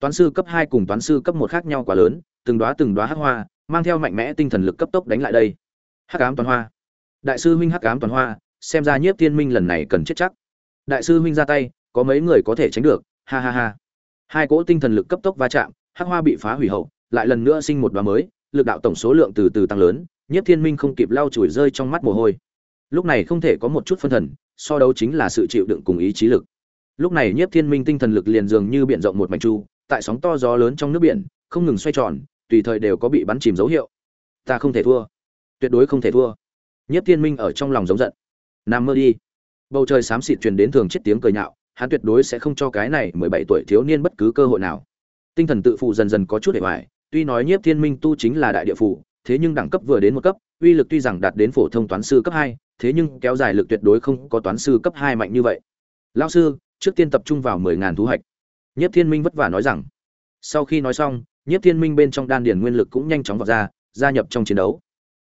toán sư cấp hai cùng toán sư cấp một khác nhau quá lớn, từng đóa từng đóa hắc hoa, mang theo mạnh mẽ tinh thần lực cấp tốc đánh lại đây. Hắc ám toàn hoa. Đại sư huynh hắc ám toàn hoa, xem ra nhiếp thiên minh lần này cần chết chắc. Đại sư huynh ra tay, có mấy người có thể tránh được, ha ha ha. Hai cỗ tinh thần lực cấp tốc va chạm, hắc hoa bị phá hủy hậu, lại lần nữa sinh một đóa mới, lực đạo tổng số lượng từ từ tăng lớn, nhiếp thiên minh không kịp lau chùi rơi trong mắt mồ hôi. Lúc này không thể có một chút phân thần, so đấu chính là sự chịu đựng cùng ý chí lực. Lúc này nhiếp thiên minh tinh thần lực liền dường như biển rộng một mạch chu tại sóng to gió lớn trong nước biển không ngừng xoay tròn tùy thời đều có bị bắn chìm dấu hiệu. Ta không thể thua. Tuyệt đối không thể thua. Nhiếp thiên minh ở trong lòng giống giận. Nằm mơ đi. Bầu trời xám xịt truyền đến thường chết tiếng cười nhạo hắn tuyệt đối sẽ không cho cái này mười bảy tuổi thiếu niên bất cứ cơ hội nào. Tinh thần tự phụ dần dần có chút hệ hoài tuy nói nhiếp thiên minh tu chính là đại địa phủ, thế nhưng đẳng cấp vừa đến một cấp uy lực tuy rằng đạt đến phổ thông toán sư cấp hai thế nhưng kéo dài lực tuyệt đối không có toán sư cấp hai mạnh như vậy. Lao sư trước tiên tập trung vào mười ngàn thú hạch nhiếp thiên minh vất vả nói rằng, sau khi nói xong, nhiếp thiên minh bên trong đan điền nguyên lực cũng nhanh chóng vọt ra, gia nhập trong chiến đấu.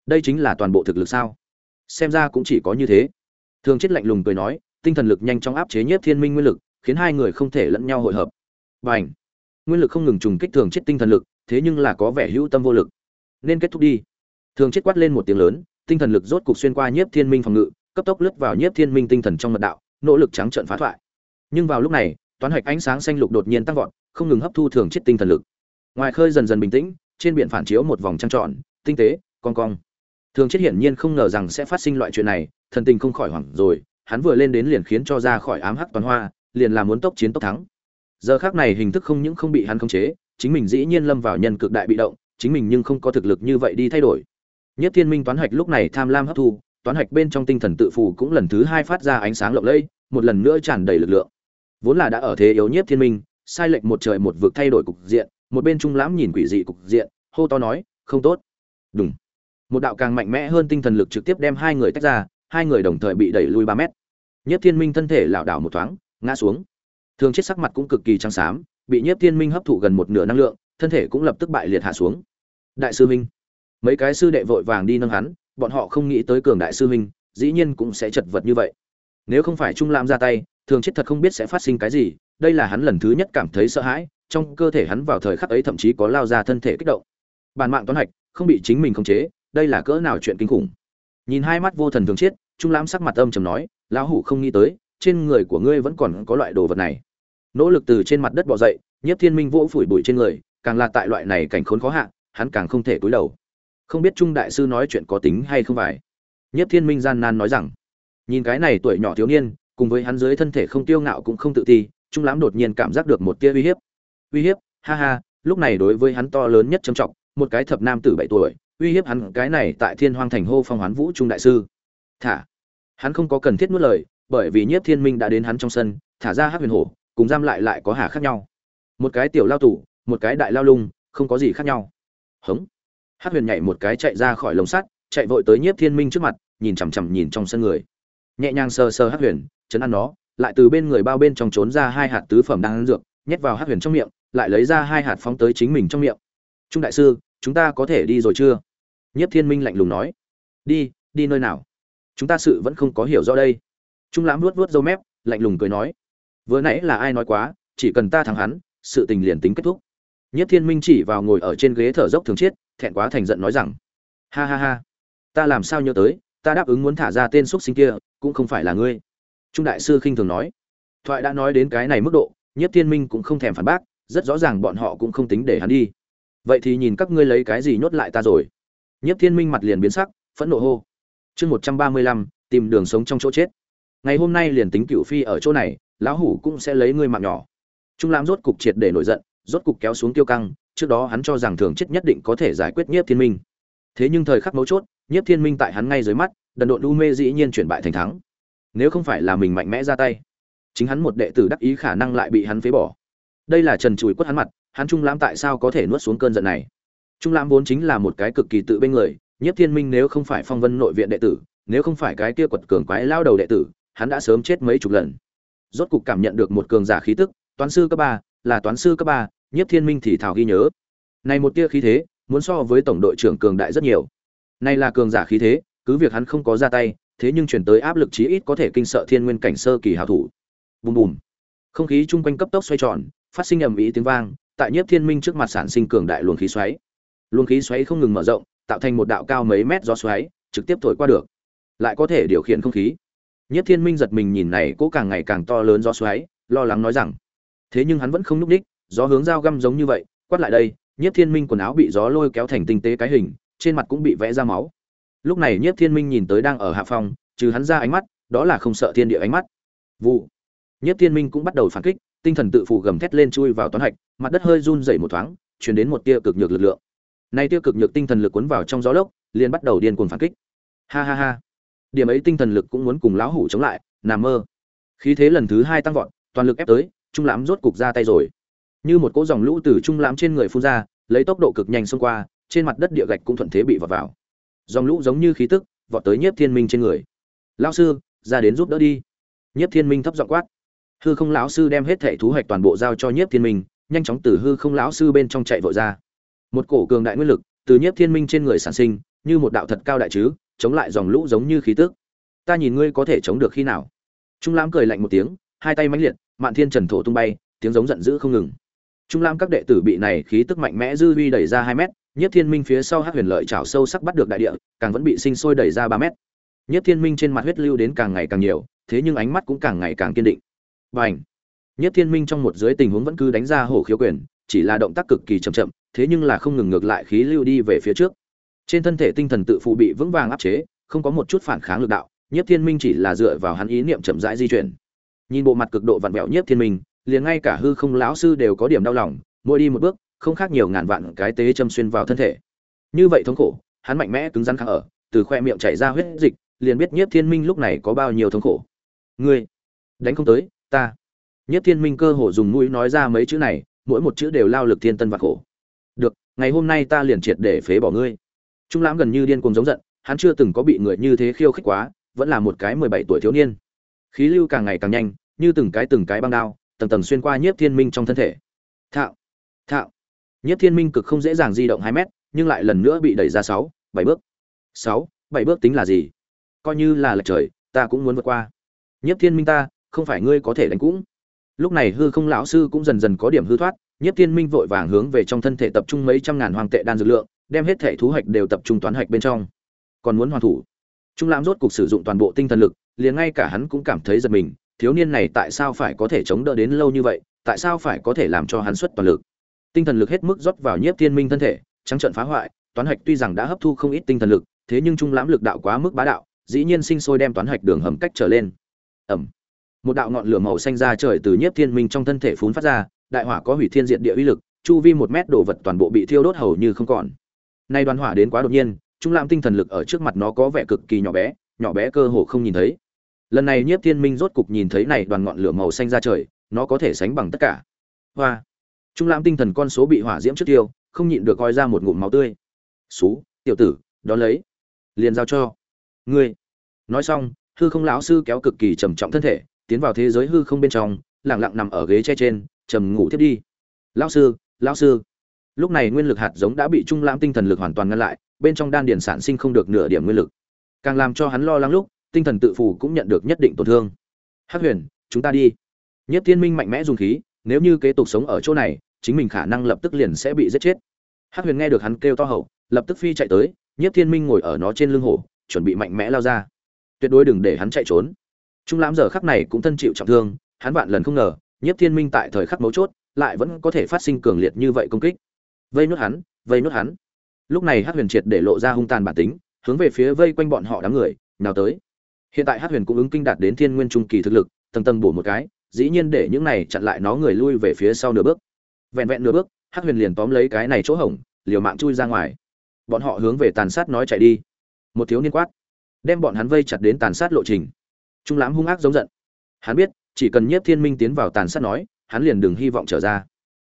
Đây chính là toàn bộ thực lực sao? Xem ra cũng chỉ có như thế. Thường chết lạnh lùng cười nói, tinh thần lực nhanh chóng áp chế nhiếp thiên minh nguyên lực, khiến hai người không thể lẫn nhau hội hợp. Bành! nguyên lực không ngừng trùng kích thường chết tinh thần lực, thế nhưng là có vẻ hữu tâm vô lực. Nên kết thúc đi. Thường chết quát lên một tiếng lớn, tinh thần lực rốt cục xuyên qua nhiếp thiên minh phòng ngự, cấp tốc lướt vào nhiếp thiên minh tinh thần trong mật đạo, nỗ lực trắng trợn phá thoại. Nhưng vào lúc này toán hạch ánh sáng xanh lục đột nhiên tăng vọt, không ngừng hấp thu thường chết tinh thần lực. Ngoài khơi dần dần bình tĩnh, trên biển phản chiếu một vòng trăng tròn, tinh tế, cong cong. Thường chết hiển nhiên không ngờ rằng sẽ phát sinh loại chuyện này, thần tình không khỏi hoảng rồi, hắn vừa lên đến liền khiến cho ra khỏi ám hắc toàn hoa, liền là muốn tốc chiến tốc thắng. Giờ khắc này hình thức không những không bị hắn khống chế, chính mình dĩ nhiên lâm vào nhân cực đại bị động, chính mình nhưng không có thực lực như vậy đi thay đổi. Nhất thiên minh toán hạch lúc này tham lam hấp thu, toán hạch bên trong tinh thần tự phù cũng lần thứ hai phát ra ánh sáng lộng lẫy, một lần nữa tràn đầy lực lượng vốn là đã ở thế yếu nhất thiên minh, sai lệch một trời một vực thay đổi cục diện, một bên trung lãm nhìn quỷ dị cục diện, hô to nói, không tốt. Đúng một đạo càng mạnh mẽ hơn tinh thần lực trực tiếp đem hai người tách ra, hai người đồng thời bị đẩy lui ba mét. Nhất thiên minh thân thể lảo đảo một thoáng, ngã xuống. Thường chết sắc mặt cũng cực kỳ trắng xám, bị nhất thiên minh hấp thụ gần một nửa năng lượng, thân thể cũng lập tức bại liệt hạ xuống. Đại sư minh mấy cái sư đệ vội vàng đi nâng hắn, bọn họ không nghĩ tới cường đại sư minh dĩ nhiên cũng sẽ chật vật như vậy. Nếu không phải trung lãm ra tay thường chết thật không biết sẽ phát sinh cái gì, đây là hắn lần thứ nhất cảm thấy sợ hãi, trong cơ thể hắn vào thời khắc ấy thậm chí có lao ra thân thể kích động. Bản mạng toán hạch, không bị chính mình khống chế, đây là cỡ nào chuyện kinh khủng. Nhìn hai mắt vô thần thường chết, trung Lãm sắc mặt âm trầm nói, lão hủ không nghĩ tới, trên người của ngươi vẫn còn có loại đồ vật này. Nỗ lực từ trên mặt đất bò dậy nhất thiên minh vỗ phủi bụi trên người, càng là tại loại này cảnh khốn khó hạ, hắn càng không thể cúi đầu. Không biết trung đại sư nói chuyện có tính hay không phải? Nhất thiên minh gian nan nói rằng, nhìn cái này tuổi nhỏ thiếu niên cùng với hắn dưới thân thể không tiêu ngạo cũng không tự ti, trung lãm đột nhiên cảm giác được một tia uy hiếp. Uy hiếp? Ha ha, lúc này đối với hắn to lớn nhất trầm trọng, một cái thập nam tử bảy tuổi, uy hiếp hắn cái này tại thiên hoang thành hô phong hoán vũ trung đại sư. Thả. Hắn không có cần thiết nuốt lời, bởi vì nhiếp thiên minh đã đến hắn trong sân, thả ra hát huyền hổ, cùng giam lại lại có hà khác nhau. Một cái tiểu lao tủ một cái đại lao lung, không có gì khác nhau. Hống. Hát huyền nhảy một cái chạy ra khỏi lồng sắt, chạy vội tới nhiếp thiên minh trước mặt, nhìn chằm chằm nhìn trong sân người nhẹ nhàng sờ sờ hát huyền, chấn ăn nó, lại từ bên người bao bên trong trốn ra hai hạt tứ phẩm đang ăn dược, nhét vào hát huyền trong miệng, lại lấy ra hai hạt phóng tới chính mình trong miệng. Trung đại sư, chúng ta có thể đi rồi chưa? Nhất thiên minh lạnh lùng nói. Đi đi nơi nào? Chúng ta sự vẫn không có hiểu rõ đây. Trung lãm luốt luốt dâu mép, lạnh lùng cười nói. Vừa nãy là ai nói quá, chỉ cần ta thắng hắn, sự tình liền tính kết thúc. Nhất thiên minh chỉ vào ngồi ở trên ghế thở dốc thường chiết, thẹn quá thành giận nói rằng, ha ha ha, ta làm sao nhớ tới ta đáp ứng muốn thả ra tên x sinh kia, cũng không phải là ngươi. Trung đại sư khinh thường nói. Thoại đã nói đến cái này mức độ nhất thiên minh cũng không thèm phản bác, rất rõ ràng bọn họ cũng không tính để hắn đi. Vậy thì nhìn các ngươi lấy cái gì nhốt lại ta rồi? Nhất thiên minh mặt liền biến sắc, phẫn nộ hô. Chương một trăm ba mươi lăm, tìm đường sống trong chỗ chết. Ngày hôm nay liền tính cựu phi ở chỗ này, lão hủ cũng sẽ lấy ngươi mạng nhỏ. Trung lãm rốt cục triệt để nổi giận, rốt cục kéo xuống tiêu căng, trước đó hắn cho rằng thường chết nhất định có thể giải quyết nhiếp thiên minh thế nhưng thời khắc mấu chốt, nhiếp thiên minh tại hắn ngay dưới mắt, đần độn u mê dĩ nhiên chuyển bại thành thắng. Nếu không phải là mình mạnh mẽ ra tay, chính hắn một đệ tử đắc ý khả năng lại bị hắn phế bỏ. Đây là trần chùi quất hắn mặt, hắn trung lãm tại sao có thể nuốt xuống cơn giận này? Trung lãm vốn chính là một cái cực kỳ tự bên người, nhiếp thiên minh nếu không phải phong vân nội viện đệ tử, nếu không phải cái kia quật cường quái lao đầu đệ tử, hắn đã sớm chết mấy chục lần. Rốt cục cảm nhận được một cường giả khí tức, toán sư cấp ba, là toán sư cấp ba, nhiếp thiên minh thì thảo ghi nhớ. Này một tia khí thế muốn so với tổng đội trưởng cường đại rất nhiều. Nay là cường giả khí thế, cứ việc hắn không có ra tay, thế nhưng chuyển tới áp lực chí ít có thể kinh sợ thiên nguyên cảnh sơ kỳ hào thủ. Bùm bùm. Không khí chung quanh cấp tốc xoay tròn, phát sinh ầm ĩ tiếng vang, tại nhiếp thiên minh trước mặt sản sinh cường đại luồng khí xoáy. Luồng khí xoáy không ngừng mở rộng, tạo thành một đạo cao mấy mét gió xoáy, trực tiếp thổi qua được. Lại có thể điều khiển không khí. Nhiếp thiên minh giật mình nhìn này cố càng ngày càng to lớn gió xoáy, lo lắng nói rằng, thế nhưng hắn vẫn không núp đích gió hướng dao găm giống như vậy, quát lại đây nhiếp thiên minh quần áo bị gió lôi kéo thành tinh tế cái hình, trên mặt cũng bị vẽ ra máu. Lúc này nhiếp thiên minh nhìn tới đang ở hạ phòng, trừ hắn ra ánh mắt, đó là không sợ thiên địa ánh mắt. Vụ. Nhiếp thiên minh cũng bắt đầu phản kích, tinh thần tự phụ gầm thét lên chui vào toán hạch, mặt đất hơi run rẩy một thoáng chuyển đến một tia cực nhược lực lượng. Nay tia cực nhược tinh thần lực cuốn vào trong gió lốc, liền bắt đầu điên cuồng phản kích. Ha ha ha. Điểm ấy tinh thần lực cũng muốn cùng lão hủ chống lại, nằm mơ. Khí thế lần thứ hai tăng vọt, toàn lực ép tới, trung lãm rốt cục ra tay rồi như một cỗ dòng lũ từ trung lãm trên người phun ra, lấy tốc độ cực nhanh xông qua, trên mặt đất địa gạch cũng thuận thế bị vọt vào. Dòng lũ giống như khí tức, vọt tới nhiếp thiên minh trên người. Lão sư, ra đến giúp đỡ đi. Nhiếp thiên minh thấp giọng quát. Hư không lão sư đem hết thẻ thú hoạch toàn bộ giao cho nhiếp thiên minh, nhanh chóng từ hư không lão sư bên trong chạy vội ra. Một cổ cường đại nguyên lực từ nhiếp thiên minh trên người sản sinh, như một đạo thật cao đại chứ, chống lại dòng lũ giống như khí tức. Ta nhìn ngươi có thể chống được khi nào? Trung lãm cười lạnh một tiếng, hai tay mãnh liệt, mạn thiên trần thổ tung bay, tiếng giống giận dữ không ngừng trung lam các đệ tử bị này khí tức mạnh mẽ dư uy đẩy ra hai mét, nhất thiên minh phía sau Hắc huyền lợi chảo sâu sắc bắt được đại địa, càng vẫn bị sinh sôi đẩy ra ba mét. Nhất thiên minh trên mặt huyết lưu đến càng ngày càng nhiều, thế nhưng ánh mắt cũng càng ngày càng kiên định. Bành! Nhiếp nhất thiên minh trong một dưới tình huống vẫn cứ đánh ra hổ khiếu quyền, chỉ là động tác cực kỳ chậm chậm, thế nhưng là không ngừng ngược lại khí lưu đi về phía trước. Trên thân thể tinh thần tự phụ bị vững vàng áp chế, không có một chút phản kháng lực đạo nhiếp thiên minh chỉ là dựa vào hắn ý niệm chậm rãi di chuyển. Nhìn bộ mặt cực độ vặn vẹo nhiếp thiên minh liền ngay cả hư không lão sư đều có điểm đau lòng, mỗi đi một bước, không khác nhiều ngàn vạn cái tế châm xuyên vào thân thể. Như vậy thống khổ, hắn mạnh mẽ cứng rắn kháng ở, từ khoe miệng chảy ra huyết dịch, liền biết nhiếp thiên minh lúc này có bao nhiêu thống khổ. Ngươi, đánh không tới, ta. Nhiếp thiên minh cơ hồ dùng mũi nói ra mấy chữ này, mỗi một chữ đều lao lực thiên tân và khổ. Được, ngày hôm nay ta liền triệt để phế bỏ ngươi. Trung lãm gần như điên cuồng giống giận, hắn chưa từng có bị người như thế khiêu khích quá, vẫn là một cái mười bảy tuổi thiếu niên. Khí lưu càng ngày càng nhanh, như từng cái từng cái băng đao tầng tầng xuyên qua nhiếp thiên minh trong thân thể. Thạo thạo. Nhiếp thiên minh cực không dễ dàng di động hai mét, nhưng lại lần nữa bị đẩy ra sáu, bảy bước. Sáu, bảy bước tính là gì? Coi như là lệch trời, ta cũng muốn vượt qua. Nhiếp thiên minh ta, không phải ngươi có thể đánh cũng. Lúc này hư không lão sư cũng dần dần có điểm hư thoát, nhiếp thiên minh vội vàng hướng về trong thân thể tập trung mấy trăm ngàn hoàng tệ đan dược lượng, đem hết thể thú hạch đều tập trung toán hạch bên trong. Còn muốn hoàn thủ. Trung lãm rốt cục sử dụng toàn bộ tinh thần lực, liền ngay cả hắn cũng cảm thấy giật mình thiếu niên này tại sao phải có thể chống đỡ đến lâu như vậy, tại sao phải có thể làm cho hắn xuất toàn lực? Tinh thần lực hết mức rót vào nhiếp thiên minh thân thể, trắng trận phá hoại, toán hạch tuy rằng đã hấp thu không ít tinh thần lực, thế nhưng trung lãm lực đạo quá mức bá đạo, dĩ nhiên sinh sôi đem toán hạch đường hầm cách trở lên. Ẩm. Một đạo ngọn lửa màu xanh ra trời từ nhiếp thiên minh trong thân thể phún phát ra, đại hỏa có hủy thiên diện địa uy lực, chu vi một mét đồ vật toàn bộ bị thiêu đốt hầu như không còn. Nay đoàn hỏa đến quá đột nhiên, trung lãm tinh thần lực ở trước mặt nó có vẻ cực kỳ nhỏ bé nhỏ bé cơ hồ không nhìn thấy lần này nhiếp thiên minh rốt cục nhìn thấy này đoàn ngọn lửa màu xanh ra trời, nó có thể sánh bằng tất cả. Hoa. Trung lãm tinh thần con số bị hỏa diễm trước tiêu, không nhịn được coi ra một ngụm máu tươi. Xú, tiểu tử, đón lấy. Liền giao cho. Ngươi. Nói xong, hư không lão sư kéo cực kỳ trầm trọng thân thể, tiến vào thế giới hư không bên trong lẳng lặng nằm ở ghế che trên, trầm ngủ thiếp đi. Lão sư lão sư. Lúc này nguyên lực hạt giống đã bị trung lãm tinh thần lực hoàn toàn ngăn lại, bên trong đan điển sản sinh không được nửa điểm nguyên lực. Càng làm cho hắn lo lắng lúc tinh thần tự phủ cũng nhận được nhất định tổn thương. Hắc huyền, chúng ta đi. Nhất thiên minh mạnh mẽ dùng khí, nếu như kế tục sống ở chỗ này, chính mình khả năng lập tức liền sẽ bị giết chết. Hắc huyền nghe được hắn kêu to hậu, lập tức phi chạy tới, nhất thiên minh ngồi ở nó trên lưng hổ chuẩn bị mạnh mẽ lao ra. Tuyệt đối đừng để hắn chạy trốn. Trung lãm giờ khắc này cũng thân chịu trọng thương, hắn vạn lần không ngờ, nhất thiên minh tại thời khắc mấu chốt, lại vẫn có thể phát sinh cường liệt như vậy công kích. Vây nuốt hắn, vây nuốt hắn. Lúc này Hắc huyền triệt để lộ ra hung tàn bản tính, hướng về phía vây quanh bọn họ đám người, nào tới hiện tại hát huyền cũng ứng kinh đạt đến thiên nguyên trung kỳ thực lực, tầng tầng bổ một cái, dĩ nhiên để những này chặn lại nó người lui về phía sau nửa bước. Vẹn vẹn nửa bước hát huyền liền tóm lấy cái này chỗ hổng, liều mạng chui ra ngoài. Bọn họ hướng về tàn sát nói chạy đi. Một thiếu niên quát, đem bọn hắn vây chặt đến tàn sát lộ trình. Trung lãm hung ác giống giận. Hắn biết, chỉ cần nhiếp thiên minh tiến vào tàn sát nói, hắn liền đừng hy vọng trở ra.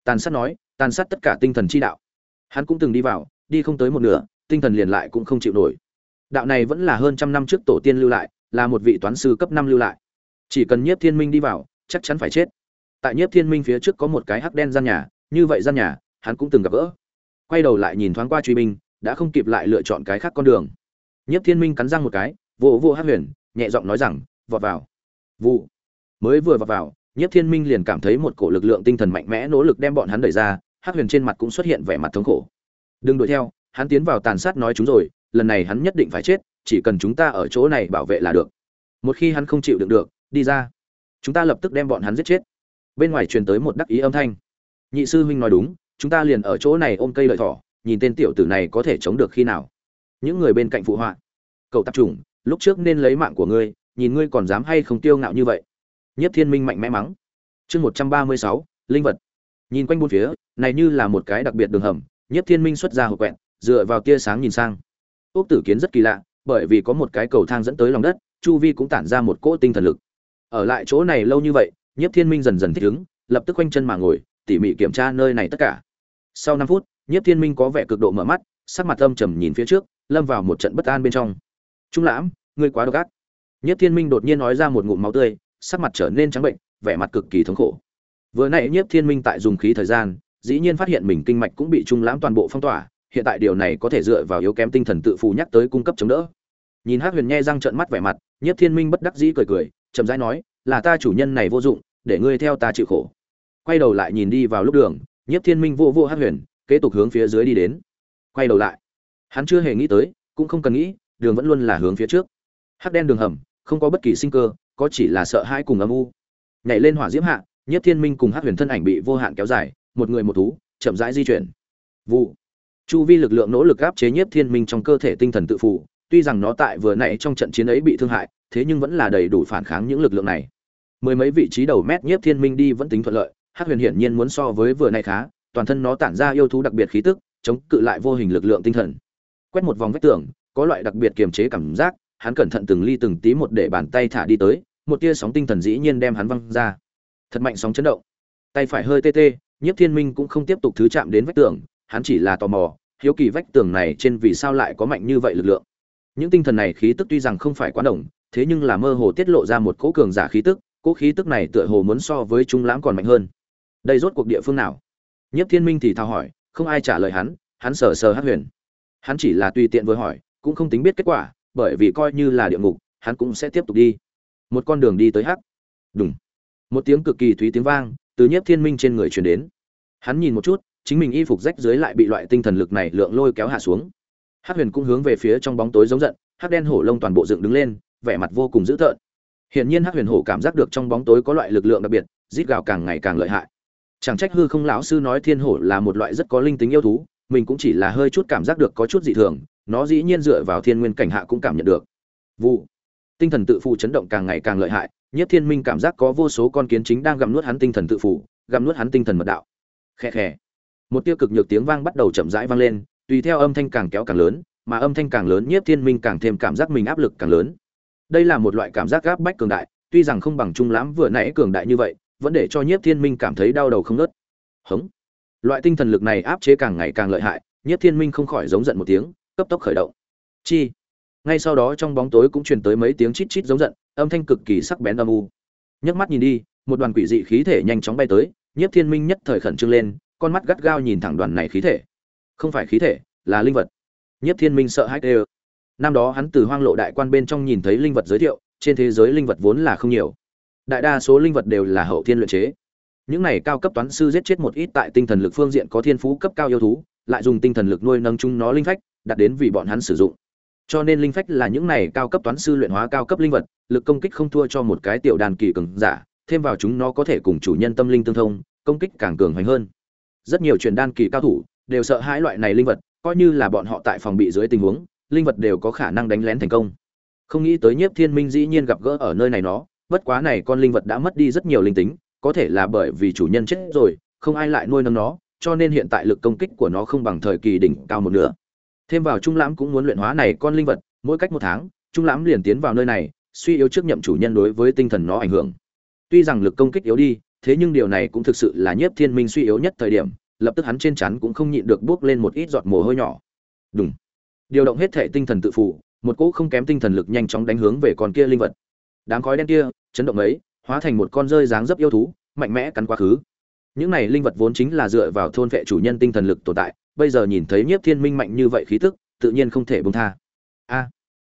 Tàn sát nói, tàn sát tất cả tinh thần chi đạo. Hắn cũng từng đi vào, đi không tới một nửa, tinh thần liền lại cũng không chịu nổi. Đạo này vẫn là hơn trăm năm trước tổ tiên lưu lại là một vị toán sư cấp năm lưu lại. Chỉ cần nhiếp thiên minh đi vào, chắc chắn phải chết. Tại nhiếp thiên minh phía trước có một cái hắc đen gian nhà, như vậy gian nhà, hắn cũng từng gặp gỡ. Quay đầu lại nhìn thoáng qua truy binh, đã không kịp lại lựa chọn cái khác con đường. Nhiếp thiên minh cắn răng một cái vỗ vỗ hắc huyền, nhẹ giọng nói rằng, vọt vào. Vụ. Mới vừa vọt vào, nhiếp thiên minh liền cảm thấy một cổ lực lượng tinh thần mạnh mẽ nỗ lực đem bọn hắn đẩy ra, hắc huyền trên mặt cũng xuất hiện vẻ mặt thống khổ. Đừng đuổi theo, hắn tiến vào tàn sát nói chúng rồi, lần này hắn nhất định phải chết chỉ cần chúng ta ở chỗ này bảo vệ là được. Một khi hắn không chịu đựng được, đi ra. Chúng ta lập tức đem bọn hắn giết chết. Bên ngoài truyền tới một đắc ý âm thanh. Nhị sư huynh nói đúng, chúng ta liền ở chỗ này ôm cây lợi thỏ, nhìn tên tiểu tử này có thể chống được khi nào. Những người bên cạnh phụ họa. Cậu tập trung lúc trước nên lấy mạng của ngươi, nhìn ngươi còn dám hay không tiêu ngạo như vậy. Nhất thiên minh mạnh mẽ mắng. Chương một trăm ba mươi sáu, linh vật. Nhìn quanh bốn phía, này như là một cái đặc biệt đường hầm, nhất thiên minh xuất ra hộp quẹn dựa vào tia sáng nhìn sang. Ốc tử kiến rất kỳ lạ bởi vì có một cái cầu thang dẫn tới lòng đất, chu vi cũng tản ra một cỗ tinh thần lực. Ở lại chỗ này lâu như vậy, nhiếp thiên minh dần dần thích ứng, lập tức quanh chân mà ngồi, tỉ mỉ kiểm tra nơi này tất cả. Sau năm phút, nhiếp thiên minh có vẻ cực độ mở mắt, sắc mặt âm trầm nhìn phía trước, lâm vào một trận bất an bên trong. Trung lãm, ngươi quá độc ác. Nhiếp thiên minh đột nhiên nói ra một ngụm máu tươi, sắc mặt trở nên trắng bệnh, vẻ mặt cực kỳ thống khổ. Vừa nãy nhiếp thiên minh tại dùng khí thời gian, dĩ nhiên phát hiện mình kinh mạch cũng bị trung lãm toàn bộ phong tỏa hiện tại điều này có thể dựa vào yếu kém tinh thần tự phù nhắc tới cung cấp chống đỡ. Nhìn hắc huyền nhe răng trợn mắt vẻ mặt nhất thiên minh bất đắc dĩ cười cười, chậm rãi nói, là ta chủ nhân này vô dụng, để ngươi theo ta chịu khổ. Quay đầu lại nhìn đi vào lúc đường nhất thiên minh vô vô hắc huyền, kế tục hướng phía dưới đi đến. Quay đầu lại, hắn chưa hề nghĩ tới, cũng không cần nghĩ, đường vẫn luôn là hướng phía trước. Hắc đen đường hầm, không có bất kỳ sinh cơ, có chỉ là sợ hãi cùng âm u. Nhảy lên hỏa diễm hạ nhất thiên minh cùng hắc huyền thân ảnh bị vô hạn kéo dài, một người một thú, chậm rãi di chuyển. Vụ chu vi lực lượng nỗ lực áp chế nhất thiên minh trong cơ thể tinh thần tự phụ, tuy rằng nó tại vừa nãy trong trận chiến ấy bị thương hại, thế nhưng vẫn là đầy đủ phản kháng những lực lượng này. Mười mấy vị trí đầu mét nhiếp thiên minh đi vẫn tính thuận lợi, hắc huyền hiển nhiên muốn so với vừa nay khá, toàn thân nó tản ra yêu thú đặc biệt khí tức, chống cự lại vô hình lực lượng tinh thần. Quét một vòng vách tường, có loại đặc biệt kiềm chế cảm giác, hắn cẩn thận từng ly từng tí một để bàn tay thả đi tới, một tia sóng tinh thần dĩ nhiên đem hắn văng ra. Thật mạnh sóng chấn động. Tay phải hơi tê tê, nhiếp thiên minh cũng không tiếp tục thứ chạm đến vách tường hắn chỉ là tò mò, hiếu kỳ vách tường này trên vì sao lại có mạnh như vậy lực lượng. Những tinh thần này khí tức tuy rằng không phải quá đồng thế nhưng là mơ hồ tiết lộ ra một cỗ cường giả khí tức, cỗ khí tức này tựa hồ muốn so với trung lãm còn mạnh hơn. Đây rốt cuộc địa phương nào? Nhiếp thiên minh thì thao hỏi, không ai trả lời hắn hắn sờ sờ hắc huyền. Hắn chỉ là tùy tiện vừa hỏi, cũng không tính biết kết quả, bởi vì coi như là địa ngục, hắn cũng sẽ tiếp tục đi. Một con đường đi tới hắc. Đùng. Một tiếng cực kỳ thúy tiếng vang từ nhiếp thiên minh trên người truyền đến. Hắn nhìn một chút chính mình y phục rách dưới lại bị loại tinh thần lực này lượng lôi kéo hạ xuống. Hắc huyền cũng hướng về phía trong bóng tối giống giận, hắc đen hổ lông toàn bộ dựng đứng lên, vẻ mặt vô cùng dữ tợn. Hiển nhiên hắc huyền hổ cảm giác được trong bóng tối có loại lực lượng đặc biệt, rít gào càng ngày càng lợi hại. Chẳng trách hư không lão sư nói thiên hổ là một loại rất có linh tính yêu thú, mình cũng chỉ là hơi chút cảm giác được có chút dị thường, nó dĩ nhiên dựa vào thiên nguyên cảnh hạ cũng cảm nhận được. Vụ. Tinh thần tự phụ chấn động càng ngày càng lợi hại nhất thiên minh cảm giác có vô số con kiến chính đang gặm nuốt hắn tinh thần tự phụ, gặm nuốt hắn tinh thần mật đạo. Khe khe một tiêu cực nhược tiếng vang bắt đầu chậm rãi vang lên, tùy theo âm thanh càng kéo càng lớn, mà âm thanh càng lớn nhiếp thiên minh càng thêm cảm giác mình áp lực càng lớn. Đây là một loại cảm giác gáp bách cường đại, tuy rằng không bằng trung lãm vừa nãy cường đại như vậy, vẫn để cho nhiếp thiên minh cảm thấy đau đầu không nớt hống. Loại tinh thần lực này áp chế càng ngày càng lợi hại, nhiếp thiên minh không khỏi giống giận một tiếng, cấp tốc khởi động. Chi. Ngay sau đó trong bóng tối cũng truyền tới mấy tiếng chít chít giống giận, âm thanh cực kỳ sắc bén âm u. Nhấc mắt nhìn đi, một đoàn quỷ dị khí thể nhanh chóng bay tới, nhiếp thiên minh nhất thời khẩn trương lên con mắt gắt gao nhìn thẳng đoàn này khí thể. Không phải khí thể, là linh vật. Nhất thiên minh sợ hãi đều. năm đó hắn từ hoang lộ đại quan bên trong nhìn thấy linh vật giới thiệu, trên thế giới linh vật vốn là không nhiều. Đại đa số linh vật đều là hậu thiên luyện chế. Những này cao cấp toán sư giết chết một ít tại tinh thần lực phương diện có thiên phú cấp cao yêu thú, lại dùng tinh thần lực nuôi nâng chúng nó linh phách đặt đến vì bọn hắn sử dụng. Cho nên linh phách là những này cao cấp toán sư luyện hóa cao cấp linh vật, lực công kích không thua cho một cái tiểu đàn kỳ cường giả, thêm vào chúng nó có thể cùng chủ nhân tâm linh tương thông, công kích càng cường hoành hơn rất nhiều truyền đan kỳ cao thủ đều sợ hãi loại này linh vật, coi như là bọn họ tại phòng bị dưới tình huống, linh vật đều có khả năng đánh lén thành công. Không nghĩ tới nhiếp thiên minh dĩ nhiên gặp gỡ ở nơi này nó, bất quá này con linh vật đã mất đi rất nhiều linh tính, có thể là bởi vì chủ nhân chết rồi, không ai lại nuôi nấng nó, cho nên hiện tại lực công kích của nó không bằng thời kỳ đỉnh cao một nửa. Thêm vào trung lãm cũng muốn luyện hóa này con linh vật, mỗi cách một tháng, trung lãm liền tiến vào nơi này, suy yếu trước nhậm chủ nhân đối với tinh thần nó ảnh hưởng. Tuy rằng lực công kích yếu đi thế nhưng điều này cũng thực sự là nhiếp thiên minh suy yếu nhất thời điểm, lập tức hắn trên chắn cũng không nhịn được buốc lên một ít giọt mồ hôi nhỏ. Đúng điều động hết thể tinh thần tự phụ, một cỗ không kém tinh thần lực nhanh chóng đánh hướng về con kia linh vật. Đám khói đen kia, chấn động ấy, hóa thành một con rơi dáng dấp yêu thú, mạnh mẽ cắn quá khứ. Những này linh vật vốn chính là dựa vào thôn vệ chủ nhân tinh thần lực tồn tại, bây giờ nhìn thấy nhiếp thiên minh mạnh như vậy khí tức, tự nhiên không thể bông tha. A.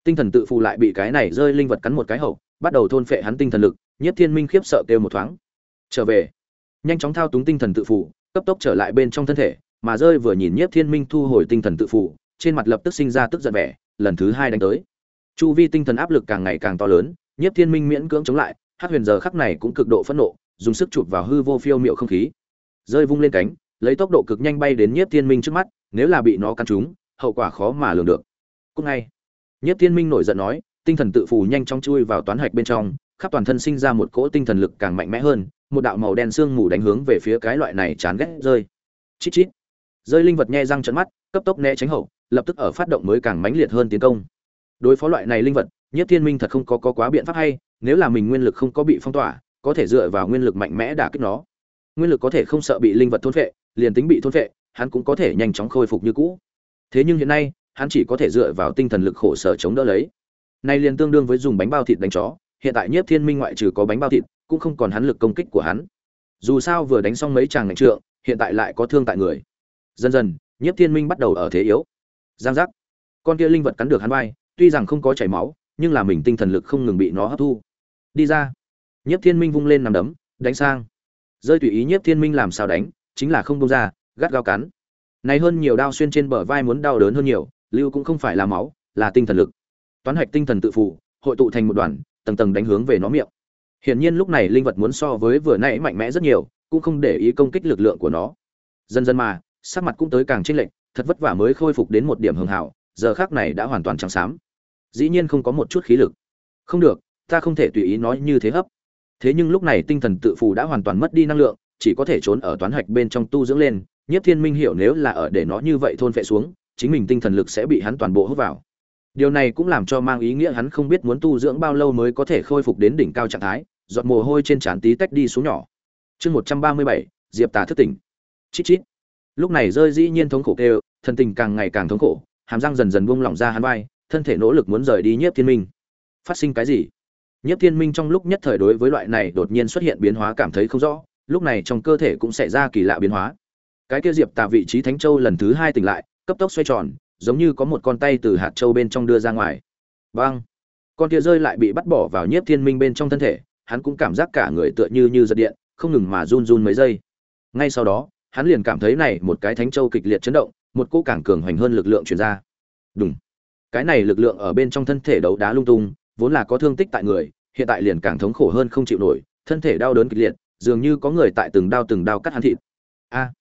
Tinh thần tự phụ lại bị cái này rơi linh vật cắn một cái hậu, bắt đầu thôn phệ hắn tinh thần lực, nhiếp thiên minh khiếp sợ kêu một thoáng trở về. Nhanh chóng thao túng tinh thần tự phụ, cấp tốc trở lại bên trong thân thể, mà rơi vừa nhìn nhiếp thiên minh thu hồi tinh thần tự phụ, trên mặt lập tức sinh ra tức giận vẻ, lần thứ hai đánh tới. Chu vi tinh thần áp lực càng ngày càng to lớn, nhiếp thiên minh miễn cưỡng chống lại hát huyền giờ khắc này cũng cực độ phẫn nộ, dùng sức chụp vào hư vô phiêu miệu không khí. Rơi vung lên cánh, lấy tốc độ cực nhanh bay đến nhiếp thiên minh trước mắt, nếu là bị nó căn trúng, hậu quả khó mà lường được. Cúc ngay, nhiếp thiên minh nổi giận nói, tinh thần tự phù nhanh chóng chui vào toán hạch bên trong, khắp toàn thân sinh ra một cỗ tinh thần lực càng mạnh mẽ hơn một đạo màu đen sương mù đánh hướng về phía cái loại này chán ghét rơi. Chít chít. Rơi linh vật nhe răng trận mắt cấp tốc né tránh hậu lập tức ở phát động mới càng mãnh liệt hơn tiến công. Đối phó loại này linh vật nhất thiên minh thật không có, có quá biện pháp hay nếu là mình nguyên lực không có bị phong tỏa có thể dựa vào nguyên lực mạnh mẽ đả kích nó. Nguyên lực có thể không sợ bị linh vật thôn phệ liền tính bị thôn phệ hắn cũng có thể nhanh chóng khôi phục như cũ. Thế nhưng hiện nay hắn chỉ có thể dựa vào tinh thần lực khổ sở chống đỡ lấy. Nay liền tương đương với dùng bánh bao thịt đánh chó hiện tại nhiếp thiên minh ngoại trừ có bánh bao thịt cũng không còn hắn lực công kích của hắn. Dù sao vừa đánh xong mấy chàng ngạch trượng, hiện tại lại có thương tại người. Dần dần, nhiếp thiên minh bắt đầu ở thế yếu. Giang giác. Con kia linh vật cắn được hắn vai, tuy rằng không có chảy máu, nhưng là mình tinh thần lực không ngừng bị nó hấp thu. Đi ra. Nhiếp thiên minh vung lên nằm đấm, đánh sang. Rơi tùy ý nhiếp thiên minh làm sao đánh, chính là không bông ra, gắt gao cắn. Này hơn nhiều đao xuyên trên bờ vai muốn đau đớn hơn nhiều, lưu cũng không phải là máu, là tinh thần lực. Toán hạch tinh thần tự phụ, hội tụ thành một đoàn, tầng tầng đánh hướng về nó miệng hiển nhiên lúc này linh vật muốn so với vừa nãy mạnh mẽ rất nhiều, cũng không để ý công kích lực lượng của nó. Dần dần mà, sắc mặt cũng tới càng chênh lệch, thật vất vả mới khôi phục đến một điểm hưng hảo, giờ khắc này đã hoàn toàn trắng xám. Dĩ nhiên không có một chút khí lực. Không được, ta không thể tùy ý nói như thế hấp. Thế nhưng lúc này tinh thần tự phù đã hoàn toàn mất đi năng lượng, chỉ có thể trốn ở toán hạch bên trong tu dưỡng lên nhất thiên minh hiểu nếu là ở để nó như vậy thôn phệ xuống, chính mình tinh thần lực sẽ bị hắn toàn bộ hút vào. Điều này cũng làm cho mang ý nghĩa hắn không biết muốn tu dưỡng bao lâu mới có thể khôi phục đến đỉnh cao trạng thái giọt mồ hôi trên trán tí tách đi xuống nhỏ. Chương một trăm ba mươi bảy, diệp tà thức tỉnh. Chít chít. Lúc này rơi dĩ nhiên thống khổ kêu thân tình càng ngày càng thống khổ, hàm răng dần dần buông lỏng ra hắn vai, thân thể nỗ lực muốn rời đi nhiếp thiên minh. Phát sinh cái gì? Nhiếp thiên minh trong lúc nhất thời đối với loại này đột nhiên xuất hiện biến hóa cảm thấy không rõ, lúc này trong cơ thể cũng xảy ra kỳ lạ biến hóa. Cái kia diệp tà vị trí thánh châu lần thứ hai tỉnh lại, cấp tốc xoay tròn, giống như có một con tay từ hạt châu bên trong đưa ra ngoài. Băng con kia rơi lại bị bắt bỏ vào nhiếp thiên minh bên trong thân thể hắn cũng cảm giác cả người tựa như như giật điện, không ngừng mà run run mấy giây. Ngay sau đó, hắn liền cảm thấy này một cái thánh châu kịch liệt chấn động, một cỗ càng cường hoành hơn lực lượng truyền ra. Đúng cái này lực lượng ở bên trong thân thể đấu đá lung tung, vốn là có thương tích tại người, hiện tại liền càng thống khổ hơn không chịu nổi, thân thể đau đớn kịch liệt, dường như có người tại từng đao từng đao cắt hắn thịt. A.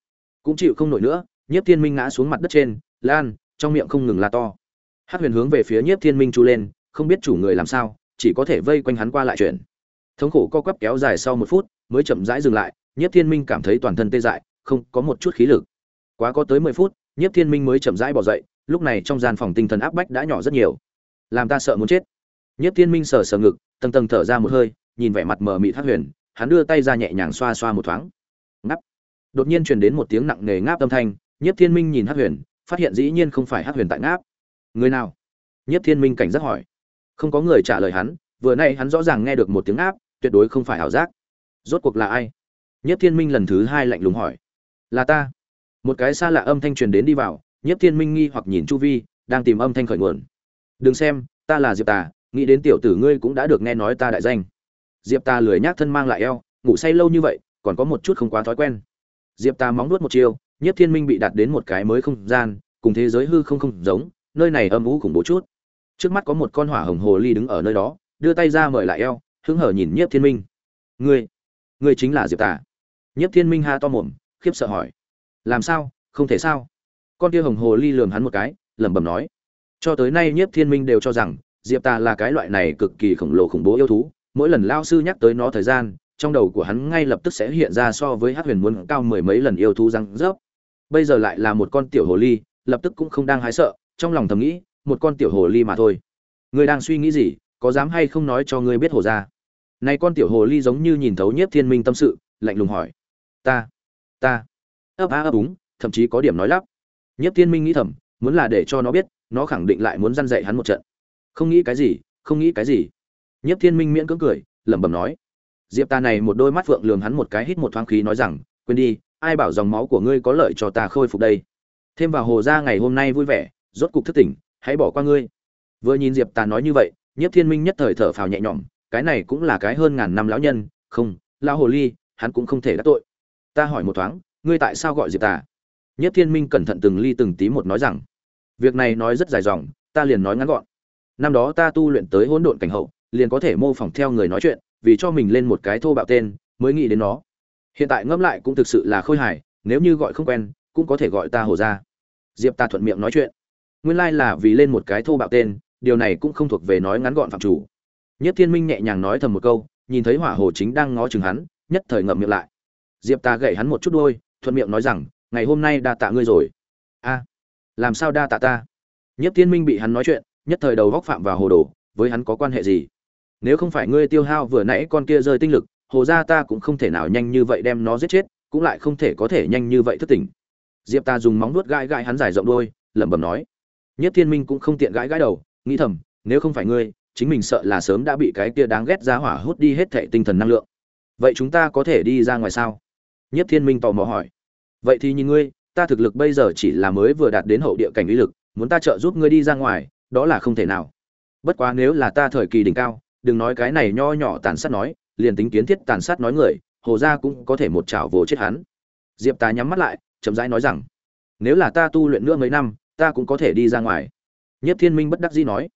Cũng chịu không nổi nữa, nhiếp thiên minh ngã xuống mặt đất trên, lan, trong miệng không ngừng la to. Hát huyền hướng về phía nhiếp thiên minh chu lên, không biết chủ người làm sao, chỉ có thể vây quanh hắn qua lại chuyện thống khổ co quắp kéo dài sau một phút, mới chậm rãi dừng lại, nhiếp thiên minh cảm thấy toàn thân tê dại, không có một chút khí lực. Quá có tới mười phút, nhiếp thiên minh mới chậm rãi bỏ dậy, lúc này trong gian phòng tinh thần áp bách đã nhỏ rất nhiều. Làm ta sợ muốn chết. Nhiếp thiên minh sờ sờ ngực, tầng tầng thở ra một hơi, nhìn vẻ mặt mờ mị thác huyền, hắn đưa tay ra nhẹ nhàng xoa xoa một thoáng. Ngắp đột nhiên truyền đến một tiếng nặng nề ngáp âm thanh, nhiếp thiên minh nhìn hắc huyền, phát hiện dĩ nhiên không phải hắc huyền tại ngáp. Người nào? Nhiếp thiên minh cảnh giác hỏi. Không có người trả lời hắn, vừa nay hắn rõ ràng nghe được một tiếng áp tuyệt đối không phải ảo giác. Rốt cuộc là ai? Nhiếp thiên minh lần thứ hai lạnh lùng hỏi. Là ta. Một cái xa lạ âm thanh truyền đến đi vào, nhiếp thiên minh nghi hoặc nhìn chu vi, đang tìm âm thanh khởi nguồn. Đừng xem, ta là diệp tà, nghĩ đến tiểu tử ngươi cũng đã được nghe nói ta đại danh. Diệp tà lười nhác thân mang lại eo, ngủ say lâu như vậy, còn có một chút không quá thói quen. Diệp tà móng nuốt một chiều. nhất thiên minh bị đặt đến một cái mới không gian, cùng thế giới hư không không giống, nơi này âm ú khủng bố chút. Trước mắt có một con hỏa hồng hồ ly đứng ở nơi đó, đưa tay ra mời lại eo hứng hở nhìn nhiếp thiên minh. Ngươi ngươi chính là diệp tà? Nhiếp thiên minh ha to mồm, khiếp sợ hỏi. Làm sao? Không thể sao? Con kia hồng hồ ly lườm hắn một cái, lẩm bẩm nói. Cho tới nay nhiếp thiên minh đều cho rằng, diệp tà là cái loại này cực kỳ khổng lồ khủng bố yêu thú. Mỗi lần lao sư nhắc tới nó thời gian, trong đầu của hắn ngay lập tức sẽ hiện ra so với hát huyền muốn cao mười mấy lần yêu thú răng rớp. Bây giờ lại là một con tiểu hồ ly, lập tức cũng không đang hái sợ, trong lòng thầm nghĩ, một con tiểu hồ ly mà thôi. Người đang suy nghĩ gì? Có dám hay không nói cho ngươi biết hồ ra này con tiểu hồ ly giống như nhìn thấu nhiếp thiên minh tâm sự, lạnh lùng hỏi. Ta ta. Ấp a ấp úng, thậm chí có điểm nói lắp. Nhiếp thiên minh nghĩ thầm, muốn là để cho nó biết, nó khẳng định lại muốn răn dạy hắn một trận. Không nghĩ cái gì, không nghĩ cái gì. Nhiếp thiên minh miễn cưỡng cười, lẩm bẩm nói. Diệp ta này một đôi mắt phượng lườm hắn một cái hít một thoáng khí nói rằng, quên đi, ai bảo dòng máu của ngươi có lợi cho ta khôi phục đây? Thêm vào hồ gia ngày hôm nay vui vẻ, rốt cục thức tỉnh, hãy bỏ qua ngươi. Vừa nhìn diệp ta nói như vậy, nhiếp thiên minh nhất thời thở phào nhẹ nhõm cái này cũng là cái hơn ngàn năm lão nhân, không, lão hồ ly, hắn cũng không thể đắc tội. Ta hỏi một thoáng, ngươi tại sao gọi diệp tà? Nhất thiên minh cẩn thận từng ly từng tí một nói rằng, việc này nói rất dài dòng, ta liền nói ngắn gọn. Năm đó ta tu luyện tới hỗn độn cảnh hậu, liền có thể mô phỏng theo người nói chuyện, vì cho mình lên một cái thô bạo tên, mới nghĩ đến nó. Hiện tại ngẫm lại cũng thực sự là khôi hài, nếu như gọi không quen, cũng có thể gọi ta hồ ra diệp ta thuận miệng nói chuyện. Nguyên lai là vì lên một cái thô bạo tên, điều này cũng không thuộc về nói ngắn gọn phạm chủ nhất thiên minh nhẹ nhàng nói thầm một câu, nhìn thấy hỏa hồ chính đang ngó chừng hắn, nhất thời ngậm miệng lại. Diệp ta gậy hắn một chút đôi, thuận miệng nói rằng, ngày hôm nay đa tạ ngươi rồi. A, làm sao đa tạ ta? Nhất thiên minh bị hắn nói chuyện, nhất thời đầu góc phạm vào hồ đồ, với hắn có quan hệ gì? Nếu không phải ngươi tiêu hao vừa nãy con kia rơi tinh lực, hồ ra ta cũng không thể nào nhanh như vậy đem nó giết chết, cũng lại không thể có thể nhanh như vậy thức tỉnh. Diệp ta dùng móng nuốt gãi gãi hắn dài rộng đôi, lẩm bẩm nói. Nhất thiên minh cũng không tiện gãi gãi đầu, nghĩ thầm, nếu không phải ngươi chính mình sợ là sớm đã bị cái kia đáng ghét ra hỏa hút đi hết thệ tinh thần năng lượng. Vậy chúng ta có thể đi ra ngoài sao? Nhất thiên minh tò mò hỏi. Vậy thì nhìn ngươi, ta thực lực bây giờ chỉ là mới vừa đạt đến hậu địa cảnh uy lực, muốn ta trợ giúp ngươi đi ra ngoài, đó là không thể nào. Bất quá nếu là ta thời kỳ đỉnh cao, đừng nói cái này nho nhỏ tàn sát nói, liền tính kiến thiết tàn sát nói người, hồ gia cũng có thể một chảo vồ chết hắn. Diệp tá nhắm mắt lại, chậm rãi nói rằng, nếu là ta tu luyện nữa mấy năm, ta cũng có thể đi ra ngoài. Nhất thiên minh bất đắc dĩ nói,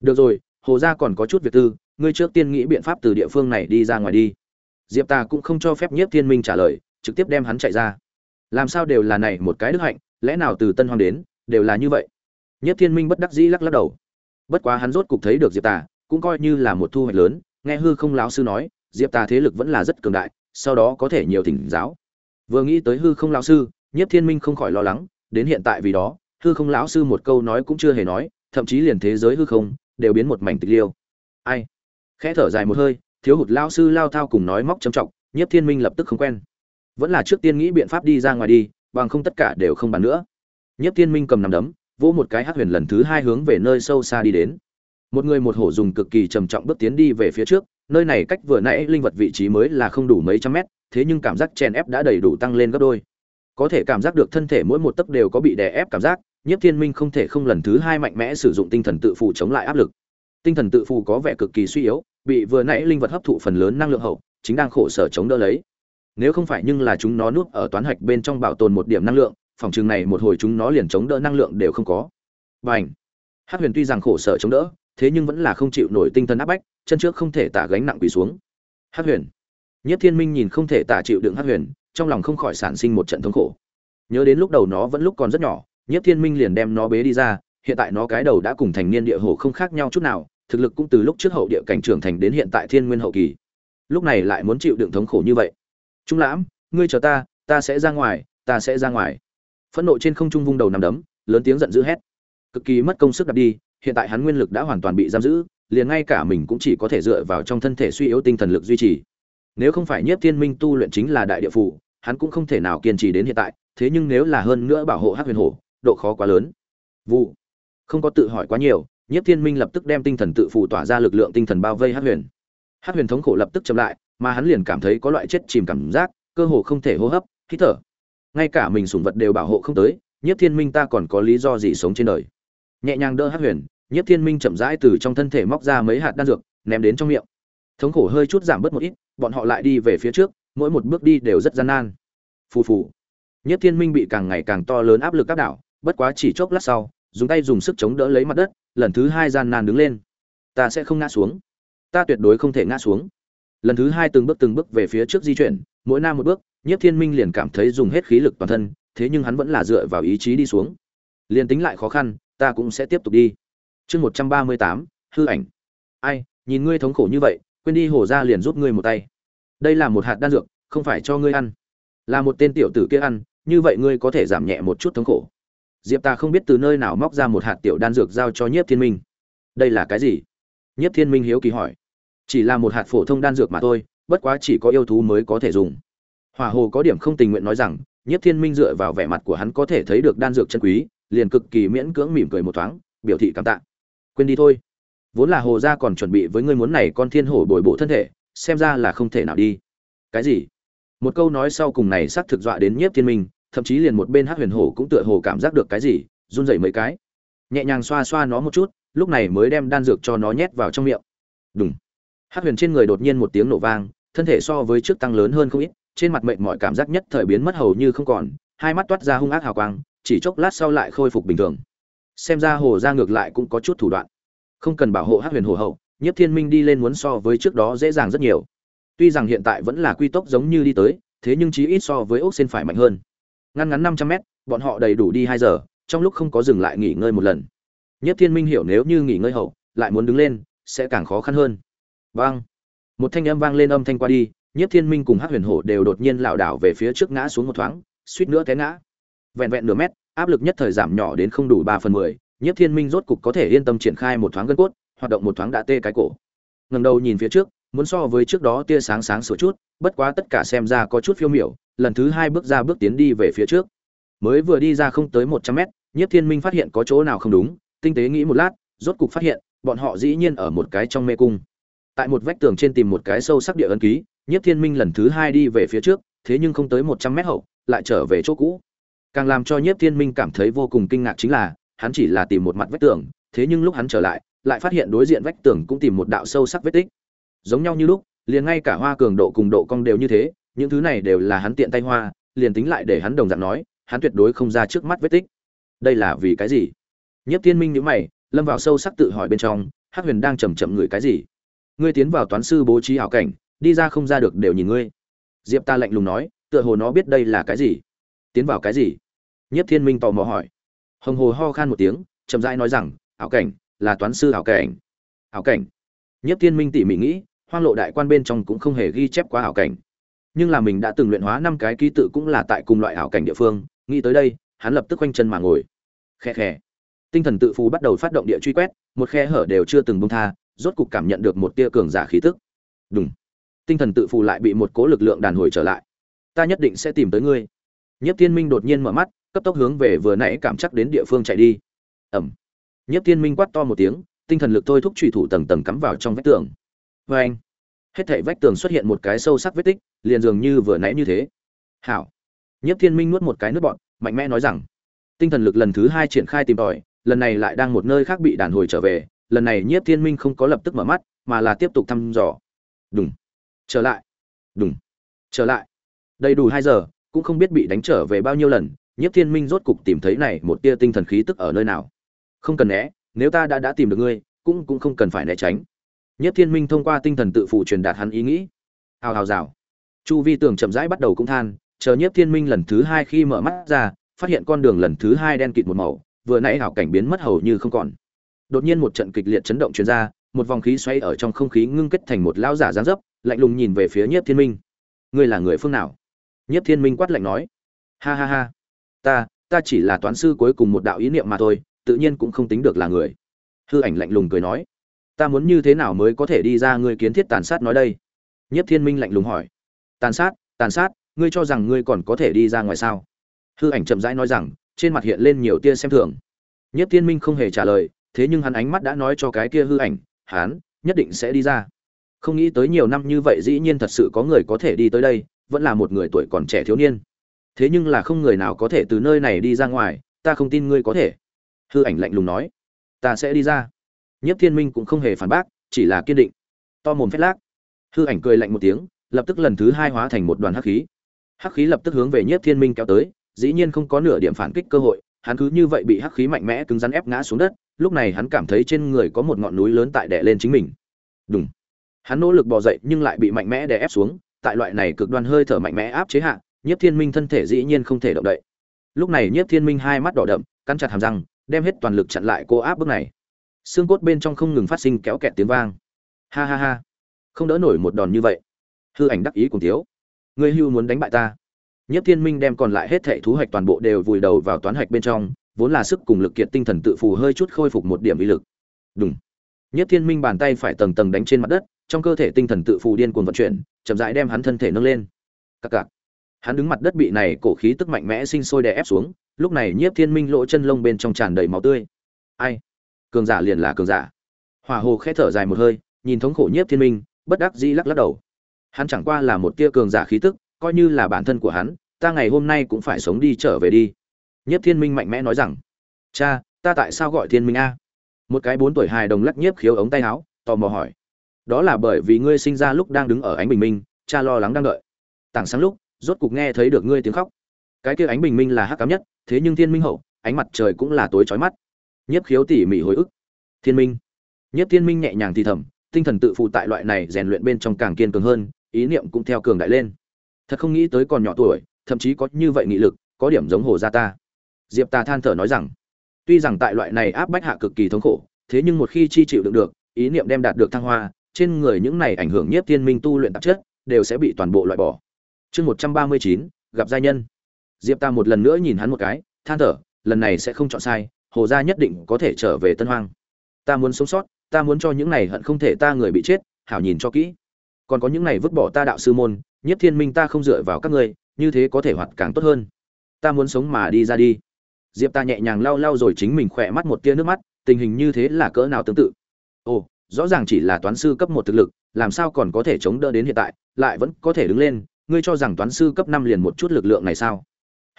được rồi hồ gia còn có chút việc tư, ngươi trước tiên nghĩ biện pháp từ địa phương này đi ra ngoài đi. Diệp ta cũng không cho phép nhất thiên minh trả lời, trực tiếp đem hắn chạy ra. Làm sao đều là này một cái đức hạnh, lẽ nào từ tân hoàng đến, đều là như vậy? Nhất thiên minh bất đắc dĩ lắc lắc đầu. Bất quá hắn rốt cục thấy được diệp tà, cũng coi như là một thu hoạch lớn, nghe hư không lão sư nói, diệp tà thế lực vẫn là rất cường đại, sau đó có thể nhiều thỉnh giáo. Vừa nghĩ tới hư không lão sư nhất thiên minh không khỏi lo lắng, đến hiện tại vì đó, hư không lão sư một câu nói cũng chưa hề nói, thậm chí liền thế giới hư không đều biến một mảnh tịch liêu. Ai? Khẽ thở dài một hơi, thiếu hụt lão sư lao thao cùng nói móc trầm trọng nhất thiên minh lập tức không quen. Vẫn là trước tiên nghĩ biện pháp đi ra ngoài đi, bằng không tất cả đều không bàn nữa. Nhất thiên minh cầm nằm đấm, vỗ một cái hát huyền lần thứ hai hướng về nơi sâu xa đi đến. Một người một hổ dùng cực kỳ trầm trọng bước tiến đi về phía trước, nơi này cách vừa nãy linh vật vị trí mới là không đủ mấy trăm mét, thế nhưng cảm giác chèn ép đã đầy đủ tăng lên gấp đôi. Có thể cảm giác được thân thể mỗi một tấc đều có bị đè ép cảm giác nhiếp thiên minh không thể không lần thứ hai mạnh mẽ sử dụng tinh thần tự phụ chống lại áp lực. Tinh thần tự phụ có vẻ cực kỳ suy yếu, bị vừa nãy linh vật hấp thụ phần lớn năng lượng hậu, chính đang khổ sở chống đỡ lấy. Nếu không phải nhưng là chúng nó nuốt ở toán hạch bên trong bảo tồn một điểm năng lượng, phòng trường này một hồi chúng nó liền chống đỡ năng lượng đều không có. Và ảnh hát huyền tuy rằng khổ sở chống đỡ, thế nhưng vẫn là không chịu nổi tinh thần áp bách, chân trước không thể tả gánh nặng quỳ xuống. Hát huyền! Nhất thiên minh nhìn không thể tả chịu đựng hát huyền, trong lòng không khỏi sản sinh một trận thống khổ. Nhớ đến lúc đầu nó vẫn lúc còn rất nhỏ Nhiếp thiên minh liền đem nó bế đi ra, hiện tại nó cái đầu đã cùng thành niên địa Hổ không khác nhau chút nào, thực lực cũng từ lúc trước hậu địa cảnh trưởng thành đến hiện tại thiên nguyên hậu kỳ. Lúc này lại muốn chịu đựng thống khổ như vậy. Trung lãm, ngươi chờ ta ta sẽ ra ngoài, ta sẽ ra ngoài. Phẫn nộ trên không trung vung đầu nằm đấm, lớn tiếng giận dữ hét. Cực kỳ mất công sức đạp đi, hiện tại hắn nguyên lực đã hoàn toàn bị giam giữ, liền ngay cả mình cũng chỉ có thể dựa vào trong thân thể suy yếu tinh thần lực duy trì. Nếu không phải nhiếp thiên minh tu luyện chính là đại địa phủ, hắn cũng không thể nào kiên trì đến hiện tại, thế nhưng nếu là hơn nữa bảo hộ Hắc huyền hổ độ khó quá lớn. Vụ. Không có tự hỏi quá nhiều, nhiếp thiên minh lập tức đem tinh thần tự phụ tỏa ra lực lượng tinh thần bao vây hát huyền. Hát huyền thống khổ lập tức chậm lại, mà hắn liền cảm thấy có loại chết chìm cảm giác, cơ hồ không thể hô hấp, hít thở. Ngay cả mình sủng vật đều bảo hộ không tới, nhiếp thiên minh ta còn có lý do gì sống trên đời? Nhẹ nhàng đỡ hát huyền, nhiếp thiên minh chậm rãi từ trong thân thể móc ra mấy hạt đan dược, ném đến trong miệng. Thống khổ hơi chút giảm bớt một ít, bọn họ lại đi về phía trước, mỗi một bước đi đều rất gian nan. Phù phù. Nhiếp thiên minh bị càng ngày càng to lớn áp lực áp đảo bất quá chỉ chốc lát sau, dùng tay dùng sức chống đỡ lấy mặt đất, lần thứ hai gian nan đứng lên. Ta sẽ không ngã xuống. Ta tuyệt đối không thể ngã xuống. Lần thứ hai từng bước từng bước về phía trước di chuyển, mỗi nam một bước, nhiếp thiên minh liền cảm thấy dùng hết khí lực toàn thân, thế nhưng hắn vẫn là dựa vào ý chí đi xuống. Liền tính lại khó khăn, ta cũng sẽ tiếp tục đi. Chương một trăm ba mươi tám, hư ảnh. Ai, nhìn ngươi thống khổ như vậy, quên đi hổ ra liền giúp ngươi một tay. Đây là một hạt đan dược, không phải cho ngươi ăn. Là một tên tiểu tử kia ăn, như vậy ngươi có thể giảm nhẹ một chút thống khổ diệp ta không biết từ nơi nào móc ra một hạt tiểu đan dược giao cho nhiếp thiên minh. Đây là cái gì? Nhiếp thiên minh hiếu kỳ hỏi. Chỉ là một hạt phổ thông đan dược mà thôi, bất quá chỉ có yêu thú mới có thể dùng. Hỏa hồ có điểm không tình nguyện nói rằng, nhiếp thiên minh dựa vào vẻ mặt của hắn có thể thấy được đan dược chân quý, liền cực kỳ miễn cưỡng mỉm cười một thoáng, biểu thị cảm tạ. Quên đi thôi. Vốn là hồ gia còn chuẩn bị với ngươi muốn này con thiên hổ bồi bổ thân thể, xem ra là không thể nào đi. Cái gì? Một câu nói sau cùng này xác thực dọa đến nhiếp thiên minh thậm chí liền một bên hát huyền hổ cũng tựa hồ cảm giác được cái gì, run rẩy mấy cái. Nhẹ nhàng xoa xoa nó một chút, lúc này mới đem đan dược cho nó nhét vào trong miệng. Đúng hát huyền trên người đột nhiên một tiếng nổ vang, thân thể so với trước tăng lớn hơn không ít, trên mặt mệnh mọi cảm giác nhất thời biến mất hầu như không còn, hai mắt toát ra hung ác hào quang, chỉ chốc lát sau lại khôi phục bình thường. Xem ra hồ ra ngược lại cũng có chút thủ đoạn. Không cần bảo hộ hát huyền hồ hậu nhất thiên minh đi lên muốn so với trước đó dễ dàng rất nhiều. Tuy rằng hiện tại vẫn là quy tốc giống như đi tới, thế nhưng chí ít so với ốc sen phải mạnh hơn ngăn ngắn năm trăm mét, bọn họ đầy đủ đi hai giờ, trong lúc không có dừng lại nghỉ ngơi một lần. Nhất thiên minh hiểu nếu như nghỉ ngơi hậu, lại muốn đứng lên, sẽ càng khó khăn hơn. Vang. Một thanh âm vang lên âm thanh qua đi nhất thiên minh cùng hát huyền hổ đều đột nhiên lảo đảo về phía trước ngã xuống một thoáng, suýt nữa té ngã. Vẹn vẹn nửa mét, áp lực nhất thời giảm nhỏ đến không đủ ba phần mười nhất thiên minh rốt cục có thể yên tâm triển khai một thoáng gân cốt, hoạt động một thoáng đã tê cái cổ. Ngẩng đầu nhìn phía trước muốn so với trước đó tia sáng sáng sửa chút, bất quá tất cả xem ra có chút phiêu miểu, lần thứ hai bước ra bước tiến đi về phía trước. Mới vừa đi ra không tới một trăm mét nhất thiên minh phát hiện có chỗ nào không đúng, tinh tế nghĩ một lát, rốt cục phát hiện, bọn họ dĩ nhiên ở một cái trong mê cung. Tại một vách tường trên tìm một cái sâu sắc địa ấn ký nhất thiên minh lần thứ hai đi về phía trước, thế nhưng không tới một trăm mét hậu, lại trở về chỗ cũ. Càng làm cho nhất thiên minh cảm thấy vô cùng kinh ngạc chính là, hắn chỉ là tìm một mặt vách tường, thế nhưng lúc hắn trở lại lại phát hiện đối diện vách tường cũng tìm một đạo sâu sắc vết tích giống nhau như lúc, liền ngay cả hoa cường độ cùng độ cong đều như thế, những thứ này đều là hắn tiện tay hoa, liền tính lại để hắn đồng dạng nói, hắn tuyệt đối không ra trước mắt vết tích. Đây là vì cái gì? Nhất thiên minh nhữ mày, lâm vào sâu sắc tự hỏi bên trong, hắc huyền đang chầm chậm ngửi cái gì? Ngươi tiến vào toán sư bố trí hảo cảnh, đi ra không ra được đều nhìn ngươi. Diệp ta lạnh lùng nói, tựa hồ nó biết đây là cái gì. Tiến vào cái gì? Nhất thiên minh tò mò hỏi. Hồng hồ ho khan một tiếng, chậm rãi nói rằng, hảo cảnh, là toán sư hảo cảnh. Hảo cảnh. Nhất thiên minh tỉ mỉ nghĩ hoang lộ đại quan bên trong cũng không hề ghi chép quá ảo cảnh. Nhưng là mình đã từng luyện hóa năm cái ký tự cũng là tại cùng loại ảo cảnh địa phương, nghĩ tới đây, hắn lập tức quanh chân mà ngồi. Khe khe. Tinh thần tự phù bắt đầu phát động địa truy quét, một khe hở đều chưa từng bông tha, rốt cục cảm nhận được một tia cường giả khí tức. Đúng tinh thần tự phù lại bị một cố lực lượng đàn hồi trở lại. Ta nhất định sẽ tìm tới ngươi. Nhất thiên minh đột nhiên mở mắt, cấp tốc hướng về vừa nãy cảm chắc đến địa phương chạy đi. Ẩm nhất thiên minh quát to một tiếng, tinh thần lực thôi thúc trùy thủ tầng tầng cắm vào trong vách tường vê anh. Hết thảy vách tường xuất hiện một cái sâu sắc vết tích, liền dường như vừa nãy như thế. Hảo. Nhiếp thiên minh nuốt một cái nước bọn mạnh mẽ nói rằng, tinh thần lực lần thứ hai triển khai tìm tòi, lần này lại đang một nơi khác bị đàn hồi trở về, lần này nhiếp thiên minh không có lập tức mở mắt, mà là tiếp tục thăm dò. Đúng trở lại. Đúng trở lại. Đầy đủ hai giờ, cũng không biết bị đánh trở về bao nhiêu lần, nhiếp thiên minh rốt cục tìm thấy này một tia tinh thần khí tức ở nơi nào. Không cần né, nếu ta đã đã tìm được ngươi, cũng cũng không cần phải né tránh. Nhất thiên minh thông qua tinh thần tự phụ truyền đạt hắn ý nghĩ. Hào hào rào. Chu vi tường chậm rãi bắt đầu cũng than, chờ Nhất thiên minh lần thứ hai khi mở mắt ra, phát hiện con đường lần thứ hai đen kịt một màu, vừa nãy hảo cảnh biến mất hầu như không còn. Đột nhiên một trận kịch liệt chấn động truyền ra, một vòng khí xoay ở trong không khí ngưng kết thành một lão giả dáng dấp, lạnh lùng nhìn về phía nhiếp thiên minh. Ngươi là người phương nào? Nhiếp thiên minh quát lạnh nói. Ha ha ha. Ta ta chỉ là toán sư cuối cùng một đạo ý niệm mà thôi, tự nhiên cũng không tính được là người. Hư ảnh lạnh lùng cười nói ta muốn như thế nào mới có thể đi ra ngươi kiến thiết tàn sát nói đây? Nhất thiên minh lạnh lùng hỏi. Tàn sát tàn sát, ngươi cho rằng ngươi còn có thể đi ra ngoài sao? Hư ảnh chậm rãi nói rằng, trên mặt hiện lên nhiều tia xem thường. Nhất thiên minh không hề trả lời, thế nhưng hắn ánh mắt đã nói cho cái kia hư ảnh hắn nhất định sẽ đi ra. Không nghĩ tới nhiều năm như vậy dĩ nhiên thật sự có người có thể đi tới đây, vẫn là một người tuổi còn trẻ thiếu niên. Thế nhưng là không người nào có thể từ nơi này đi ra ngoài, ta không tin ngươi có thể. Hư ảnh lạnh lùng nói, ta sẽ đi ra nhất thiên minh cũng không hề phản bác, chỉ là kiên định. To mồm phét lác. Hư ảnh cười lạnh một tiếng, lập tức lần thứ hai hóa thành một đoàn hắc khí. Hắc khí lập tức hướng về nhất thiên minh kéo tới, dĩ nhiên không có nửa điểm phản kích cơ hội, hắn cứ như vậy bị hắc khí mạnh mẽ cứng rắn ép ngã xuống đất, lúc này hắn cảm thấy trên người có một ngọn núi lớn tại đè lên chính mình. Đùng! hắn nỗ lực bò dậy nhưng lại bị mạnh mẽ đè ép xuống, tại loại này cực đoan hơi thở mạnh mẽ áp chế hạ, nhiếp thiên minh thân thể dĩ nhiên không thể động đậy. Lúc này nhiếp thiên minh hai mắt đỏ đậm, cắn chặt hàm răng, đem hết toàn lực chặn lại cô áp bước này xương cốt bên trong không ngừng phát sinh kéo kẹt tiếng vang ha ha ha không đỡ nổi một đòn như vậy hư ảnh đắc ý cùng thiếu người hưu muốn đánh bại ta Nhất Thiên Minh đem còn lại hết thảy thú hạch toàn bộ đều vùi đầu vào toán hạch bên trong, vốn là sức cùng lực kiệt tinh thần tự phù hơi chút khôi phục một điểm uy lực. Đùng. Nhất Thiên Minh bàn tay phải tầng tầng đánh trên mặt đất, trong cơ thể tinh thần tự phù điên cuồng vận chuyển, chậm rãi đem hắn thân thể nâng lên. cặc cặc Hắn đứng mặt đất bị này cổ khí tức mạnh mẽ sinh sôi đè ép xuống, lúc này Nhiếp Thiên Minh lỗ chân lông bên trong tràn đầy máu tươi. Ai? Cường giả liền là cường giả. Hỏa Hồ khẽ thở dài một hơi, nhìn thống khổ Nhiếp Thiên Minh, bất đắc dĩ lắc lắc đầu. Hắn chẳng qua là một tia cường giả khí tức, coi như là bản thân của hắn, ta ngày hôm nay cũng phải sống đi trở về đi. Nhất thiên minh mạnh mẽ nói rằng cha ta tại sao gọi thiên minh a? Một cái bốn tuổi hài đồng lắc nhiếp khiếu ống tay áo tò mò hỏi đó là bởi vì ngươi sinh ra lúc đang đứng ở ánh bình minh cha lo lắng đang đợi. Tảng sáng lúc rốt cục nghe thấy được ngươi tiếng khóc. Cái kia ánh bình minh là hắc cám nhất thế nhưng thiên minh hậu ánh mặt trời cũng là tối chói mắt nhiếp khiếu tỉ mỉ hồi ức. Thiên minh. Nhiếp thiên minh nhẹ nhàng thì thầm, tinh thần tự phụ tại loại này rèn luyện bên trong càng kiên cường hơn, ý niệm cũng theo cường đại lên. Thật không nghĩ tới còn nhỏ tuổi, thậm chí có như vậy nghị lực, có điểm giống hồ gia ta. Diệp ta than thở nói rằng, tuy rằng tại loại này áp bách hạ cực kỳ thống khổ, thế nhưng một khi chi chịu đựng được, ý niệm đem đạt được thăng hoa, trên người những này ảnh hưởng nhiếp thiên minh tu luyện tạp chất, đều sẽ bị toàn bộ loại bỏ. Chương một trăm ba mươi chín, gặp gia nhân. Diệp ta một lần nữa nhìn hắn một cái, than thở, lần này sẽ không chọn sai hồ gia nhất định có thể trở về tân hoang. Ta muốn sống sót, ta muốn cho những này hận không thể ta người bị chết, hảo nhìn cho kỹ. Còn có những này vứt bỏ ta đạo sư môn, nhất thiên minh ta không dựa vào các ngươi, như thế có thể hoạt càng tốt hơn. Ta muốn sống mà đi ra đi. Diệp ta nhẹ nhàng lau lau rồi chính mình khỏe mắt một tia nước mắt, tình hình như thế là cỡ nào tương tự? Ồ, rõ ràng chỉ là toán sư cấp một thực lực, làm sao còn có thể chống đỡ đến hiện tại, lại vẫn có thể đứng lên, ngươi cho rằng toán sư cấp năm liền một chút lực lượng này sao?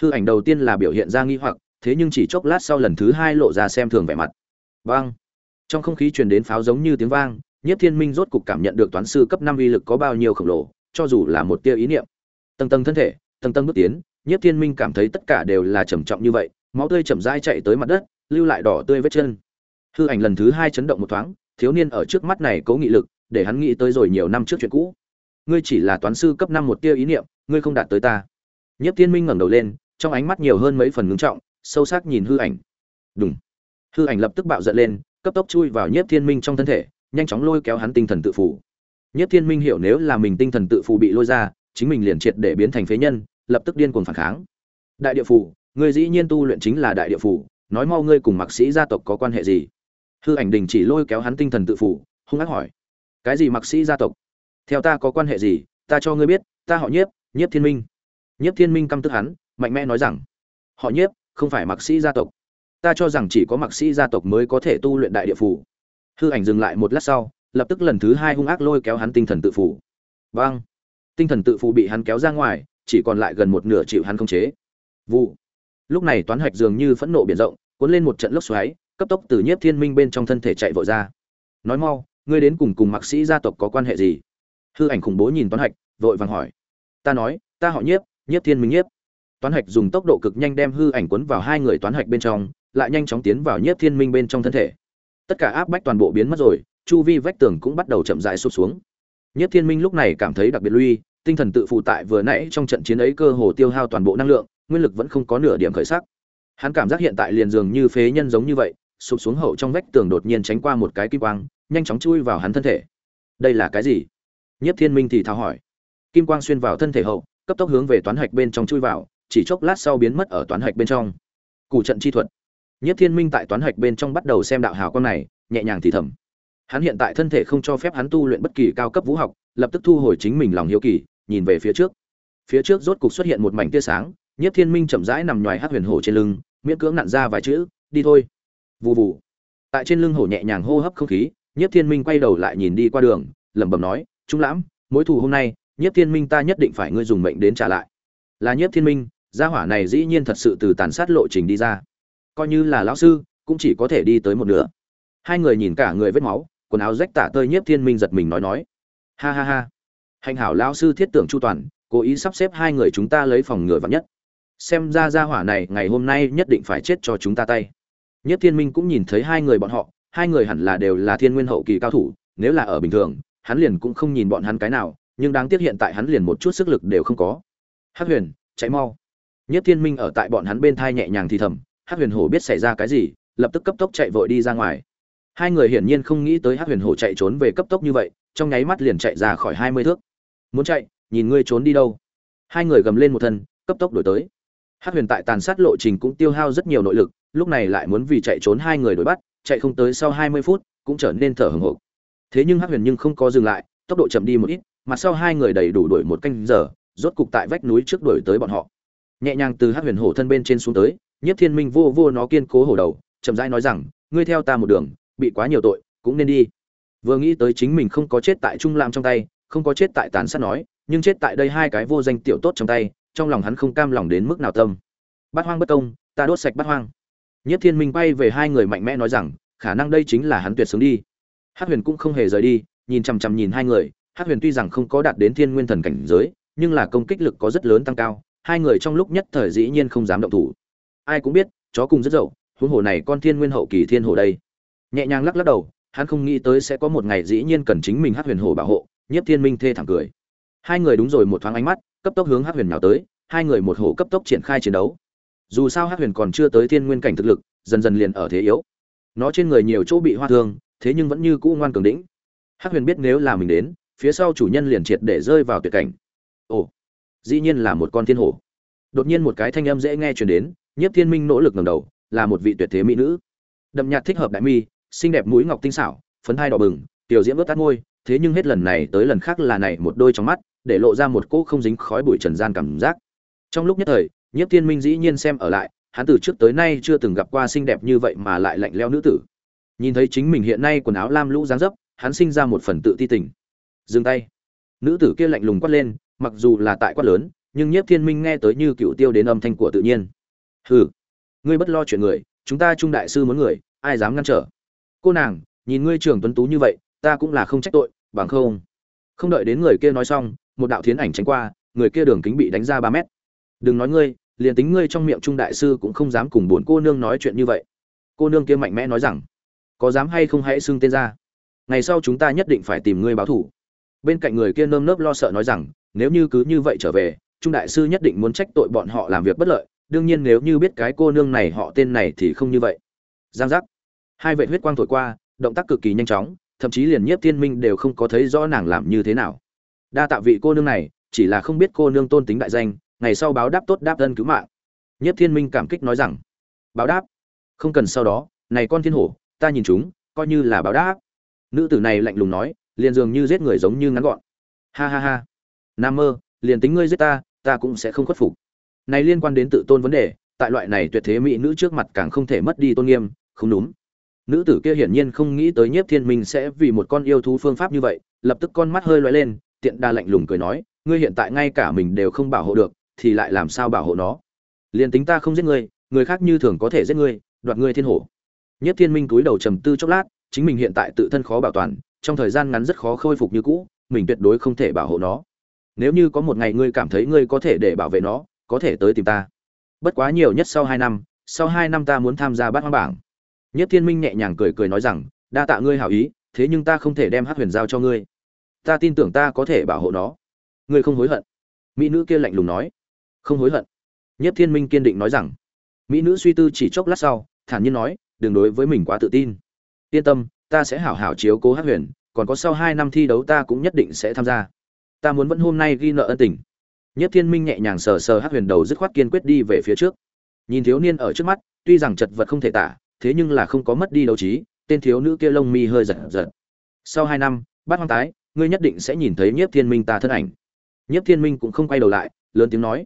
Hư ảnh đầu tiên là biểu hiện ra nghi hoặc thế nhưng chỉ chốc lát sau lần thứ hai lộ ra xem thường vẻ mặt. Vang. Trong không khí truyền đến pháo giống như tiếng vang nhất thiên minh rốt cục cảm nhận được toán sư cấp năm uy lực có bao nhiêu khổng lồ, cho dù là một tia ý niệm. Tầng tầng thân thể, tầng tầng bước tiến nhất thiên minh cảm thấy tất cả đều là trầm trọng như vậy, máu tươi chậm rãi chạy tới mặt đất, lưu lại đỏ tươi vết chân. Hư ảnh lần thứ hai chấn động một thoáng, thiếu niên ở trước mắt này cố nghị lực, để hắn nghĩ tới rồi nhiều năm trước chuyện cũ. Ngươi chỉ là toán sư cấp năm một tia ý niệm, ngươi không đạt tới ta. Nhất thiên minh ngẩng đầu lên, trong ánh mắt nhiều hơn mấy phần ngưng trọng sâu sắc nhìn hư ảnh. Đúng hư ảnh lập tức bạo giận lên, cấp tốc chui vào nhiếp thiên minh trong thân thể, nhanh chóng lôi kéo hắn tinh thần tự phủ nhiếp thiên minh hiểu nếu là mình tinh thần tự phủ bị lôi ra, chính mình liền triệt để biến thành phế nhân, lập tức điên cuồng phản kháng. Đại địa phủ người dĩ nhiên tu luyện chính là đại địa phủ nói mau ngươi cùng mạc sĩ gia tộc có quan hệ gì? Hư ảnh đình chỉ lôi kéo hắn tinh thần tự phủ hung ác hỏi. Cái gì mạc sĩ gia tộc? Theo ta có quan hệ gì, ta cho ngươi biết, ta họ nhiếp nhiếp thiên minh. Nhiếp thiên minh căm tức hắn, mạnh mẽ nói rằng. Họ nhiếp không phải Mặc sĩ gia tộc. Ta cho rằng chỉ có Mặc sĩ gia tộc mới có thể tu luyện đại địa phủ. Hư ảnh dừng lại một lát sau, lập tức lần thứ hai hung ác lôi kéo hắn tinh thần tự phủ. Vâng. Tinh thần tự phủ bị hắn kéo ra ngoài, chỉ còn lại gần một nửa chịu hắn không chế. Vụ. Lúc này toán hạch dường như phẫn nộ biển rộng, cuốn lên một trận lốc xoáy, cấp tốc từ nhiếp thiên minh bên trong thân thể chạy vội ra. Nói mau, ngươi đến cùng cùng mạc sĩ gia tộc có quan hệ gì? Hư ảnh khủng bố nhìn toán hạch, vội vàng hỏi. Ta nói, ta họ nhiếp nhiếp thiên minh nhiếp toán hạch dùng tốc độ cực nhanh đem hư ảnh cuốn vào hai người toán hạch bên trong, lại nhanh chóng tiến vào nhiếp thiên minh bên trong thân thể. Tất cả áp bách toàn bộ biến mất rồi, chu vi vách tường cũng bắt đầu chậm rãi sụp xuống. Nhiếp thiên minh lúc này cảm thấy đặc biệt lui, tinh thần tự phụ tại vừa nãy trong trận chiến ấy cơ hồ tiêu hao toàn bộ năng lượng, nguyên lực vẫn không có nửa điểm khởi sắc. Hắn cảm giác hiện tại liền dường như phế nhân giống như vậy, sụp xuống hậu trong vách tường đột nhiên tránh qua một cái kim quang, nhanh chóng chui vào hắn thân thể. Đây là cái gì? Nhất thiên minh thì thào hỏi. Kim quang xuyên vào thân thể hậu, cấp tốc hướng về toán hạch bên trong chui vào chỉ chốc lát sau biến mất ở toán hạch bên trong. Cụ trận chi thuật. Nhất thiên minh tại toán hạch bên trong bắt đầu xem đạo hào con này, nhẹ nhàng thì thầm. Hắn hiện tại thân thể không cho phép hắn tu luyện bất kỳ cao cấp vũ học, lập tức thu hồi chính mình lòng hiếu kỳ, nhìn về phía trước. Phía trước rốt cục xuất hiện một mảnh tia sáng nhất thiên minh chậm rãi nằm ngoài hát huyền hổ trên lưng, miễn cưỡng nặn ra vài chữ, đi thôi. Vù vù. Tại trên lưng hổ nhẹ nhàng hô hấp không khí nhất thiên minh quay đầu lại nhìn đi qua đường, lẩm bẩm nói, trung lãm, mối thù hôm nay nhất thiên minh ta nhất định phải ngươi dùng mệnh đến trả lại. Là nhất thiên minh gia hỏa này dĩ nhiên thật sự từ tàn sát lộ trình đi ra. Coi như là lão sư, cũng chỉ có thể đi tới một nửa. Hai người nhìn cả người vết máu, quần áo rách tả tơi nhiếp thiên minh giật mình nói nói. Ha ha ha. Hành hảo lão sư thiết tưởng chu toàn, cố ý sắp xếp hai người chúng ta lấy phòng ngừa vắng nhất. Xem ra gia hỏa này ngày hôm nay nhất định phải chết cho chúng ta tay. Nhất thiên minh cũng nhìn thấy hai người bọn họ, hai người hẳn là đều là thiên nguyên hậu kỳ cao thủ, nếu là ở bình thường, hắn liền cũng không nhìn bọn hắn cái nào, nhưng đáng tiếc hiện tại hắn liền một chút sức lực đều không có. Hắc huyền cháy mau nhất thiên minh ở tại bọn hắn bên thai nhẹ nhàng thì thầm, hắc huyền hổ biết xảy ra cái gì, lập tức cấp tốc chạy vội đi ra ngoài. Hai người hiển nhiên không nghĩ tới hắc huyền hổ chạy trốn về cấp tốc như vậy, trong nháy mắt liền chạy ra khỏi hai mươi thước. Muốn chạy, nhìn ngươi trốn đi đâu. Hai người gầm lên một thân, cấp tốc đổi tới. Hắc huyền tại tàn sát lộ trình cũng tiêu hao rất nhiều nội lực, lúc này lại muốn vì chạy trốn hai người đuổi bắt, chạy không tới sau hai mươi phút, cũng trở nên thở hừng hực thế nhưng hắc huyền nhưng không có dừng lại, tốc độ chậm đi một ít mặt sau hai người đầy đủ đuổi một canh giờ, rốt cục tại vách núi trước đuổi tới bọn họ nhẹ nhàng từ hắc huyền hổ thân bên trên xuống tới nhất thiên minh vô vô nó kiên cố hổ đầu, chậm rãi nói rằng, ngươi theo ta một đường, bị quá nhiều tội, cũng nên đi. Vừa nghĩ tới chính mình không có chết tại trung lam trong tay, không có chết tại tàn sát nói, nhưng chết tại đây hai cái vô danh tiểu tốt trong tay, trong lòng hắn không cam lòng đến mức nào tâm. Bát hoang bất công, ta đốt sạch bát hoang. Nhất thiên minh bay về hai người mạnh mẽ nói rằng, khả năng đây chính là hắn tuyệt sướng đi. Hắc huyền cũng không hề rời đi, nhìn chằm chằm nhìn hai người, hắc huyền tuy rằng không có đạt đến thiên nguyên thần cảnh giới, nhưng là công kích lực có rất lớn tăng cao hai người trong lúc nhất thời dĩ nhiên không dám động thủ. Ai cũng biết, chó cùng rất dậu, huống hồ này con thiên nguyên hậu kỳ thiên hồ đây. Nhẹ nhàng lắc lắc đầu, hắn không nghĩ tới sẽ có một ngày dĩ nhiên cần chính mình hát huyền hồ bảo hộ, nhiếp thiên minh thê thẳng cười. Hai người đúng rồi, một thoáng ánh mắt, cấp tốc hướng hát huyền nào tới, hai người một hồ cấp tốc triển khai chiến đấu. Dù sao hát huyền còn chưa tới thiên nguyên cảnh thực lực, dần dần liền ở thế yếu. Nó trên người nhiều chỗ bị hoa thương, thế nhưng vẫn như cũ ngoan cường đĩnh. Hát huyền biết nếu là mình đến, phía sau chủ nhân liền triệt để rơi vào tuyệt cảnh. Ồ dĩ nhiên là một con thiên hổ. Đột nhiên một cái thanh âm dễ nghe truyền đến, nhiếp thiên minh nỗ lực ngầm đầu, là một vị tuyệt thế mỹ nữ. Đậm nhạt thích hợp đại mi, xinh đẹp mũi ngọc tinh xảo, phấn hai đỏ bừng, tiểu diễm ướt tắt môi, thế nhưng hết lần này tới lần khác là này một đôi trong mắt, để lộ ra một cỗ không dính khói bụi trần gian cảm giác. Trong lúc nhất thời, nhiếp thiên minh dĩ nhiên xem ở lại, hắn từ trước tới nay chưa từng gặp qua xinh đẹp như vậy mà lại lạnh leo nữ tử. Nhìn thấy chính mình hiện nay quần áo lam lũ dáng dấp, hắn sinh ra một phần tự ti tình. Dừng tay. Nữ tử kia lạnh lùng quát lên mặc dù là tại quát lớn, nhưng nhiếp thiên minh nghe tới như cựu tiêu đến âm thanh của tự nhiên. Hừ, ngươi bất lo chuyện người, chúng ta trung đại sư muốn người, ai dám ngăn trở? Cô nàng, nhìn ngươi trường tuấn tú như vậy, ta cũng là không trách tội, bằng không? Không đợi đến người kia nói xong, một đạo thiến ảnh tránh qua, người kia đường kính bị đánh ra ba mét. Đừng nói ngươi, liền tính ngươi trong miệng trung đại sư cũng không dám cùng bốn cô nương nói chuyện như vậy. Cô nương kia mạnh mẽ nói rằng, có dám hay không hãy xưng tên ra. Ngày sau chúng ta nhất định phải tìm ngươi báo thủ. Bên cạnh người kia nơm nớp lo sợ nói rằng nếu như cứ như vậy trở về, trung đại sư nhất định muốn trách tội bọn họ làm việc bất lợi, đương nhiên nếu như biết cái cô nương này họ tên này thì không như vậy. Giang giác. Hai vệ huyết quang thổi qua, động tác cực kỳ nhanh chóng, thậm chí liền nhiếp thiên minh đều không có thấy rõ nàng làm như thế nào. Đa tạ vị cô nương này, chỉ là không biết cô nương tôn tính đại danh, ngày sau báo đáp tốt đáp thân cứu mạng. Nhiếp thiên minh cảm kích nói rằng, báo đáp. Không cần sau đó, này con thiên hổ, ta nhìn chúng, coi như là báo đáp. Nữ tử này lạnh lùng nói, liền dường như giết người giống như ngắn gọn. Ha ha ha nam mơ, liền tính ngươi giết ta ta cũng sẽ không khuất phục. Này liên quan đến tự tôn vấn đề, tại loại này tuyệt thế mỹ nữ trước mặt càng không thể mất đi tôn nghiêm, không đúng. Nữ tử kia hiển nhiên không nghĩ tới nhiếp thiên minh sẽ vì một con yêu thú phương pháp như vậy, lập tức con mắt hơi loay lên, tiện đa lạnh lùng cười nói, ngươi hiện tại ngay cả mình đều không bảo hộ được, thì lại làm sao bảo hộ nó? Liền tính ta không giết ngươi, người khác như thường có thể giết ngươi, đoạt ngươi thiên hổ. Nhất thiên minh cúi đầu trầm tư chốc lát, chính mình hiện tại tự thân khó bảo toàn, trong thời gian ngắn rất khó khôi phục như cũ, mình tuyệt đối không thể bảo hộ nó nếu như có một ngày ngươi cảm thấy ngươi có thể để bảo vệ nó, có thể tới tìm ta. Bất quá nhiều nhất sau hai năm, sau hai năm ta muốn tham gia bát hoang bảng. Nhất thiên minh nhẹ nhàng cười cười nói rằng, đa tạ ngươi hảo ý, thế nhưng ta không thể đem hát huyền giao cho ngươi. Ta tin tưởng ta có thể bảo hộ nó. Ngươi không hối hận? Mỹ nữ kia lạnh lùng nói. Không hối hận. Nhất thiên minh kiên định nói rằng. Mỹ nữ suy tư chỉ chốc lát sau, thản nhiên nói, đừng đối với mình quá tự tin. Yên tâm, ta sẽ hảo hảo chiếu cố hát huyền, còn có sau hai năm thi đấu ta cũng nhất định sẽ tham gia ta muốn vẫn hôm nay ghi nợ ân tình. Nhất thiên minh nhẹ nhàng sờ sờ hát huyền đầu dứt khoát kiên quyết đi về phía trước. Nhìn thiếu niên ở trước mắt, tuy rằng chật vật không thể tả, thế nhưng là không có mất đi đấu trí, tên thiếu nữ kia lông mi hơi giật giật. Sau hai năm, bát hoang tái, ngươi nhất định sẽ nhìn thấy nhiếp thiên minh ta thân ảnh. Nhiếp thiên minh cũng không quay đầu lại, lớn tiếng nói.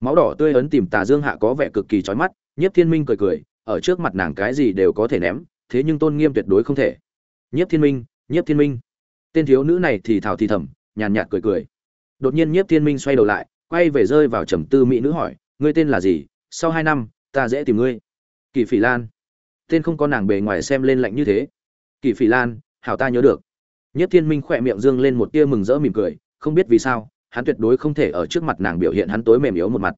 Máu đỏ tươi ấn tìm tà dương hạ có vẻ cực kỳ trói mắt nhiếp thiên minh cười cười, ở trước mặt nàng cái gì đều có thể ném, thế nhưng tôn nghiêm tuyệt đối không thể. Nhiếp thiên minh nhiếp thiên minh. Tên thiếu nữ này thì thảo thì thầm nhàn nhạt cười cười. Đột nhiên nhiếp thiên minh xoay đầu lại, quay về rơi vào trầm tư mỹ nữ hỏi, ngươi tên là gì? Sau hai năm, ta dễ tìm ngươi. Kỳ phỉ lan. Tên không có nàng bề ngoài xem lên lạnh như thế. Kỳ phỉ lan, hảo ta nhớ được. Nhiếp thiên minh khỏe miệng dương lên một tia mừng rỡ mỉm cười, không biết vì sao, hắn tuyệt đối không thể ở trước mặt nàng biểu hiện hắn tối mềm yếu một mặt.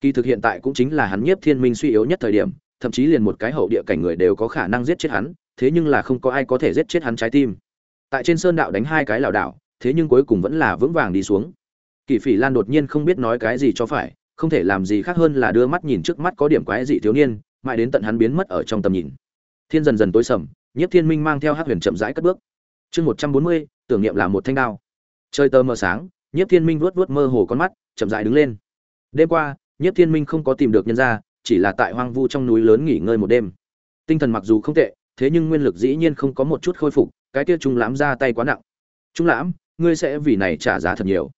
Kỳ thực hiện tại cũng chính là hắn nhiếp thiên minh suy yếu nhất thời điểm, thậm chí liền một cái hậu địa cảnh người đều có khả năng giết chết hắn, thế nhưng là không có ai có thể giết chết hắn trái tim. Tại trên sơn đạo đánh hai cái lảo đảo thế nhưng cuối cùng vẫn là vững vàng đi xuống. Kỳ phỉ lan đột nhiên không biết nói cái gì cho phải, không thể làm gì khác hơn là đưa mắt nhìn trước mắt có điểm quái dị thiếu niên, mãi đến tận hắn biến mất ở trong tầm nhìn. Thiên dần dần tối sầm, nhiếp thiên minh mang theo hát huyền chậm rãi cất bước. Chương một trăm bốn mươi, tưởng niệm là một thanh đao. Chơi tơ mờ sáng, nhiếp thiên minh vuốt vuốt mơ hồ con mắt, chậm rãi đứng lên. Đêm qua, nhiếp thiên minh không có tìm được nhân ra chỉ là tại hoang vu trong núi lớn nghỉ ngơi một đêm. Tinh thần mặc dù không tệ, thế nhưng nguyên lực dĩ nhiên không có một chút khôi phục, cái kia trung lãm ra tay quá nặng. Trung lãm ngươi sẽ vì này trả giá thật nhiều.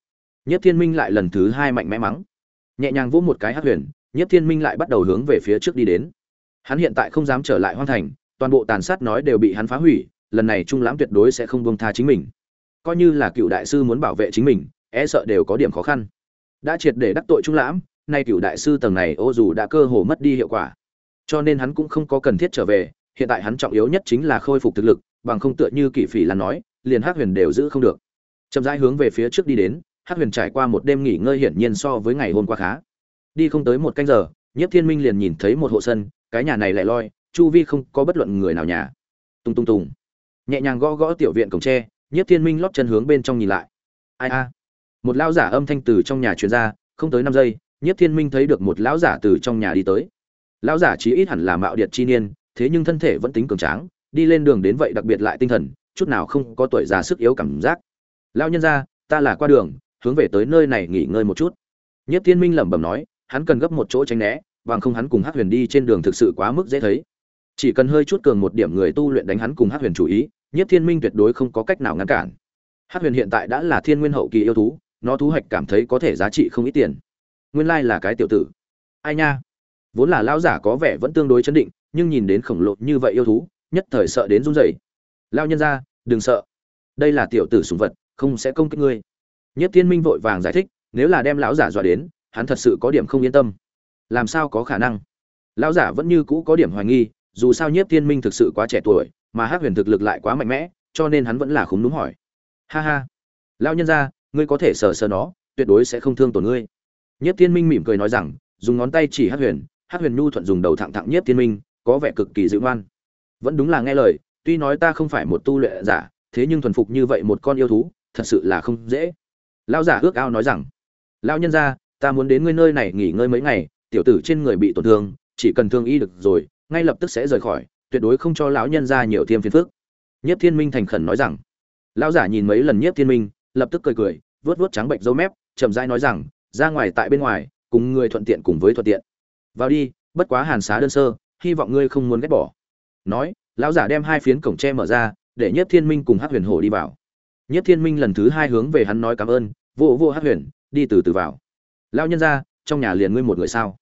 Nhất thiên minh lại lần thứ hai mạnh mẽ mắng. Nhẹ nhàng vỗ một cái hát huyền, Nhất thiên minh lại bắt đầu hướng về phía trước đi đến. Hắn hiện tại không dám trở lại hoang thành, toàn bộ tàn sát nói đều bị hắn phá hủy, lần này trung lãm tuyệt đối sẽ không buông tha chính mình. Coi như là cựu đại sư muốn bảo vệ chính mình e sợ đều có điểm khó khăn. Đã triệt để đắc tội trung lãm, nay cựu đại sư tầng này ô dù đã cơ hồ mất đi hiệu quả. Cho nên hắn cũng không có cần thiết trở về, hiện tại hắn trọng yếu nhất chính là khôi phục thực lực, bằng không tựa như kỷ phỉ là nói, liền hắc huyền đều giữ không được chậm rãi hướng về phía trước đi đến Hắc Huyền trải qua một đêm nghỉ ngơi hiển nhiên so với ngày hôm qua khá. Đi không tới một canh giờ, Nhiếp Thiên Minh liền nhìn thấy một hộ sân, cái nhà này lại loi, chu vi không có bất luận người nào nhà. Tung tung tùng, Nhẹ nhàng gõ gõ tiểu viện cổng tre, Nhiếp Thiên Minh lót chân hướng bên trong nhìn lại. Ai a? Một lão giả âm thanh từ trong nhà truyền ra, không tới năm giây, Nhiếp Thiên Minh thấy được một lão giả từ trong nhà đi tới. Lão giả chí ít hẳn là mạo điệt chi niên, thế nhưng thân thể vẫn tính cường tráng, đi lên đường đến vậy đặc biệt lại tinh thần, chút nào không có tuổi già sức yếu cảm giác. Lão nhân gia, ta là qua đường, hướng về tới nơi này nghỉ ngơi một chút. Nhất Thiên Minh lẩm bẩm nói, hắn cần gấp một chỗ tránh né, bằng không hắn cùng Hắc Huyền đi trên đường thực sự quá mức dễ thấy. Chỉ cần hơi chút cường một điểm người tu luyện đánh hắn cùng Hắc Huyền chủ ý, Nhất Thiên Minh tuyệt đối không có cách nào ngăn cản. Hắc Huyền hiện tại đã là thiên nguyên hậu kỳ yêu thú, nó thú hạch cảm thấy có thể giá trị không ít tiền. Nguyên lai là cái tiểu tử. Ai nha? Vốn là lão giả có vẻ vẫn tương đối chấn định, nhưng nhìn đến khổng lồ như vậy yêu thú, nhất thời sợ đến run rẩy. Lão nhân gia, đừng sợ. Đây là tiểu tử sùng vật, không sẽ công kích ngươi. Nhất Thiên Minh vội vàng giải thích, nếu là đem lão giả dọa đến, hắn thật sự có điểm không yên tâm. Làm sao có khả năng? Lão giả vẫn như cũ có điểm hoài nghi, dù sao Nhiếp Thiên Minh thực sự quá trẻ tuổi, mà Hát Huyền thực lực lại quá mạnh mẽ, cho nên hắn vẫn là khúm núm hỏi. Ha ha, lão nhân gia, ngươi có thể sờ sờ nó, tuyệt đối sẽ không thương tổn ngươi. Nhiếp Thiên Minh mỉm cười nói rằng, dùng ngón tay chỉ Hát Huyền, Hát Huyền nhu thuận dùng đầu thẳng thẳng Nhiếp Thiên Minh, có vẻ cực kỳ dữ ngoan. Vẫn đúng là nghe lời, tuy nói ta không phải một tu luyện giả, thế nhưng thuần phục như vậy một con yêu thú, thật sự là không dễ. Lão giả ước ao nói rằng, lão nhân gia, ta muốn đến ngươi nơi này nghỉ ngơi mấy ngày, tiểu tử trên người bị tổn thương, chỉ cần thương y được rồi, ngay lập tức sẽ rời khỏi, tuyệt đối không cho lão nhân gia nhiều thêm phiền phức. nhất Thiên Minh thành khẩn nói rằng. Lão giả nhìn mấy lần nhất Thiên Minh, lập tức cười cười, vuốt vuốt trắng bệnh râu mép, chậm rãi nói rằng, ra ngoài tại bên ngoài, cùng người thuận tiện cùng với thuận tiện. Vào đi, bất quá hàn xá đơn sơ, hy vọng ngươi không muốn ghét bỏ. Nói, lão giả đem hai phiến cổng tre mở ra, để nhất Thiên Minh cùng Hắc Huyền Hổ đi vào. Nhiếp Thiên Minh lần thứ hai hướng về hắn nói cảm ơn, vô vô Hắc Huyền, đi từ từ vào. Lão nhân gia, trong nhà liền ngươi một người sao?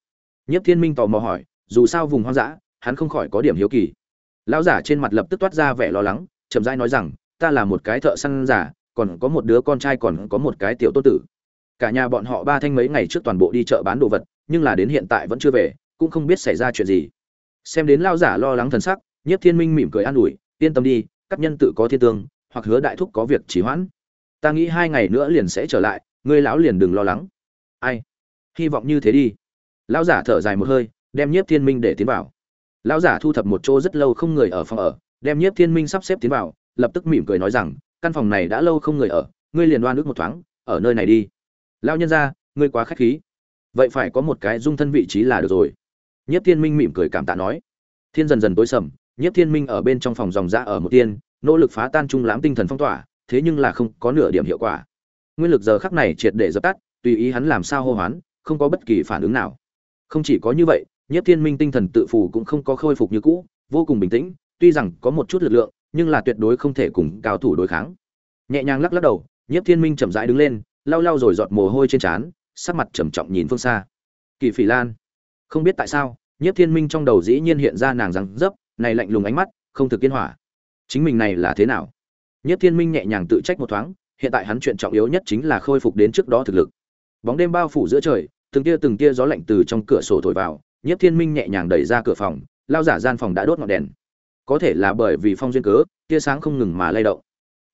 Nhiếp Thiên Minh tò mò hỏi, dù sao vùng hoang dã, hắn không khỏi có điểm hiếu kỳ. Lão giả trên mặt lập tức toát ra vẻ lo lắng, chậm rãi nói rằng, ta là một cái thợ săn giả, còn có một đứa con trai còn có một cái tiểu tôn tử. Cả nhà bọn họ ba thanh mấy ngày trước toàn bộ đi chợ bán đồ vật, nhưng là đến hiện tại vẫn chưa về, cũng không biết xảy ra chuyện gì. Xem đến lão giả lo lắng thần sắc, Nhiếp Thiên Minh mỉm cười an ủi, yên tâm đi, các nhân tự có thiên tương, hoặc hứa đại thúc có việc chỉ hoãn. Ta nghĩ hai ngày nữa liền sẽ trở lại, ngươi lão liền đừng lo lắng. Ai? Hy vọng như thế đi lão giả thở dài một hơi đem nhiếp thiên minh để tiến vào lão giả thu thập một chỗ rất lâu không người ở phòng ở đem nhiếp thiên minh sắp xếp tiến vào lập tức mỉm cười nói rằng căn phòng này đã lâu không người ở ngươi liền đoan nước một thoáng ở nơi này đi lão nhân ra ngươi quá khách khí vậy phải có một cái dung thân vị trí là được rồi nhiếp thiên minh mỉm cười cảm tạ nói thiên dần dần tối sầm nhiếp thiên minh ở bên trong phòng dòng ra ở một tiên nỗ lực phá tan trung lãm tinh thần phong tỏa thế nhưng là không có nửa điểm hiệu quả nguyên lực giờ khắc này triệt để dập tắt tùy ý hắn làm sao hô hoán không có bất kỳ phản ứng nào không chỉ có như vậy, Nhiếp Thiên Minh tinh thần tự phủ cũng không có khôi phục như cũ, vô cùng bình tĩnh, tuy rằng có một chút lực lượng, nhưng là tuyệt đối không thể cùng cao thủ đối kháng. Nhẹ nhàng lắc lắc đầu, Nhiếp Thiên Minh chậm rãi đứng lên, lau lau rồi giọt mồ hôi trên trán, sắc mặt trầm trọng nhìn phương xa. Kỳ Phỉ Lan. Không biết tại sao, Nhiếp Thiên Minh trong đầu dĩ nhiên hiện ra nàng rằng dấp, này lạnh lùng ánh mắt, không thực kiên hỏa. Chính mình này là thế nào? Nhất Thiên Minh nhẹ nhàng tự trách một thoáng, hiện tại hắn chuyện trọng yếu nhất chính là khôi phục đến trước đó thực lực. Bóng đêm bao phủ giữa trời, từng tia từng tia gió lạnh từ trong cửa sổ thổi vào Nhất thiên minh nhẹ nhàng đẩy ra cửa phòng lao giả gian phòng đã đốt ngọn đèn. Có thể là bởi vì phong duyên cớ tia sáng không ngừng mà lay động.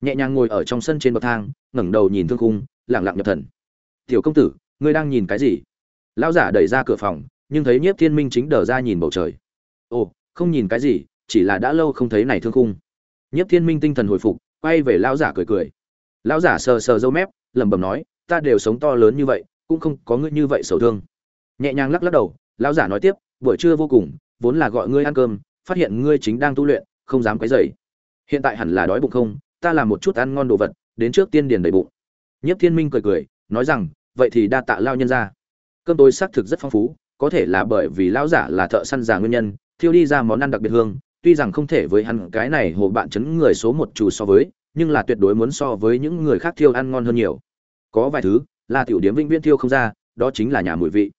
Nhẹ nhàng ngồi ở trong sân trên bậc thang ngẩng đầu nhìn thương khung lẳng lặng nhập thần. Tiểu công tử ngươi đang nhìn cái gì? Lao giả đẩy ra cửa phòng nhưng thấy nhiếp thiên minh chính đờ ra nhìn bầu trời. Ồ không nhìn cái gì chỉ là đã lâu không thấy này thương khung nhiếp thiên minh tinh thần hồi phục, quay về lão giả cười cười. Lão giả sờ sờ râu mép, lẩm bẩm nói, ta đều sống to lớn như vậy, cũng không có ngươi như vậy sầu thương. Nhẹ nhàng lắc lắc đầu, lão giả nói tiếp, buổi trưa vô cùng, vốn là gọi ngươi ăn cơm, phát hiện ngươi chính đang tu luyện, không dám quấy rầy. Hiện tại hẳn là đói bụng không, ta làm một chút ăn ngon đồ vật, đến trước tiên điền đầy bụng. Nhiếp thiên minh cười cười, nói rằng, vậy thì đa tạ lao nhân ra cơm tối xác thực rất phong phú, có thể là bởi vì lão giả là thợ săn già nguyên nhân, thiêu đi ra món ăn đặc biệt hương tuy rằng không thể với hắn, cái này hồ bạn chấn người số một chủ so với, nhưng là tuyệt đối muốn so với những người khác thiêu ăn ngon hơn nhiều. Có vài thứ, là tiểu điếm vĩnh viễn thiêu không ra, đó chính là nhà mùi vị.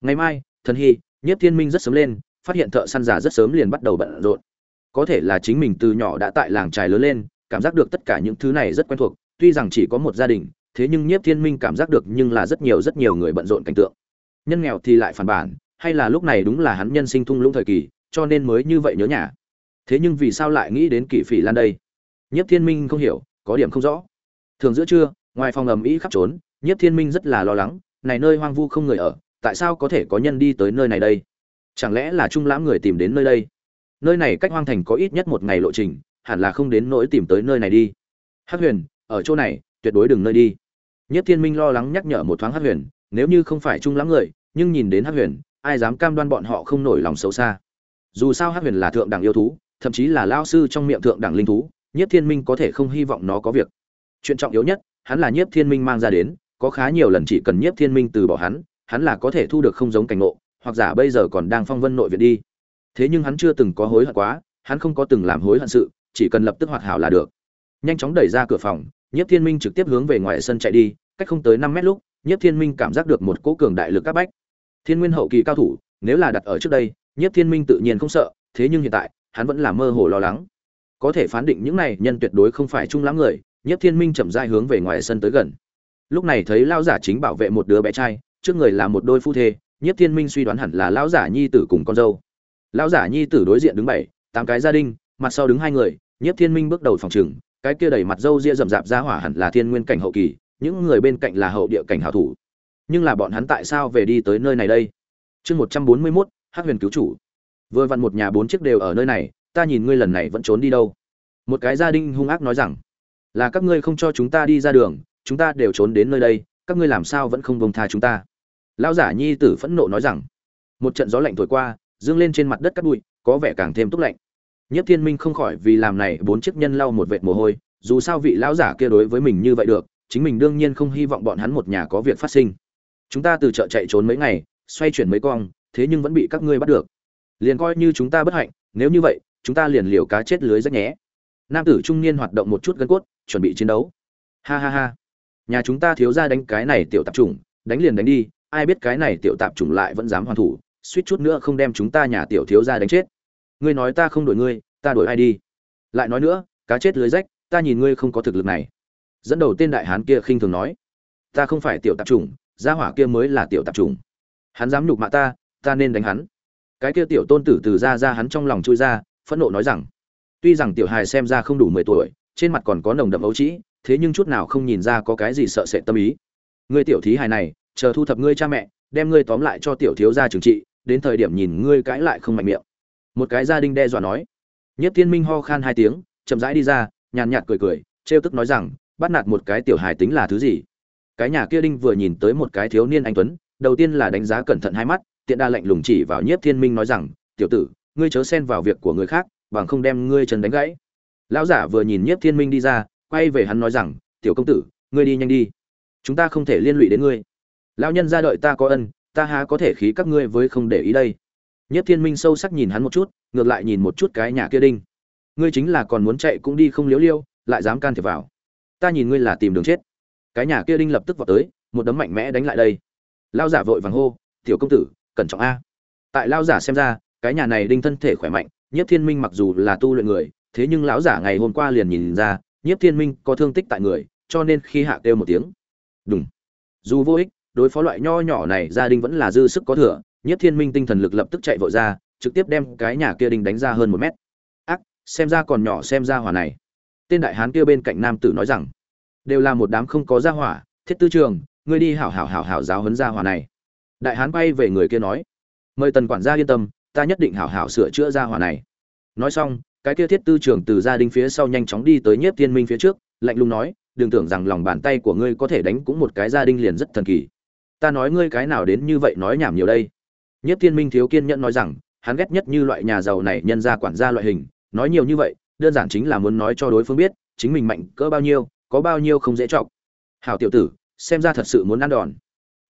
Ngày mai, thần hy, nhiếp thiên minh rất sớm lên, phát hiện thợ săn già rất sớm liền bắt đầu bận rộn. Có thể là chính mình từ nhỏ đã tại làng trài lớn lên, cảm giác được tất cả những thứ này rất quen thuộc, tuy rằng chỉ có một gia đình, thế nhưng nhiếp thiên minh cảm giác được nhưng là rất nhiều rất nhiều người bận rộn cảnh tượng. Nhân nghèo thì lại phản bản, hay là lúc này đúng là hắn nhân sinh thung lũng thời kỳ, cho nên mới như vậy nhớ nhà thế nhưng vì sao lại nghĩ đến kỷ phỉ lan đây nhiếp thiên minh không hiểu có điểm không rõ thường giữa trưa ngoài phòng ầm ĩ khắp trốn Nhiếp Thiên Minh rất là lo lắng, này nơi hoang vu không người ở, tại sao có thể có nhân đi tới nơi này đây? Chẳng lẽ là trung lãm người tìm đến nơi đây? Nơi này cách hoang thành có ít nhất một ngày lộ trình, hẳn là không đến nỗi tìm tới nơi này đi. Hắc Huyền, ở chỗ này, tuyệt đối đừng nơi đi. Nhất Thiên Minh lo lắng nhắc nhở một thoáng Hắc Huyền, nếu như không phải trung lãm người, nhưng nhìn đến Hắc Huyền, ai dám cam đoan bọn họ không nổi lòng xấu xa. Dù sao Hắc Huyền là thượng đẳng yêu thú, thậm chí là lao sư trong miệng thượng đẳng linh thú, Nhất Thiên Minh có thể không hy vọng nó có việc. Chuyện trọng yếu nhất, hắn là Nhiếp Thiên Minh mang ra đến, có khá nhiều lần chỉ cần Nhiếp Thiên Minh từ bỏ hắn, hắn là có thể thu được không giống cảnh ngộ, hoặc giả bây giờ còn đang phong vân nội viện đi. Thế nhưng hắn chưa từng có hối hận quá, hắn không có từng làm hối hận sự, chỉ cần lập tức hoạt hảo là được. Nhanh chóng đẩy ra cửa phòng, Nhiếp Thiên Minh trực tiếp hướng về ngoài sân chạy đi, cách không tới năm mét lúc, Nhiếp Thiên Minh cảm giác được một cỗ cường đại lực các bách. Thiên Nguyên hậu kỳ cao thủ, nếu là đặt ở trước đây, Nhiếp Thiên Minh tự nhiên không sợ, thế nhưng hiện tại, hắn vẫn là mơ hồ lo lắng. Có thể phán định những này nhân tuyệt đối không phải trung lắm người, Nhiếp Thiên Minh chậm rãi hướng về ngoài sân tới gần. Lúc này thấy lão giả chính bảo vệ một đứa bé trai, trước người là một đôi phu thê, Nhiếp Thiên Minh suy đoán hẳn là lão giả nhi tử cùng con dâu. Lão giả nhi tử đối diện đứng bảy, tám cái gia đình, mặt sau đứng hai người, Nhiếp Thiên Minh bước đầu phòng trừng, cái kia đầy mặt dâu ria rậm rạp ra hỏa hẳn là thiên nguyên cảnh hậu kỳ, những người bên cạnh là hậu địa cảnh hảo thủ. Nhưng là bọn hắn tại sao về đi tới nơi này đây? Chương 141, Hắc Huyền cứu chủ. Vừa vặn một nhà bốn chiếc đều ở nơi này, ta nhìn ngươi lần này vẫn trốn đi đâu? Một cái gia đình hung ác nói rằng, là các ngươi không cho chúng ta đi ra đường, chúng ta đều trốn đến nơi đây, các ngươi làm sao vẫn không bông tha chúng ta? Lão giả nhi tử phẫn nộ nói rằng, một trận gió lạnh thổi qua, dương lên trên mặt đất cát bụi, có vẻ càng thêm túc lạnh. Nhất Thiên Minh không khỏi vì làm này bốn chiếc nhân lau một vệt mồ hôi, dù sao vị lão giả kia đối với mình như vậy được, chính mình đương nhiên không hy vọng bọn hắn một nhà có việc phát sinh. Chúng ta từ chợ chạy trốn mấy ngày, xoay chuyển mấy cong, thế nhưng vẫn bị các ngươi bắt được. Liền coi như chúng ta bất hạnh, nếu như vậy, chúng ta liền liều cá chết lưới rách nhé. Nam tử trung niên hoạt động một chút gân cốt, chuẩn bị chiến đấu. Ha ha ha. Nhà chúng ta thiếu gia đánh cái này tiểu tạp chủng, đánh liền đánh đi, ai biết cái này tiểu tạp chủng lại vẫn dám hoàn thủ, suýt chút nữa không đem chúng ta nhà tiểu thiếu gia đánh chết ngươi nói ta không đổi ngươi ta đổi ai đi lại nói nữa cá chết lưới rách ta nhìn ngươi không có thực lực này dẫn đầu tên đại hán kia khinh thường nói ta không phải tiểu tạp chủng gia hỏa kia mới là tiểu tạp chủng hắn dám nhục mạ ta ta nên đánh hắn cái kia tiểu tôn tử từ ra ra hắn trong lòng chui ra, phẫn nộ nói rằng, tuy rằng tiểu hài xem ra không đủ mười tuổi, trên mặt còn có nồng đậm ấu trĩ, thế nhưng chút nào không nhìn ra có cái gì sợ sệt tâm ý. Ngươi tiểu thí hài này, chờ thu thập ngươi cha mẹ, đem ngươi tóm lại cho tiểu thiếu gia trừng trị, đến thời điểm nhìn ngươi cãi lại không mạnh miệng. Một cái gia đình đe dọa nói. Nhất thiên minh ho khan hai tiếng, chậm rãi đi ra, nhàn nhạt cười cười, trêu tức nói rằng, bắt nạt một cái tiểu hài tính là thứ gì? Cái nhà kia đinh vừa nhìn tới một cái thiếu niên anh tuấn, đầu tiên là đánh giá cẩn thận hai mắt tiện đa lệnh lùng chỉ vào nhiếp thiên minh nói rằng, tiểu tử, ngươi chớ xen vào việc của người khác, bằng không đem ngươi chân đánh gãy. Lão giả vừa nhìn nhiếp thiên minh đi ra, quay về hắn nói rằng, tiểu công tử, ngươi đi nhanh đi. Chúng ta không thể liên lụy đến ngươi. Lão nhân ra đợi ta có ân, ta há có thể khí các ngươi với không để ý đây. Nhất thiên minh sâu sắc nhìn hắn một chút, ngược lại nhìn một chút cái nhà kia đinh. Ngươi chính là còn muốn chạy cũng đi không liếu liêu, lại dám can thiệp vào. Ta nhìn ngươi là tìm đường chết. Cái nhà kia đinh lập tức vào tới, một đấm mạnh mẽ đánh lại đây. Lao giả vội vàng hô, tiểu công tử cẩn trọng a. Tại lao giả xem ra, cái nhà này đinh thân thể khỏe mạnh, nhiếp thiên minh mặc dù là tu luyện người, thế nhưng lão giả ngày hôm qua liền nhìn ra, nhiếp thiên minh có thương tích tại người, cho nên khi hạ kêu một tiếng đúng dù vô ích, đối phó loại nho nhỏ này gia đình vẫn là dư sức có thừa, nhiếp thiên minh tinh thần lực lập tức chạy vội ra, trực tiếp đem cái nhà kia đinh đánh ra hơn một mét. Ác, xem ra còn nhỏ xem ra hỏa này. Tên đại hán kia bên cạnh nam tử nói rằng, đều là một đám không có gia hỏa, thiết tư trường, ngươi đi hảo hảo hảo hảo giáo huấn gia hỏa này đại hán bay về người kia nói, mời tần quản gia yên tâm, ta nhất định hảo hảo sửa chữa gia hỏa này. Nói xong, cái kia thiết tư trường từ gia đình phía sau nhanh chóng đi tới nhiếp thiên minh phía trước, lạnh lùng nói, đừng tưởng rằng lòng bàn tay của ngươi có thể đánh cũng một cái gia đình liền rất thần kỳ. Ta nói ngươi cái nào đến như vậy nói nhảm nhiều đây. Nhất thiên minh thiếu kiên nhẫn nói rằng, hắn ghét nhất như loại nhà giàu này nhân ra quản gia loại hình, nói nhiều như vậy, đơn giản chính là muốn nói cho đối phương biết, chính mình mạnh cỡ bao nhiêu, có bao nhiêu không dễ chọc. Hảo tiểu tử, xem ra thật sự muốn ăn đòn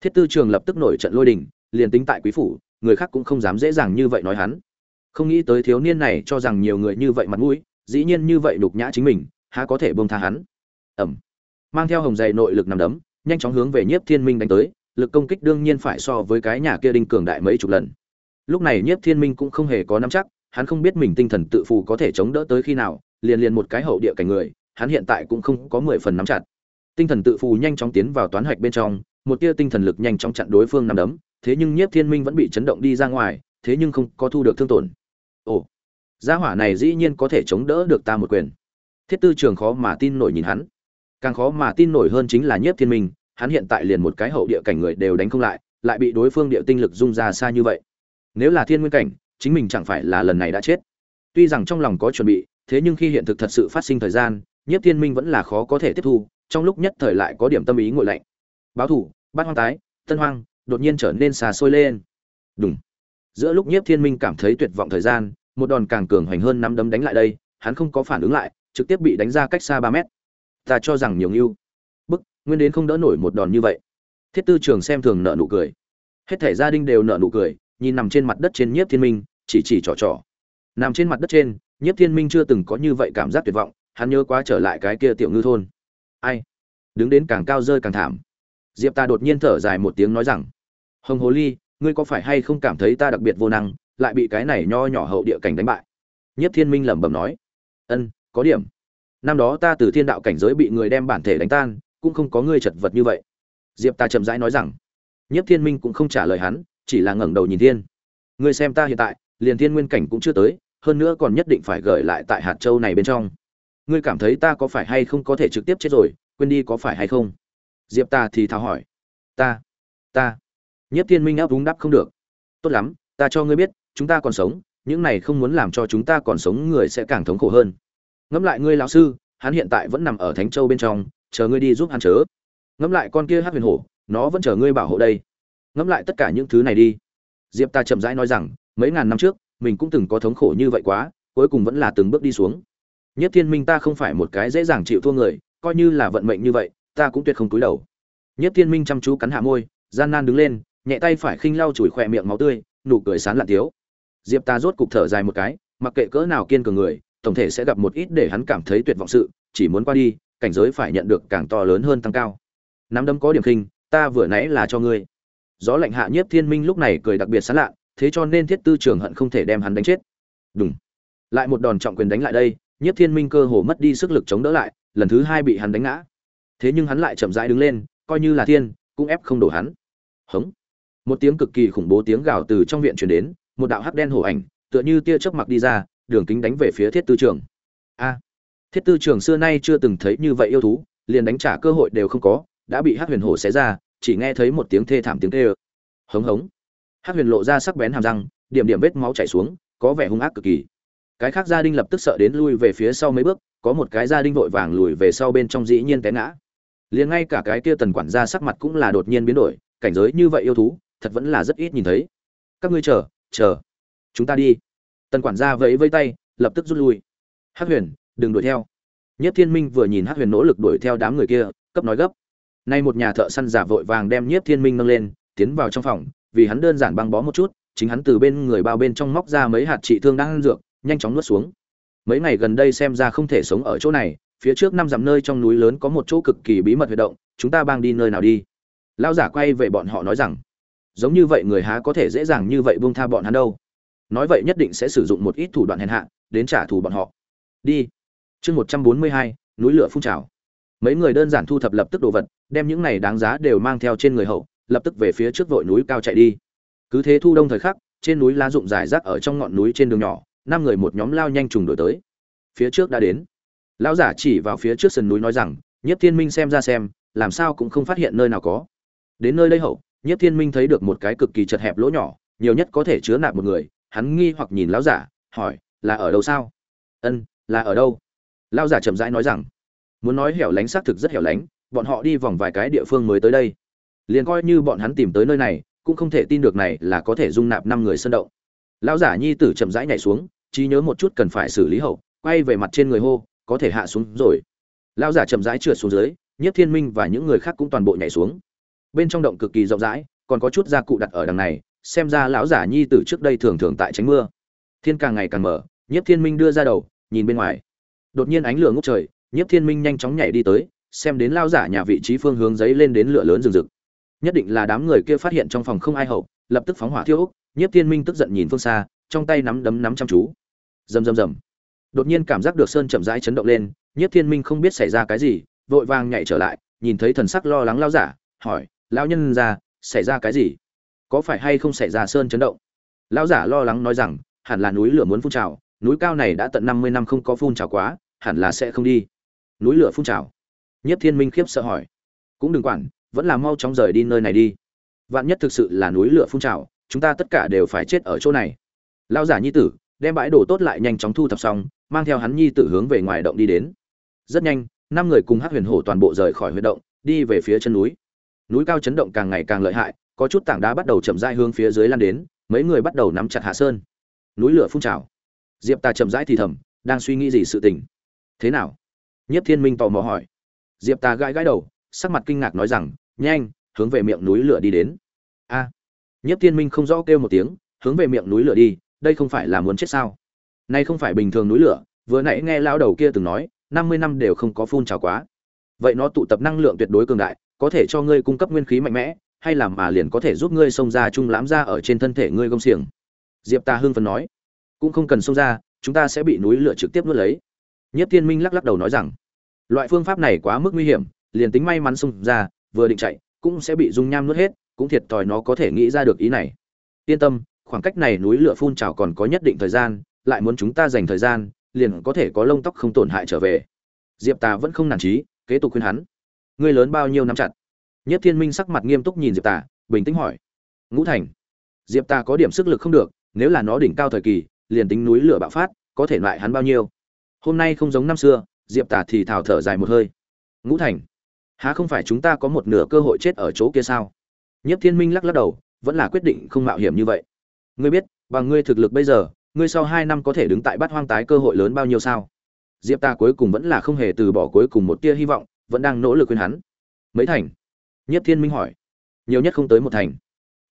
thiết tư trường lập tức nổi trận lôi đình, liền tính tại quý phủ, người khác cũng không dám dễ dàng như vậy nói hắn. Không nghĩ tới thiếu niên này cho rằng nhiều người như vậy mặt mũi, dĩ nhiên như vậy đục nhã chính mình, há có thể bông tha hắn. Ẩm mang theo hồng dày nội lực nằm đấm, nhanh chóng hướng về nhiếp thiên minh đánh tới, lực công kích đương nhiên phải so với cái nhà kia đinh cường đại mấy chục lần. Lúc này nhiếp thiên minh cũng không hề có nắm chắc, hắn không biết mình tinh thần tự phù có thể chống đỡ tới khi nào, liền liền một cái hậu địa cảnh người, hắn hiện tại cũng không có mười phần nắm chặt. Tinh thần tự phù nhanh chóng tiến vào toán hạch bên trong một tia tinh thần lực nhanh chóng chặn đối phương nằm đấm, thế nhưng nhiếp thiên minh vẫn bị chấn động đi ra ngoài, thế nhưng không có thu được thương tổn. Ồ, gia hỏa này dĩ nhiên có thể chống đỡ được ta một quyền. Thiết tư trường khó mà tin nổi nhìn hắn. Càng khó mà tin nổi hơn chính là nhiếp thiên minh, hắn hiện tại liền một cái hậu địa cảnh người đều đánh không lại lại bị đối phương địa tinh lực dung ra xa như vậy. Nếu là thiên nguyên cảnh, chính mình chẳng phải là lần này đã chết. Tuy rằng trong lòng có chuẩn bị, thế nhưng khi hiện thực thật sự phát sinh thời gian, nhiếp thiên minh vẫn là khó có thể tiếp thu, trong lúc nhất thời lại có điểm tâm ý ngội lạnh báo thủ bát hoang tái, tân hoang, đột nhiên trở nên xà sôi lên. Đúng giữa lúc nhiếp thiên minh cảm thấy tuyệt vọng thời gian, một đòn càng cường hoành hơn năm đấm đánh lại đây, hắn không có phản ứng lại, trực tiếp bị đánh ra cách xa ba mét. Ta cho rằng nhiều ngưu bức, nguyên đến không đỡ nổi một đòn như vậy. Thiết tư trường xem thường nợ nụ cười. Hết thể gia đình đều nợ nụ cười, nhìn nằm trên mặt đất trên nhiếp thiên minh, chỉ chỉ trò trò. Nằm trên mặt đất trên, nhiếp thiên minh chưa từng có như vậy cảm giác tuyệt vọng, hắn nhớ quá trở lại cái kia tiểu ngư thôn. Ai? Đứng đến càng cao rơi càng thảm diệp ta đột nhiên thở dài một tiếng nói rằng, hồng hồ ly, ngươi có phải hay không cảm thấy ta đặc biệt vô năng, lại bị cái này nho nhỏ hậu địa cảnh đánh bại? Nhất thiên minh lẩm bẩm nói, ân, có điểm. Năm đó ta từ thiên đạo cảnh giới bị người đem bản thể đánh tan, cũng không có ngươi chật vật như vậy. Diệp ta chậm rãi nói rằng, nhất thiên minh cũng không trả lời hắn, chỉ là ngẩng đầu nhìn thiên. Ngươi xem ta hiện tại, liền thiên nguyên cảnh cũng chưa tới, hơn nữa còn nhất định phải gửi lại tại hạt châu này bên trong. Ngươi cảm thấy ta có phải hay không có thể trực tiếp chết rồi, quên đi có phải hay không? Diệp ta thì thào hỏi. Ta ta. Nhất thiên minh áp đúng đáp không được. Tốt lắm, ta cho ngươi biết, chúng ta còn sống, những này không muốn làm cho chúng ta còn sống người sẽ càng thống khổ hơn. Ngẫm lại ngươi lão sư, hắn hiện tại vẫn nằm ở thánh châu bên trong, chờ ngươi đi giúp hắn chớ. Ngẫm lại con kia hát huyền hổ, nó vẫn chờ ngươi bảo hộ đây. Ngẫm lại tất cả những thứ này đi. Diệp ta chậm rãi nói rằng, mấy ngàn năm trước, mình cũng từng có thống khổ như vậy quá, cuối cùng vẫn là từng bước đi xuống. Nhất thiên minh ta không phải một cái dễ dàng chịu thua người, coi như là vận mệnh như vậy ta cũng tuyệt không cúi đầu. Nhất thiên minh chăm chú cắn hạ môi, gian nan đứng lên, nhẹ tay phải khinh lau chùi khỏe miệng máu tươi, nụ cười sán lạn tiếu. Diệp ta rốt cục thở dài một cái, mặc kệ cỡ nào kiên cường người, tổng thể sẽ gặp một ít để hắn cảm thấy tuyệt vọng sự, chỉ muốn qua đi, cảnh giới phải nhận được càng to lớn hơn tăng cao. Nắm đấm có điểm khinh, ta vừa nãy là cho ngươi. Gió lạnh hạ nhiếp thiên minh lúc này cười đặc biệt sán lạ thế cho nên thiết tư trường hận không thể đem hắn đánh chết. Đúng lại một đòn trọng quyền đánh lại đây nhiếp thiên minh cơ hồ mất đi sức lực chống đỡ lại, lần thứ hai bị hắn đánh ngã thế nhưng hắn lại chậm rãi đứng lên, coi như là thiên, cũng ép không đổ hắn. Hống. Một tiếng cực kỳ khủng bố tiếng gào từ trong viện truyền đến, một đạo hắc đen hổ ảnh, tựa như tia chớp mặc đi ra, đường kính đánh về phía thiết tư trường. A. Thiết tư trường xưa nay chưa từng thấy như vậy yêu thú, liền đánh trả cơ hội đều không có, đã bị hắc huyền hổ xé ra, chỉ nghe thấy một tiếng thê thảm tiếng tê ơ hống hống. Hắc huyền lộ ra sắc bén hàm răng, điểm điểm vết máu chảy xuống, có vẻ hung ác cực kỳ. Cái khác gia đình lập tức sợ đến lui về phía sau mấy bước, có một cái gia đình vội vàng lùi về sau bên trong dĩ nhiên té ngã liền ngay cả cái kia tần quản gia sắc mặt cũng là đột nhiên biến đổi, cảnh giới như vậy yêu thú, thật vẫn là rất ít nhìn thấy. Các ngươi chờ chờ, chúng ta đi. Tần quản gia vẫy vây tay, lập tức rút lui. Hắc huyền, đừng đuổi theo. Nhất thiên minh vừa nhìn hắc huyền nỗ lực đuổi theo đám người kia, cấp nói gấp. Nay một nhà thợ săn giả vội vàng đem nhiếp thiên minh nâng lên, tiến vào trong phòng, vì hắn đơn giản băng bó một chút, chính hắn từ bên người bao bên trong móc ra mấy hạt trị thương đang ăn dược, nhanh chóng nuốt xuống. Mấy ngày gần đây xem ra không thể sống ở chỗ này phía trước năm dặm nơi trong núi lớn có một chỗ cực kỳ bí mật huy động, chúng ta bang đi nơi nào đi? Lao giả quay về bọn họ nói rằng, giống như vậy người há có thể dễ dàng như vậy buông tha bọn hắn đâu. Nói vậy nhất định sẽ sử dụng một ít thủ đoạn hèn hạ đến trả thù bọn họ. Đi. Chương một trăm bốn mươi hai, núi lửa phun trào. Mấy người đơn giản thu thập lập tức đồ vật, đem những này đáng giá đều mang theo trên người hậu, lập tức về phía trước vội núi cao chạy đi. Cứ thế thu đông thời khắc, trên núi lá rụng rải rác ở trong ngọn núi trên đường nhỏ, năm người một nhóm lao nhanh trùng đổi tới. Phía trước đã đến lão giả chỉ vào phía trước sườn núi nói rằng nhất thiên minh xem ra xem, làm sao cũng không phát hiện nơi nào có. Đến nơi đây hậu nhất thiên minh thấy được một cái cực kỳ chật hẹp lỗ nhỏ, nhiều nhất có thể chứa nạp một người. Hắn nghi hoặc nhìn lão giả, hỏi, là ở đâu sao? Ân, là ở đâu? Lão giả chậm rãi nói rằng, muốn nói hẻo lánh xác thực rất hẻo lánh, bọn họ đi vòng vài cái địa phương mới tới đây. Liền coi như bọn hắn tìm tới nơi này, cũng không thể tin được này là có thể dung nạp năm người sân động. Lão giả nhi tử chậm rãi nhảy xuống, trí nhớ một chút cần phải xử lý hậu, quay về mặt trên người hô có thể hạ xuống rồi. Lão giả chậm rãi trượt xuống dưới nhất thiên minh và những người khác cũng toàn bộ nhảy xuống. Bên trong động cực kỳ rộng rãi, còn có chút gia cụ đặt ở đằng này, xem ra lão giả nhi tử trước đây thường thường tại tránh mưa. Thiên càng ngày càng mở nhất thiên minh đưa ra đầu, nhìn bên ngoài. Đột nhiên ánh lửa ngút trời nhất thiên minh nhanh chóng nhảy đi tới, xem đến lão giả nhà vị trí phương hướng giấy lên đến lửa lớn rừng rực. Nhất định là đám người kia phát hiện trong phòng không ai hậu, lập tức phóng hỏa thiêu úc nhất thiên minh tức giận nhìn phương xa, trong tay nắm đấm nắm chăm chú. Rầm rầm rầm đột nhiên cảm giác được sơn chậm rãi chấn động lên nhất thiên minh không biết xảy ra cái gì, vội vàng nhảy trở lại, nhìn thấy thần sắc lo lắng lao giả, hỏi, lão nhân ra, xảy ra cái gì? Có phải hay không xảy ra sơn chấn động? Lão giả lo lắng nói rằng, hẳn là núi lửa muốn phun trào, núi cao này đã tận năm mươi năm không có phun trào quá, hẳn là sẽ không đi. Núi lửa phun trào? Nhất thiên minh khiếp sợ hỏi. Cũng đừng quản, vẫn là mau chóng rời đi nơi này đi. Vạn nhất thực sự là núi lửa phun trào, chúng ta tất cả đều phải chết ở chỗ này. Lao giả nhi tử đem bãi đồ tốt lại nhanh chóng thu thập xong mang theo hắn nhi tự hướng về ngoài động đi đến. Rất nhanh năm người cùng hát huyền hổ toàn bộ rời khỏi huyệt động đi về phía chân núi. Núi cao chấn động càng ngày càng lợi hại có chút tảng đá bắt đầu chậm rãi hướng phía dưới lan đến mấy người bắt đầu nắm chặt hạ sơn. Núi lửa phun trào. Diệp ta chậm rãi thì thầm đang suy nghĩ gì sự tình. Thế nào? Nhất thiên minh tò mò hỏi. Diệp ta gãi gãi đầu sắc mặt kinh ngạc nói rằng nhanh hướng về miệng núi lửa đi đến. A. À, nhất thiên minh không rõ kêu một tiếng hướng về miệng núi lửa đi đây không phải là muốn chết sao? Nay không phải bình thường núi lửa, vừa nãy nghe lão đầu kia từng nói, năm mươi năm đều không có phun trào quá. Vậy nó tụ tập năng lượng tuyệt đối cường đại, có thể cho ngươi cung cấp nguyên khí mạnh mẽ, hay làm mà liền có thể giúp ngươi xông ra trung lãm ra ở trên thân thể ngươi gông xiềng? Diệp ta hưng phấn nói. Cũng không cần xông ra, chúng ta sẽ bị núi lửa trực tiếp nuốt lấy. Nhất tiên minh lắc lắc đầu nói rằng, loại phương pháp này quá mức nguy hiểm, liền tính may mắn xông ra, vừa định chạy, cũng sẽ bị dung nham nuốt hết, cũng thiệt thòi nó có thể nghĩ ra được ý này. Yên tâm khoảng cách này núi lửa phun trào còn có nhất định thời gian, lại muốn chúng ta dành thời gian, liền có thể có lông tóc không tổn hại trở về. Diệp tà vẫn không nản trí kế tục khuyên hắn. Ngươi lớn bao nhiêu năm chặt? Nhất thiên minh sắc mặt nghiêm túc nhìn diệp tà, bình tĩnh hỏi. Ngũ thành. Diệp tà có điểm sức lực không được, nếu là nó đỉnh cao thời kỳ, liền tính núi lửa bạo phát, có thể loại hắn bao nhiêu? Hôm nay không giống năm xưa, diệp tà thì thào thở dài một hơi. Ngũ thành. Há không phải chúng ta có một nửa cơ hội chết ở chỗ kia sao? Nhất thiên minh lắc lắc đầu, vẫn là quyết định không mạo hiểm như vậy ngươi biết, bằng ngươi thực lực bây giờ, ngươi sau hai năm có thể đứng tại bát hoang tái cơ hội lớn bao nhiêu sao? Diệp ta cuối cùng vẫn là không hề từ bỏ cuối cùng một tia hy vọng, vẫn đang nỗ lực khuyên hắn. Mấy thành? Nhất thiên minh hỏi. Nhiều nhất không tới một thành.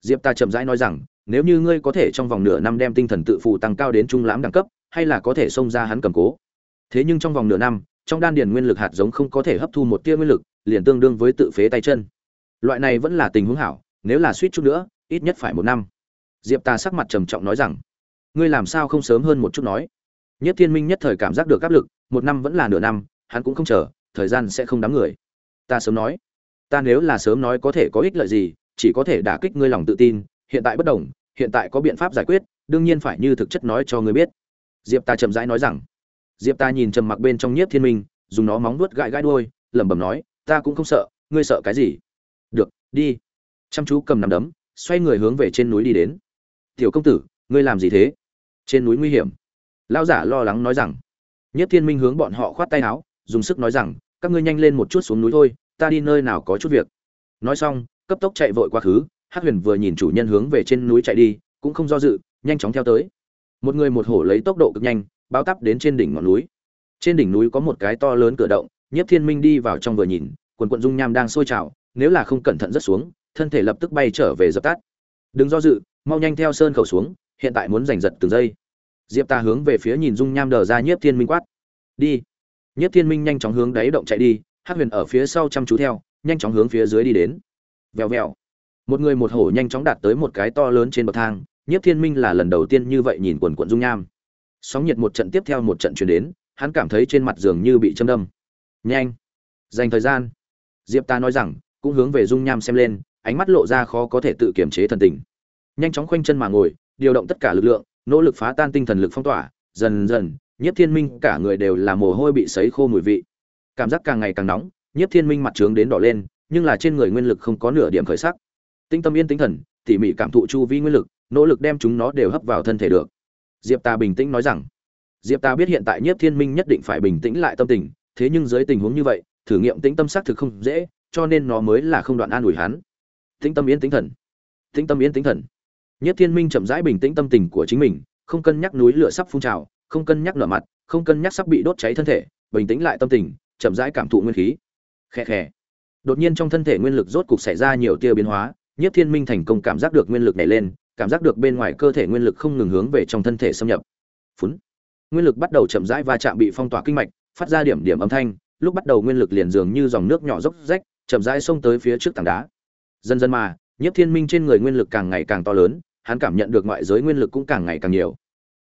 Diệp ta chậm rãi nói rằng, nếu như ngươi có thể trong vòng nửa năm đem tinh thần tự phụ tăng cao đến trung lãm đẳng cấp, hay là có thể xông ra hắn cầm cố. Thế nhưng trong vòng nửa năm, trong đan điền nguyên lực hạt giống không có thể hấp thu một tia nguyên lực, liền tương đương với tự phế tay chân. Loại này vẫn là tình huống hảo, nếu là suýt chút nữa, ít nhất phải một năm diệp ta sắc mặt trầm trọng nói rằng, ngươi làm sao không sớm hơn một chút nói? Nhất thiên minh nhất thời cảm giác được áp lực, một năm vẫn là nửa năm, hắn cũng không chờ, thời gian sẽ không đáng người. Ta sớm nói. Ta nếu là sớm nói có thể có ích lợi gì, chỉ có thể đả kích ngươi lòng tự tin, hiện tại bất đồng, hiện tại có biện pháp giải quyết, đương nhiên phải như thực chất nói cho ngươi biết. Diệp ta chậm rãi nói rằng. Diệp ta nhìn trầm mặc bên trong nhiếp thiên minh, dùng nó móng nuốt gãi gãi đuôi, lẩm bẩm nói, ta cũng không sợ, ngươi sợ cái gì? Được, đi. Chăm chú cầm nắm đấm, xoay người hướng về trên núi đi đến tiểu công tử, ngươi làm gì thế? Trên núi nguy hiểm. Lão giả lo lắng nói rằng. Nhất thiên minh hướng bọn họ khoát tay áo, dùng sức nói rằng, các ngươi nhanh lên một chút xuống núi thôi, ta đi nơi nào có chút việc. Nói xong, cấp tốc chạy vội quá khứ, hắc huyền vừa nhìn chủ nhân hướng về trên núi chạy đi, cũng không do dự, nhanh chóng theo tới. Một người một hổ lấy tốc độ cực nhanh, bao tắp đến trên đỉnh ngọn núi. Trên đỉnh núi có một cái to lớn cửa động, nhất thiên minh đi vào trong vừa nhìn, quần quận dung nham đang sôi trào, nếu là không cẩn thận rất xuống, thân thể lập tức bay trở về dập tắt đừng do dự, mau nhanh theo sơn khẩu xuống, hiện tại muốn giành giật từng giây. Diệp ta hướng về phía nhìn dung nham đờ ra nhiếp thiên minh quát. Đi. Nhiếp thiên minh nhanh chóng hướng đáy động chạy đi, hắc huyền ở phía sau chăm chú theo, nhanh chóng hướng phía dưới đi đến. Vèo vèo. Một người một hổ nhanh chóng đạt tới một cái to lớn trên bậc thang, nhiếp thiên minh là lần đầu tiên như vậy nhìn quần quận dung nham. Sóng nhiệt một trận tiếp theo một trận chuyển đến, hắn cảm thấy trên mặt giường như bị châm đâm. Nhanh. Dành thời gian. Diệp ta nói rằng, cũng hướng về dung nham xem lên ánh mắt lộ ra khó có thể tự kiềm chế thần tình. Nhanh chóng khoanh chân mà ngồi, điều động tất cả lực lượng, nỗ lực phá tan tinh thần lực phong tỏa, dần dần, nhiếp thiên minh cả người đều là mồ hôi bị sấy khô mùi vị. Cảm giác càng ngày càng nóng, nhiếp thiên minh mặt trướng đến đỏ lên, nhưng là trên người nguyên lực không có nửa điểm khởi sắc. Tinh tâm yên tinh thần, tỉ mỉ cảm thụ chu vi nguyên lực, nỗ lực đem chúng nó đều hấp vào thân thể được. Diệp ta bình tĩnh nói rằng, diệp ta biết hiện tại nhiếp thiên minh nhất định phải bình tĩnh lại tâm tình, thế nhưng dưới tình huống như vậy, thử nghiệm tĩnh tâm xác thực không dễ, cho nên nó mới là không đoạn an ủi hắn tĩnh tâm yên tĩnh thần tĩnh tâm yên tĩnh thần Nhất Thiên Minh chậm rãi bình tĩnh tâm tình của chính mình, không cân nhắc núi lửa sắp phun trào, không cân nhắc nở mặt, không cân nhắc sắp bị đốt cháy thân thể, bình tĩnh lại tâm tình, chậm rãi cảm thụ nguyên khí. khe khẽ. Đột nhiên trong thân thể nguyên lực rốt cục xảy ra nhiều tia biến hóa, Nhất Thiên Minh thành công cảm giác được nguyên lực nảy lên, cảm giác được bên ngoài cơ thể nguyên lực không ngừng hướng về trong thân thể xâm nhập. Phún. Nguyên lực bắt đầu chậm rãi va chạm bị phong tỏa kinh mạch, phát ra điểm điểm âm thanh, lúc bắt đầu nguyên lực liền dường như dòng nước nhỏ dốc rách, chậm rãi xông tới phía trước tảng đá. Dần dần mà, Nhất Thiên Minh trên người nguyên lực càng ngày càng to lớn, hắn cảm nhận được ngoại giới nguyên lực cũng càng ngày càng nhiều.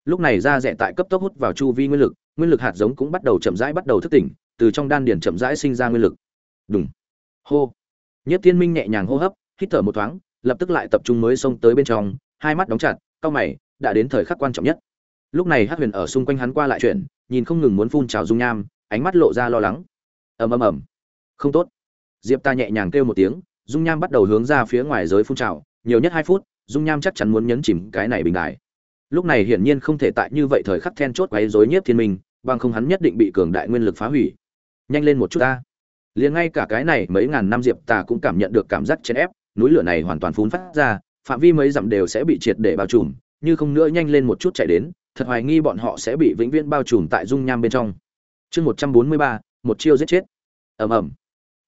Lúc này ra rẻ tại cấp tốc hút vào chu vi nguyên lực, nguyên lực hạt giống cũng bắt đầu chậm rãi bắt đầu thức tỉnh, từ trong đan điền chậm rãi sinh ra nguyên lực. Đùng. Hô. Nhất thiên Minh nhẹ nhàng hô hấp, hít thở một thoáng, lập tức lại tập trung mới xông tới bên trong, hai mắt đóng chặt, cau mày, đã đến thời khắc quan trọng nhất. Lúc này Hắc Huyền ở xung quanh hắn qua lại chuyển, nhìn không ngừng muốn phun trào dung nham, ánh mắt lộ ra lo lắng. Ầm ầm ầm. Không tốt. Diệp Ta nhẹ nhàng kêu một tiếng, dung nham bắt đầu hướng ra phía ngoài giới phun trào, nhiều nhất hai phút, dung nham chắc chắn muốn nhấn chìm cái này bình đại lúc này hiển nhiên không thể tại như vậy thời khắc then chốt quấy rối nhiếp thiên minh, bằng không hắn nhất định bị cường đại nguyên lực phá hủy. Nhanh lên một chút ta. Liền ngay cả cái này mấy ngàn năm diệp tà cũng cảm nhận được cảm giác chèn ép, núi lửa này hoàn toàn phun phát ra, phạm vi mấy dặm đều sẽ bị triệt để bao trùm, như không nữa nhanh lên một chút chạy đến, thật hoài nghi bọn họ sẽ bị vĩnh viễn bao trùm tại dung nham bên trong. Chương một trăm bốn mươi ba, một chiêu giết chết. Ầm ầm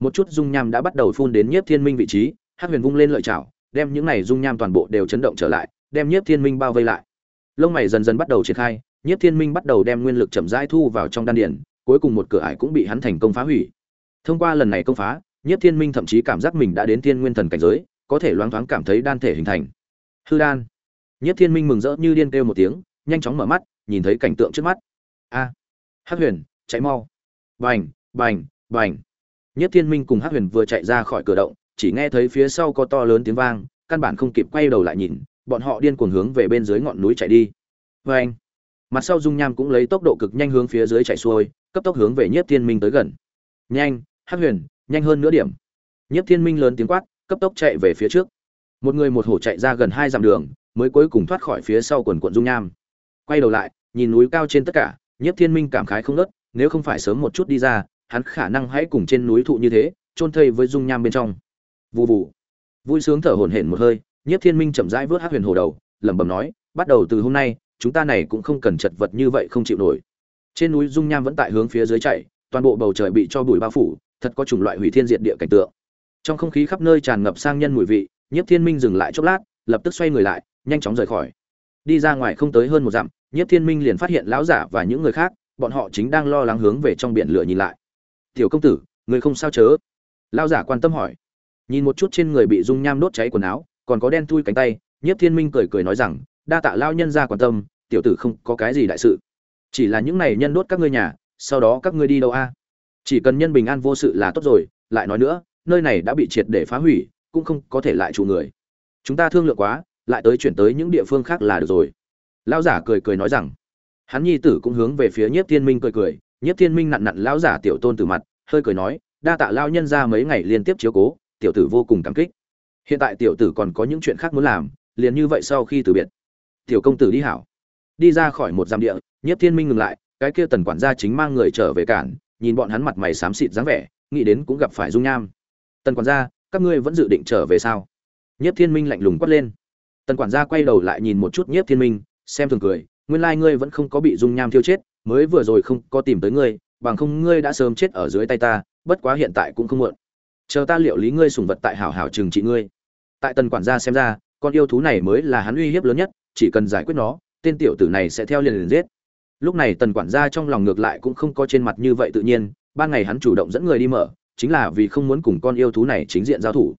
một chút dung nham đã bắt đầu phun đến nhiếp thiên minh vị trí hát huyền vung lên lợi chảo đem những này dung nham toàn bộ đều chấn động trở lại đem nhiếp thiên minh bao vây lại. Lông mày dần dần bắt đầu triển khai nhiếp thiên minh bắt đầu đem nguyên lực chậm rãi thu vào trong đan điển cuối cùng một cửa ải cũng bị hắn thành công phá hủy. Thông qua lần này công phá nhiếp thiên minh thậm chí cảm giác mình đã đến thiên nguyên thần cảnh giới có thể loáng thoáng cảm thấy đan thể hình thành. Hư đan. Nhiếp thiên minh mừng rỡ như điên kêu một tiếng nhanh chóng mở mắt nhìn thấy cảnh tượng trước mắt. A. À, hắc huyền chạy mau. Bành bành bành. Nhất thiên minh cùng hắc huyền vừa chạy ra khỏi cửa động chỉ nghe thấy phía sau có to lớn tiếng vang căn bản không kịp quay đầu lại nhìn bọn họ điên cuồng hướng về bên dưới ngọn núi chạy đi. Và anh mặt sau dung nham cũng lấy tốc độ cực nhanh hướng phía dưới chạy xuôi cấp tốc hướng về Nhất thiên minh tới gần. Nhanh hắc huyền nhanh hơn nữa điểm. Nhất thiên minh lớn tiếng quát cấp tốc chạy về phía trước. Một người một hổ chạy ra gần hai dặm đường mới cuối cùng thoát khỏi phía sau quần cuộn dung nham. Quay đầu lại nhìn núi cao trên tất cả Nhất thiên minh cảm khái không ngớt, nếu không phải sớm một chút đi ra hắn khả năng hãy cùng trên núi thụ như thế, chôn thây với dung nham bên trong. Vù vù. Vui sướng thở hổn hển một hơi, nhiếp thiên minh chậm rãi vớt hát huyền hồ đầu, lẩm bẩm nói, bắt đầu từ hôm nay, chúng ta này cũng không cần chật vật như vậy không chịu nổi. Trên núi dung nham vẫn tại hướng phía dưới chạy, toàn bộ bầu trời bị cho bụi bao phủ, thật có chủng loại hủy thiên diệt địa cảnh tượng. Trong không khí khắp nơi tràn ngập sang nhân mùi vị, nhiếp thiên minh dừng lại chốc lát, lập tức xoay người lại, nhanh chóng rời khỏi. Đi ra ngoài không tới hơn một dặm, nhiếp thiên minh liền phát hiện lão giả và những người khác, bọn họ chính đang lo lắng hướng về trong biển lửa nhìn lại tiểu công tử, người không sao chớ? Lão giả quan tâm hỏi. Nhìn một chút trên người bị dung nham đốt cháy quần áo, còn có đen thui cánh tay, nhiếp thiên minh cười cười nói rằng, đa tạ lao nhân ra quan tâm, tiểu tử không có cái gì đại sự. Chỉ là những này nhân đốt các ngươi nhà, sau đó các ngươi đi đâu a? Chỉ cần nhân bình an vô sự là tốt rồi, lại nói nữa, nơi này đã bị triệt để phá hủy, cũng không có thể lại chủ người. Chúng ta thương lượng quá, lại tới chuyển tới những địa phương khác là được rồi. Lão giả cười cười nói rằng, hắn nhi tử cũng hướng về phía nhiếp thiên minh cười cười nhiếp thiên minh nặn nặn lão giả tiểu tôn từ mặt, hơi cười nói, đa tạ lao nhân ra mấy ngày liên tiếp chiếu cố, tiểu tử vô cùng cảm kích. Hiện tại tiểu tử còn có những chuyện khác muốn làm, liền như vậy sau khi từ biệt. Tiểu công tử đi hảo. Đi ra khỏi một giam địa, nhiếp thiên minh ngừng lại, cái kia tần quản gia chính mang người trở về cản, nhìn bọn hắn mặt mày xám xịt dáng vẻ, nghĩ đến cũng gặp phải dung nham. Tần quản gia, các ngươi vẫn dự định trở về sao? Nhiếp thiên minh lạnh lùng quát lên. Tần quản gia quay đầu lại nhìn một chút nhiếp thiên minh, xem thường cười, nguyên lai ngươi vẫn không có bị dung nham thiêu chết mới vừa rồi không có tìm tới ngươi, bằng không ngươi đã sớm chết ở dưới tay ta, bất quá hiện tại cũng không muộn. Chờ ta liệu lý ngươi sùng vật tại hảo hảo trừng trị ngươi. Tại tần quản gia xem ra, con yêu thú này mới là hắn uy hiếp lớn nhất, chỉ cần giải quyết nó, tên tiểu tử này sẽ theo liền liền giết. Lúc này tần quản gia trong lòng ngược lại cũng không có trên mặt như vậy tự nhiên, ban ngày hắn chủ động dẫn người đi mở, chính là vì không muốn cùng con yêu thú này chính diện giao thủ.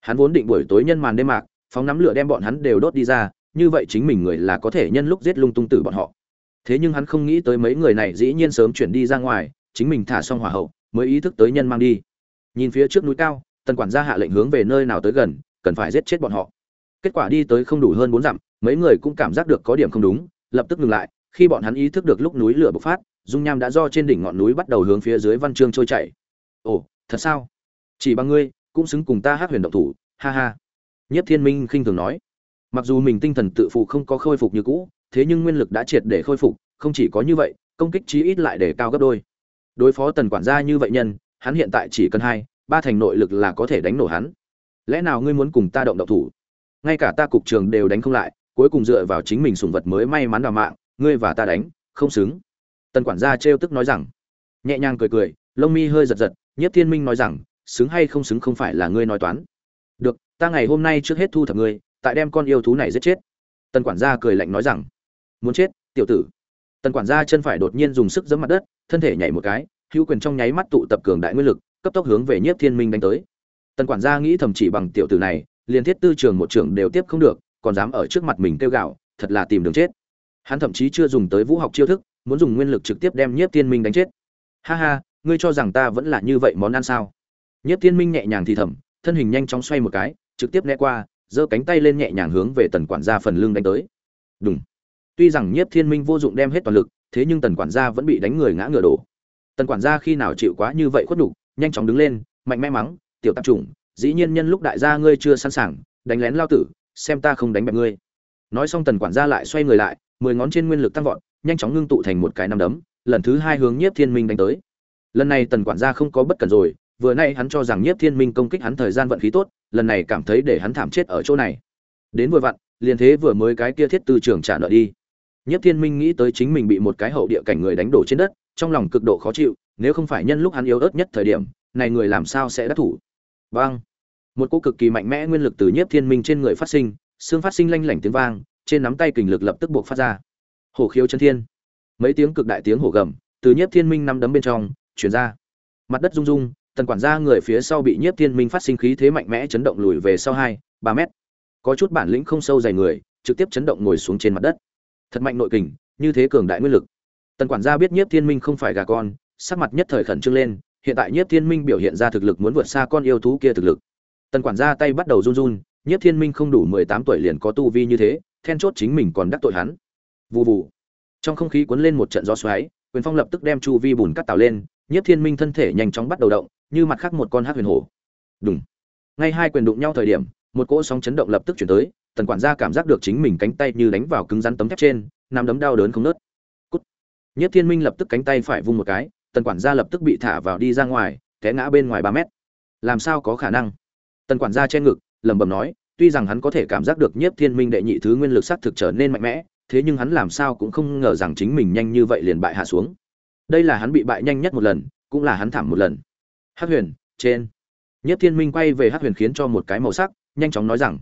Hắn vốn định buổi tối nhân màn đêm mạc, phóng nắm lửa đem bọn hắn đều đốt đi ra, như vậy chính mình người là có thể nhân lúc giết lung tung tử bọn họ thế nhưng hắn không nghĩ tới mấy người này dĩ nhiên sớm chuyển đi ra ngoài, chính mình thả xong hỏa hậu, mới ý thức tới nhân mang đi. Nhìn phía trước núi cao, tần quản gia hạ lệnh hướng về nơi nào tới gần, cần phải giết chết bọn họ. Kết quả đi tới không đủ hơn bốn dặm, mấy người cũng cảm giác được có điểm không đúng, lập tức ngừng lại, khi bọn hắn ý thức được lúc núi lửa bộc phát, dung nham đã do trên đỉnh ngọn núi bắt đầu hướng phía dưới văn chương trôi chảy. Ồ, thật sao? Chỉ bằng ngươi, cũng xứng cùng ta hát huyền động thủ, ha ha. Nhất thiên minh khinh thường nói. Mặc dù mình tinh thần tự phụ không có khôi phục như cũ thế nhưng nguyên lực đã triệt để khôi phục, không chỉ có như vậy, công kích chí ít lại để cao gấp đôi. Đối phó tần quản gia như vậy nhân, hắn hiện tại chỉ cần hai, ba thành nội lực là có thể đánh nổ hắn. Lẽ nào ngươi muốn cùng ta động động thủ? Ngay cả ta cục trường đều đánh không lại, cuối cùng dựa vào chính mình sủng vật mới may mắn vào mạng, ngươi và ta đánh, không xứng. Tần quản gia trêu tức nói rằng, nhẹ nhàng cười cười, lông mi hơi giật giật, Nhiếp thiên minh nói rằng, xứng hay không xứng không phải là ngươi nói toán. Được, ta ngày hôm nay trước hết thu thập ngươi, tại đem con yêu thú này giết chết. Tần quản gia cười lạnh nói rằng muốn chết, tiểu tử. Tần quản gia chân phải đột nhiên dùng sức giẫm mặt đất, thân thể nhảy một cái, hữu quyền trong nháy mắt tụ tập cường đại nguyên lực, cấp tốc hướng về nhiếp thiên minh đánh tới. Tần quản gia nghĩ thầm chỉ bằng tiểu tử này, liền thiết tư trường một trưởng đều tiếp không được, còn dám ở trước mặt mình kêu gạo thật là tìm đường chết. Hắn thậm chí chưa dùng tới vũ học chiêu thức, muốn dùng nguyên lực trực tiếp đem nhiếp thiên minh đánh chết. Ha ha, ngươi cho rằng ta vẫn là như vậy món ăn sao? Nhiếp thiên minh nhẹ nhàng thì thầm, thân hình nhanh chóng xoay một cái, trực tiếp né qua, giơ cánh tay lên nhẹ nhàng hướng về tần quản gia phần lưng đánh tới. Đúng tuy rằng nhiếp thiên minh vô dụng đem hết toàn lực, thế nhưng tần quản gia vẫn bị đánh người ngã ngửa đổ. Tần quản gia khi nào chịu quá như vậy khuất nhục, nhanh chóng đứng lên, mạnh mẽ mắng, tiểu tạp chủng, dĩ nhiên nhân lúc đại gia ngươi chưa sẵn sàng, đánh lén lao tử, xem ta không đánh bẹp ngươi. Nói xong tần quản gia lại xoay người lại, mười ngón trên nguyên lực tăng vọt, nhanh chóng ngưng tụ thành một cái nắm đấm, lần thứ hai hướng nhiếp thiên minh đánh tới. Lần này tần quản gia không có bất cẩn rồi, vừa nay hắn cho rằng nhiếp thiên minh công kích hắn thời gian vận khí tốt, lần này cảm thấy để hắn thảm chết ở chỗ này. Đến vừa vặn, liền thế vừa mới cái kia thiết tư trưởng trả nợ đi nhiếp thiên minh nghĩ tới chính mình bị một cái hậu địa cảnh người đánh đổ trên đất, trong lòng cực độ khó chịu, nếu không phải nhân lúc hắn yếu ớt nhất thời điểm, này người làm sao sẽ đắc thủ? Vang một cỗ cực kỳ mạnh mẽ nguyên lực từ nhiếp thiên minh trên người phát sinh, xương phát sinh lanh lảnh tiếng vang, trên nắm tay kình lực lập tức buộc phát ra. Hổ khiếu chân thiên. Mấy tiếng cực đại tiếng hổ gầm, từ nhiếp thiên minh năm đấm bên trong, truyền ra. Mặt đất rung rung, tần quản gia người phía sau bị nhiếp thiên minh phát sinh khí thế mạnh mẽ chấn động lùi về sau hai, ba mét. Có chút bản lĩnh không sâu dày người, trực tiếp chấn động ngồi xuống trên mặt đất thật mạnh nội kình, như thế cường đại nguyên lực. Tần quản gia biết nhiếp thiên minh không phải gà con, sắc mặt nhất thời khẩn trương lên, hiện tại nhiếp thiên minh biểu hiện ra thực lực muốn vượt xa con yêu thú kia thực lực. Tần quản gia tay bắt đầu run run, nhiếp thiên minh không đủ mười tám tuổi liền có tu vi như thế, then chốt chính mình còn đắc tội hắn. Vù vù. Trong không khí cuốn lên một trận gió xoáy, quyền phong lập tức đem chu vi bùn cắt tạo lên, nhiếp thiên minh thân thể nhanh chóng bắt đầu động, như mặt khác một con hát huyền hổ. Đúng ngay hai quyền đụng nhau thời điểm, một cỗ sóng chấn động lập tức chuyển tới tần quản gia cảm giác được chính mình cánh tay như đánh vào cứng rắn tấm thép trên nằm đấm đau đớn không nớt. Cút. Nhất thiên minh lập tức cánh tay phải vung một cái, tần quản gia lập tức bị thả vào đi ra ngoài, té ngã bên ngoài ba mét. Làm sao có khả năng? Tần quản gia che ngực, lẩm bẩm nói, tuy rằng hắn có thể cảm giác được nhiếp thiên minh đệ nhị thứ nguyên lực sắc thực trở nên mạnh mẽ, thế nhưng hắn làm sao cũng không ngờ rằng chính mình nhanh như vậy liền bại hạ xuống. Đây là hắn bị bại nhanh nhất một lần, cũng là hắn thảm một lần. Hắc huyền, trên. Nhất thiên minh quay về hắc huyền khiến cho một cái màu sắc, nhanh chóng nói rằng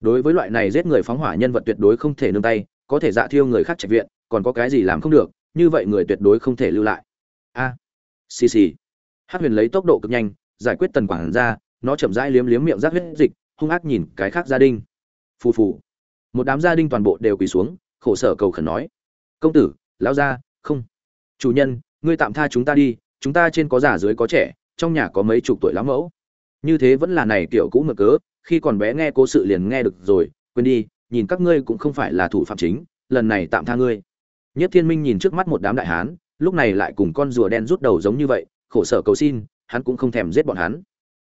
đối với loại này giết người phóng hỏa nhân vật tuyệt đối không thể nương tay, có thể dạ thiêu người khác trạch viện, còn có cái gì làm không được, như vậy người tuyệt đối không thể lưu lại. A, xì xì. Hát huyền lấy tốc độ cực nhanh, giải quyết tần quảng ra nó chậm rãi liếm liếm miệng rác huyết dịch, hung ác nhìn cái khác gia đình. Phù phù. Một đám gia đình toàn bộ đều quỳ xuống, khổ sở cầu khẩn nói. Công tử, lão gia, không. Chủ nhân, ngươi tạm tha chúng ta đi, chúng ta trên có già dưới có trẻ, trong nhà có mấy chục tuổi lắm mẫu. Như thế vẫn là này kiểu cũ mở cớ khi còn bé nghe cố sự liền nghe được rồi, quên đi, nhìn các ngươi cũng không phải là thủ phạm chính, lần này tạm tha ngươi. Nhất thiên minh nhìn trước mắt một đám đại hán, lúc này lại cùng con rùa đen rút đầu giống như vậy, khổ sở cầu xin, hắn cũng không thèm giết bọn hắn.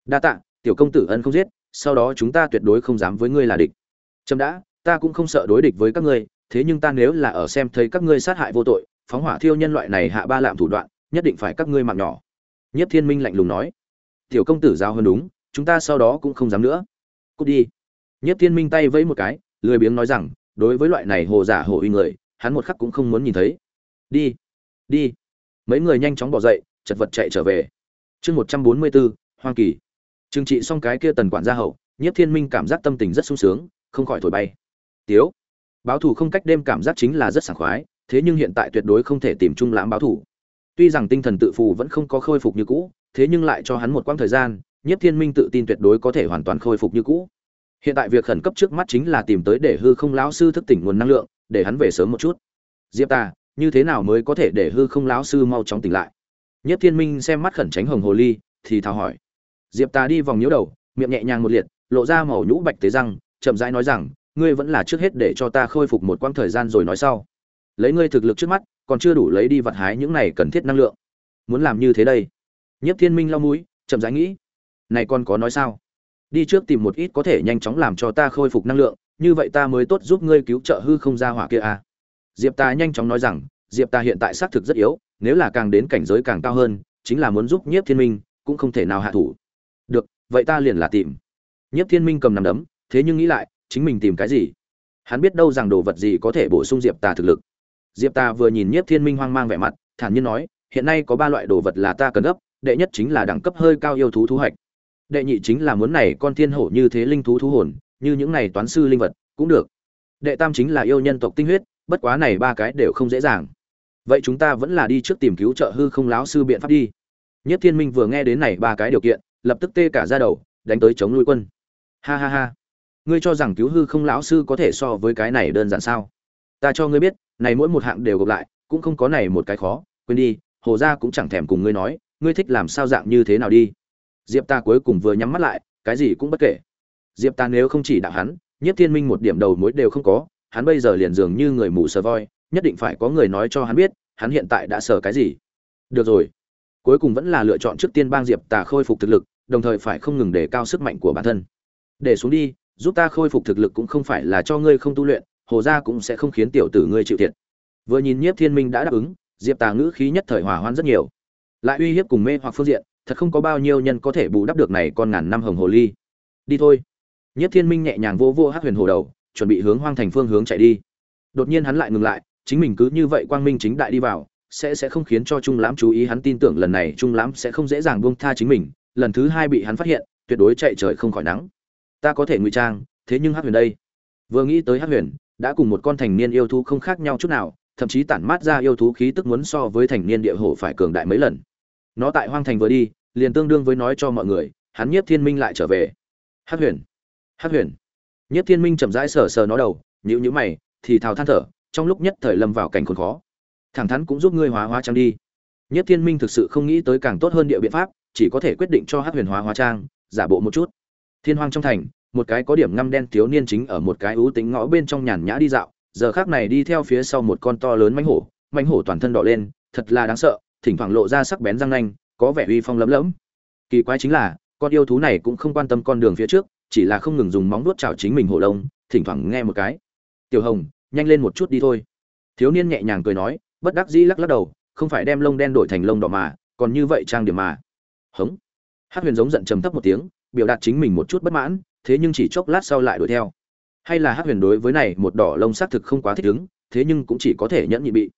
Đa tạ, tiểu công tử ân không giết, sau đó chúng ta tuyệt đối không dám với ngươi là địch. Trâm đã, ta cũng không sợ đối địch với các ngươi, thế nhưng ta nếu là ở xem thấy các ngươi sát hại vô tội, phóng hỏa thiêu nhân loại này hạ ba lạm thủ đoạn, nhất định phải các ngươi mạng nhỏ. Nhất thiên minh lạnh lùng nói. Tiểu công tử giao hơn đúng, chúng ta sau đó cũng không dám nữa cút đi. Nhất thiên minh tay vẫy một cái, lười biếng nói rằng, đối với loại này hồ giả hồ uy người, hắn một khắc cũng không muốn nhìn thấy. Đi đi. Mấy người nhanh chóng bỏ dậy, chật vật chạy trở về. Chương một trăm bốn mươi bốn hoang kỳ. Trừng trị xong cái kia tần quản gia hậu nhất thiên minh cảm giác tâm tình rất sung sướng, không khỏi thổi bay. Tiếu, báo thủ không cách đêm cảm giác chính là rất sảng khoái, thế nhưng hiện tại tuyệt đối không thể tìm chung lãm báo thủ tuy rằng tinh thần tự phù vẫn không có khôi phục như cũ, thế nhưng lại cho hắn một quãng thời gian Nhất Thiên Minh tự tin tuyệt đối có thể hoàn toàn khôi phục như cũ. Hiện tại việc khẩn cấp trước mắt chính là tìm tới để hư không lão sư thức tỉnh nguồn năng lượng, để hắn về sớm một chút. Diệp Ta, như thế nào mới có thể để hư không lão sư mau chóng tỉnh lại? Nhất Thiên Minh xem mắt khẩn tránh hồng hồ ly, thì thào hỏi. Diệp Ta đi vòng nhiễu đầu, miệng nhẹ nhàng một liệt, lộ ra màu nhũ bạch tế răng, chậm rãi nói rằng, ngươi vẫn là trước hết để cho ta khôi phục một quãng thời gian rồi nói sau. Lấy ngươi thực lực trước mắt, còn chưa đủ lấy đi vặt hái những này cần thiết năng lượng. Muốn làm như thế đây. Nhiếp Thiên Minh lau mũi, chậm rãi nghĩ này con có nói sao? Đi trước tìm một ít có thể nhanh chóng làm cho ta khôi phục năng lượng, như vậy ta mới tốt giúp ngươi cứu trợ hư không ra hỏa kia à. diệp ta nhanh chóng nói rằng, diệp ta hiện tại xác thực rất yếu, nếu là càng đến cảnh giới càng cao hơn, chính là muốn giúp nhiếp thiên minh, cũng không thể nào hạ thủ. Được, vậy ta liền là tìm. Nhiếp thiên minh cầm nằm đấm, thế nhưng nghĩ lại, chính mình tìm cái gì? Hắn biết đâu rằng đồ vật gì có thể bổ sung diệp ta thực lực. Diệp ta vừa nhìn nhiếp thiên minh hoang mang vẻ mặt, thản nhiên nói, hiện nay có ba loại đồ vật là ta cần gấp, đệ nhất chính là đẳng cấp hơi cao yêu thú thu hoạch đệ nhị chính là muốn này con thiên hổ như thế linh thú thú hồn, như những này toán sư linh vật, cũng được. Đệ tam chính là yêu nhân tộc tinh huyết, bất quá này ba cái đều không dễ dàng. Vậy chúng ta vẫn là đi trước tìm cứu trợ hư không láo sư biện pháp đi. Nhất thiên minh vừa nghe đến này ba cái điều kiện, lập tức tê cả ra đầu, đánh tới chống nuôi quân. Ha ha ha. Ngươi cho rằng cứu hư không lão sư có thể so với cái này đơn giản sao? Ta cho ngươi biết, này mỗi một hạng đều gộp lại, cũng không có này một cái khó. Quên đi, hồ gia cũng chẳng thèm cùng ngươi nói, ngươi thích làm sao dạng như thế nào đi? Diệp ta cuối cùng vừa nhắm mắt lại, cái gì cũng bất kể. Diệp ta nếu không chỉ đạo hắn nhất thiên minh một điểm đầu mối đều không có, hắn bây giờ liền dường như người mù sờ voi, nhất định phải có người nói cho hắn biết, hắn hiện tại đã sờ cái gì. Được rồi. Cuối cùng vẫn là lựa chọn trước tiên bang diệp tà khôi phục thực lực, đồng thời phải không ngừng đề cao sức mạnh của bản thân. Để xuống đi, giúp ta khôi phục thực lực cũng không phải là cho ngươi không tu luyện, hồ gia cũng sẽ không khiến tiểu tử ngươi chịu thiệt. Vừa nhìn nhiếp thiên minh đã đáp ứng, diệp tà ngữ khí nhất thời hòa hoan rất nhiều. Lại uy hiếp cùng mê hoặc phương diện thật không có bao nhiêu nhân có thể bù đắp được này con ngàn năm hồng hồ ly. Đi thôi. Nhất thiên minh nhẹ nhàng vô vô hát huyền hồ đầu, chuẩn bị hướng hoang thành phương hướng chạy đi. Đột nhiên hắn lại ngừng lại, chính mình cứ như vậy quang minh chính đại đi vào, sẽ sẽ không khiến cho trung lãm chú ý hắn tin tưởng lần này trung lãm sẽ không dễ dàng buông tha chính mình, lần thứ hai bị hắn phát hiện, tuyệt đối chạy trời không khỏi nắng. Ta có thể ngụy trang, thế nhưng hát huyền đây. Vừa nghĩ tới hát huyền, đã cùng một con thành niên yêu thú không khác nhau chút nào, thậm chí tản mát ra yêu thú khí tức muốn so với thành niên địa hổ phải cường đại mấy lần. Nó tại hoang thành vừa đi liền tương đương với nói cho mọi người, hắn nhiếp thiên minh lại trở về. Hát huyền hát huyền. Nhiếp thiên minh chậm rãi sờ sờ nó đầu nhữ nhữ mày, thì thào than thở, trong lúc nhất thời lâm vào cảnh khốn khó. Thẳng thắn cũng giúp ngươi hóa hóa trang đi. Nhiếp thiên minh thực sự không nghĩ tới càng tốt hơn địa biện pháp, chỉ có thể quyết định cho hát huyền hóa hóa trang, giả bộ một chút. Thiên hoang trong thành, một cái có điểm ngăm đen thiếu niên chính ở một cái ưu tính ngõ bên trong nhàn nhã đi dạo, giờ khác này đi theo phía sau một con to lớn mánh hổ mánh hổ toàn thân đỏ lên, thật là đáng sợ, thỉnh thoảng lộ ra sắc bén răng nanh có vẻ uy phong lấm lẫm. Kỳ quái chính là, con yêu thú này cũng không quan tâm con đường phía trước, chỉ là không ngừng dùng móng vuốt chảo chính mình hổ lông, thỉnh thoảng nghe một cái. Tiểu hồng, nhanh lên một chút đi thôi. Thiếu niên nhẹ nhàng cười nói, bất đắc dĩ lắc lắc đầu, không phải đem lông đen đổi thành lông đỏ mà, còn như vậy trang điểm mà. Hống. Hát huyền giống giận trầm thấp một tiếng, biểu đạt chính mình một chút bất mãn, thế nhưng chỉ chốc lát sau lại đuổi theo. Hay là hát huyền đối với này một đỏ lông xác thực không quá thích ứng, thế nhưng cũng chỉ có thể nhẫn nhị bị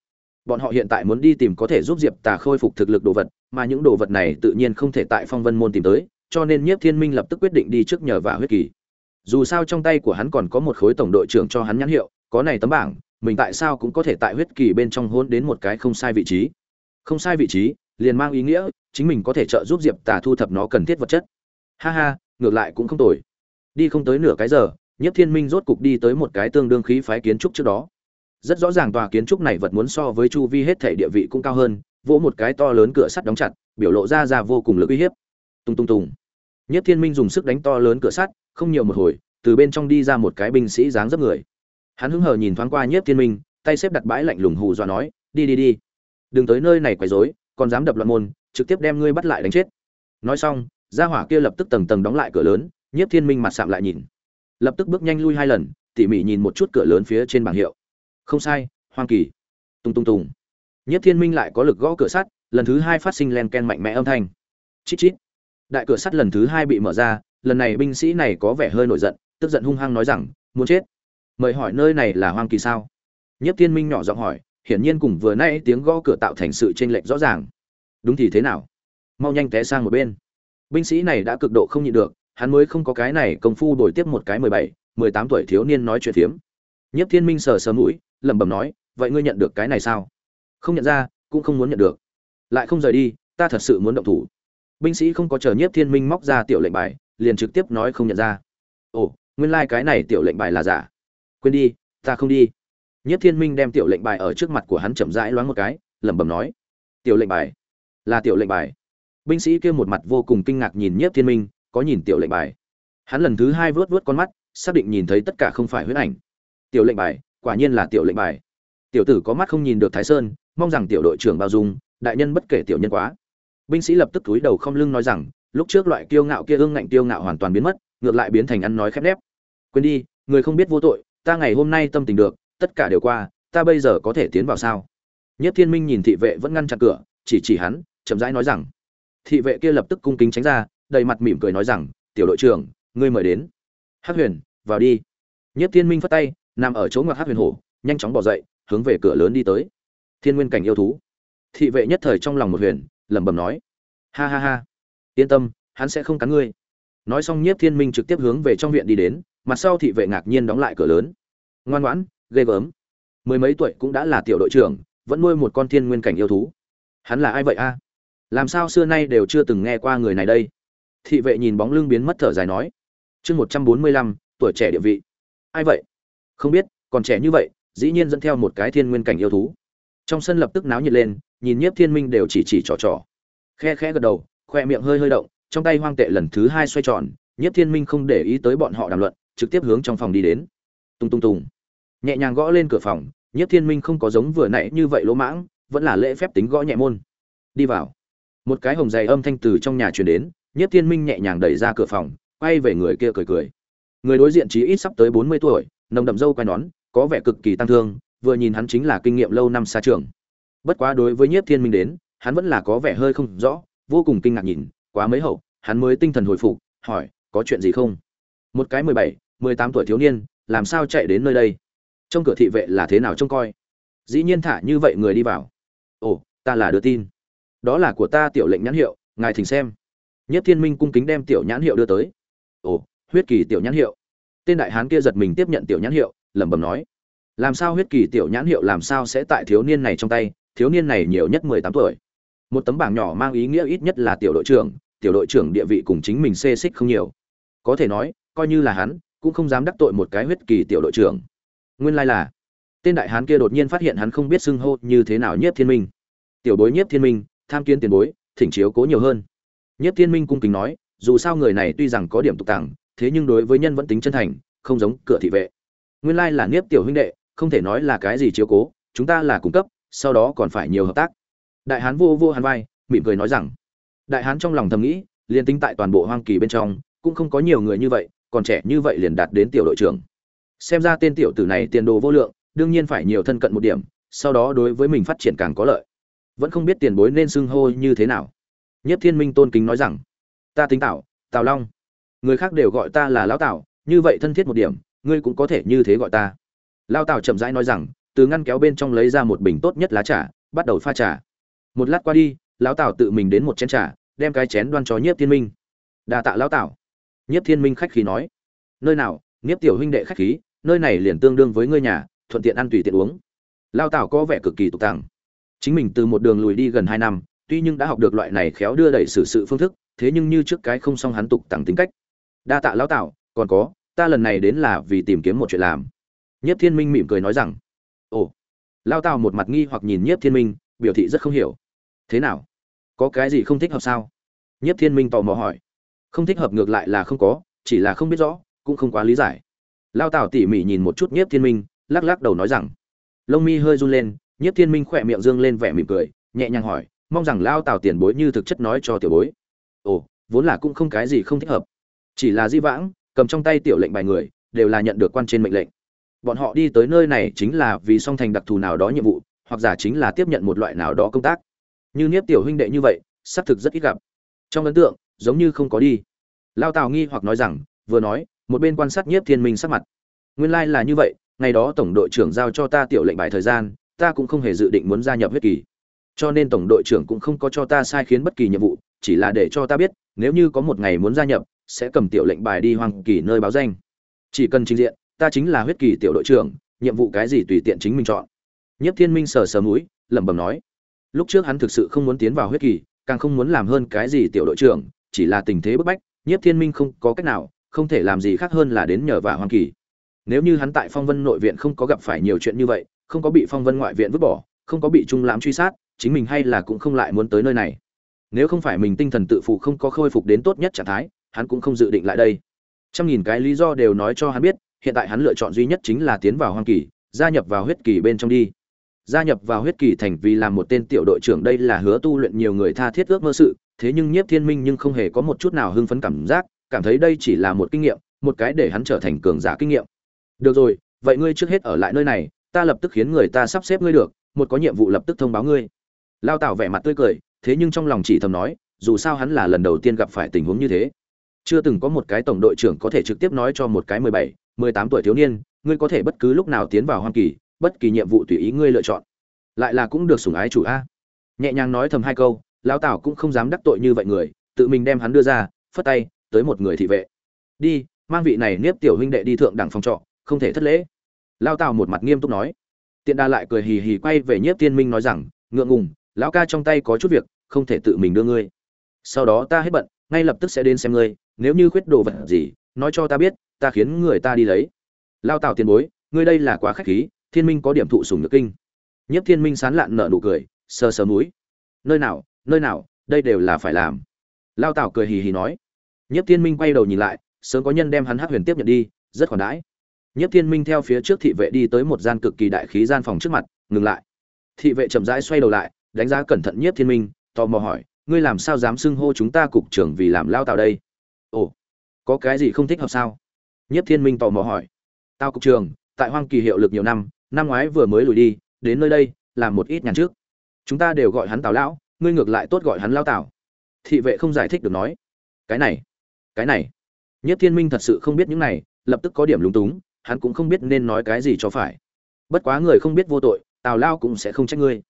bọn họ hiện tại muốn đi tìm có thể giúp diệp tà khôi phục thực lực đồ vật, mà những đồ vật này tự nhiên không thể tại phong vân môn tìm tới, cho nên nhiếp thiên minh lập tức quyết định đi trước nhờ vả huyết kỳ. Dù sao trong tay của hắn còn có một khối tổng đội trưởng cho hắn nhãn hiệu, có này tấm bảng, mình tại sao cũng có thể tại huyết kỳ bên trong hôn đến một cái không sai vị trí. Không sai vị trí, liền mang ý nghĩa, chính mình có thể trợ giúp diệp tà thu thập nó cần thiết vật chất. Ha ha, ngược lại cũng không tồi. Đi không tới nửa cái giờ nhất thiên minh rốt cục đi tới một cái tương đương khí phái kiến trúc trước đó rất rõ ràng tòa kiến trúc này vật muốn so với chu vi hết thể địa vị cũng cao hơn, vỗ một cái to lớn cửa sắt đóng chặt, biểu lộ ra ra vô cùng lực uy hiếp. Tung tung tùng. Nhất thiên minh dùng sức đánh to lớn cửa sắt, không nhiều một hồi, từ bên trong đi ra một cái binh sĩ dáng dấp người. Hắn hứng hờ nhìn thoáng qua nhất thiên minh, tay xếp đặt bãi lạnh lùng hù dọa nói, đi đi đi. Đừng tới nơi này quấy rối, còn dám đập loạn môn, trực tiếp đem ngươi bắt lại đánh chết. Nói xong, gia hỏa kia lập tức tầng tầng đóng lại cửa lớn, nhất thiên minh mặt sạm lại nhìn. Lập tức bước nhanh lui hai lần, tỉ mỉ nhìn một chút cửa lớn phía trên bảng hiệu không sai, hoang kỳ. Tung tung tùng. Nhất thiên minh lại có lực gõ cửa sắt, lần thứ hai phát sinh len ken mạnh mẽ âm thanh. Chít chít. Đại cửa sắt lần thứ hai bị mở ra, lần này binh sĩ này có vẻ hơi nổi giận, tức giận hung hăng nói rằng, muốn chết? Mời hỏi nơi này là hoang kỳ sao? Nhất thiên minh nhỏ giọng hỏi, hiển nhiên cùng vừa nay tiếng gõ cửa tạo thành sự chênh lệch rõ ràng. Đúng thì thế nào? Mau nhanh té sang một bên. Binh sĩ này đã cực độ không nhịn được, hắn mới không có cái này công phu đổi tiếp một cái mười bảy, mười tám tuổi thiếu niên nói chuyện phiếm. Nhất thiên minh sờ sờ mũi lẩm bẩm nói, vậy ngươi nhận được cái này sao? Không nhận ra, cũng không muốn nhận được. Lại không rời đi, ta thật sự muốn động thủ. Binh sĩ không có chờ nhiếp thiên minh móc ra tiểu lệnh bài, liền trực tiếp nói không nhận ra. Ồ, nguyên lai、like、cái này tiểu lệnh bài là giả. Quên đi, ta không đi. Nhiếp thiên minh đem tiểu lệnh bài ở trước mặt của hắn chậm rãi loáng một cái, lẩm bẩm nói, tiểu lệnh bài? Là tiểu lệnh bài? Binh sĩ kia một mặt vô cùng kinh ngạc nhìn nhiếp thiên minh, có nhìn tiểu lệnh bài? Hắn lần thứ hai vớt vớt con mắt, xác định nhìn thấy tất cả không phải huyết ảnh. Tiểu lệnh bài quả nhiên là tiểu lệnh bài. Tiểu tử có mắt không nhìn được thái sơn, mong rằng tiểu đội trưởng bao dung, đại nhân bất kể tiểu nhân quá. Binh sĩ lập tức túi đầu không lưng nói rằng, lúc trước loại kiêu ngạo kia ương ngạnh kiêu ngạo hoàn toàn biến mất, ngược lại biến thành ăn nói khép nép. Quên đi, người không biết vô tội, ta ngày hôm nay tâm tình được, tất cả đều qua, ta bây giờ có thể tiến vào sao? Nhất thiên minh nhìn thị vệ vẫn ngăn chặn cửa, chỉ chỉ hắn, chậm rãi nói rằng. Thị vệ kia lập tức cung kính tránh ra, đầy mặt mỉm cười nói rằng, tiểu đội trưởng, ngươi mời đến. Hắc huyền, vào đi. Nhất thiên minh phất tay nằm ở chỗ ngoặc hát huyền hổ, nhanh chóng bỏ dậy, hướng về cửa lớn đi tới. Thiên nguyên cảnh yêu thú. Thị vệ nhất thời trong lòng một huyền, lẩm bẩm nói. Ha ha ha. Yên tâm, hắn sẽ không cắn ngươi. Nói xong nhiếp thiên minh trực tiếp hướng về trong viện đi đến, mặt sau thị vệ ngạc nhiên đóng lại cửa lớn. Ngoan ngoãn, ghê gớm. Mười mấy tuổi cũng đã là tiểu đội trưởng, vẫn nuôi một con thiên nguyên cảnh yêu thú. Hắn là ai vậy a? Làm sao xưa nay đều chưa từng nghe qua người này đây? Thị vệ nhìn bóng lưng biến mất thở dài nói. Chương một trăm bốn mươi lăm, tuổi trẻ địa vị. Ai vậy? Không biết, còn trẻ như vậy, dĩ nhiên dẫn theo một cái thiên nguyên cảnh yêu thú. Trong sân lập tức náo nhiệt lên, nhìn nhiếp thiên minh đều chỉ chỉ trò trò. Khe khẽ gật đầu, khoe miệng hơi hơi động, trong tay hoang tệ lần thứ hai xoay tròn, nhiếp thiên minh không để ý tới bọn họ đàm luận, trực tiếp hướng trong phòng đi đến. Tung tung tùng nhẹ nhàng gõ lên cửa phòng, nhiếp thiên minh không có giống vừa nãy như vậy lỗ mãng, vẫn là lễ phép tính gõ nhẹ môn. Đi vào. Một cái hồng dày âm thanh từ trong nhà truyền đến, nhiếp thiên minh nhẹ nhàng đẩy ra cửa phòng, quay về người kia cười cười. Người đối diện chí ít sắp tới bốn mươi tuổi nồng đậm râu quai nón, có vẻ cực kỳ tăng thương, vừa nhìn hắn chính là kinh nghiệm lâu năm xa trường. Bất quá đối với nhiếp thiên minh đến, hắn vẫn là có vẻ hơi không rõ, vô cùng kinh ngạc nhìn, quá mấy hậu, hắn mới tinh thần hồi phục, hỏi, có chuyện gì không? Một cái mười bảy, mười tám tuổi thiếu niên, làm sao chạy đến nơi đây? Trong cửa thị vệ là thế nào trông coi? Dĩ nhiên thả như vậy người đi vào. Ồ, ta là đưa tin. Đó là của ta tiểu lệnh nhãn hiệu, ngài thỉnh xem. Nhất thiên minh cung kính đem tiểu nhãn hiệu đưa tới. Ồ, huyết kỳ tiểu nhãn hiệu tên đại hán kia giật mình tiếp nhận tiểu nhãn hiệu, lẩm bẩm nói, làm sao huyết kỳ tiểu nhãn hiệu làm sao sẽ tại thiếu niên này trong tay? Thiếu niên này nhiều nhất mười tám tuổi. Một tấm bảng nhỏ mang ý nghĩa ít nhất là tiểu đội trưởng, tiểu đội trưởng địa vị cùng chính mình xê xích không nhiều. Có thể nói, coi như là hắn, cũng không dám đắc tội một cái huyết kỳ tiểu đội trưởng. Nguyên lai là, tên đại hán kia đột nhiên phát hiện hắn không biết xưng hô như thế nào nhiếp thiên minh. Tiểu bối nhiếp thiên minh, tham kiến tiền bối, thỉnh chiếu cố nhiều hơn. Nhiếp thiên minh cung kính nói, dù sao người này tuy rằng có điểm tục tàng thế nhưng đối với nhân vẫn tính chân thành, không giống cửa thị vệ. Nguyên lai là nhiếp tiểu huynh đệ, không thể nói là cái gì chiếu cố, chúng ta là cung cấp, sau đó còn phải nhiều hợp tác. Đại hán vô vô hàn vai, mỉm cười nói rằng, đại hán trong lòng thầm nghĩ, liền tính tại toàn bộ hoang kỳ bên trong, cũng không có nhiều người như vậy, còn trẻ như vậy liền đạt đến tiểu đội trưởng. Xem ra tên tiểu tử này tiền đồ vô lượng, đương nhiên phải nhiều thân cận một điểm, sau đó đối với mình phát triển càng có lợi. Vẫn không biết tiền bối nên xưng hô như thế nào. Nhất thiên minh tôn kính nói rằng, ta tính tạo tào long người khác đều gọi ta là lão tào như vậy thân thiết một điểm, ngươi cũng có thể như thế gọi ta. Lao tào chậm rãi nói rằng, từ ngăn kéo bên trong lấy ra một bình tốt nhất lá trà, bắt đầu pha trà. Một lát qua đi, lão tào tự mình đến một chén trà, đem cái chén đoan cho nhiếp thiên minh. Đà tạ lão tào nhiếp thiên minh khách khí nói, nơi nào, nhiếp tiểu huynh đệ khách khí, nơi này liền tương đương với ngươi nhà, thuận tiện ăn tùy tiện uống. Lao tào có vẻ cực kỳ tục tàng chính mình từ một đường lùi đi gần hai năm, tuy nhưng đã học được loại này khéo đưa đẩy xử sự phương thức, thế nhưng như trước cái không xong hắn tục tàng tính cách đa tạ lão tào còn có, ta lần này đến là vì tìm kiếm một chuyện làm. Nhất thiên minh mỉm cười nói rằng, ồ. Lao tào một mặt nghi hoặc nhìn nhiếp thiên minh, biểu thị rất không hiểu. Thế nào? Có cái gì không thích hợp sao? Nhiếp thiên minh tò mò hỏi. Không thích hợp ngược lại là không có, chỉ là không biết rõ, cũng không quá lý giải. Lao tào tỉ mỉ nhìn một chút nhiếp thiên minh, lắc lắc đầu nói rằng, lông mi hơi run lên, nhiếp thiên minh khỏe miệng dương lên vẻ mỉm cười, nhẹ nhàng hỏi, mong rằng lao tào tiền bối như thực chất nói cho tiểu bối. Ồ, vốn là cũng không cái gì không thích hợp chỉ là di vãng, cầm trong tay tiểu lệnh bài người, đều là nhận được quan trên mệnh lệnh. Bọn họ đi tới nơi này chính là vì song thành đặc thù nào đó nhiệm vụ, hoặc giả chính là tiếp nhận một loại nào đó công tác. Như niếp tiểu huynh đệ như vậy, xác thực rất ít gặp. Trong ấn tượng, giống như không có đi. Lao tào nghi hoặc nói rằng, vừa nói, một bên quan sát nhiếp thiên minh sắc mặt. Nguyên lai là như vậy, ngày đó tổng đội trưởng giao cho ta tiểu lệnh bài thời gian, ta cũng không hề dự định muốn gia nhập huyết kỳ. Cho nên tổng đội trưởng cũng không có cho ta sai khiến bất kỳ nhiệm vụ, chỉ là để cho ta biết, nếu như có một ngày muốn gia nhập sẽ cầm tiểu lệnh bài đi hoàng kỳ nơi báo danh. Chỉ cần trình diện, ta chính là huyết kỳ tiểu đội trưởng, nhiệm vụ cái gì tùy tiện chính mình chọn. Nhất thiên minh sờ sờ mũi, lẩm bẩm nói. Lúc trước hắn thực sự không muốn tiến vào huyết kỳ, càng không muốn làm hơn cái gì tiểu đội trưởng, chỉ là tình thế bức bách nhất thiên minh không có cách nào, không thể làm gì khác hơn là đến nhờ vả hoàng kỳ. Nếu như hắn tại phong vân nội viện không có gặp phải nhiều chuyện như vậy, không có bị phong vân ngoại viện vứt bỏ, không có bị trung lãm truy sát, chính mình hay là cũng không lại muốn tới nơi này. Nếu không phải mình tinh thần tự phụ không có khôi phục đến tốt nhất trạng thái hắn cũng không dự định lại đây. Trăm nghìn cái lý do đều nói cho hắn biết, hiện tại hắn lựa chọn duy nhất chính là tiến vào hoang kỳ, gia nhập vào huyết kỳ bên trong đi. Gia nhập vào huyết kỳ thành vì làm một tên tiểu đội trưởng đây là hứa tu luyện nhiều người tha thiết ước mơ sự, thế nhưng nhiếp thiên minh nhưng không hề có một chút nào hưng phấn cảm giác, cảm thấy đây chỉ là một kinh nghiệm, một cái để hắn trở thành cường giả kinh nghiệm. Được rồi, vậy ngươi trước hết ở lại nơi này, ta lập tức khiến người ta sắp xếp ngươi được, một có nhiệm vụ lập tức thông báo ngươi. Lao tảo vẻ mặt tươi cười, thế nhưng trong lòng chỉ thầm nói, dù sao hắn là lần đầu tiên gặp phải tình huống như thế chưa từng có một cái tổng đội trưởng có thể trực tiếp nói cho một cái mười bảy, mười tám tuổi thiếu niên, ngươi có thể bất cứ lúc nào tiến vào hoang kỳ, bất kỳ nhiệm vụ tùy ý ngươi lựa chọn. Lại là cũng được sủng ái chủ a. Nhẹ nhàng nói thầm hai câu, lão tảo cũng không dám đắc tội như vậy người, tự mình đem hắn đưa ra, phất tay, tới một người thị vệ. Đi, mang vị này Niếp tiểu huynh đệ đi thượng đẳng phòng trọ, không thể thất lễ. Lão tào một mặt nghiêm túc nói. Tiện đa lại cười hì hì quay về nhiếp tiên minh nói rằng, ngượng ngùng, lão ca trong tay có chút việc, không thể tự mình đưa ngươi. Sau đó ta hết bận ngay lập tức sẽ đến xem ngươi, nếu như khuyết đồ vật gì, nói cho ta biết, ta khiến người ta đi lấy. Lao tào tiền bối, ngươi đây là quá khách khí, thiên minh có điểm thụ sùng nhược kinh. Nhất thiên minh sán lạn nợ nụ cười, sờ sờ núi nơi nào nơi nào, đây đều là phải làm. Lao tào cười hì hì nói. Nhất thiên minh quay đầu nhìn lại, sớm có nhân đem hắn hát huyền tiếp nhận đi, rất khoản đãi. Nhất thiên minh theo phía trước thị vệ đi tới một gian cực kỳ đại khí gian phòng trước mặt, ngừng lại. Thị vệ chậm rãi xoay đầu lại, đánh giá cẩn thận nhất thiên minh, tò mò hỏi ngươi làm sao dám xưng hô chúng ta cục trưởng vì làm lao tào đây? Ồ, có cái gì không thích hợp sao? Nhất thiên minh tò mò hỏi. Tao cục trưởng, tại hoang kỳ hiệu lực nhiều năm năm ngoái vừa mới lùi đi, đến nơi đây, làm một ít nhàn trước. Chúng ta đều gọi hắn tào lão, ngươi ngược lại tốt gọi hắn lao tào. Thị vệ không giải thích được nói. Cái này cái này. Nhất thiên minh thật sự không biết những này, lập tức có điểm lúng túng, hắn cũng không biết nên nói cái gì cho phải. Bất quá người không biết vô tội, tào lao cũng sẽ không trách ngươi.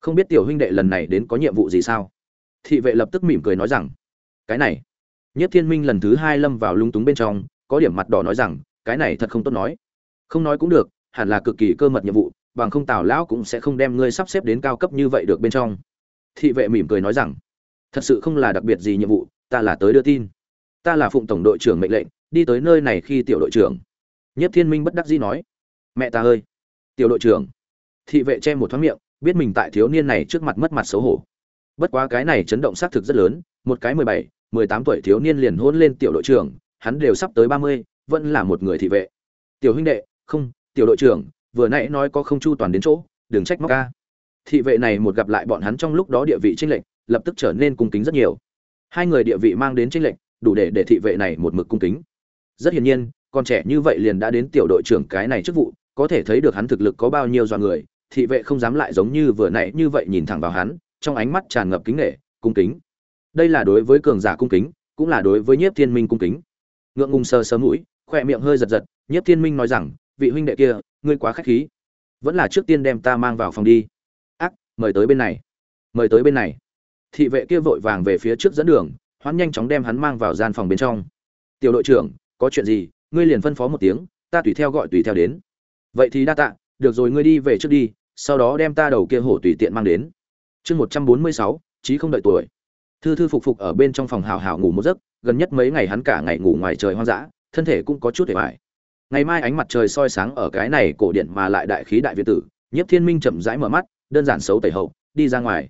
Không biết tiểu huynh đệ lần này đến có nhiệm vụ gì sao? Thị vệ lập tức mỉm cười nói rằng, cái này. Nhất thiên minh lần thứ hai lâm vào lung túng bên trong, có điểm mặt đỏ nói rằng, cái này thật không tốt nói. Không nói cũng được, hẳn là cực kỳ cơ mật nhiệm vụ, bằng không tào lão cũng sẽ không đem ngươi sắp xếp đến cao cấp như vậy được bên trong. Thị vệ mỉm cười nói rằng, thật sự không là đặc biệt gì nhiệm vụ, ta là tới đưa tin. Ta là phụng tổng đội trưởng mệnh lệnh, đi tới nơi này khi tiểu đội trưởng. Nhất thiên minh bất đắc dĩ nói, mẹ ta ơi, tiểu đội trưởng. Thị vệ che một thoáng miệng, biết mình tại thiếu niên này trước mặt mất mặt xấu hổ bất quá cái này chấn động xác thực rất lớn, một cái mười bảy, mười tám tuổi thiếu niên liền hôn lên tiểu đội trưởng, hắn đều sắp tới ba mươi, vẫn là một người thị vệ. Tiểu huynh đệ, không, tiểu đội trưởng, vừa nãy nói có không chu toàn đến chỗ, đừng trách móc ca. Thị vệ này một gặp lại bọn hắn trong lúc đó địa vị tranh lệch, lập tức trở nên cung kính rất nhiều. Hai người địa vị mang đến tranh lệch, đủ để để thị vệ này một mực cung kính. Rất hiển nhiên, con trẻ như vậy liền đã đến tiểu đội trưởng cái này chức vụ, có thể thấy được hắn thực lực có bao nhiêu do người, thị vệ không dám lại giống như vừa nãy như vậy nhìn thẳng vào hắn trong ánh mắt tràn ngập kính nghệ cung kính. Đây là đối với cường giả cung kính, cũng là đối với nhiếp thiên minh cung kính. Ngượng ngùng sờ sờ mũi khoe miệng hơi giật giật, nhiếp thiên minh nói rằng, vị huynh đệ kia, ngươi quá khách khí. Vẫn là trước tiên đem ta mang vào phòng đi. Ác, mời tới bên này. Mời tới bên này. Thị vệ kia vội vàng về phía trước dẫn đường, hoán nhanh chóng đem hắn mang vào gian phòng bên trong. Tiểu đội trưởng, có chuyện gì, ngươi liền phân phó một tiếng, ta tùy theo gọi tùy theo đến. Vậy thì đa tạ, được rồi, ngươi đi về trước đi, sau đó đem ta đầu kia hổ tùy tiện mang đến chương một trăm bốn mươi sáu, chí không đợi tuổi. Thư thư phục phục ở bên trong phòng hào hào ngủ một giấc, gần nhất mấy ngày hắn cả ngày ngủ ngoài trời hoang dã, thân thể cũng có chút để bài ngày mai ánh mặt trời soi sáng ở cái này cổ điện mà lại đại khí đại việt tử, nhiếp thiên minh chậm rãi mở mắt, đơn giản xấu tẩy hậu, đi ra ngoài.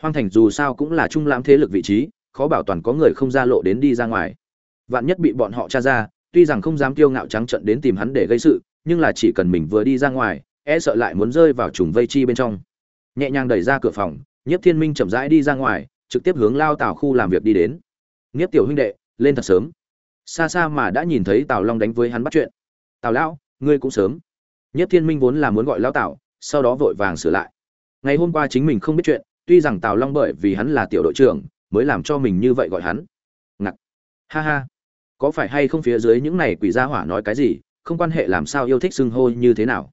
Hoang thành dù sao cũng là trung lãm thế lực vị trí, khó bảo toàn có người không ra lộ đến đi ra ngoài. Vạn nhất bị bọn họ tra ra, tuy rằng không dám kiêu ngạo trắng trận đến tìm hắn để gây sự, nhưng là chỉ cần mình vừa đi ra ngoài e sợ lại muốn rơi vào trùng vây chi bên trong. Nhẹ nhàng đẩy ra cửa phòng nhiếp thiên minh chậm rãi đi ra ngoài, trực tiếp hướng lao tào khu làm việc đi đến. Nhiếp tiểu huynh đệ, lên thật sớm. Xa xa mà đã nhìn thấy tào long đánh với hắn bắt chuyện. Tào lão, ngươi cũng sớm. Nhiếp thiên minh vốn là muốn gọi lao tào, sau đó vội vàng sửa lại. Ngày hôm qua chính mình không biết chuyện, tuy rằng tào long bởi vì hắn là tiểu đội trưởng, mới làm cho mình như vậy gọi hắn. Ngặc ha ha. Có phải hay không phía dưới những này quỷ gia hỏa nói cái gì, không quan hệ làm sao yêu thích xưng hô như thế nào?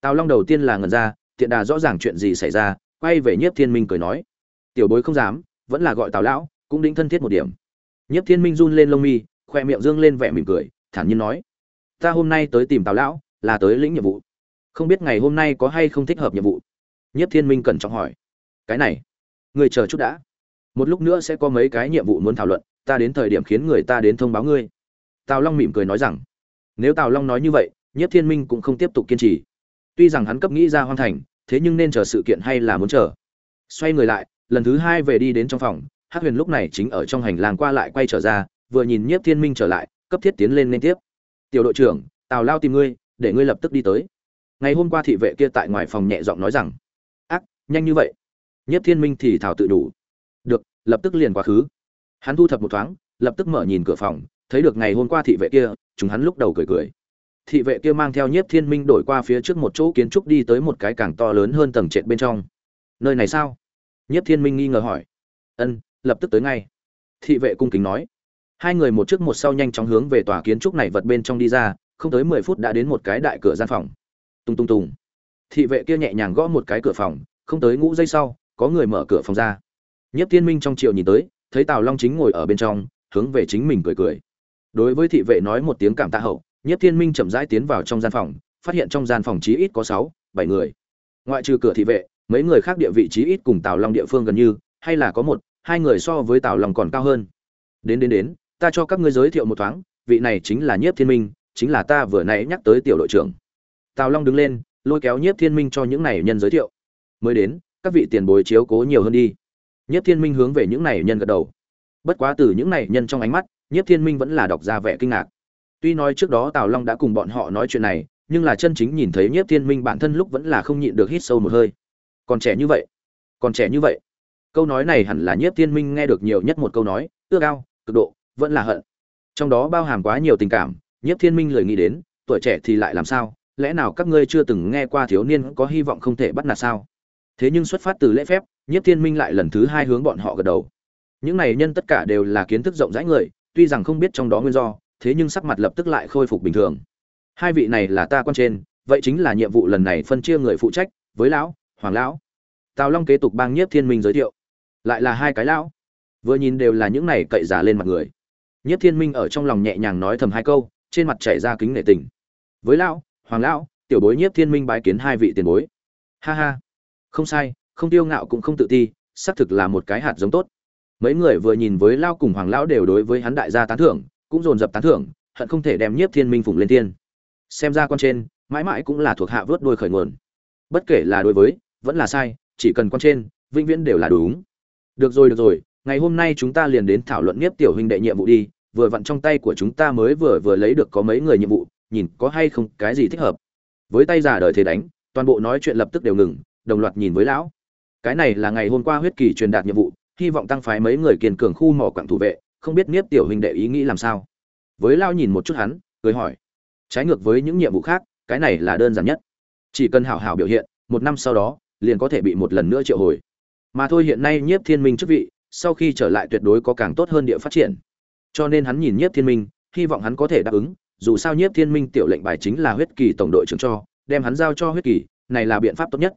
Tào long đầu tiên là ngẩn ra, tiện đà rõ ràng chuyện gì xảy ra quay về nhiếp thiên minh cười nói, tiểu bối không dám, vẫn là gọi tào lão, cũng đính thân thiết một điểm. Nhiếp thiên minh run lên lông mi, khoe miệng dương lên vẻ mỉm cười, thản nhiên nói, ta hôm nay tới tìm tào lão, là tới lĩnh nhiệm vụ. Không biết ngày hôm nay có hay không thích hợp nhiệm vụ? Nhiếp thiên minh cẩn trọng hỏi, cái này, người chờ chút đã. Một lúc nữa sẽ có mấy cái nhiệm vụ muốn thảo luận, ta đến thời điểm khiến người ta đến thông báo ngươi. Tào long mỉm cười nói rằng, nếu tào long nói như vậy, nhiếp thiên minh cũng không tiếp tục kiên trì. Tuy rằng hắn cấp nghĩ ra hoang thành thế nhưng nên chờ sự kiện hay là muốn chờ? Xoay người lại, lần thứ hai về đi đến trong phòng hát huyền lúc này chính ở trong hành lang qua lại quay trở ra, vừa nhìn nhiếp thiên minh trở lại, cấp thiết tiến lên liên tiếp. Tiểu đội trưởng, tào lao tìm ngươi, để ngươi lập tức đi tới. Ngày hôm qua thị vệ kia tại ngoài phòng nhẹ giọng nói rằng. Ác, nhanh như vậy. Nhiếp thiên minh thì thảo tự đủ. Được, lập tức liền quá khứ. Hắn thu thập một thoáng, lập tức mở nhìn cửa phòng, thấy được ngày hôm qua thị vệ kia, chúng hắn lúc đầu cười cười thị vệ kia mang theo nhiếp thiên minh đổi qua phía trước một chỗ kiến trúc đi tới một cái càng to lớn hơn tầng trệt bên trong. Nơi này sao? Nhiếp thiên minh nghi ngờ hỏi. Ân lập tức tới ngay. Thị vệ cung kính nói. Hai người một trước một sau nhanh chóng hướng về tòa kiến trúc này vật bên trong đi ra không tới mười phút đã đến một cái đại cửa gian phòng. Tung tung tùng. Thị vệ kia nhẹ nhàng gõ một cái cửa phòng không tới ngũ giây sau có người mở cửa phòng ra. Nhiếp Thiên Minh trong chiều nhìn tới, thấy Tào Long chính ngồi ở bên trong, hướng về chính mình cười cười. Đối với thị vệ nói một tiếng cảm tạ hậu, Nhiếp Thiên Minh chậm rãi tiến vào trong gian phòng, phát hiện trong gian phòng chí ít có sáu, bảy người. Ngoại trừ cửa thị vệ, mấy người khác địa vị chí ít cùng Tào Long địa phương gần như, hay là có một, hai người so với Tào Long còn cao hơn. Đến đến đến, ta cho các ngươi giới thiệu một thoáng, vị này chính là Nhiếp Thiên Minh, chính là ta vừa nãy nhắc tới tiểu đội trưởng. Tào Long đứng lên, lôi kéo Nhiếp Thiên Minh cho những này nhân giới thiệu. Mới đến, các vị tiền bối chiếu cố nhiều hơn đi. Nhất Thiên Minh hướng về những này nhân gật đầu. Bất quá từ những này nhân trong ánh mắt, Nhất Thiên Minh vẫn là đọc ra vẻ kinh ngạc. Tuy nói trước đó Tào Long đã cùng bọn họ nói chuyện này, nhưng là chân chính nhìn thấy Nhất Thiên Minh bản thân lúc vẫn là không nhịn được hít sâu một hơi. Còn trẻ như vậy, còn trẻ như vậy. câu nói này hẳn là nhiếp thiên minh nghe được nhiều nhất một câu nói ưa cao, cực độ vẫn là hận. Trong đó bao hàm quá nhiều tình cảm nhiếp thiên minh lười nghĩ đến tuổi trẻ thì lại làm sao? Lẽ nào các ngươi chưa từng nghe qua thiếu niên có hy vọng không thể bắt nạt sao? Thế nhưng xuất phát từ lễ phép nhiếp thiên minh lại lần thứ hai hướng bọn họ gật đầu. Những này nhân tất cả đều là kiến thức rộng rãi người tuy rằng không biết trong đó nguyên do thế nhưng sắc mặt lập tức lại khôi phục bình thường. Hai vị này là ta quan trên, vậy chính là nhiệm vụ lần này phân chia người phụ trách, với lão, hoàng lão. Tào long kế tục bang nhiếp thiên minh giới thiệu. Lại là hai cái lão. Vừa nhìn đều là những này cậy giả lên mặt người. Nhiếp thiên minh ở trong lòng nhẹ nhàng nói thầm hai câu, trên mặt chảy ra kính nể tình. Với lão, hoàng lão, tiểu bối nhiếp thiên minh bái kiến hai vị tiền bối. Ha ha. Không sai, không tiêu ngạo cũng không tự ti, xác thực là một cái hạt giống tốt. Mấy người vừa nhìn với lao cùng hoàng lão đều đối với hắn đại gia tán thưởng cũng dồn dập tán thưởng, hận không thể đem nhiếp thiên minh phụng lên thiên. Xem ra con trên, mãi mãi cũng là thuộc hạ vớt đuôi khởi nguồn. Bất kể là đối với, vẫn là sai, chỉ cần con trên, vĩnh viễn đều là đúng. Được rồi được rồi, ngày hôm nay chúng ta liền đến thảo luận nhiếp tiểu huynh đệ nhiệm vụ đi, vừa vặn trong tay của chúng ta mới vừa vừa lấy được có mấy người nhiệm vụ, nhìn có hay không cái gì thích hợp. Với tay giả đời thế đánh, toàn bộ nói chuyện lập tức đều ngừng, đồng loạt nhìn với lão. Cái này là ngày hôm qua huyết kỳ truyền đạt nhiệm vụ, hy vọng tăng phái mấy người kiên cường khu mỏ quảng thủ vệ không biết nhiếp tiểu huynh đệ ý nghĩ làm sao. Với lao nhìn một chút hắn, cười hỏi, trái ngược với những nhiệm vụ khác, cái này là đơn giản nhất. Chỉ cần hảo hảo biểu hiện, một năm sau đó, liền có thể bị một lần nữa triệu hồi. Mà thôi hiện nay nhiếp thiên minh chức vị, sau khi trở lại tuyệt đối có càng tốt hơn địa phát triển. Cho nên hắn nhìn nhiếp thiên minh, hy vọng hắn có thể đáp ứng, dù sao nhiếp thiên minh tiểu lệnh bài chính là huyết kỳ tổng đội trưởng cho, đem hắn giao cho huyết kỳ, này là biện pháp tốt nhất.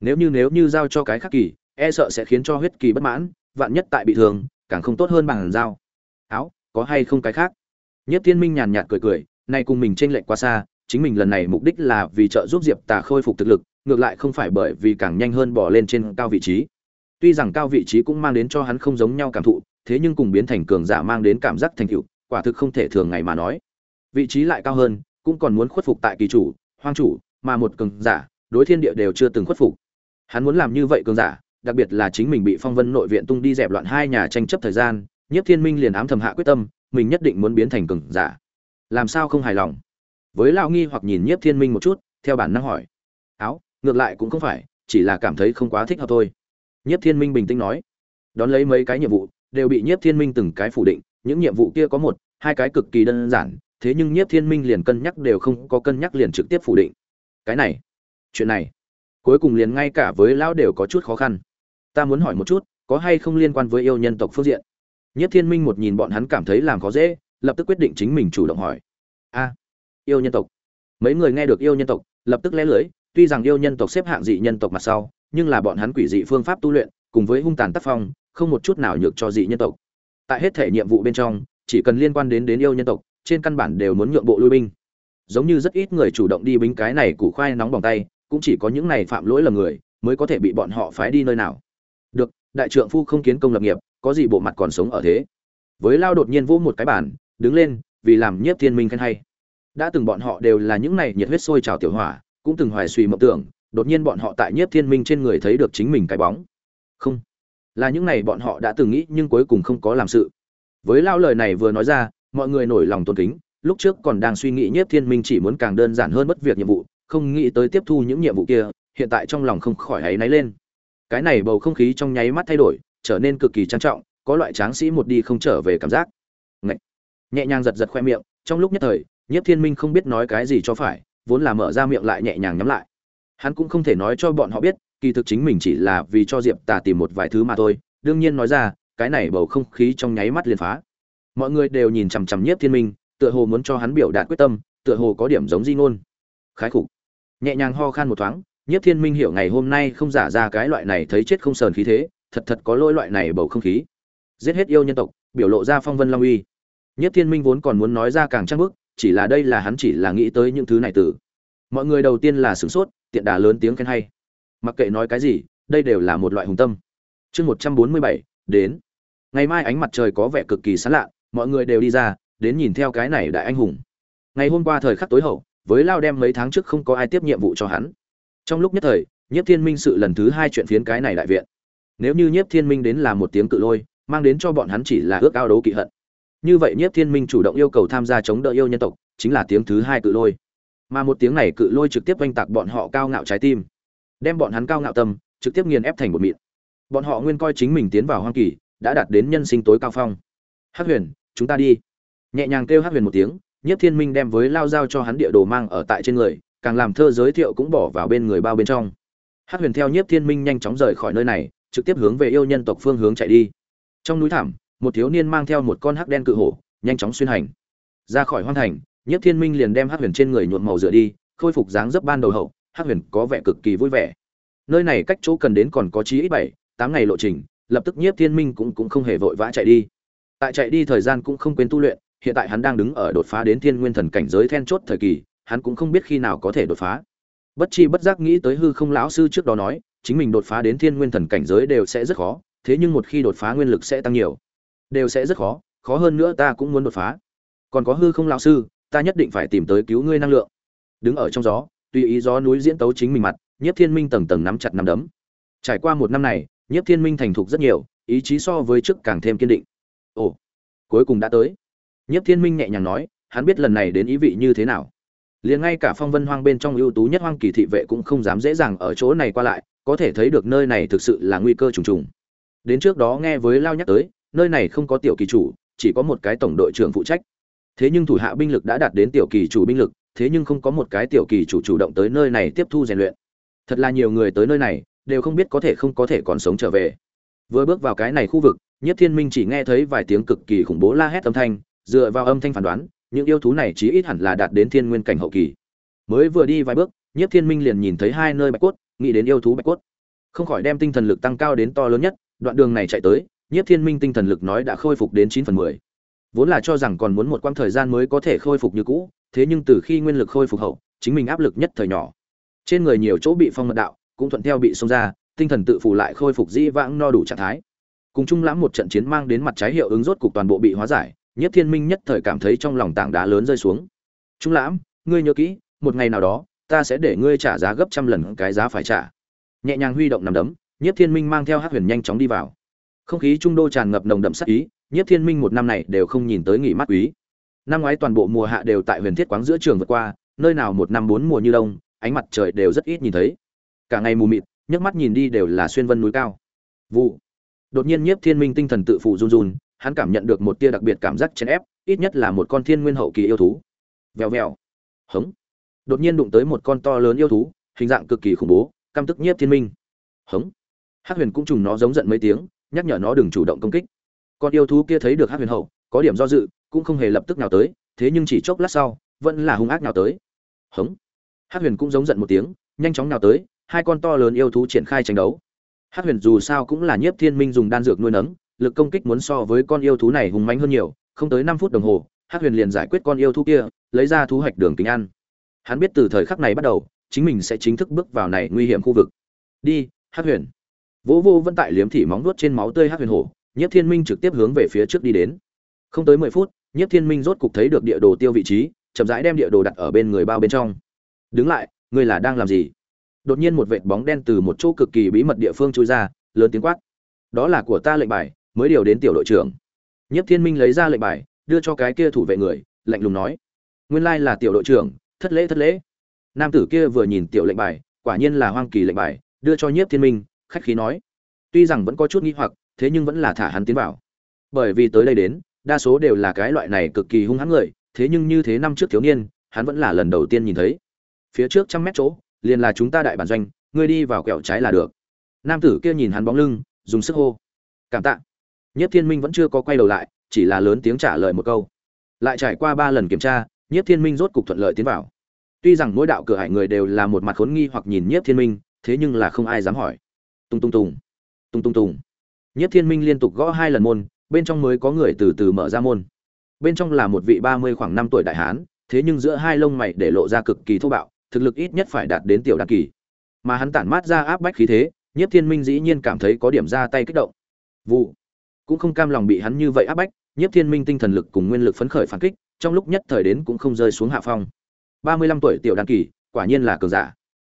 Nếu như nếu như giao cho cái khác kỳ e sợ sẽ khiến cho huyết kỳ bất mãn, vạn nhất tại bị thương, càng không tốt hơn bằng giao áo, có hay không cái khác? Nhất thiên minh nhàn nhạt cười cười, nay cùng mình t r ê n lệch quá xa, chính mình lần này mục đích là vì trợ giúp diệp tà khôi phục thực lực, ngược lại không phải bởi vì càng nhanh hơn bỏ lên trên cao vị trí. Tuy rằng cao vị trí cũng mang đến cho hắn không giống nhau cảm thụ, thế nhưng cùng biến thành cường giả mang đến cảm giác thành tựu, quả thực không thể thường ngày mà nói. Vị trí lại cao hơn, cũng còn muốn khuất phục tại kỳ chủ, hoang chủ, mà một cường giả, đối thiên địa đều chưa từng khuất phục. Hắn muốn làm như vậy cường giả, đặc biệt là chính mình bị phong vân nội viện tung đi dẹp loạn hai nhà tranh chấp thời gian nhiếp thiên minh liền ám thầm hạ quyết tâm, mình nhất định muốn biến thành cường giả. Làm sao không hài lòng? Với lão nghi hoặc nhìn nhiếp thiên minh một chút, theo bản năng hỏi. Áo, ngược lại cũng không phải, chỉ là cảm thấy không quá thích hợp thôi. Nhiếp thiên minh bình tĩnh nói. Đón lấy mấy cái nhiệm vụ, đều bị nhiếp thiên minh từng cái phủ định, những nhiệm vụ kia có một, hai cái cực kỳ đơn giản, thế nhưng nhiếp thiên minh liền cân nhắc đều không có cân nhắc liền trực tiếp phủ định. Cái này, chuyện này, cuối cùng liền ngay cả với lão đều có chút khó khăn. Ta muốn hỏi một chút, có hay không liên quan với yêu nhân tộc phương diện? Nhất thiên minh một nhìn bọn hắn cảm thấy làm khó dễ, lập tức quyết định chính mình chủ động hỏi. A, yêu nhân tộc. Mấy người nghe được yêu nhân tộc, lập tức lé lưới, tuy rằng yêu nhân tộc xếp hạng dị nhân tộc mặt sau, nhưng là bọn hắn quỷ dị phương pháp tu luyện, cùng với hung tàn tác phong, không một chút nào nhược cho dị nhân tộc. Tại hết thể nhiệm vụ bên trong, chỉ cần liên quan đến đến yêu nhân tộc, trên căn bản đều muốn nhượng bộ lui binh. Giống như rất ít người chủ động đi binh cái này củ khoai nóng bỏng tay, cũng chỉ có những này phạm lỗi lầm người, mới có thể bị bọn họ phái đi nơi nào. Được, đại trượng phu không kiến công lập nghiệp có gì bộ mặt còn sống ở thế. Với lao đột nhiên vỗ một cái bàn, đứng lên vì làm nhiếp thiên minh khen hay. Đã từng bọn họ đều là những này nhiệt huyết sôi trào tiểu hỏa cũng từng hoài suy mộng tưởng đột nhiên bọn họ tại nhiếp thiên minh trên người thấy được chính mình cái bóng. Không. Là những này bọn họ đã từng nghĩ nhưng cuối cùng không có làm sự. Với lao lời này vừa nói ra mọi người nổi lòng tôn kính lúc trước còn đang suy nghĩ nhiếp thiên minh chỉ muốn càng đơn giản hơn bất việc nhiệm vụ không nghĩ tới tiếp thu những nhiệm vụ kia hiện tại trong lòng không khỏi áy náy lên. Cái này bầu không khí trong nháy mắt thay đổi trở nên cực kỳ trang trọng, có loại tráng sĩ một đi không trở về cảm giác. Ngậy! nhẹ nhàng giật giật khoe miệng, trong lúc nhất thời, nhiếp thiên minh không biết nói cái gì cho phải, vốn là mở ra miệng lại nhẹ nhàng nhắm lại. Hắn cũng không thể nói cho bọn họ biết, kỳ thực chính mình chỉ là vì cho diệp tà tìm một vài thứ mà thôi, đương nhiên nói ra, cái này bầu không khí trong nháy mắt liền phá. Mọi người đều nhìn chằm chằm nhiếp thiên minh, tựa hồ muốn cho hắn biểu đạt quyết tâm, tựa hồ có điểm giống di ngôn. Khái khục. Nhẹ nhàng ho khan một thoáng, nhiếp thiên minh hiểu ngày hôm nay không giả ra cái loại này thấy chết không sờn khí thế thật thật có lỗi loại này bầu không khí. Giết hết yêu nhân tộc, biểu lộ ra phong vân long uy. Nhất thiên minh vốn còn muốn nói ra càng trăng bức, chỉ là đây là hắn chỉ là nghĩ tới những thứ này từ. Mọi người đầu tiên là sửng sốt, tiện đà lớn tiếng khen hay. Mặc kệ nói cái gì, đây đều là một loại hùng tâm. Chương một trăm bốn mươi bảy, đến. Ngày mai ánh mặt trời có vẻ cực kỳ sán lạ, mọi người đều đi ra, đến nhìn theo cái này đại anh hùng. Ngày hôm qua thời khắc tối hậu, với lao đem mấy tháng trước không có ai tiếp nhiệm vụ cho hắn. Trong lúc nhất thời, nhất thiên minh sự lần thứ hai chuyện phiến cái này đại viện nếu như nhiếp thiên minh đến là một tiếng cự lôi, mang đến cho bọn hắn chỉ là ước ao đấu kỵ hận. Như vậy nhiếp thiên minh chủ động yêu cầu tham gia chống đỡ yêu nhân tộc, chính là tiếng thứ hai cự lôi. Mà một tiếng này cự lôi trực tiếp oanh tạc bọn họ cao ngạo trái tim, đem bọn hắn cao ngạo tâm, trực tiếp nghiền ép thành một mịn. Bọn họ nguyên coi chính mình tiến vào hoang kỳ, đã đạt đến nhân sinh tối cao phong. Hắc huyền, chúng ta đi. Nhẹ nhàng kêu hắc huyền một tiếng, nhiếp thiên minh đem với lao dao cho hắn địa đồ mang ở tại trên người, càng làm thơ giới thiệu cũng bỏ vào bên người bao bên trong. Hắc huyền theo nhiếp thiên minh nhanh chóng rời khỏi nơi này trực tiếp hướng về yêu nhân tộc phương hướng chạy đi. Trong núi thẳm một thiếu niên mang theo một con hắc đen cự hổ, nhanh chóng xuyên hành. Ra khỏi hoang thành, nhiếp thiên minh liền đem hắc huyền trên người nhuộm màu rửa đi, khôi phục dáng dấp ban đầu hậu, hắc huyền có vẻ cực kỳ vui vẻ. Nơi này cách chỗ cần đến còn có chí ít bảy, tám ngày lộ trình, lập tức nhiếp thiên minh cũng cũng không hề vội vã chạy đi. Tại chạy đi thời gian cũng không quên tu luyện, hiện tại hắn đang đứng ở đột phá đến thiên nguyên thần cảnh giới then chốt thời kỳ, hắn cũng không biết khi nào có thể đột phá. Bất chi bất giác nghĩ tới hư không lão sư trước đó nói chính mình đột phá đến thiên nguyên thần cảnh giới đều sẽ rất khó, thế nhưng một khi đột phá nguyên lực sẽ tăng nhiều. Đều sẽ rất khó khó hơn nữa ta cũng muốn đột phá. Còn có hư không lão sư, ta nhất định phải tìm tới cứu ngươi năng lượng. Đứng ở trong gió, tùy ý gió núi diễn tấu chính mình mặt, nhiếp thiên minh tầng tầng nắm chặt nắm đấm. Trải qua một năm này, nhiếp thiên minh thành thục rất nhiều, ý chí so với trước càng thêm kiên định. Ồ, cuối cùng đã tới. Nhiếp thiên minh nhẹ nhàng nói, hắn biết lần này đến ý vị như thế nào. Liền ngay cả phong vân hoang bên trong ưu tú nhất hoang kỳ thị vệ cũng không dám dễ dàng ở chỗ này qua lại có thể thấy được nơi này thực sự là nguy cơ trùng trùng. Đến trước đó nghe với lao nhắc tới, nơi này không có tiểu kỳ chủ, chỉ có một cái tổng đội trưởng phụ trách. Thế nhưng thủ hạ binh lực đã đạt đến tiểu kỳ chủ binh lực, thế nhưng không có một cái tiểu kỳ chủ chủ động tới nơi này tiếp thu rèn luyện. Thật là nhiều người tới nơi này, đều không biết có thể không có thể còn sống trở về. Vừa bước vào cái này khu vực, nhất thiên minh chỉ nghe thấy vài tiếng cực kỳ khủng bố la hét âm thanh, dựa vào âm thanh phán đoán, những yêu thú này chí ít hẳn là đạt đến thiên nguyên cảnh hậu kỳ. Mới vừa đi vài bước, nhất thiên minh liền nhìn thấy hai nơi bạch cốt nghĩ đến yêu thú bạch cốt. Không khỏi đem tinh thần lực tăng cao đến to lớn nhất, đoạn đường này chạy tới nhất thiên minh tinh thần lực nói đã khôi phục đến chín phần mười. Vốn là cho rằng còn muốn một quãng thời gian mới có thể khôi phục như cũ, thế nhưng từ khi nguyên lực khôi phục hậu, chính mình áp lực nhất thời nhỏ. Trên người nhiều chỗ bị phong mật đạo, cũng thuận theo bị xông ra, tinh thần tự phủ lại khôi phục dĩ vãng no đủ trạng thái. Cùng chung lãm một trận chiến mang đến mặt trái hiệu ứng rốt cục toàn bộ bị hóa giải nhất thiên minh nhất thời cảm thấy trong lòng tảng đá lớn rơi xuống. Trung lãm, ngươi nhớ kỹ, một ngày nào đó ta sẽ để ngươi trả giá gấp trăm lần cái giá phải trả. Nhẹ nhàng huy động nằm đấm nhất thiên minh mang theo hát huyền nhanh chóng đi vào. Không khí trung đô tràn ngập nồng đậm sắc ý nhất thiên minh một năm này đều không nhìn tới nghỉ mắt quý. Năm ngoái toàn bộ mùa hạ đều tại huyền thiết quáng giữa trường vượt qua, nơi nào một năm bốn mùa như đông, ánh mặt trời đều rất ít nhìn thấy. Cả ngày mù mịt, nhấc mắt nhìn đi đều là xuyên vân núi cao. Vụ. Đột nhiên nhiếp thiên minh tinh thần tự phụ run run, hắn cảm nhận được một tia đặc biệt cảm giác chèn ép, ít nhất là một con thiên nguyên hậu kỳ yêu thú. Vèo vèo. Hống đột nhiên đụng tới một con to lớn yêu thú, hình dạng cực kỳ khủng bố, căm tức nhiếp thiên minh. Hống. Hắc huyền cũng trùng nó giống giận mấy tiếng, nhắc nhở nó đừng chủ động công kích. Con yêu thú kia thấy được hắc huyền hậu, có điểm do dự, cũng không hề lập tức nào tới, thế nhưng chỉ chốc lát sau, vẫn là hung ác nào tới. Hống. Hắc huyền cũng giống giận một tiếng, nhanh chóng nào tới, hai con to lớn yêu thú triển khai tranh đấu. Hắc huyền dù sao cũng là nhiếp thiên minh dùng đan dược nuôi nấng, lực công kích muốn so với con yêu thú này hùng mãnh hơn nhiều, không tới năm phút đồng hồ, hắc huyền liền giải quyết con yêu thú kia, lấy ra thu hoạch đường kính ăn hắn biết từ thời khắc này bắt đầu, chính mình sẽ chính thức bước vào này nguy hiểm khu vực. Đi, hắc huyền. Vỗ vô vẫn tại liếm thỉ móng nuốt trên máu tươi hắc huyền hổ, nhiếp thiên minh trực tiếp hướng về phía trước đi đến. Không tới mười phút, nhiếp thiên minh rốt cục thấy được địa đồ tiêu vị trí, chậm rãi đem địa đồ đặt ở bên người bao bên trong. Đứng lại, ngươi là đang làm gì? Đột nhiên một vệt bóng đen từ một chỗ cực kỳ bí mật địa phương trôi ra, lớn tiếng quát. Đó là của ta lệnh bài, mới điều đến tiểu đội trưởng. Nhất thiên minh lấy ra lệnh bài, đưa cho cái kia thủ vệ người, lạnh lùng nói. Nguyên lai là tiểu đội trưởng thất lễ thất lễ. Nam tử kia vừa nhìn tiểu lệnh bài, quả nhiên là hoang kỳ lệnh bài, đưa cho nhiếp thiên minh, khách khí nói. Tuy rằng vẫn có chút nghi hoặc, thế nhưng vẫn là thả hắn tiến vào. Bởi vì tới đây đến, đa số đều là cái loại này cực kỳ hung hãn người, thế nhưng như thế năm trước thiếu niên, hắn vẫn là lần đầu tiên nhìn thấy. Phía trước trăm mét chỗ, liền là chúng ta đại bản doanh, ngươi đi vào quẹo trái là được. Nam tử kia nhìn hắn bóng lưng, dùng sức hô. Cảm tạ. Nhất thiên minh vẫn chưa có quay đầu lại, chỉ là lớn tiếng trả lời một câu. Lại trải qua ba lần kiểm tra nhất thiên minh rốt cục thuận lợi tiến vào tuy rằng mỗi đạo cửa hải người đều là một mặt khốn nghi hoặc nhìn nhiếp thiên minh, thế nhưng là không ai dám hỏi. Tung tung tùng tung tung tùng nhiếp thiên minh liên tục gõ hai lần môn, bên trong mới có người từ từ mở ra môn. Bên trong là một vị ba mươi khoảng năm tuổi đại hán, thế nhưng giữa hai lông mày để lộ ra cực kỳ thô bạo, thực lực ít nhất phải đạt đến tiểu đăng kỳ. Mà hắn tản mát ra áp bách khí thế, nhiếp thiên minh dĩ nhiên cảm thấy có điểm ra tay kích động. Vụ. Cũng không cam lòng bị hắn như vậy áp bách, nhiếp thiên minh tinh thần lực cùng nguyên lực phấn khởi phản kích, trong lúc nhất thời đến cũng không rơi xuống hạ phong ba mươi lăm tuổi tiểu đan kỳ, quả nhiên là cường giả.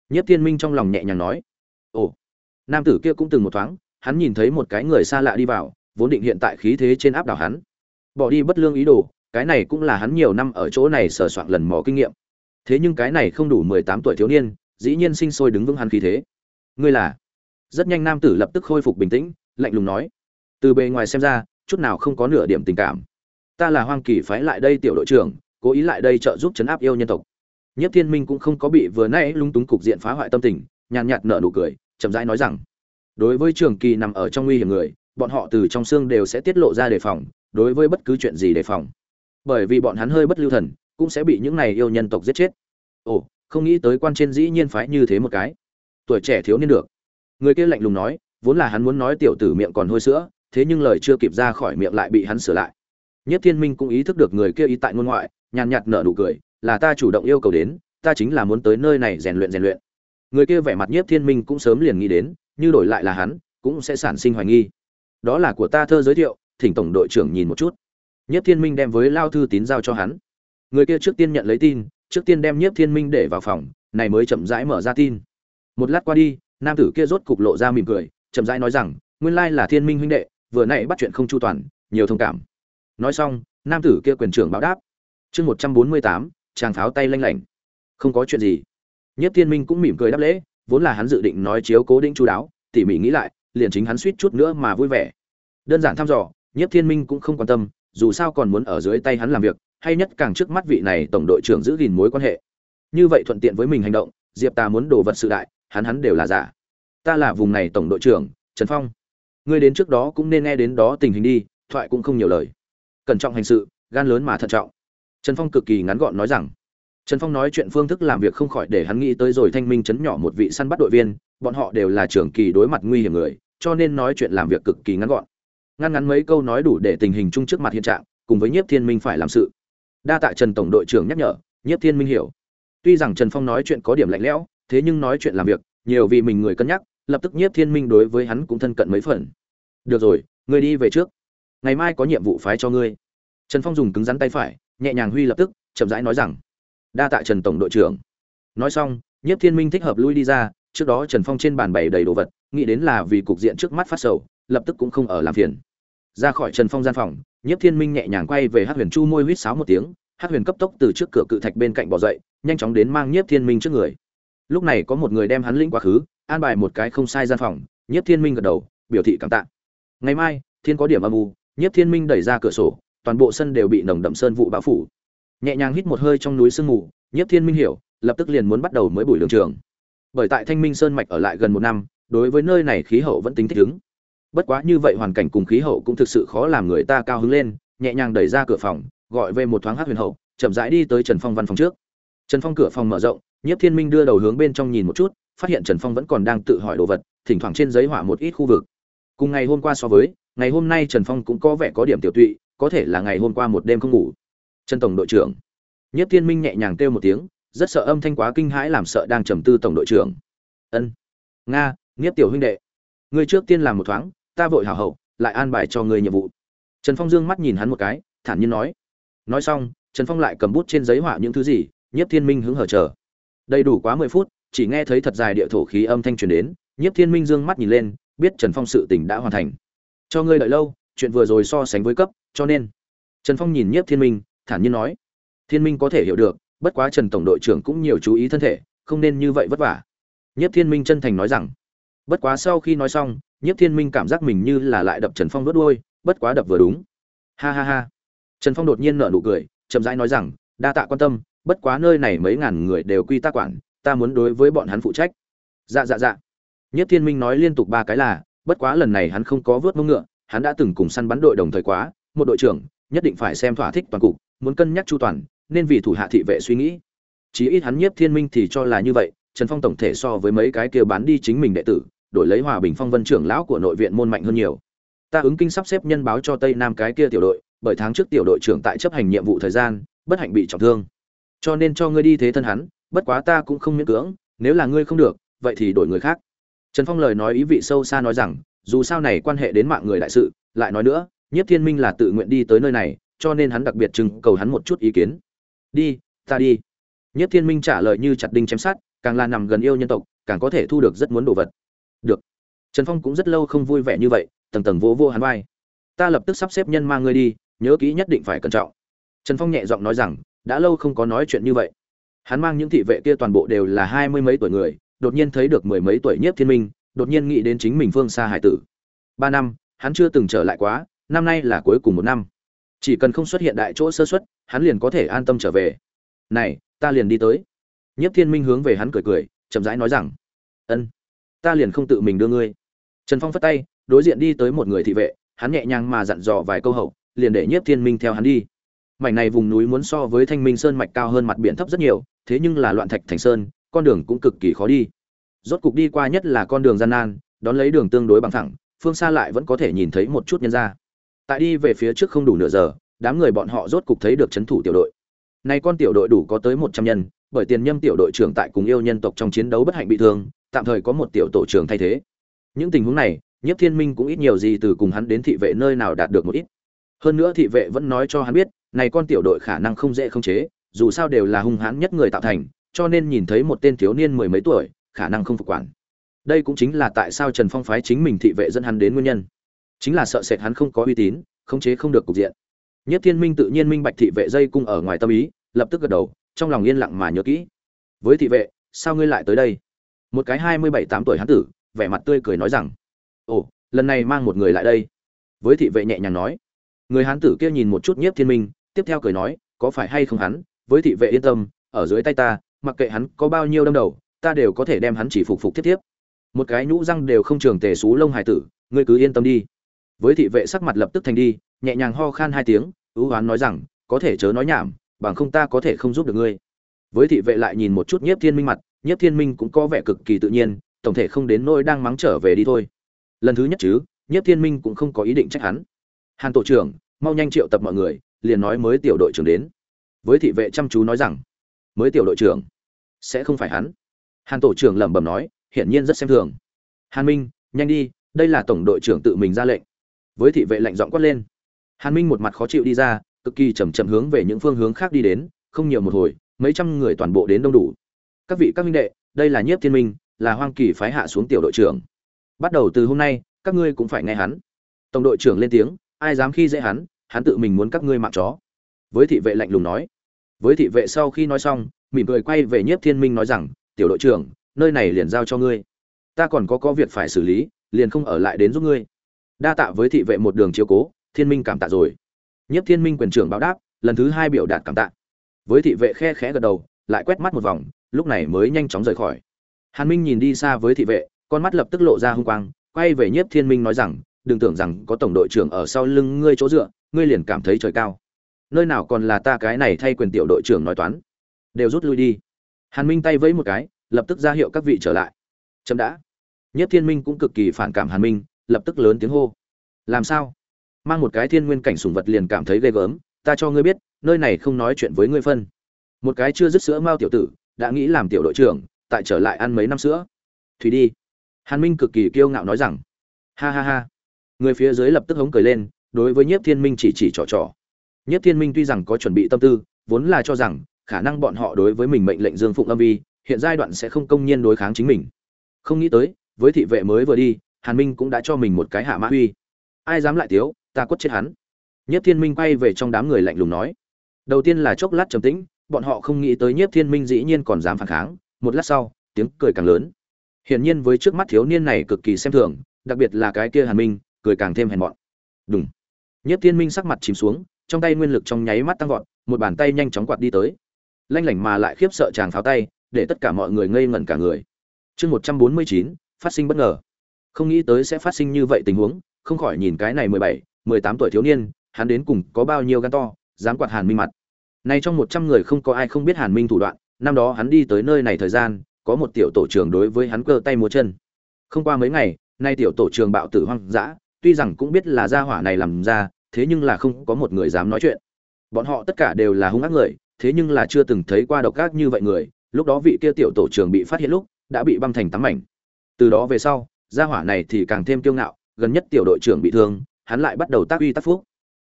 Nhất thiên minh trong lòng nhẹ nhàng nói, ồ. Nam tử kia cũng từng một thoáng, hắn nhìn thấy một cái người xa lạ đi vào, vốn định hiện tại khí thế trên áp đảo hắn. Bỏ đi bất lương ý đồ, cái này cũng là hắn nhiều năm ở chỗ này sờ soạn lần mò kinh nghiệm. Thế nhưng cái này không đủ mười tám tuổi thiếu niên, dĩ nhiên sinh sôi đứng vững hắn khí thế. Ngươi là? Rất nhanh nam tử lập tức khôi phục bình tĩnh, lạnh lùng nói, từ bề ngoài xem ra, chút nào không có nửa điểm tình cảm. Ta là hoang kỳ phái lại đây tiểu đội trưởng, cố ý lại đây trợ giúp chấn áp yêu nhân tộc nhất thiên minh cũng không có bị vừa nãy lung túng cục diện phá hoại tâm tình, nhàn nhạt nở nụ cười, chậm rãi nói rằng, đối với trường kỳ nằm ở trong nguy hiểm người, bọn họ từ trong xương đều sẽ tiết lộ ra đề phòng, đối với bất cứ chuyện gì đề phòng. Bởi vì bọn hắn hơi bất lưu thần, cũng sẽ bị những này yêu nhân tộc giết chết. Ồ, không nghĩ tới quan trên dĩ nhiên phái như thế một cái. Tuổi trẻ thiếu niên được. Người kia lạnh lùng nói, vốn là hắn muốn nói tiểu tử miệng còn hôi sữa, thế nhưng lời chưa kịp ra khỏi miệng lại bị hắn sửa lại. Nhất thiên minh cũng ý thức được người kia ý tại ngôn ngoại, nhàn nhạt nở nụ cười là ta chủ động yêu cầu đến, ta chính là muốn tới nơi này rèn luyện rèn luyện. Người kia vẻ mặt nhiếp thiên minh cũng sớm liền nghĩ đến, như đổi lại là hắn, cũng sẽ sản sinh hoài nghi. Đó là của ta thơ giới thiệu, thỉnh tổng đội trưởng nhìn một chút. Nhiếp thiên minh đem với lao thư tín giao cho hắn. Người kia trước tiên nhận lấy tin, trước tiên đem nhiếp thiên minh để vào phòng, này mới chậm rãi mở ra tin. Một lát qua đi, nam tử kia rốt cục lộ ra mỉm cười, chậm rãi nói rằng, nguyên lai là thiên minh huynh đệ, vừa nãy bắt chuyện không chu toàn, nhiều thông cảm. Nói xong, nam tử kia quyền trưởng báo đáp. Chương một trăm bốn mươi tám chàng pháo tay lanh lảnh. Không có chuyện gì. Nhất thiên minh cũng mỉm cười đáp lễ, vốn là hắn dự định nói chiếu cố định chú đáo, tỉ mỉ nghĩ lại, liền chính hắn suýt chút nữa mà vui vẻ. Đơn giản thăm dò nhất thiên minh cũng không quan tâm, dù sao còn muốn ở dưới tay hắn làm việc, hay nhất càng trước mắt vị này tổng đội trưởng giữ gìn mối quan hệ. Như vậy thuận tiện với mình hành động, diệp ta muốn đồ vật sự đại, hắn hắn đều là giả. Ta là vùng này tổng đội trưởng, trần phong. Ngươi đến trước đó cũng nên nghe đến đó tình hình đi, thoại cũng không nhiều lời. Cẩn trọng hành sự, gan lớn mà thận trọng trần phong cực kỳ ngắn gọn nói rằng, trần phong nói chuyện phương thức làm việc không khỏi để hắn nghĩ tới rồi thanh minh chấn nhỏ một vị săn bắt đội viên, bọn họ đều là trưởng kỳ đối mặt nguy hiểm người, cho nên nói chuyện làm việc cực kỳ ngắn gọn. Ngắn ngắn mấy câu nói đủ để tình hình chung trước mặt hiện trạng, cùng với nhiếp thiên minh phải làm sự. Đa tạ trần tổng đội trưởng nhắc nhở, nhiếp thiên minh hiểu. Tuy rằng trần phong nói chuyện có điểm lạnh lẽo, thế nhưng nói chuyện làm việc, nhiều vì mình người cân nhắc, lập tức nhiếp thiên minh đối với hắn cũng thân cận mấy phần. Được rồi, người đi về trước. Ngày mai có nhiệm vụ phái cho ngươi. Trần phong dùng cứng rắn tay phải nhẹ nhàng huy lập tức, chậm rãi nói rằng, đa tạ trần tổng đội trưởng. Nói xong, nhiếp thiên minh thích hợp lui đi ra, trước đó trần phong trên bàn bày đầy đồ vật, nghĩ đến là vì cục diện trước mắt phát sầu, lập tức cũng không ở làm phiền. Ra khỏi trần phong gian phòng, nhiếp thiên minh nhẹ nhàng quay về hát huyền chu môi huýt sáo một tiếng hát huyền cấp tốc từ trước cửa cự thạch bên cạnh bỏ dậy, nhanh chóng đến mang nhiếp thiên minh trước người. Lúc này có một người đem hắn lĩnh quá khứ, an bài một cái không sai gian phòng, nhiếp thiên minh gật đầu, biểu thị cảm tạ. Ngày mai, thiên có điểm âm u, nhiếp thiên minh đẩy ra cửa sổ toàn bộ sân đều bị nồng đậm sơn vụ bao phủ. Nhẹ nhàng hít một hơi trong núi sương mù, nhiếp thiên minh hiểu, lập tức liền muốn bắt đầu mới buổi đường trường. Bởi tại thanh minh sơn mạch ở lại gần một năm, đối với nơi này khí hậu vẫn tính thích ứng. Bất quá như vậy hoàn cảnh cùng khí hậu cũng thực sự khó làm người ta cao hứng lên, nhẹ nhàng đẩy ra cửa phòng, gọi về một thoáng hát huyền hậu, chậm rãi đi tới trần phong văn phòng trước. Trần phong cửa phòng mở rộng, nhiếp thiên minh đưa đầu hướng bên trong nhìn một chút, phát hiện trần phong vẫn còn đang tự hỏi đồ vật, thỉnh thoảng trên giấy họa một ít khu vực. Cùng ngày hôm qua so với, ngày hôm nay trần phong cũng có vẻ có điểm tiểu tụy có thể là ngày hôm qua một đêm không ngủ. Trần tổng đội trưởng. Nhất thiên minh nhẹ nhàng kêu một tiếng, rất sợ âm thanh quá kinh hãi làm sợ đang trầm tư tổng đội trưởng. Ân. Nga nghiếp tiểu huynh đệ. Ngươi trước tiên làm một thoáng, ta vội hảo hậu, lại an bài cho ngươi nhiệm vụ. Trần phong dương mắt nhìn hắn một cái, thản nhiên nói. Nói xong, trần phong lại cầm bút trên giấy họa những thứ gì, nhiếp thiên minh hứng hở chờ. Đầy đủ quá mười phút, chỉ nghe thấy thật dài địa thổ khí âm thanh truyền đến, nhiếp thiên minh dương mắt nhìn lên, biết trần phong sự tình đã hoàn thành. Cho ngươi đợi lâu, chuyện vừa rồi so sánh với cấp cho nên, trần phong nhìn nhiếp thiên minh, thản nhiên nói, thiên minh có thể hiểu được, bất quá trần tổng đội trưởng cũng nhiều chú ý thân thể, không nên như vậy vất vả. Nhiếp thiên minh chân thành nói rằng, bất quá sau khi nói xong, nhiếp thiên minh cảm giác mình như là lại đập trần phong đốt đuôi, bất quá đập vừa đúng. Ha ha ha. Trần phong đột nhiên nở nụ cười, chậm rãi nói rằng, đa tạ quan tâm, bất quá nơi này mấy ngàn người đều quy tác quản, ta muốn đối với bọn hắn phụ trách. Dạ dạ dạ. Nhất thiên minh nói liên tục ba cái là, bất quá lần này hắn không có vớt mông ngựa, hắn đã từng cùng săn bắn đội đồng thời quá một đội trưởng nhất định phải xem thỏa thích toàn cục, muốn cân nhắc chu toàn, nên vì thủ hạ thị vệ suy nghĩ. Chí ít hắn nhiếp thiên minh thì cho là như vậy, trần phong tổng thể so với mấy cái kia bán đi chính mình đệ tử, đổi lấy hòa bình phong vân trưởng lão của nội viện môn mạnh hơn nhiều. Ta ứng kinh sắp xếp nhân báo cho tây nam cái kia tiểu đội, bởi tháng trước tiểu đội trưởng tại chấp hành nhiệm vụ thời gian, bất hạnh bị trọng thương. Cho nên cho ngươi đi thế thân hắn, bất quá ta cũng không miễn cưỡng, nếu là ngươi không được, vậy thì đổi người khác. Trần phong lời nói ý vị sâu xa nói rằng, dù sao này quan hệ đến mạng người đại sự, lại nói nữa nhiếp thiên minh là tự nguyện đi tới nơi này cho nên hắn đặc biệt trưng cầu hắn một chút ý kiến. Đi ta đi. Nhiếp thiên minh trả lời như chặt đinh chém sát càng là nằm gần yêu nhân tộc càng có thể thu được rất muốn đồ vật. Được. Trần phong cũng rất lâu không vui vẻ như vậy tầng tầng vỗ vô, vô hắn vai. Ta lập tức sắp xếp nhân mang ngươi đi nhớ kỹ nhất định phải cẩn trọng. Trần phong nhẹ giọng nói rằng đã lâu không có nói chuyện như vậy. Hắn mang những thị vệ kia toàn bộ đều là hai mươi mấy tuổi người đột nhiên thấy được mười mấy tuổi nhiếp thiên minh đột nhiên nghĩ đến chính mình phương xa hải tử. Ba năm hắn chưa từng trở lại quá năm nay là cuối cùng một năm. Chỉ cần không xuất hiện đại chỗ sơ xuất, hắn liền có thể an tâm trở về. Này, ta liền đi tới. Nhất thiên minh hướng về hắn cười cười, chậm rãi nói rằng, ân, ta liền không tự mình đưa ngươi. Trần phong phất tay, đối diện đi tới một người thị vệ, hắn nhẹ nhàng mà dặn dò vài câu hậu, liền để nhiếp thiên minh theo hắn đi. Mảnh này vùng núi muốn so với thanh minh sơn mạch cao hơn mặt biển thấp rất nhiều, thế nhưng là loạn thạch thành sơn, con đường cũng cực kỳ khó đi. Rốt cục đi qua nhất là con đường gian nan, đón lấy đường tương đối bằng thẳng phương xa lại vẫn có thể nhìn thấy một chút nhân ra tại đi về phía trước không đủ nửa giờ, đám người bọn họ rốt cục thấy được c h ấ n thủ tiểu đội. Nay con tiểu đội đủ có tới một trăm nhân, bởi tiền nhâm tiểu đội trưởng tại cùng yêu nhân tộc trong chiến đấu bất hạnh bị thương, tạm thời có một tiểu tổ trưởng thay thế. Những tình huống này, nhiếp thiên minh cũng ít nhiều gì từ cùng hắn đến thị vệ nơi nào đạt được một ít. Hơn nữa thị vệ vẫn nói cho hắn biết, này con tiểu đội khả năng không dễ không chế, dù sao đều là hung hãn nhất người tạo thành, cho nên nhìn thấy một tên thiếu niên mười mấy tuổi, khả năng không phục quản. Đây cũng chính là tại sao trần phong phái chính mình thị vệ dẫn hắn đến nguyên nhân chính là sợ sệt hắn không có uy tín, khống chế không được cục diện. Nhất thiên minh tự nhiên minh bạch thị vệ dây cung ở ngoài tâm ý, lập tức gật đầu, trong lòng yên lặng mà nhớ kỹ. Với thị vệ, sao ngươi lại tới đây? Một cái hai mươi bảy tám tuổi hán tử, vẻ mặt tươi cười nói rằng, ồ, lần này mang một người lại đây. Với thị vệ nhẹ nhàng nói. Người hán tử kia nhìn một chút nhiếp thiên minh, tiếp theo cười nói, có phải hay không hắn? Với thị vệ yên tâm, ở dưới tay ta, mặc kệ hắn có bao nhiêu đâm đầu, ta đều có thể đem hắn chỉ phục phục thiết tiếp. Một cái nhũ răng đều không trường tề xú lông hải tử, ngươi cứ yên tâm đi với thị vệ sắc mặt lập tức thành đi, nhẹ nhàng ho khan hai tiếng, ưu hoán nói rằng, có thể chớ nói nhảm, bằng không ta có thể không giúp được ngươi. Với thị vệ lại nhìn một chút nhiếp thiên minh mặt, nhiếp thiên minh cũng có vẻ cực kỳ tự nhiên, tổng thể không đến nỗi đang mắng trở về đi thôi. Lần thứ nhất chứ, nhiếp thiên minh cũng không có ý định trách hắn. Hàn tổ trưởng, mau nhanh triệu tập mọi người, liền nói mới tiểu đội trưởng đến. Với thị vệ chăm chú nói rằng, mới tiểu đội trưởng? Sẽ không phải hắn. Hàn tổ trưởng lẩm bẩm nói, hiển nhiên rất xem thường. Hàn minh, nhanh đi, đây là tổng đội trưởng tự mình ra lệnh với thị vệ lệnh giọng quát lên. Hàn minh một mặt khó chịu đi ra, cực kỳ chậm chậm hướng về những phương hướng khác đi đến, không nhiều một hồi, mấy trăm người toàn bộ đến đông đủ. Các vị các minh đệ, đây là nhiếp thiên minh, là hoang kỳ phái hạ xuống tiểu đội trưởng. Bắt đầu từ hôm nay, các ngươi cũng phải nghe hắn. Tổng đội trưởng lên tiếng, ai dám khi dễ hắn hắn tự mình muốn các ngươi mạng chó. Với thị vệ lạnh lùng nói. Với thị vệ sau khi nói xong, mỉm cười quay về nhiếp thiên minh nói rằng, tiểu đội trưởng, nơi này liền giao cho ngươi. Ta còn có có việc phải xử lý, liền không ở lại đến giúp ngươi đa tạ với thị vệ một đường chiếu cố, thiên minh cảm tạ rồi. Nhất thiên minh quyền trưởng báo đáp, lần thứ hai biểu đạt cảm tạ. Với thị vệ khe khẽ gật đầu, lại quét mắt một vòng, lúc này mới nhanh chóng rời khỏi. Hàn minh nhìn đi xa với thị vệ, con mắt lập tức lộ ra hung quang, quay về nhiếp thiên minh nói rằng, đừng tưởng rằng có tổng đội trưởng ở sau lưng ngươi chỗ dựa, ngươi liền cảm thấy trời cao. Nơi nào còn là ta cái này thay quyền tiểu đội trưởng nói toán. Đều rút lui đi. Hàn minh tay vẫy một cái, lập tức ra hiệu các vị trở lại. Chậm đã. Nhất thiên minh cũng cực kỳ phản cảm hàn minh lập tức lớn tiếng hô. Làm sao? Mang một cái thiên nguyên cảnh sùng vật liền cảm thấy ghê gớm, ta cho ngươi biết, nơi này không nói chuyện với ngươi phân. Một cái chưa dứt sữa mao tiểu tử, đã nghĩ làm tiểu đội trưởng, tại trở lại ăn mấy năm sữa. Thủy đi. Hàn minh cực kỳ kiêu ngạo nói rằng. Ha ha ha. Người phía dưới lập tức hống cười lên, đối với nhiếp thiên minh chỉ chỉ trò trò. Nhiếp thiên minh tuy rằng có chuẩn bị tâm tư, vốn là cho rằng, khả năng bọn họ đối với mình mệnh lệnh dương phụng âm vi, hiện giai đoạn sẽ không công nhiên đối kháng chính mình. Không nghĩ tới, với thị vệ mới vừa đi hàn minh cũng đã cho mình một cái hạ mã huy, ai dám lại tiếu ta quất chết hắn. Nhất thiên minh quay về trong đám người lạnh lùng nói. Đầu tiên là chốc lát trầm tĩnh bọn họ không nghĩ tới nhất thiên minh dĩ nhiên còn dám phản kháng. Một lát sau tiếng cười càng lớn. Hiển nhiên với trước mắt thiếu niên này cực kỳ xem thường đặc biệt là cái kia hàn minh cười càng thêm hèn mọn. Đúng nhất thiên minh sắc mặt chìm xuống trong tay nguyên lực trong nháy mắt tăng vọt một bàn tay nhanh chóng quạt đi tới. Lanh lảnh mà lại khiếp sợ chàng pháo tay để tất cả mọi người ngây ngẩn cả người. Chương một trăm bốn mươi chín phát sinh bất ngờ không nghĩ tới sẽ phát sinh như vậy tình huống, không khỏi nhìn cái này mười bảy, mười tám tuổi thiếu niên, hắn đến cùng có bao nhiêu gan to, dám quạt hàn minh mặt. Nay trong một trăm người không có ai không biết hàn minh thủ đoạn, năm đó hắn đi tới nơi này thời gian, có một tiểu tổ trưởng đối với hắn cơ tay múa chân. Không qua mấy ngày, nay tiểu tổ trưởng bạo tử hoang dã, tuy rằng cũng biết là gia hỏa này làm ra, thế nhưng là không có một người dám nói chuyện. Bọn họ tất cả đều là hung ác người, thế nhưng là chưa từng thấy qua độc ác như vậy người, lúc đó vị kia tiểu tổ trưởng bị phát hiện lúc, đã bị băm thành tắm mảnh. Từ đó về sau gia hỏa này thì càng thêm kiêu ngạo, gần nhất tiểu đội trưởng bị thương, hắn lại bắt đầu tác uy tác phúc.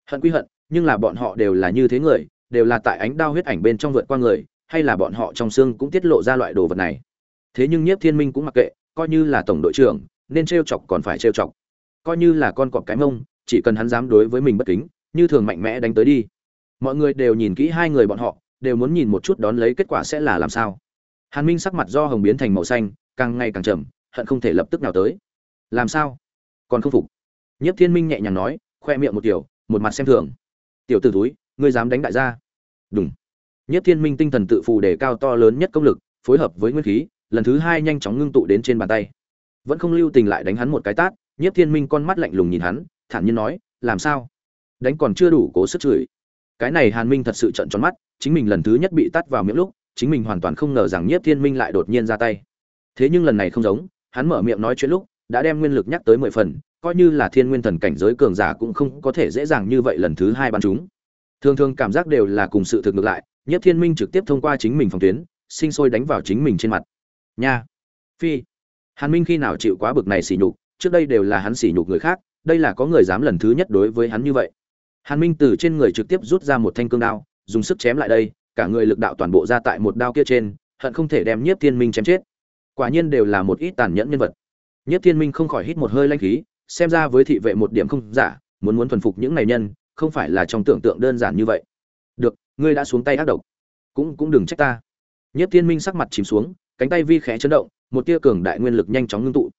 Hận quy hận, nhưng là bọn họ đều là như thế người, đều là tại ánh đao huyết ảnh bên trong vượt qua người, hay là bọn họ trong xương cũng tiết lộ ra loại đồ vật này. Thế nhưng nhiếp thiên minh cũng mặc kệ, coi như là tổng đội trưởng, nên trêu chọc còn phải trêu chọc. Coi như là con cọp cái mông, chỉ cần hắn dám đối với mình bất kính, như thường mạnh mẽ đánh tới đi. Mọi người đều nhìn kỹ hai người bọn họ, đều muốn nhìn một chút đón lấy kết quả sẽ là làm sao. Hàn minh sắc mặt do hồng biến thành màu xanh, càng ngày càng trầm hận không thể lập tức nào tới. Làm sao? Còn không phục. Nhiếp thiên minh nhẹ nhàng nói, khoe miệng một kiểu, một mặt xem thường. Tiểu t ử túi ngươi dám đánh đại gia? Đúng nhiếp thiên minh tinh thần tự phù đề cao to lớn nhất công lực, phối hợp với nguyên khí, lần thứ hai nhanh chóng ngưng tụ đến trên bàn tay. Vẫn không lưu tình lại đánh hắn một cái tát, nhiếp thiên minh con mắt lạnh lùng nhìn hắn, thản nhiên nói, làm sao? Đánh còn chưa đủ cố sức chửi. Cái này hàn minh thật sự trận tròn mắt, chính mình lần thứ nhất bị tắt vào miệng lúc, chính mình hoàn toàn không ngờ rằng nhiếp thiên minh lại đột nhiên ra tay. Thế nhưng lần này không giống hắn mở miệng nói chuyện lúc, đã đem nguyên lực nhắc tới mười phần, coi như là thiên nguyên thần cảnh giới cường giả cũng không có thể dễ dàng như vậy lần thứ hai bắn chúng. Thường thường cảm giác đều là cùng sự thực ngược lại nhất thiên minh trực tiếp thông qua chính mình phòng tuyến, sinh sôi đánh vào chính mình trên mặt. Nha! Phi! Hàn minh khi nào chịu quá bực này xỉ nhục, trước đây đều là hắn xỉ nhục người khác, đây là có người dám lần thứ nhất đối với hắn như vậy. Hàn minh từ trên người trực tiếp rút ra một thanh cương đao, dùng sức chém lại đây, cả người lực đạo toàn bộ ra tại một đao kia trên, hận không thể đem nhiếp thiên minh chém chết quả nhiên đều là một ít tàn nhẫn nhân vật. Nhất thiên minh không khỏi hít một hơi lanh khí xem ra với thị vệ một điểm không giả muốn muốn thuần phục những này nhân không phải là trong tưởng tượng đơn giản như vậy. Được ngươi đã xuống tay ác độc. Cũng cũng đừng trách ta. Nhất thiên minh sắc mặt chìm xuống cánh tay vi khẽ chấn động một tia cường đại nguyên lực nhanh chóng ngưng tụ.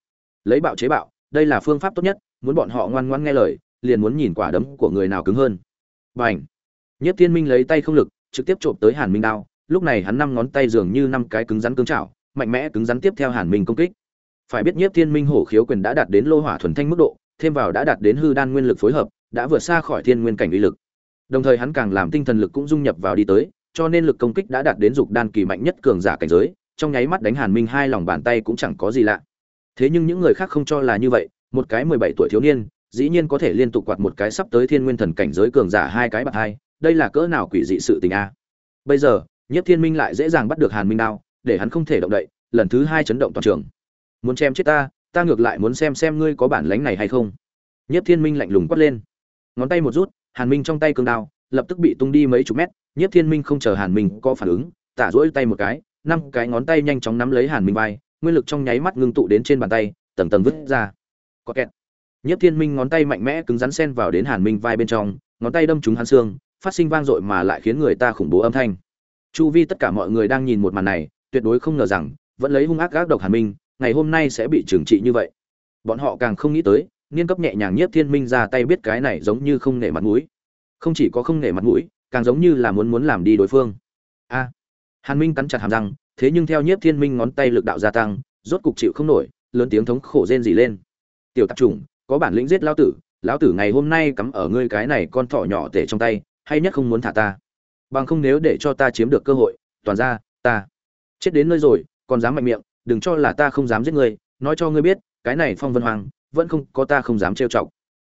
Lấy bạo chế bạo đây là phương pháp tốt nhất muốn bọn họ ngoan ngoan nghe lời liền muốn nhìn quả đấm của người nào cứng hơn. Bành, nhất thiên minh lấy tay không lực trực tiếp trộm tới hàn minh đao lúc này hắn năm ngón tay dường như năm cái cứng rắn cứng chảo mạnh mẽ cứng rắn tiếp theo hàn minh công kích. Phải biết Nhiếp thiên minh hổ khiếu quyền đã đạt đến lô hỏa thuần thanh mức độ, thêm vào đã đạt đến hư đan nguyên lực phối hợp, đã vượt xa khỏi thiên nguyên cảnh uy lực. Đồng thời hắn càng làm tinh thần lực cũng dung nhập vào đi tới, cho nên lực công kích đã đạt đến dục đan kỳ mạnh nhất cường giả cảnh giới, trong nháy mắt đánh hàn minh hai lòng bàn tay cũng chẳng có gì lạ. Thế nhưng những người khác không cho là như vậy, một cái mười bảy tuổi thiếu niên, dĩ nhiên có thể liên tục quạt một cái sắp tới thiên nguyên thần cảnh giới cường giả hai cái bạc hai, đây là cỡ nào quỷ dị sự tình a. Bây giờ, Nhiếp thiên minh lại dễ dàng bắt được hàn minh đao để hắn không thể động đậy, lần thứ hai chấn động toàn trường. Muốn chém chết ta ta ngược lại muốn xem xem ngươi có bản lánh này hay không. Nhất thiên minh lạnh lùng quát lên. Ngón tay một rút, hàn minh trong tay cương đao, lập tức bị tung đi mấy chục mét nhất thiên minh không chờ hàn minh có phản ứng, tả rỗi tay một cái, năm cái ngón tay nhanh chóng nắm lấy hàn minh vai, nguyên lực trong nháy mắt ngưng tụ đến trên bàn tay, tầng tầng vứt ra. Có kẹt. Nhất thiên minh ngón tay mạnh mẽ cứng rắn xen vào đến hàn minh vai bên trong, ngón tay đâm trúng hắn xương, phát sinh vang dội mà lại khiến người ta khủng bố âm thanh. Chu vi tất cả mọi người đang nhìn một màn này tuyệt đối không ngờ rằng, vẫn lấy hung ác gác độc hàn minh, ngày hôm nay sẽ bị trừng trị như vậy. Bọn họ càng không nghĩ tới, niên cấp nhẹ nhàng nhiếp thiên minh ra tay biết cái này giống như không nể mặt mũi. Không chỉ có không nể mặt mũi, càng giống như là muốn muốn làm đi đối phương. A. Hàn minh cắn chặt hàm răng, thế nhưng theo nhiếp thiên minh ngón tay lực đạo gia tăng, rốt cục chịu không nổi, lớn tiếng thống khổ rên rỉ lên. Tiểu tạp chủng, có bản lĩnh giết lão tử lão tử ngày hôm nay cắm ở ngươi cái này con thỏ nhỏ tể trong tay, hay nhất không muốn thả ta. Bằng không nếu để cho ta chiếm được cơ hội, toàn ra, ta chết đến nơi rồi, còn dám mạnh miệng, đừng cho là ta không dám giết ngươi nói cho ngươi biết, cái này phong vân hoàng, vẫn không có ta không dám trêu chọc.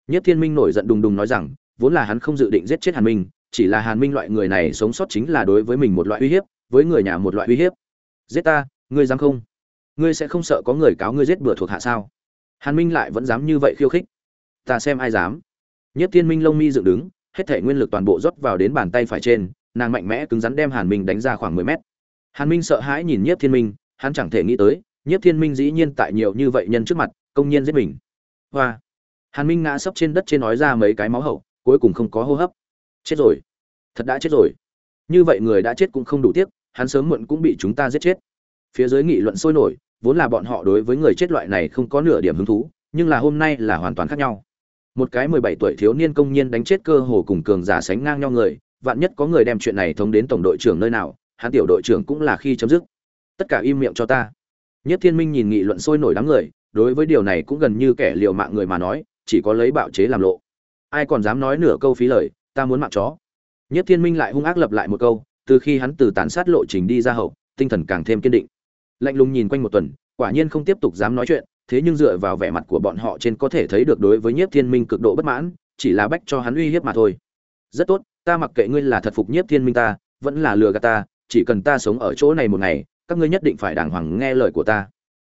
Nhất thiên minh nổi giận đùng đùng nói rằng, vốn là hắn không dự định giết chết hàn minh, chỉ là hàn minh loại người này sống sót chính là đối với mình một loại uy hiếp, với người nhà một loại uy hiếp. Giết ta, ngươi dám không? Ngươi sẽ không sợ có người cáo ngươi giết bừa thuộc hạ sao? Hàn minh lại vẫn dám như vậy khiêu khích. Ta xem ai dám. Nhất thiên minh lông mi dựng đứng, hết thể nguyên lực toàn bộ rót vào đến bàn tay phải trên, nàng mạnh mẽ cứng rắn đem hàn minh đánh ra khoảng mười mét hàn minh sợ hãi nhìn nhất thiên minh, hắn chẳng thể nghĩ tới nhất thiên minh dĩ nhiên tại nhiều như vậy nhân trước mặt, công nhiên giết mình. Hoa. Hàn minh ngã sấp trên đất trên nói ra mấy cái máu hậu, cuối cùng không có hô hấp. Chết rồi. Thật đã chết rồi. Như vậy người đã chết cũng không đủ tiếc, hắn sớm muộn cũng bị chúng ta giết chết. Phía dưới nghị luận sôi nổi, vốn là bọn họ đối với người chết loại này không có nửa điểm hứng thú, nhưng là hôm nay là hoàn toàn khác nhau. Một cái mười bảy tuổi thiếu niên công nhiên đánh chết cơ hồ cùng cường giả sánh ngang nhau người, vạn nhất có người đem chuyện này thống đến tổng đội trưởng nơi nào hắn tiểu đội trưởng cũng là khi chấm dứt. Tất cả im miệng cho ta. Nhất thiên minh nhìn nghị luận sôi nổi đám người, đối với điều này cũng gần như kẻ liều mạng người mà nói, chỉ có lấy bạo chế làm lộ. Ai còn dám nói nửa câu phí lời, ta muốn mạng chó. Nhất thiên minh lại hung ác lập lại một câu, từ khi hắn từ tàn sát lộ trình đi ra hậu, tinh thần càng thêm kiên định. Lạnh lùng nhìn quanh một tuần, quả nhiên không tiếp tục dám nói chuyện, thế nhưng dựa vào vẻ mặt của bọn họ trên có thể thấy được đối với nhiếp thiên minh cực độ bất mãn, chỉ là bách cho hắn uy hiếp mà thôi. Rất tốt, ta mặc kệ ngươi là thật phục nhiếp thiên minh ta, vẫn là lừa gạt ta chỉ cần ta sống ở chỗ này một ngày, các ngươi nhất định phải đàng hoàng nghe lời của ta.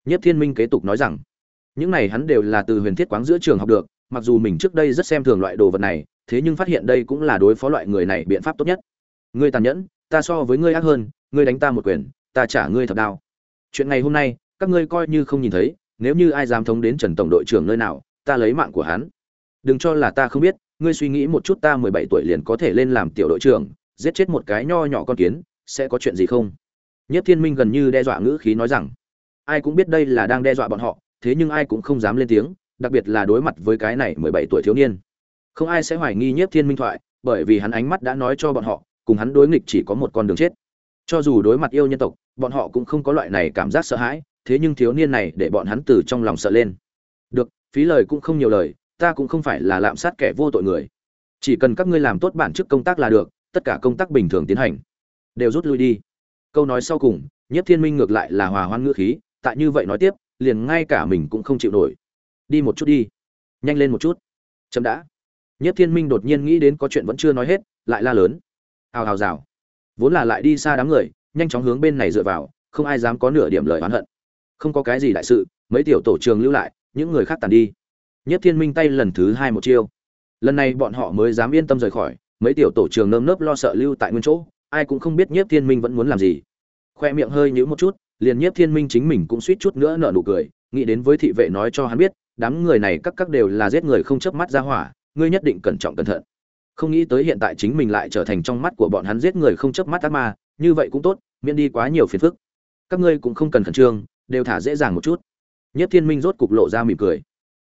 Nhất thiên minh kế tục nói rằng, những này hắn đều là từ huyền thiết quáng giữa trường học được, mặc dù mình trước đây rất xem thường loại đồ vật này, thế nhưng phát hiện đây cũng là đối phó loại người này biện pháp tốt nhất. Ngươi tàn nhẫn, ta so với ngươi ác hơn, ngươi đánh ta một quyền, ta trả ngươi thật đau chuyện ngày hôm nay, các ngươi coi như không nhìn thấy, nếu như ai dám thống đến trần tổng đội trưởng nơi nào, ta lấy mạng của hắn. Đừng cho là ta không biết, ngươi suy nghĩ một chút ta mười bảy tuổi liền có thể lên làm tiểu đội trưởng, giết chết một cái nho nhỏ con kiến sẽ có chuyện gì không? Nhất thiên minh gần như đe dọa ngữ khí nói rằng, ai cũng biết đây là đang đe dọa bọn họ, thế nhưng ai cũng không dám lên tiếng, đặc biệt là đối mặt với cái này mười bảy tuổi thiếu niên. Không ai sẽ hoài nghi Nhất thiên minh thoại, bởi vì hắn ánh mắt đã nói cho bọn họ, cùng hắn đối nghịch chỉ có một con đường chết. Cho dù đối mặt yêu nhân tộc, bọn họ cũng không có loại này cảm giác sợ hãi, thế nhưng thiếu niên này để bọn hắn từ trong lòng sợ lên. Được, phí lời cũng không nhiều lời, ta cũng không phải là lạm sát kẻ vô tội người. Chỉ cần các ngươi làm tốt bản chức công tác là được, tất cả công tác bình thường tiến hành đều rút lui đi. Câu nói sau cùng nhất thiên minh ngược lại là hòa hoan ngữ khí, tại như vậy nói tiếp, liền ngay cả mình cũng không chịu nổi. Đi một chút đi. Nhanh lên một chút. Chậm đã. Nhất thiên minh đột nhiên nghĩ đến có chuyện vẫn chưa nói hết, lại la lớn. Hào hào rào. Vốn là lại đi xa đám người, nhanh chóng hướng bên này dựa vào, không ai dám có nửa điểm lời oán hận. Không có cái gì đại sự, mấy tiểu tổ trường lưu lại, những người khác tàn đi. Nhất thiên minh tay lần thứ hai một chiêu. Lần này bọn họ mới dám yên tâm rời khỏi, mấy tiểu tổ trường nơm nớp lo sợ lưu tại nguyên chỗ ai cũng không biết nhiếp thiên minh vẫn muốn làm gì. Khoe miệng hơi nhíu một chút, liền nhiếp thiên minh chính mình cũng suýt chút nữa nở nụ cười, nghĩ đến với thị vệ nói cho hắn biết, đám người này các các đều là giết người không chớp mắt ra hỏa, ngươi nhất định cẩn trọng cẩn thận. Không nghĩ tới hiện tại chính mình lại trở thành trong mắt của bọn hắn giết người không chớp mắt ác ma, như vậy cũng tốt, miễn đi quá nhiều phiền phức. Các ngươi cũng không cần khẩn trương, đều thả dễ dàng một chút. Nhất thiên minh rốt cục lộ ra mỉm cười.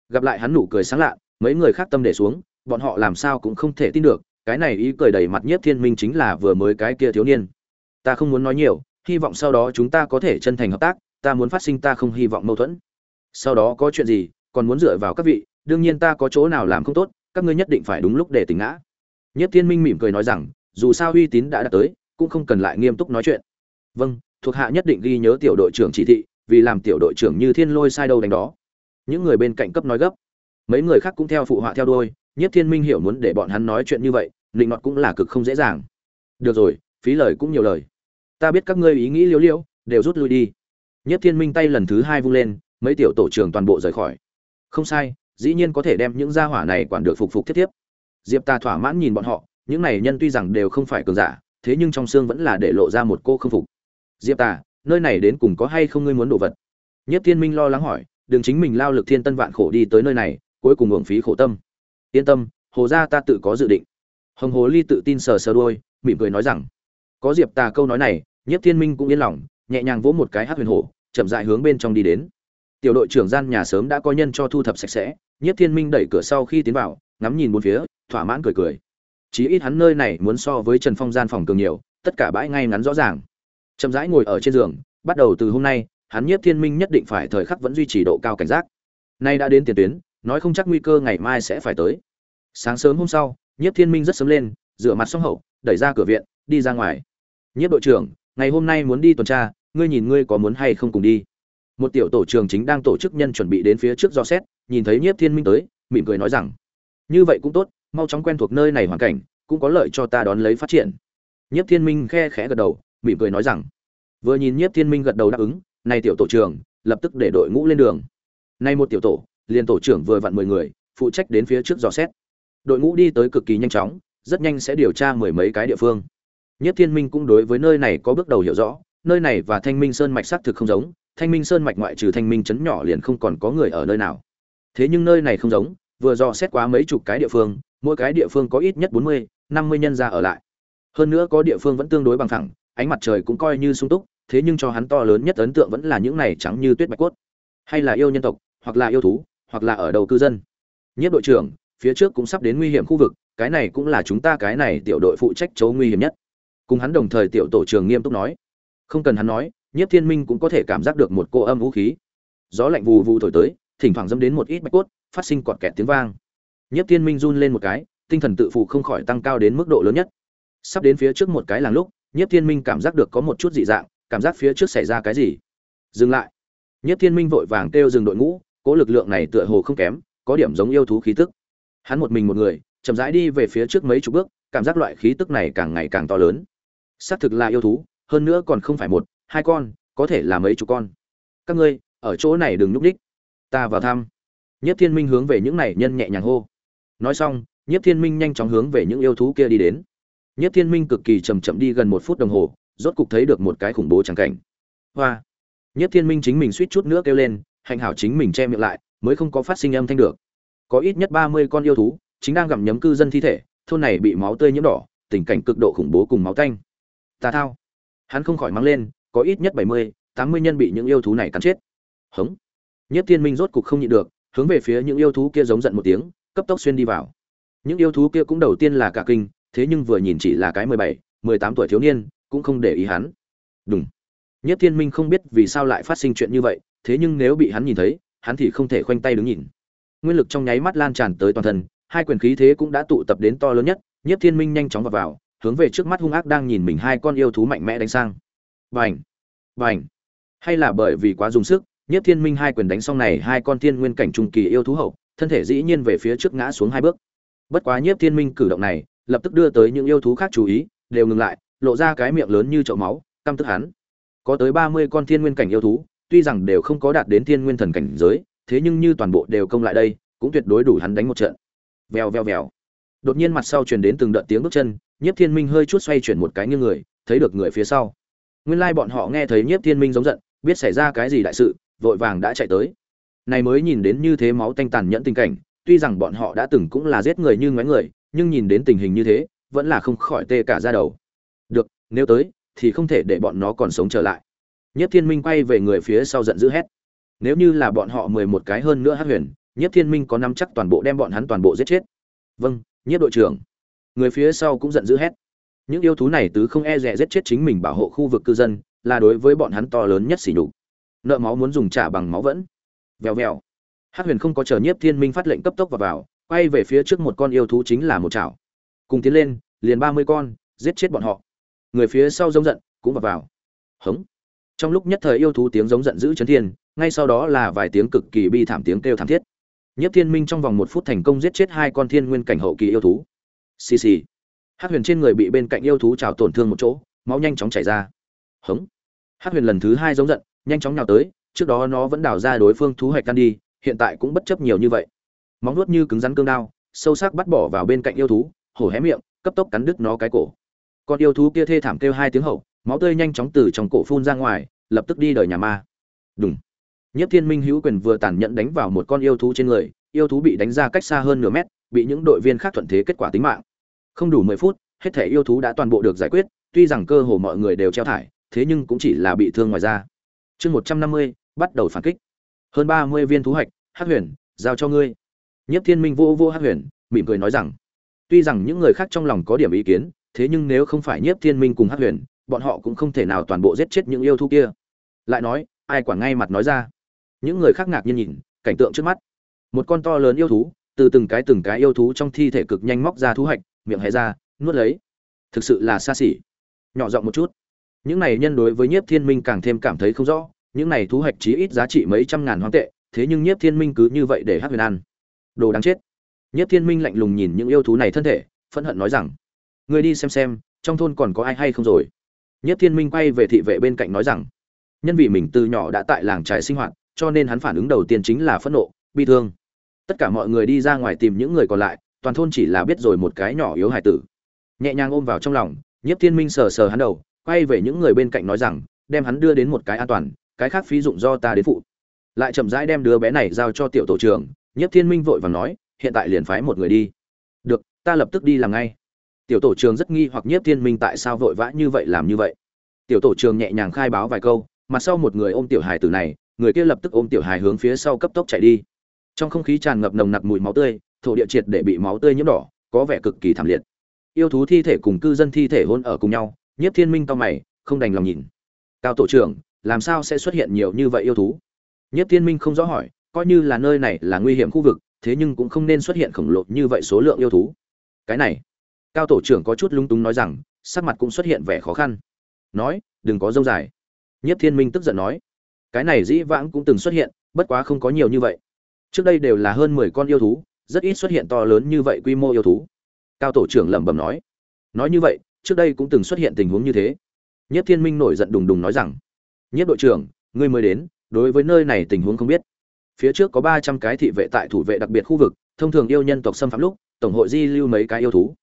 Gặp lại hắn nụ cười sáng lạ, mấy người khác tâm để xuống, bọn họ làm sao cũng không thể tin được cái này ý cười đầy mặt nhất thiên minh chính là vừa mới cái kia thiếu niên. Ta không muốn nói nhiều, hy vọng sau đó chúng ta có thể chân thành hợp tác, ta muốn phát sinh ta không hy vọng mâu thuẫn. Sau đó có chuyện gì, còn muốn dựa vào các vị, đương nhiên ta có chỗ nào làm không tốt, các ngươi nhất định phải đúng lúc để tỉnh ngã. Nhất thiên minh mỉm cười nói rằng, dù sao uy tín đã đạt tới, cũng không cần lại nghiêm túc nói chuyện. Vâng thuộc hạ nhất định ghi nhớ tiểu đội trưởng chỉ thị, vì làm tiểu đội trưởng như thiên lôi sai đâu đánh đó. Những người bên cạnh cấp nói gấp. Mấy người khác cũng theo phụ họa theo đuôi nhất thiên minh hiểu muốn để bọn hắn nói chuyện như vậy định nọt cũng là cực không dễ dàng. Được rồi, phí lời cũng nhiều lời. Ta biết các ngươi ý nghĩ liếu liễu đều rút lui đi. Nhất thiên minh tay lần thứ hai vung lên, mấy tiểu tổ trưởng toàn bộ rời khỏi. Không sai, dĩ nhiên có thể đem những gia hỏa này quản được phục phục thiết tiếp diệp ta thỏa mãn nhìn bọn họ, những này nhân tuy rằng đều không phải cường giả, thế nhưng trong xương vẫn là để lộ ra một cô không phục. Diệp ta nơi này đến cùng có hay không ngươi muốn đồ vật? Nhất thiên minh lo lắng hỏi, đừng chính mình lao lực thiên tân vạn khổ đi tới nơi này, cuối cùng hưởng phí khổ tâm yên tâm, hồ gia ta tự có dự định. Hồng hồ ly tự tin sờ sờ đuôi, mỉm cười nói rằng, có diệp tà câu nói này nhất thiên minh cũng yên lòng, nhẹ nhàng vỗ một cái hát huyền hổ, chậm dại hướng bên trong đi đến. Tiểu đội trưởng gian nhà sớm đã có nhân cho thu thập sạch sẽ nhất thiên minh đẩy cửa sau khi tiến vào, ngắm nhìn bốn phía, thỏa mãn cười cười. Chí ít hắn nơi này muốn so với trần phong gian phòng cường nhiều, tất cả bãi ngay ngắn rõ ràng. Chậm rãi ngồi ở trên giường, bắt đầu từ hôm nay, hắn nhiếp thiên minh nhất định phải thời khắc vẫn duy trì độ cao cảnh giác. Nay đã đến tiền tuyến nói không chắc nguy cơ ngày mai sẽ phải tới. Sáng sớm hôm sau, nhiếp thiên minh rất sớm lên, rửa mặt xong hậu, đẩy ra cửa viện, đi ra ngoài. Nhiếp đội trưởng, ngày hôm nay muốn đi tuần tra, ngươi nhìn ngươi có muốn hay không cùng đi. Một tiểu tổ trưởng chính đang tổ chức nhân chuẩn bị đến phía trước do xét, nhìn thấy nhiếp thiên minh tới, mỉm cười nói rằng, như vậy cũng tốt, mau chóng quen thuộc nơi này hoàn cảnh, cũng có lợi cho ta đón lấy phát triển. Nhiếp thiên minh khe khẽ gật đầu, mỉm cười nói rằng, vừa nhìn nhiếp thiên minh gật đầu đáp ứng, này tiểu tổ trưởng, lập tức để đội ngũ lên đường. Nay một tiểu tổ liền tổ trưởng vừa vặn mười người, phụ trách đến phía trước dò xét. Đội ngũ đi tới cực kỳ nhanh chóng, rất nhanh sẽ điều tra mười mấy cái địa phương. Nhất thiên minh cũng đối với nơi này có bước đầu hiểu rõ, nơi này và thanh minh sơn mạch xác thực không giống, thanh minh sơn mạch ngoại trừ thanh minh trấn nhỏ liền không còn có người ở nơi nào. Thế nhưng nơi này không giống, vừa dò xét quá mấy chục cái địa phương, mỗi cái địa phương có ít nhất bốn mươi, năm mươi nhân ra ở lại. Hơn nữa có địa phương vẫn tương đối bằng thẳng ánh mặt trời cũng coi như sung túc, thế nhưng cho hắn to lớn nhất ấn tượng vẫn là những này trắng như tuyết bạch cốt. Hay là yêu nhân tộc, hoặc là yêu thú hoặc là ở đầu cư dân. Nhất đội trưởng, phía trước cũng sắp đến nguy hiểm khu vực, cái này cũng là chúng ta cái này tiểu đội phụ trách chỗ nguy hiểm nhất. Cùng hắn đồng thời tiểu tổ trưởng nghiêm túc nói. Không cần hắn nói nhất thiên minh cũng có thể cảm giác được một cô âm vũ khí. Gió lạnh vù vù thổi tới, thỉnh thoảng dâm đến một ít bạch cốt, phát sinh cọt kẹt tiếng vang. Nhất thiên minh run lên một cái, tinh thần tự phụ không khỏi tăng cao đến mức độ lớn nhất. Sắp đến phía trước một cái làng lúc nhất thiên minh cảm giác được có một chút dị dạng, cảm giác phía trước xảy ra cái gì? Dừng lại. Nhất thiên minh vội vàng kêu dừng đội ngũ cỗ lực lượng này tựa hồ không kém, có điểm giống yêu thú khí tức. Hắn một mình một người, chậm rãi đi về phía trước mấy chục bước, cảm giác loại khí tức này càng ngày càng to lớn. Xác thực là yêu thú, hơn nữa còn không phải một, hai con, có thể là mấy chục con. Các ngươi, ở chỗ này đừng nhúc đích. Ta vào thăm. Nhất thiên minh hướng về những này nhân nhẹ nhàng hô. Nói xong nhất thiên minh nhanh chóng hướng về những yêu thú kia đi đến. Nhất thiên minh cực kỳ chầm chậm đi gần một phút đồng hồ, rốt cục thấy được một cái khủng bố trắng cảnh. Hoa. Nhất thiên minh chính mình suýt chút nữa kêu lên hạnh hảo chính mình che miệng lại, mới không có phát sinh âm thanh được. Có ít nhất ba mươi con yêu thú, chính đang gặm nhấm cư dân thi thể, thôn này bị máu tươi nhiễm đỏ, tình cảnh cực độ khủng bố cùng máu tanh. Tà thao. Hắn không khỏi mang lên, có ít nhất bảy mươi, tám mươi nhân bị những yêu thú này cắn chết. Hống. Nhất thiên minh rốt cục không nhịn được, hướng về phía những yêu thú kia giống giận một tiếng, cấp tốc xuyên đi vào. Những yêu thú kia cũng đầu tiên là cả kinh, thế nhưng vừa nhìn chỉ là cái mười bảy, mười tám tuổi thiếu niên, cũng không để ý hắn. Đúng nhất thiên minh không biết vì sao lại phát sinh chuyện như vậy thế nhưng nếu bị hắn nhìn thấy, hắn thì không thể khoanh tay đứng nhìn. Nguyên lực trong nháy mắt lan tràn tới toàn thân, hai quyền khí thế cũng đã tụ tập đến to lớn nhất nhất thiên minh nhanh chóng vào vào, hướng về trước mắt hung ác đang nhìn mình hai con yêu thú mạnh mẽ đánh sang. Vành vành hay là bởi vì quá dùng sức nhất thiên minh hai quyền đánh xong này, hai con thiên nguyên cảnh trung kỳ yêu thú hậu, thân thể dĩ nhiên về phía trước ngã xuống hai bước. Bất quá nhiếp thiên minh cử động này, lập tức đưa tới những yêu thú khác chú ý, đều ngừng lại, lộ ra cái miệng lớn như chậu máu, căm tức hắn. Có tới ba mươi con thiên nguyên cảnh yêu thú tuy rằng đều không có đạt đến thiên nguyên thần cảnh giới, thế nhưng như toàn bộ đều công lại đây, cũng tuyệt đối đủ hắn đánh một trận. Vèo vèo vèo. Đột nhiên mặt sau truyền đến từng đợt tiếng bước chân, nhiếp thiên minh hơi chút xoay chuyển một cái như người, thấy được người phía sau. Nguyên lai bọn họ nghe thấy nhiếp thiên minh giống giận, biết xảy ra cái gì đại sự, vội vàng đã chạy tới. Này mới nhìn đến như thế máu tanh tàn nhẫn tình cảnh, tuy rằng bọn họ đã từng cũng là giết người như ngoái người, nhưng nhìn đến tình hình như thế, vẫn là không khỏi tê cả ra đầu. Được, nếu tới, thì không thể để bọn nó còn sống trở lại nhất thiên minh quay về người phía sau giận dữ hét. Nếu như là bọn họ mười một cái hơn nữa hát huyền, nhất thiên minh có nắm chắc toàn bộ đem bọn hắn toàn bộ giết chết. Vâng nhất đội trưởng. Người phía sau cũng giận dữ hét. Những yêu thú này tứ không e dè giết chết chính mình bảo hộ khu vực cư dân, là đối với bọn hắn to lớn nhất xỉ nhục. Nợ máu muốn dùng trả bằng máu vẫn. Vèo vèo. Hát huyền không có chờ nhiếp thiên minh phát lệnh cấp tốc vào vào, quay về phía trước một con yêu thú chính là một chảo. Cùng tiến lên, liền ba mươi con, giết chết bọn họ. Người phía sau giống giận, cũng vào vào. Hống trong lúc nhất thời yêu thú tiếng giống giận dữ chấn thiên, ngay sau đó là vài tiếng cực kỳ bi thảm tiếng kêu thảm thiết. Nhất thiên minh trong vòng một phút thành công giết chết hai con thiên nguyên cảnh hậu kỳ yêu thú. Xì xì. Hát huyền trên người bị bên cạnh yêu thú trào tổn thương một chỗ, máu nhanh chóng chảy ra. Hống. Hát huyền lần thứ hai giống giận, nhanh chóng nhào tới, trước đó nó vẫn đào ra đối phương thú hoạch căn đi, hiện tại cũng bất chấp nhiều như vậy. Móng nuốt như cứng rắn cương đao, sâu sắc bắt bỏ vào bên cạnh yêu thú, hổ hé miệng, cấp tốc cắn đứt nó cái cổ. Con yêu thú kia thê thảm kêu hai tiếng hậu máu tươi nhanh chóng từ trong cổ phun ra ngoài, lập tức đi đời nhà ma. Đúng nhất thiên minh hữu quyền vừa tàn nhẫn đánh vào một con yêu thú trên người, yêu thú bị đánh ra cách xa hơn nửa mét, bị những đội viên khác thuận thế kết quả tính mạng. Không đủ mười phút, hết thể yêu thú đã toàn bộ được giải quyết, tuy rằng cơ hồ mọi người đều treo thải, thế nhưng cũng chỉ là bị thương ngoài ra chương một trăm năm mươi, bắt đầu phản kích. Hơn ba mươi viên thú hạch, hắc huyền, giao cho ngươi. Nhất thiên minh vô vô hắc huyền, mỉm cười nói rằng, tuy rằng những người khác trong lòng có điểm ý kiến, thế nhưng nếu không phải nhất thiên minh cùng hắc huyền bọn họ cũng không thể nào toàn bộ giết chết những yêu thú kia. Lại nói, ai quản ngay mặt nói ra. Những người khác ngạc nhiên nhìn, cảnh tượng trước mắt. Một con to lớn yêu thú, từ từng cái từng cái yêu thú trong thi thể cực nhanh móc ra thú hạch, miệng hé ra, nuốt lấy. Thực sự là xa xỉ. Nhỏ giọng một chút. Những này nhân đối với nhiếp thiên minh càng thêm cảm thấy không rõ, những này thú hạch chí ít giá trị mấy trăm ngàn hoang tệ, thế nhưng nhiếp thiên minh cứ như vậy để hát huyền ăn. Đồ đáng chết. Nhiếp thiên minh lạnh lùng nhìn những yêu thú này thân thể, phẫn hận nói rằng người đi xem xem, trong thôn còn có ai hay không rồi? Nhất thiên minh quay về thị vệ bên cạnh nói rằng, nhân vì mình từ nhỏ đã tại làng trài sinh hoạt, cho nên hắn phản ứng đầu tiên chính là phẫn nộ, bi thương. Tất cả mọi người đi ra ngoài tìm những người còn lại, toàn thôn chỉ là biết rồi một cái nhỏ yếu hài tử. Nhẹ nhàng ôm vào trong lòng nhiếp thiên minh sờ sờ hắn đầu, quay về những người bên cạnh nói rằng, đem hắn đưa đến một cái an toàn, cái khác phí dụng do ta đến phụ. Lại chậm rãi đem đứa bé này giao cho tiểu tổ trưởng nhiếp thiên minh vội vàng nói, hiện tại liền phái một người đi. Được, ta lập tức đi làm ngay tiểu tổ trưởng rất nghi hoặc nhiếp thiên minh tại sao vội vã như vậy làm như vậy. Tiểu tổ trưởng nhẹ nhàng khai báo vài câu mặt sau một người ôm tiểu hài tử này, người kia lập tức ôm tiểu hài hướng phía sau cấp tốc chạy đi. Trong không khí tràn ngập nồng nặc mùi máu tươi, thổ địa triệt để bị máu tươi nhiễm đỏ, có vẻ cực kỳ thảm liệt. Yêu thú thi thể cùng cư dân thi thể hôn ở cùng nhau, nhiếp thiên minh to mày, không đành lòng nhìn. Cao tổ trưởng, làm sao sẽ xuất hiện nhiều như vậy yêu thú? Nhiếp thiên minh không rõ hỏi, coi như là nơi này là nguy hiểm khu vực, thế nhưng cũng không nên xuất hiện khổng lồ như vậy số lượng yêu thú. Cái này cao tổ trưởng có chút lung túng nói rằng, sắc mặt cũng xuất hiện vẻ khó khăn. Nói, đừng có dâu dài. Nhất thiên minh tức giận nói, cái này dĩ vãng cũng từng xuất hiện, bất quá không có nhiều như vậy. Trước đây đều là hơn mười con yêu thú, rất ít xuất hiện to lớn như vậy quy mô yêu thú. Cao tổ trưởng lẩm bẩm nói nói như vậy, trước đây cũng từng xuất hiện tình huống như thế. Nhất thiên minh nổi giận đùng đùng nói rằng nhất đội trưởng, ngươi mới đến, đối với nơi này tình huống không biết. Phía trước có ba trăm cái thị vệ tại thủ vệ đặc biệt khu vực, thông thường yêu nhân tộc xâm phạm lúc, tổng hội di lưu mấy cái yêu thú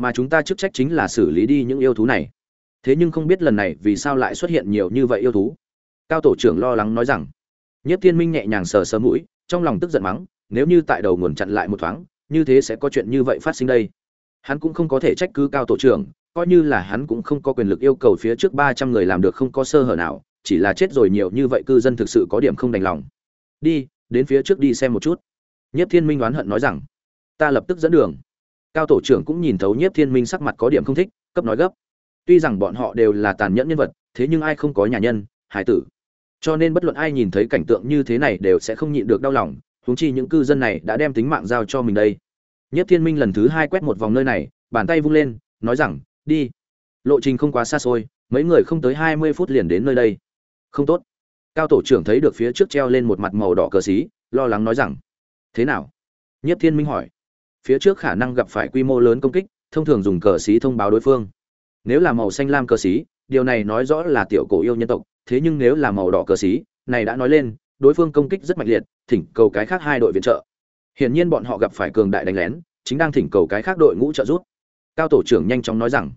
mà chúng ta chức trách chính là xử lý đi những yêu thú này. Thế nhưng không biết lần này vì sao lại xuất hiện nhiều như vậy yêu thú. Cao tổ trưởng lo lắng nói rằng nhất thiên minh nhẹ nhàng sờ sờ mũi, trong lòng tức giận mắng, nếu như tại đầu nguồn chặn lại một thoáng, như thế sẽ có chuyện như vậy phát sinh đây. Hắn cũng không có thể trách cứ cao tổ trưởng, coi như là hắn cũng không có quyền lực yêu cầu phía trước ba trăm người làm được không có sơ hở nào, chỉ là chết rồi nhiều như vậy cư dân thực sự có điểm không đành lòng. Đi, đến phía trước đi xem một chút. Nhất thiên minh oán hận nói rằng, ta lập tức dẫn đường cao tổ trưởng cũng nhìn thấu nhiếp thiên minh sắc mặt có điểm không thích, cấp nói gấp. Tuy rằng bọn họ đều là tàn nhẫn nhân vật, thế nhưng ai không có nhà nhân hải tử. Cho nên bất luận ai nhìn thấy cảnh tượng như thế này đều sẽ không nhịn được đau lòng, huống chi những cư dân này đã đem tính mạng giao cho mình đây. Nhất thiên minh lần thứ hai quét một vòng nơi này, bàn tay vung lên, nói rằng, đi. Lộ trình không quá xa xôi, mấy người không tới hai mươi phút liền đến nơi đây. Không tốt. Cao tổ trưởng thấy được phía trước treo lên một mặt màu đỏ cờ xí, lo lắng nói rằng, thế nào? Nhất thiên minh hỏi phía trước khả năng gặp phải quy mô lớn công kích, thông thường dùng cờ xí thông báo đối phương. Nếu là màu xanh lam cờ xí, điều này nói rõ là tiểu cổ yêu nhân tộc, thế nhưng nếu là màu đỏ cờ xí, này đã nói lên, đối phương công kích rất mạnh liệt, thỉnh cầu cái khác hai đội viện trợ. Hiển nhiên bọn họ gặp phải cường đại đánh lén, chính đang thỉnh cầu cái khác đội ngũ trợ giúp. Cao tổ trưởng nhanh chóng nói rằng,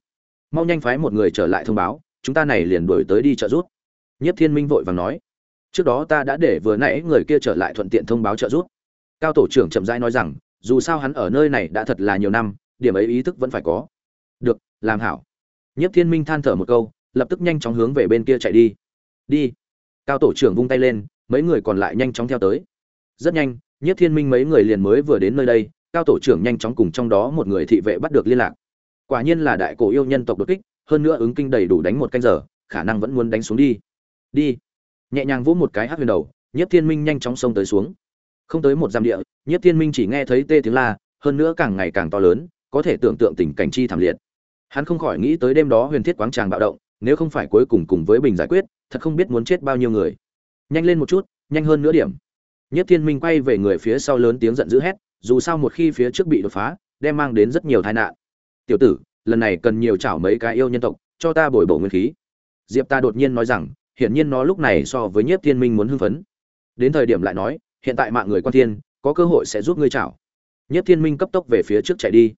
mau nhanh phái một người trở lại thông báo, chúng ta này liền đuổi tới đi trợ giúp. Nhất thiên minh vội vàng nói, trước đó ta đã để vừa nãy người kia trở lại thuận tiện thông báo trợ giúp. Cao tổ trưởng chậm rãi nói rằng dù sao hắn ở nơi này đã thật là nhiều năm, điểm ấy ý thức vẫn phải có. Được, làm hảo. Nhất thiên minh than thở một câu, lập tức nhanh chóng hướng về bên kia chạy đi. Đi. Cao tổ trưởng vung tay lên, mấy người còn lại nhanh chóng theo tới. Rất nhanh nhất thiên minh mấy người liền mới vừa đến nơi đây, cao tổ trưởng nhanh chóng cùng trong đó một người thị vệ bắt được liên lạc. Quả nhiên là đại cổ yêu nhân tộc đột kích, hơn nữa ứng kinh đầy đủ đánh một canh giờ, khả năng vẫn muốn đánh xuống đi. Đi. Nhẹ nhàng vỗ một cái hát huyền đầu nhất thiên minh nhanh chóng xông tới xuống không tới một giam địa nhất thiên minh chỉ nghe thấy tê tiếng la, hơn nữa càng ngày càng to lớn, có thể tưởng tượng tình cảnh chi thảm liệt. Hắn không khỏi nghĩ tới đêm đó huyền thiết quáng tràng bạo động, nếu không phải cuối cùng cùng với bình giải quyết, thật không biết muốn chết bao nhiêu người. Nhanh lên một chút, nhanh hơn nữa điểm. Nhất thiên minh quay về người phía sau lớn tiếng giận dữ hét, dù sao một khi phía trước bị đột phá, đem mang đến rất nhiều tai nạn. Tiểu tử, lần này cần nhiều chảo mấy cái yêu nhân tộc, cho ta bồi bổ nguyên khí. Diệp ta đột nhiên nói rằng, hiển nhiên nó lúc này so với Nhất thiên minh muốn hưng phấn. Đến thời điểm lại nói hiện tại mạng người quan thiên, có cơ hội sẽ giúp ngươi chảo. Nhất thiên minh cấp tốc về phía trước chạy đi.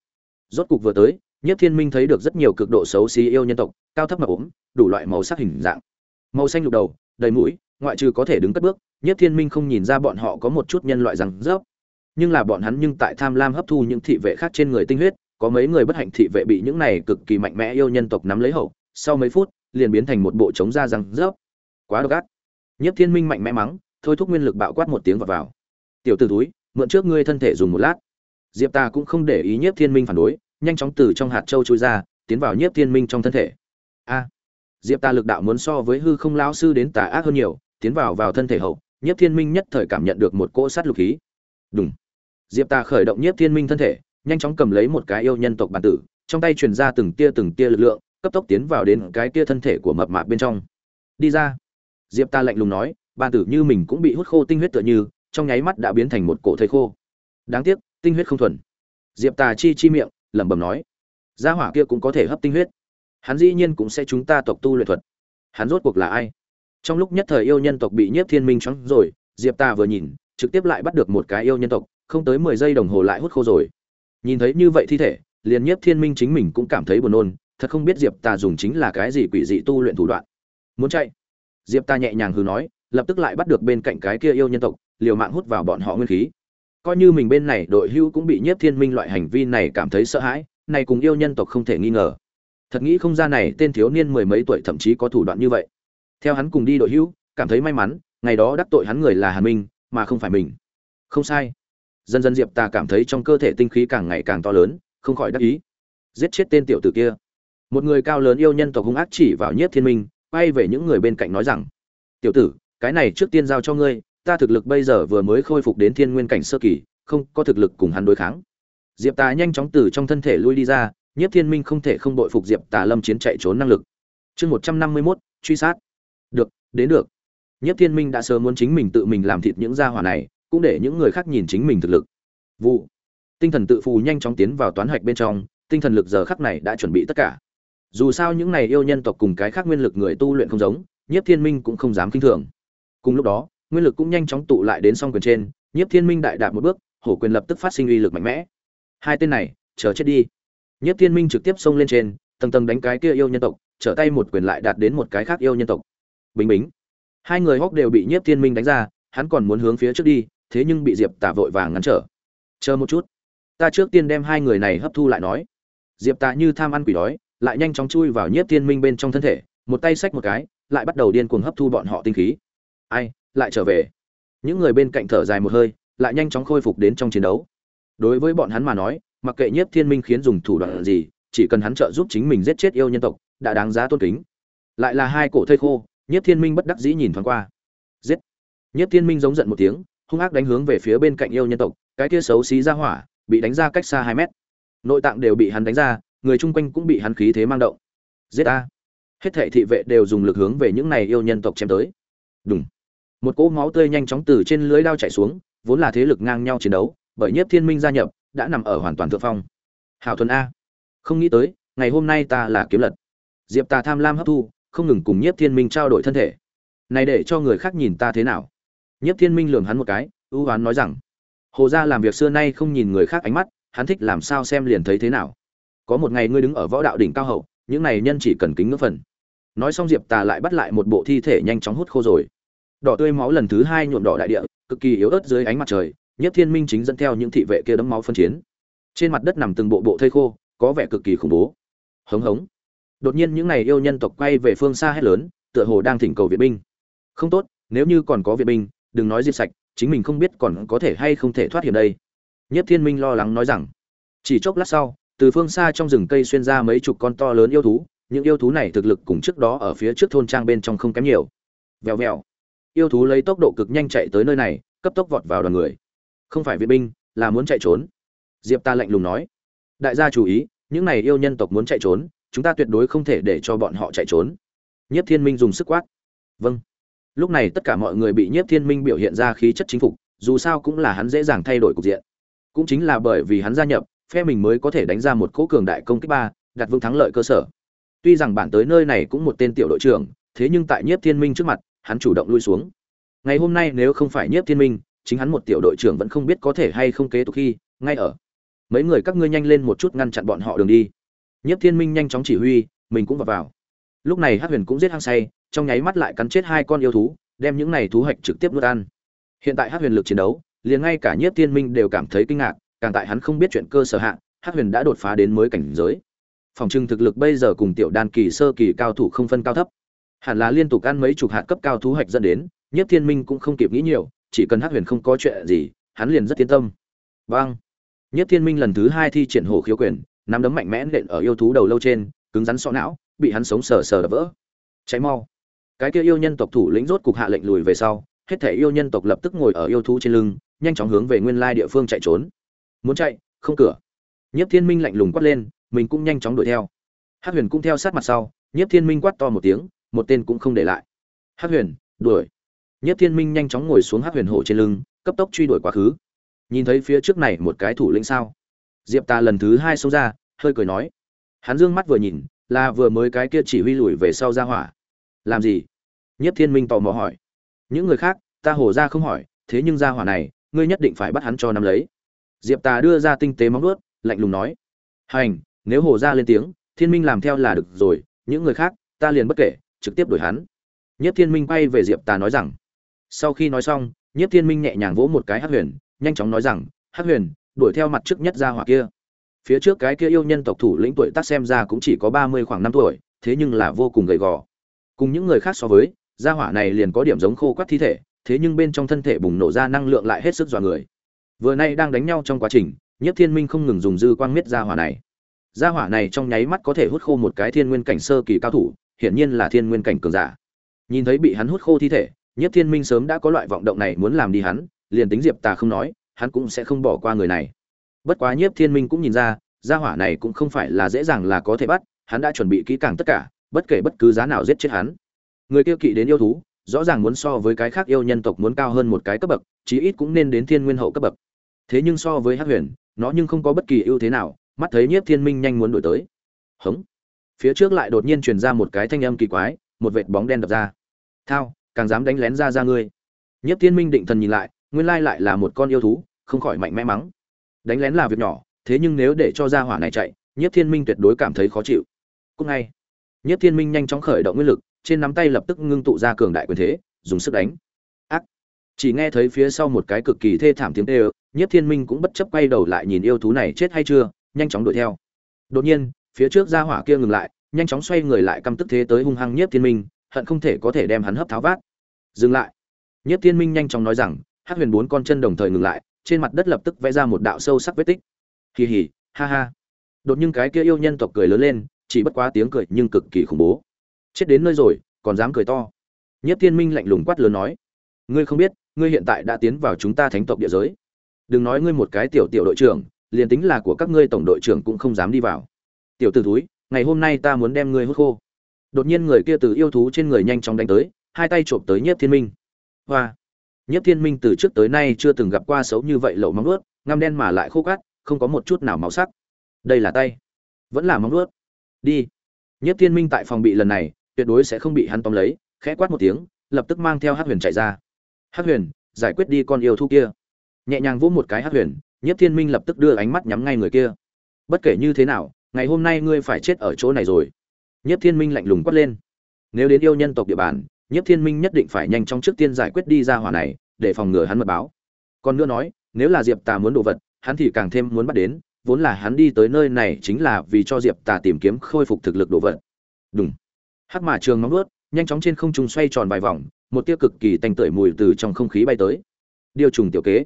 Rốt cục vừa tới, Nhất thiên minh thấy được rất nhiều cực độ xấu xí yêu nhân tộc, cao thấp mập ốm, đủ loại màu sắc hình dạng. Màu xanh lục đầu, đầy mũi, ngoại trừ có thể đứng cất bước, Nhất thiên minh không nhìn ra bọn họ có một chút nhân loại rằng rớp. Nhưng là bọn hắn nhưng tại tham lam hấp thu những thị vệ khác trên người tinh huyết, có mấy người bất hạnh thị vệ bị những này cực kỳ mạnh mẽ yêu nhân tộc nắm lấy hậu, sau mấy phút, liền biến thành một bộ chống da răng rớp. Quá độc ác. Nhất thiên minh mạnh mẽ mắng thôi thúc nguyên lực bạo quát một tiếng vào vào. Tiểu t ử túi mượn trước ngươi thân thể dùng một lát. Diệp ta cũng không để ý nhiếp thiên minh phản đối, nhanh chóng từ trong hạt châu trôi ra, tiến vào nhiếp thiên minh trong thân thể. A! Diệp ta lực đạo muốn so với hư không lão sư đến tà ác hơn nhiều, tiến vào vào thân thể hậu, nhiếp thiên minh nhất thời cảm nhận được một cỗ sát lục khí. Đúng diệp ta khởi động nhiếp thiên minh thân thể, nhanh chóng cầm lấy một cái yêu nhân tộc bản tử, trong tay truyền ra từng tia từng tia lực lượng, cấp tốc tiến vào đến cái tia thân thể của mập mạp bên trong. Đi ra! Diệp ta lạnh lùng nói bản tử như mình cũng bị hút khô tinh huyết tựa như, trong nháy mắt đã biến thành một cổ thây khô. Đáng tiếc, tinh huyết không thuần. Diệp tà chi chi miệng, lẩm bẩm nói, gia hỏa kia cũng có thể hấp tinh huyết. Hắn dĩ nhiên cũng sẽ chúng ta tộc tu luyện thuật. Hắn rốt cuộc là ai? Trong lúc nhất thời yêu nhân tộc bị nhiếp thiên minh choáng rồi, diệp tà vừa nhìn, trực tiếp lại bắt được một cái yêu nhân tộc, không tới mười giây đồng hồ lại hút khô rồi. Nhìn thấy như vậy thi thể, liền nhiếp thiên minh chính mình cũng cảm thấy buồn nôn, thật không biết diệp tà dùng chính là cái gì quỷ dị tu luyện thủ đoạn. Muốn chạy? Diệp ta nhẹ nhàng hừ nói lập tức lại bắt được bên cạnh cái kia yêu nhân tộc, liều mạng hút vào bọn họ nguyên khí. Coi như mình bên này đội hưu cũng bị nhiếp thiên minh loại hành vi này cảm thấy sợ hãi, này cùng yêu nhân tộc không thể nghi ngờ. Thật nghĩ không ra này tên thiếu niên mười mấy tuổi thậm chí có thủ đoạn như vậy. Theo hắn cùng đi đội hưu, cảm thấy may mắn, ngày đó đắc tội hắn người là hàn minh, mà không phải mình. Không sai. Dần dần diệp ta cảm thấy trong cơ thể tinh khí càng ngày càng to lớn, không khỏi đắc ý. Giết chết tên tiểu tử kia. Một người cao lớn yêu nhân tộc hung ác chỉ vào nhiếp thiên minh, quay về những người bên cạnh nói rằng, tiểu tử cái này trước tiên giao cho ngươi, ta thực lực bây giờ vừa mới khôi phục đến thiên nguyên cảnh sơ kỳ, không có thực lực cùng hắn đối kháng. Diệp tà nhanh chóng từ trong thân thể lui đi ra, nhiếp thiên minh không thể không đội phục diệp tà lâm chiến chạy trốn năng lực. Chương một trăm năm mươi mốt, truy sát. Được, đến được. Nhiếp thiên minh đã sớm muốn chính mình tự mình làm thịt những gia hỏa này, cũng để những người khác nhìn chính mình thực lực. Vụ. Tinh thần tự phù nhanh chóng tiến vào toán hạch bên trong, tinh thần lực giờ khắc này đã chuẩn bị tất cả. Dù sao những này yêu nhân tộc cùng cái khác nguyên lực người tu luyện không giống, nhiếp thiên minh cũng không dám kinh thường cùng lúc đó, nguyên lực cũng nhanh chóng tụ lại đến song quyền trên, nhiếp thiên minh đại đạp một bước, hổ quyền lập tức phát sinh uy lực mạnh mẽ. Hai tên này, chờ chết đi. Nhiếp thiên minh trực tiếp xông lên trên, tầng tầng đánh cái kia yêu nhân tộc, trở tay một quyền lại đạt đến một cái khác yêu nhân tộc. Bình bính. Hai người hóc đều bị nhiếp thiên minh đánh ra, hắn còn muốn hướng phía trước đi, thế nhưng bị diệp tả vội vàng ngăn trở. Chờ một chút. Ta trước tiên đem hai người này hấp thu lại nói. Diệp tả như tham ăn quỷ đói, lại nhanh chóng chui vào nhiếp thiên minh bên trong thân thể, một tay xách một cái, lại bắt đầu điên cuồng hấp thu bọn họ tinh khí ai, lại trở về. Những người bên cạnh thở dài một hơi, lại nhanh chóng khôi phục đến trong chiến đấu. Đối với bọn hắn mà nói, mặc kệ nhiếp thiên minh khiến dùng thủ đoạn gì, chỉ cần hắn trợ giúp chính mình giết chết yêu nhân tộc, đã đáng giá tôn kính. Lại là hai cổ thây khô, nhiếp thiên minh bất đắc dĩ nhìn thoáng qua. Giết! Nhiếp thiên minh giống giận một tiếng, hung ác đánh hướng về phía bên cạnh yêu nhân tộc, cái kia xấu xí ra hỏa, bị đánh ra cách xa hai mét. Nội tạng đều bị hắn đánh ra, người chung quanh cũng bị hắn khí thế mang động. Giết a hết thệ thị vệ đều dùng lực hướng về những này yêu nhân tộc chém tới. Đúng một cỗ máu tươi nhanh chóng từ trên lưới đao chảy xuống, vốn là thế lực ngang nhau chiến đấu, bởi nhiếp thiên minh gia nhập, đã nằm ở hoàn toàn thượng phong. Hào thuần a. Không nghĩ tới, ngày hôm nay ta là kiếm lật. Diệp tà tham lam hấp thu, không ngừng cùng nhiếp thiên minh trao đổi thân thể. Này để cho người khác nhìn ta thế nào? Nhiếp thiên minh lường hắn một cái, ưu hoán nói rằng, hồ gia làm việc xưa nay không nhìn người khác ánh mắt, hắn thích làm sao xem liền thấy thế nào. Có một ngày ngươi đứng ở võ đạo đỉnh cao hậu, những này nhân chỉ cần kính ngưỡng phần. Nói xong diệp tà lại bắt lại một bộ thi thể nhanh chóng hút khô rồi đỏ tươi máu lần thứ hai nhuộm đỏ đại địa, cực kỳ yếu ớt dưới ánh mặt trời, nhất thiên minh chính dẫn theo những thị vệ kia đấm máu phân chiến. Trên mặt đất nằm từng bộ bộ thây khô, có vẻ cực kỳ khủng bố. Hống hống. Đột nhiên những n à y yêu nhân tộc quay về phương xa hét lớn, tựa hồ đang thỉnh cầu viện binh. Không tốt, nếu như còn có viện binh, đừng nói diệt sạch, chính mình không biết còn có thể hay không thể thoát hiểm đây. Nhất thiên minh lo lắng nói rằng, chỉ chốc lát sau, từ phương xa trong rừng cây xuyên ra mấy chục con to lớn yêu thú, những yêu thú này thực lực cùng trước đó ở phía trước thôn trang bên trong không kém nhiều. Vèo vèo yêu thú lấy tốc độ cực nhanh chạy tới nơi này, cấp tốc vọt vào đoàn người. Không phải viện binh, là muốn chạy trốn. Diệp ta lạnh lùng nói. Đại gia chú ý, những này yêu nhân tộc muốn chạy trốn, chúng ta tuyệt đối không thể để cho bọn họ chạy trốn. Nhiếp thiên minh dùng sức quát. Vâng. Lúc này tất cả mọi người bị nhiếp thiên minh biểu hiện ra khí chất chính phục, dù sao cũng là hắn dễ dàng thay đổi cục diện. Cũng chính là bởi vì hắn gia nhập, phe mình mới có thể đánh ra một cỗ cường đại công kích ba, đặt vững thắng lợi cơ sở. Tuy rằng bản tới nơi này cũng một tên tiểu đội trưởng, thế nhưng tại nhiếp thiên minh trước mặt hắn chủ động lui xuống. Ngày hôm nay nếu không phải nhiếp thiên minh, chính hắn một tiểu đội trưởng vẫn không biết có thể hay không kế tục khi, ngay ở. Mấy người các ngươi nhanh lên một chút ngăn chặn bọn họ đường đi. Nhiếp thiên minh nhanh chóng chỉ huy, mình cũng vào vào. Lúc này hắc huyền cũng giết hăng say, trong nháy mắt lại cắn chết hai con yêu thú, đem những này thú hạch trực tiếp nuốt ăn. Hiện tại hắc huyền lực chiến đấu, liền ngay cả nhiếp thiên minh đều cảm thấy kinh ngạc, càng tại hắn không biết chuyện cơ sở hạ, hắc huyền đã đột phá đến mới cảnh giới. Phòng trưng thực lực bây giờ cùng tiểu đan kỳ sơ kỳ cao thủ không phân cao thấp hẳn là liên tục ăn mấy chục hạt cấp cao thú hạch dẫn đến, nhất thiên minh cũng không kịp nghĩ nhiều, chỉ cần hắc huyền không có chuyện gì, hắn liền rất yên tâm. Vâng nhất thiên minh lần thứ hai thi triển hổ khiếu quyền, nắm đấm mạnh mẽ nện ở yêu thú đầu lâu trên, cứng rắn sọ não, bị hắn sống sờ sờ đập vỡ. Cháy mau! Cái kia yêu nhân tộc thủ lĩnh rốt cục hạ lệnh lùi về sau, hết thể yêu nhân tộc lập tức ngồi ở yêu thú trên lưng, nhanh chóng hướng về nguyên lai địa phương chạy trốn. Muốn chạy, không cửa. Nhất thiên minh lạnh lùng quát lên, mình cũng nhanh chóng đuổi theo. Hắc huyền cũng theo sát mặt sau, nhất thiên minh quát to một tiếng một tên cũng không để lại. Hắc huyền, đuổi. Nhất thiên minh nhanh chóng ngồi xuống hắc huyền hổ trên lưng, cấp tốc truy đuổi quá khứ. Nhìn thấy phía trước này một cái thủ lĩnh sao? Diệp ta lần thứ hai xông ra, hơi cười nói. Hắn dương mắt vừa nhìn, là vừa mới cái kia chỉ huy lùi về sau ra hỏa. Làm gì? Nhất thiên minh tò mò hỏi. Những người khác, ta hổ ra không hỏi, thế nhưng ra hỏa này, ngươi nhất định phải bắt hắn cho nắm lấy. Diệp tà đưa ra tinh tế móng ướt lạnh lùng nói. Hành, nếu hồ ra lên tiếng, thiên minh làm theo là được rồi, những người khác, ta liền bất kể trực tiếp đuổi hắn. Nhất thiên minh quay về diệp tà nói rằng, sau khi nói xong nhất thiên minh nhẹ nhàng vỗ một cái hát huyền, nhanh chóng nói rằng hát huyền, đuổi theo mặt trước nhất ra hỏa kia. Phía trước cái kia yêu nhân tộc thủ lĩnh tuổi tác xem ra cũng chỉ có ba mươi khoảng năm tuổi, thế nhưng là vô cùng gầy gò. Cùng những người khác so với, gia hỏa này liền có điểm giống khô quắt thi thể, thế nhưng bên trong thân thể bùng nổ ra năng lượng lại hết sức dọa người. Vừa nay đang đánh nhau trong quá trình nhất thiên minh không ngừng dùng dư quang miết gia hỏa này. Gia hỏa này trong nháy mắt có thể hút khô một cái thiên nguyên cảnh sơ kỳ cao thủ hiển nhiên là thiên nguyên cảnh cường giả. Nhìn thấy bị hắn hút khô thi thể nhất thiên minh sớm đã có loại vọng động này muốn làm đi hắn, liền tính diệp tà không nói, hắn cũng sẽ không bỏ qua người này. Bất quá nhiếp thiên minh cũng nhìn ra, gia hỏa này cũng không phải là dễ dàng là có thể bắt, hắn đã chuẩn bị kỹ càng tất cả, bất kể bất cứ giá nào giết chết hắn. Người kia kỵ đến yêu thú, rõ ràng muốn so với cái khác yêu nhân tộc muốn cao hơn một cái cấp bậc, chí ít cũng nên đến thiên nguyên hậu cấp bậc. Thế nhưng so với hắc huyền, nó nhưng không có bất kỳ ưu thế nào, mắt thấy nhiếp thiên minh nhanh muốn đổi tới. Hững phía trước lại đột nhiên truyền ra một cái thanh âm kỳ quái, một vệt bóng đen đập ra. Thao, càng dám đánh lén ra ra ngươi. Nhất thiên minh định thần nhìn lại, nguyên lai lại là một con yêu thú, không khỏi mạnh mẽ mắng. Đánh lén là việc nhỏ, thế nhưng nếu để cho ra hỏa này chạy Nhất thiên minh tuyệt đối cảm thấy khó chịu. Cúc ngay Nhất thiên minh nhanh chóng khởi động nguyên lực, trên nắm tay lập tức ngưng tụ ra cường đại quyền thế, dùng sức đánh. Ác! Chỉ nghe thấy phía sau một cái cực kỳ thê thảm tiếng tê ơ nhất thiên minh cũng bất chấp quay đầu lại nhìn yêu thú này chết hay chưa, nhanh chóng đuổi theo. Đột nhiên phía trước ra hỏa kia ngừng lại, nhanh chóng xoay người lại căm tức thế tới hung hăng nhiếp thiên minh, hận không thể có thể đem hắn hấp tháo vát. Dừng lại. Nhất thiên minh nhanh chóng nói rằng hát huyền bốn con chân đồng thời ngừng lại, trên mặt đất lập tức vẽ ra một đạo sâu sắc vết tích. Kỳ hỉ ha ha. Đột nhiên cái kia yêu nhân tộc cười lớn lên, chỉ bất quá tiếng cười nhưng cực kỳ khủng bố. Chết đến nơi rồi, còn dám cười to. Nhất thiên minh lạnh lùng quát lớn nói, ngươi không biết, ngươi hiện tại đã tiến vào chúng ta thánh tộc địa giới. Đừng nói ngươi một cái tiểu tiểu đội trưởng, liền tính là của các ngươi tổng đội trưởng cũng không dám đi vào tiểu t ử túi ngày hôm nay ta muốn đem ngươi hút khô. Đột nhiên người kia từ yêu thú trên người nhanh chóng đánh tới, hai tay trộm tới nhiếp thiên minh. Hoa! Nhiếp thiên minh từ trước tới nay chưa từng gặp qua xấu như vậy lậu móng ướt ngăm đen mà lại khô cát, không có một chút nào máu sắc. Đây là tay. Vẫn là móng ướt đi! Nhiếp thiên minh tại phòng bị lần này, tuyệt đối sẽ không bị hắn tóm lấy, khẽ quát một tiếng, lập tức mang theo hát huyền chạy ra. Hát huyền, giải quyết đi con yêu thú kia. Nhẹ nhàng vỗ một cái hát huyền nhất thiên minh lập tức đưa ánh mắt nhắm ngay người kia. Bất kể như thế nào ngày hôm nay ngươi phải chết ở chỗ này rồi. Nhất thiên minh lạnh lùng quát lên. Nếu đến yêu nhân tộc địa bàn, nhất thiên minh nhất định phải nhanh chóng trước tiên giải quyết đi ra hỏa này, để phòng ngừa hắn mật báo. Còn nữa nói, nếu là diệp tà muốn đồ vật, hắn thì càng thêm muốn bắt đến, vốn là hắn đi tới nơi này chính là vì cho diệp tà tìm kiếm khôi phục thực lực đồ vật. Đúng hắc mà trường nóng nuốt nhanh chóng trên không trung xoay tròn vài vòng, một tia cực kỳ tanh tưởi mùi từ trong không khí bay tới. Điều trùng tiểu kế.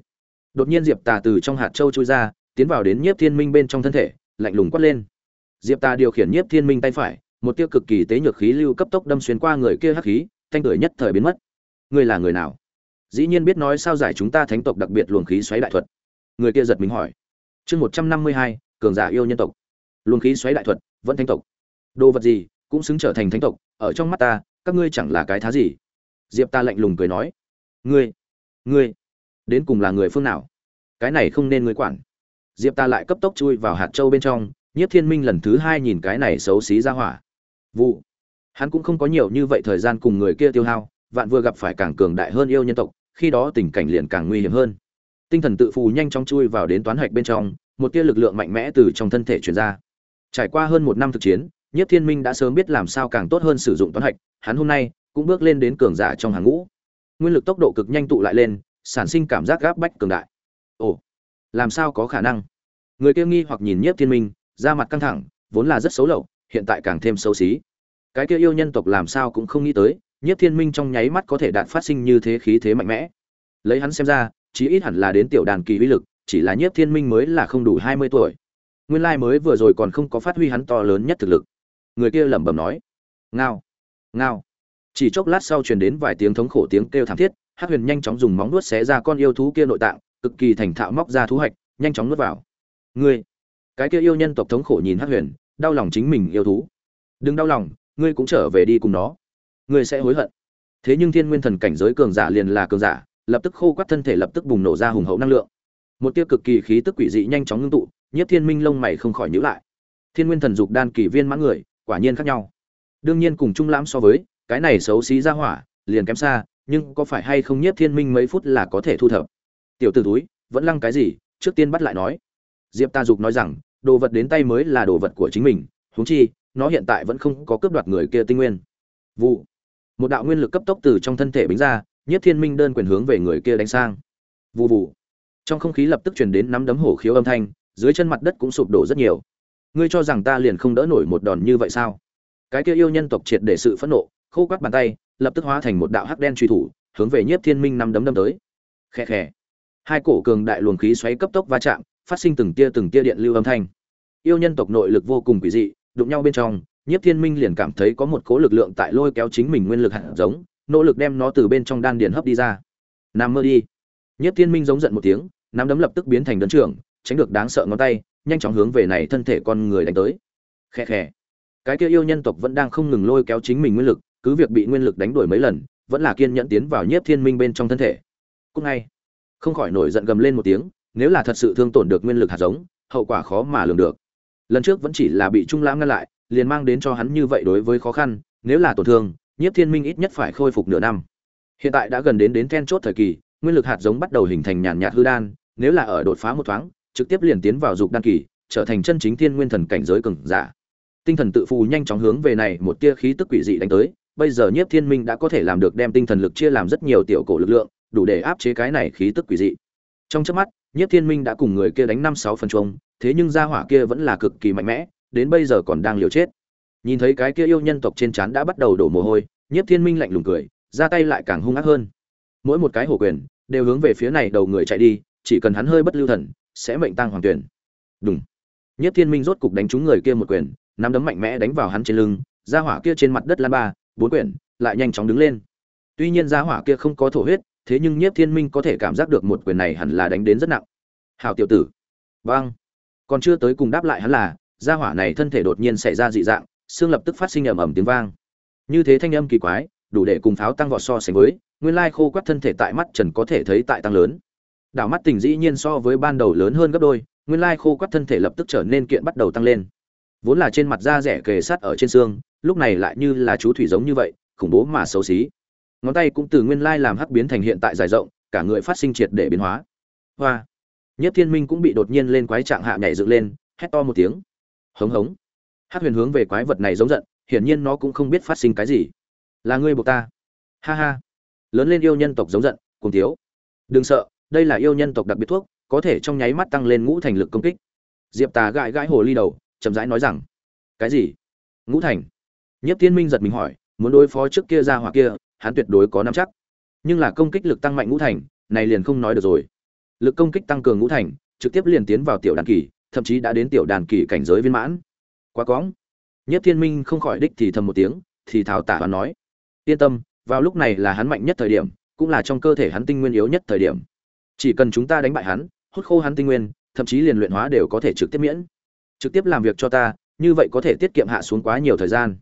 Đột nhiên diệp tà từ trong hạt châu trôi ra, tiến vào đến nhiếp thiên minh bên trong thân thể, lạnh lùng quát lên diệp tà điều khiển nhiếp thiên minh tay phải, một tia cực kỳ tế nhược khí lưu cấp tốc đâm xuyên qua người kia hắc khí, thanh tưởi nhất thời biến mất. Ngươi là người nào? Dĩ nhiên biết nói sao giải chúng ta thánh tộc đặc biệt luồng khí xoáy đại thuật. Người kia giật mình hỏi. Chương một trăm năm mươi hai, cường giả yêu nhân tộc. Luồng khí xoáy đại thuật, vẫn thánh tộc. Đồ vật gì cũng xứng trở thành thánh tộc, ở trong mắt ta, các ngươi chẳng là cái thá gì? Diệp ta lạnh lùng cười nói. Ngươi ngươi, đến cùng là người phương nào? Cái này không nên ngươi quản. Diệp ta lại cấp tốc chui vào hạt châu bên trong nhiếp thiên minh lần thứ hai nhìn cái này xấu xí ra hỏa vụ hắn cũng không có nhiều như vậy thời gian cùng người kia tiêu hao vạn vừa gặp phải càng cường đại hơn yêu nhân tộc khi đó tình cảnh liền càng nguy hiểm hơn tinh thần tự phù nhanh chóng chui vào đến toán hạch bên trong một tia lực lượng mạnh mẽ từ trong thân thể truyền ra trải qua hơn một năm thực chiến Nhiếp Thiên Minh đã sớm biết làm sao càng tốt hơn sử dụng toán hạch, hắn hôm nay cũng bước lên đến cường giả trong hàng ngũ. Nguyên lực tốc độ cực nhanh tụ lại lên, sản sinh cảm giác gáp bách cường đại. Ồ, làm sao có khả năng? Người kia nghi hoặc nhìn Nhiếp Thiên Minh, da mặt căng thẳng, vốn là rất xấu lậu, hiện tại càng thêm xấu xí. Cái kia yêu nhân tộc làm sao cũng không nghĩ tới, Nhiếp Thiên Minh trong nháy mắt có thể đạt phát sinh như thế khí thế mạnh mẽ. Lấy hắn xem ra, chí ít hẳn là đến tiểu đàn kỳ uy lực, chỉ là Nhiếp Thiên Minh mới là không đủ 20 tuổi. Nguyên lai mới vừa rồi còn không có phát huy hắn to lớn nhất thực lực người kia lẩm bẩm nói ngao ngao chỉ chốc lát sau truyền đến vài tiếng thống khổ tiếng kêu thảm thiết hát huyền nhanh chóng dùng móng nuốt xé ra con yêu thú kia nội tạng cực kỳ thành thạo móc ra thú hạch nhanh chóng nuốt vào ngươi cái kia yêu nhân tộc thống khổ nhìn hắc huyền, đau lòng chính mình yêu thú. Đừng đau lòng, ngươi cũng trở về đi cùng nó. Ngươi sẽ hối hận. Thế nhưng thiên nguyên thần cảnh giới cường giả liền là cường giả, lập tức khô quắt thân thể lập tức bùng nổ ra hùng hậu năng lượng. Một tia cực kỳ khí tức quỷ dị nhanh chóng ngưng tụ nhất thiên minh lông mày không khỏi nhữ lại. Thiên nguyên thần dục đan kỳ viên mãn người, quả nhiên khác nhau. Đương nhiên cùng trung lãm so với, cái này xấu xí ra hỏa, liền kém xa, nhưng có phải hay không nhiếp thiên minh mấy phút là có thể thu thập? Tiểu t ử túi, vẫn lăng cái gì? Trước tiên bắt lại nói. Diệp ta dục nói rằng đồ vật đến tay mới là đồ vật của chính mình, huống chi, nó hiện tại vẫn không có cướp đoạt người kia tinh nguyên. Vụ. Một đạo nguyên lực cấp tốc từ trong thân thể bính ra, nhiếp thiên minh đơn quyền hướng về người kia đánh sang. Vụ vụ trong không khí lập tức truyền đến nắm đấm hổ khiếu âm thanh, dưới chân mặt đất cũng sụp đổ rất nhiều. Ngươi cho rằng ta liền không đỡ nổi một đòn như vậy sao? Cái kia yêu nhân tộc triệt để sự phẫn nộ, khô quát bàn tay, lập tức hóa thành một đạo hắc đen truy thủ, hướng về nhiếp thiên minh năm đấm đâm tới. Khe khe hai cổ cường đại luồng khí xoáy cấp tốc va chạm phát sinh từng tia từng tia điện lưu âm thanh. Yêu nhân tộc nội lực vô cùng quỷ dị, đụng nhau bên trong, nhiếp thiên minh liền cảm thấy có một cố lực lượng tại lôi kéo chính mình nguyên lực hạt giống, nỗ lực đem nó từ bên trong đan điền hấp đi ra. Nằm mơ đi. Nhiếp thiên minh giống giận một tiếng, nắm đấm lập tức biến thành đấn trưởng, tránh được đáng sợ ngón tay, nhanh chóng hướng về này thân thể con người đánh tới. Khe khẽ cái kia yêu nhân tộc vẫn đang không ngừng lôi kéo chính mình nguyên lực, cứ việc bị nguyên lực đánh đuổi mấy lần, vẫn là kiên nhẫn tiến vào nhiếp thiên minh bên trong thân thể. Cũng ngay không khỏi nổi giận gầm lên một tiếng nếu là thật sự thương tổn được nguyên lực hạt giống hậu quả khó mà lường được lần trước vẫn chỉ là bị trung lãm ngăn lại liền mang đến cho hắn như vậy đối với khó khăn nếu là tổn thương nhiếp thiên minh ít nhất phải khôi phục nửa năm hiện tại đã gần đến đến then chốt thời kỳ nguyên lực hạt giống bắt đầu hình thành nhàn nhạt hư đan nếu là ở đột phá một thoáng trực tiếp liền tiến vào dục đan kỳ, trở thành chân chính thiên nguyên thần cảnh giới cường giả. Tinh thần tự phù nhanh chóng hướng về này một tia khí tức quỷ dị đánh tới, bây giờ Nhiếp Thiên Minh đã có thể làm được đem tinh thần lực chia làm rất nhiều tiểu cổ lực lượng, đủ để áp chế cái này khí tức quỷ dị. Trong chớp mắt, Nhiếp Thiên Minh đã cùng người kia đánh năm sáu phần chung, thế nhưng gia hỏa kia vẫn là cực kỳ mạnh mẽ, đến bây giờ còn đang liều chết. Nhìn thấy cái kia yêu nhân tộc trên trán đã bắt đầu đổ mồ hôi, nhiếp thiên minh lạnh lùng cười ra tay lại càng hung ác hơn mỗi một cái hổ quyền đều hướng về phía này đầu người chạy đi chỉ cần hắn hơi bất lưu thần sẽ mệnh tang hoàng tuyển Đùng. nhiếp thiên minh rốt cục đánh trúng người kia một quyền nắm đấm mạnh mẽ đánh vào hắn trên lưng gia hỏa kia trên mặt đất lan ba bốn quyển lại nhanh chóng đứng lên tuy nhiên gia hỏa kia không có thổ huyết thế nhưng nhiếp thiên minh có thể cảm giác được một quyền này hẳn là đánh đến rất nặng. Hào tiểu tử. Vâng. Còn chưa tới cùng đáp lại hắn là, gia hỏa này thân thể đột nhiên xảy ra dị dạng, xương lập tức phát sinh ầm ầm tiếng vang. Như thế thanh âm kỳ quái, đủ để cùng pháo tăng vọt so sánh với, nguyên lai khô quắt thân thể tại mắt trần có thể thấy tại tăng lớn. Đảo mắt tình dĩ nhiên so với ban đầu lớn hơn gấp đôi, nguyên lai khô quắt thân thể lập tức trở nên kiện bắt đầu tăng lên. Vốn là trên mặt da rẻ kề sát ở trên xương, lúc này lại như là chú thủy giống như vậy, khủng bố mà xấu xí ngón tay cũng từ nguyên lai làm hắc biến thành hiện tại dài rộng, cả người phát sinh triệt để biến hóa. Hoa! Nhất thiên minh cũng bị đột nhiên lên quái trạng hạ nhảy dựng lên, hét to một tiếng. Hống hống! Hắc huyền hướng về quái vật này giống giận, hiển nhiên nó cũng không biết phát sinh cái gì. Là ngươi buộc ta. Ha ha! Lớn lên yêu nhân tộc giống giận cùng thiếu đừng sợ, đây là yêu nhân tộc đặc biệt thuốc, có thể trong nháy mắt tăng lên ngũ thành lực công kích. Diệp tà gãi gãi hồ ly đầu, chậm rãi nói rằng, cái gì? Ngũ thành? Nhất thiên minh giật mình hỏi, muốn đối phó trước kia ra hoặc kia hắn tuyệt đối có nắm chắc. Nhưng là công kích lực tăng mạnh ngũ thành, này liền không nói được rồi. Lực công kích tăng cường ngũ thành, trực tiếp liền tiến vào tiểu đàn kỳ, thậm chí đã đến tiểu đàn kỳ cảnh giới viên mãn. Quá cóng. Nhất thiên minh không khỏi đích thì thầm một tiếng, thì thảo tả hắn nói. Yên tâm, vào lúc này là hắn mạnh nhất thời điểm, cũng là trong cơ thể hắn tinh nguyên yếu nhất thời điểm. Chỉ cần chúng ta đánh bại hắn, hút khô hắn tinh nguyên, thậm chí liền luyện hóa đều có thể trực tiếp miễn. Trực tiếp làm việc cho ta, như vậy có thể tiết kiệm hạ xuống quá nhiều thời gian.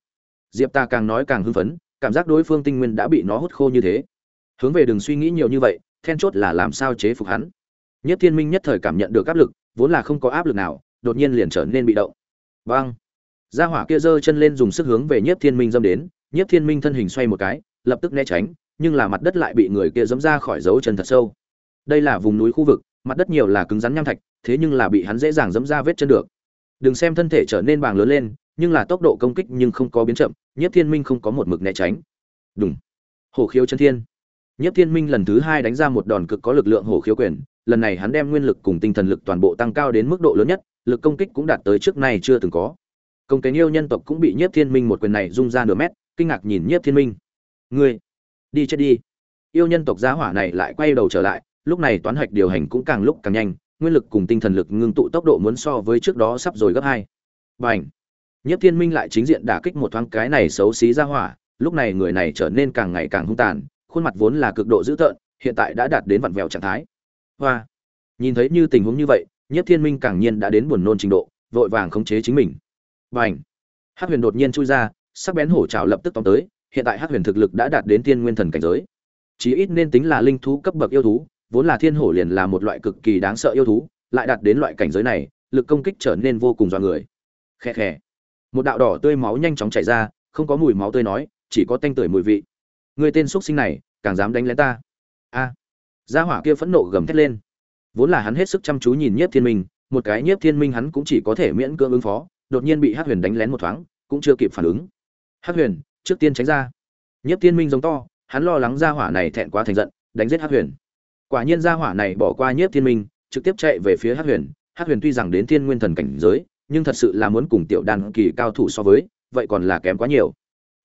Diệp ta càng nói càng hưng phấn cảm giác đối phương tinh nguyên đã bị nó hút khô như thế. Hướng về đừng suy nghĩ nhiều như vậy, then chốt là làm sao chế phục hắn. Nhất thiên minh nhất thời cảm nhận được áp lực, vốn là không có áp lực nào, đột nhiên liền trở nên bị động. Vang gia hỏa kia giơ chân lên dùng sức hướng về Nhất thiên minh dâm đến, Nhất thiên minh thân hình xoay một cái, lập tức né tránh, nhưng là mặt đất lại bị người kia dẫm ra khỏi dấu chân thật sâu. Đây là vùng núi khu vực, mặt đất nhiều là cứng rắn nham thạch, thế nhưng là bị hắn dễ dàng dẫm ra vết chân được đừng xem thân thể trở nên bàng lớn lên, nhưng là tốc độ công kích nhưng không có biến chậm, nhiếp thiên minh không có một mực né tránh. Đúng hổ khiếu chân thiên. Nhiếp thiên minh lần thứ hai đánh ra một đòn cực có lực lượng hổ khiếu quyền, lần này hắn đem nguyên lực cùng tinh thần lực toàn bộ tăng cao đến mức độ lớn nhất, lực công kích cũng đạt tới trước nay chưa từng có. Công cái yêu nhân tộc cũng bị nhiếp thiên minh một quyền này rung ra nửa mét, kinh ngạc nhìn nhiếp thiên minh. Ngươi, đi chết đi. Yêu nhân tộc giá hỏa này lại quay đầu trở lại, lúc này toán hạch điều hành cũng càng lúc càng nhanh nguyên lực cùng tinh thần lực ngưng tụ tốc độ muốn so với trước đó sắp rồi gấp hai. Bành! Nhất thiên minh lại chính diện đả kích một thoáng cái này xấu xí ra hỏa, lúc này người này trở nên càng ngày càng hung tàn, khuôn mặt vốn là cực độ dữ tợn, hiện tại đã đạt đến vặn vẹo trạng thái. Hoa! Nhìn thấy như tình huống như vậy, nhất thiên minh càng nhiên đã đến buồn nôn trình độ, vội vàng khống chế chính mình. Bành. Hắc hát huyền đột nhiên chui ra, sắc bén hổ trào lập tức tóm tới, hiện tại hát huyền thực lực đã đạt đến tiên nguyên thần cảnh giới. Chí ít nên tính là linh thú cấp bậc yêu thú vốn là thiên hổ liền là một loại cực kỳ đáng sợ yêu thú, lại đạt đến loại cảnh giới này, lực công kích trở nên vô cùng dọa người. Khe khe một đạo đỏ tươi máu nhanh chóng chảy ra, không có mùi máu tươi nói, chỉ có tanh tưởi mùi vị. Người tên xuất sinh này, càng dám đánh lén ta. A. Gia hỏa kia phẫn nộ gầm thét lên. Vốn là hắn hết sức chăm chú nhìn nhiếp thiên minh, một cái nhiếp thiên minh hắn cũng chỉ có thể miễn cưỡng ứng phó, đột nhiên bị hắc huyền đánh lén một thoáng, cũng chưa kịp phản ứng. Hắc huyền, trước tiên tránh ra. Nhiếp thiên minh giống to, hắn lo lắng gia hỏa này thẹn quá thành giận, đánh giết hắc huyền quả nhiên gia hỏa này bỏ qua nhiếp thiên minh, trực tiếp chạy về phía hát huyền. Hát huyền tuy rằng đến thiên nguyên thần cảnh giới, nhưng thật sự là muốn cùng tiểu đan kỳ cao thủ so với, vậy còn là kém quá nhiều.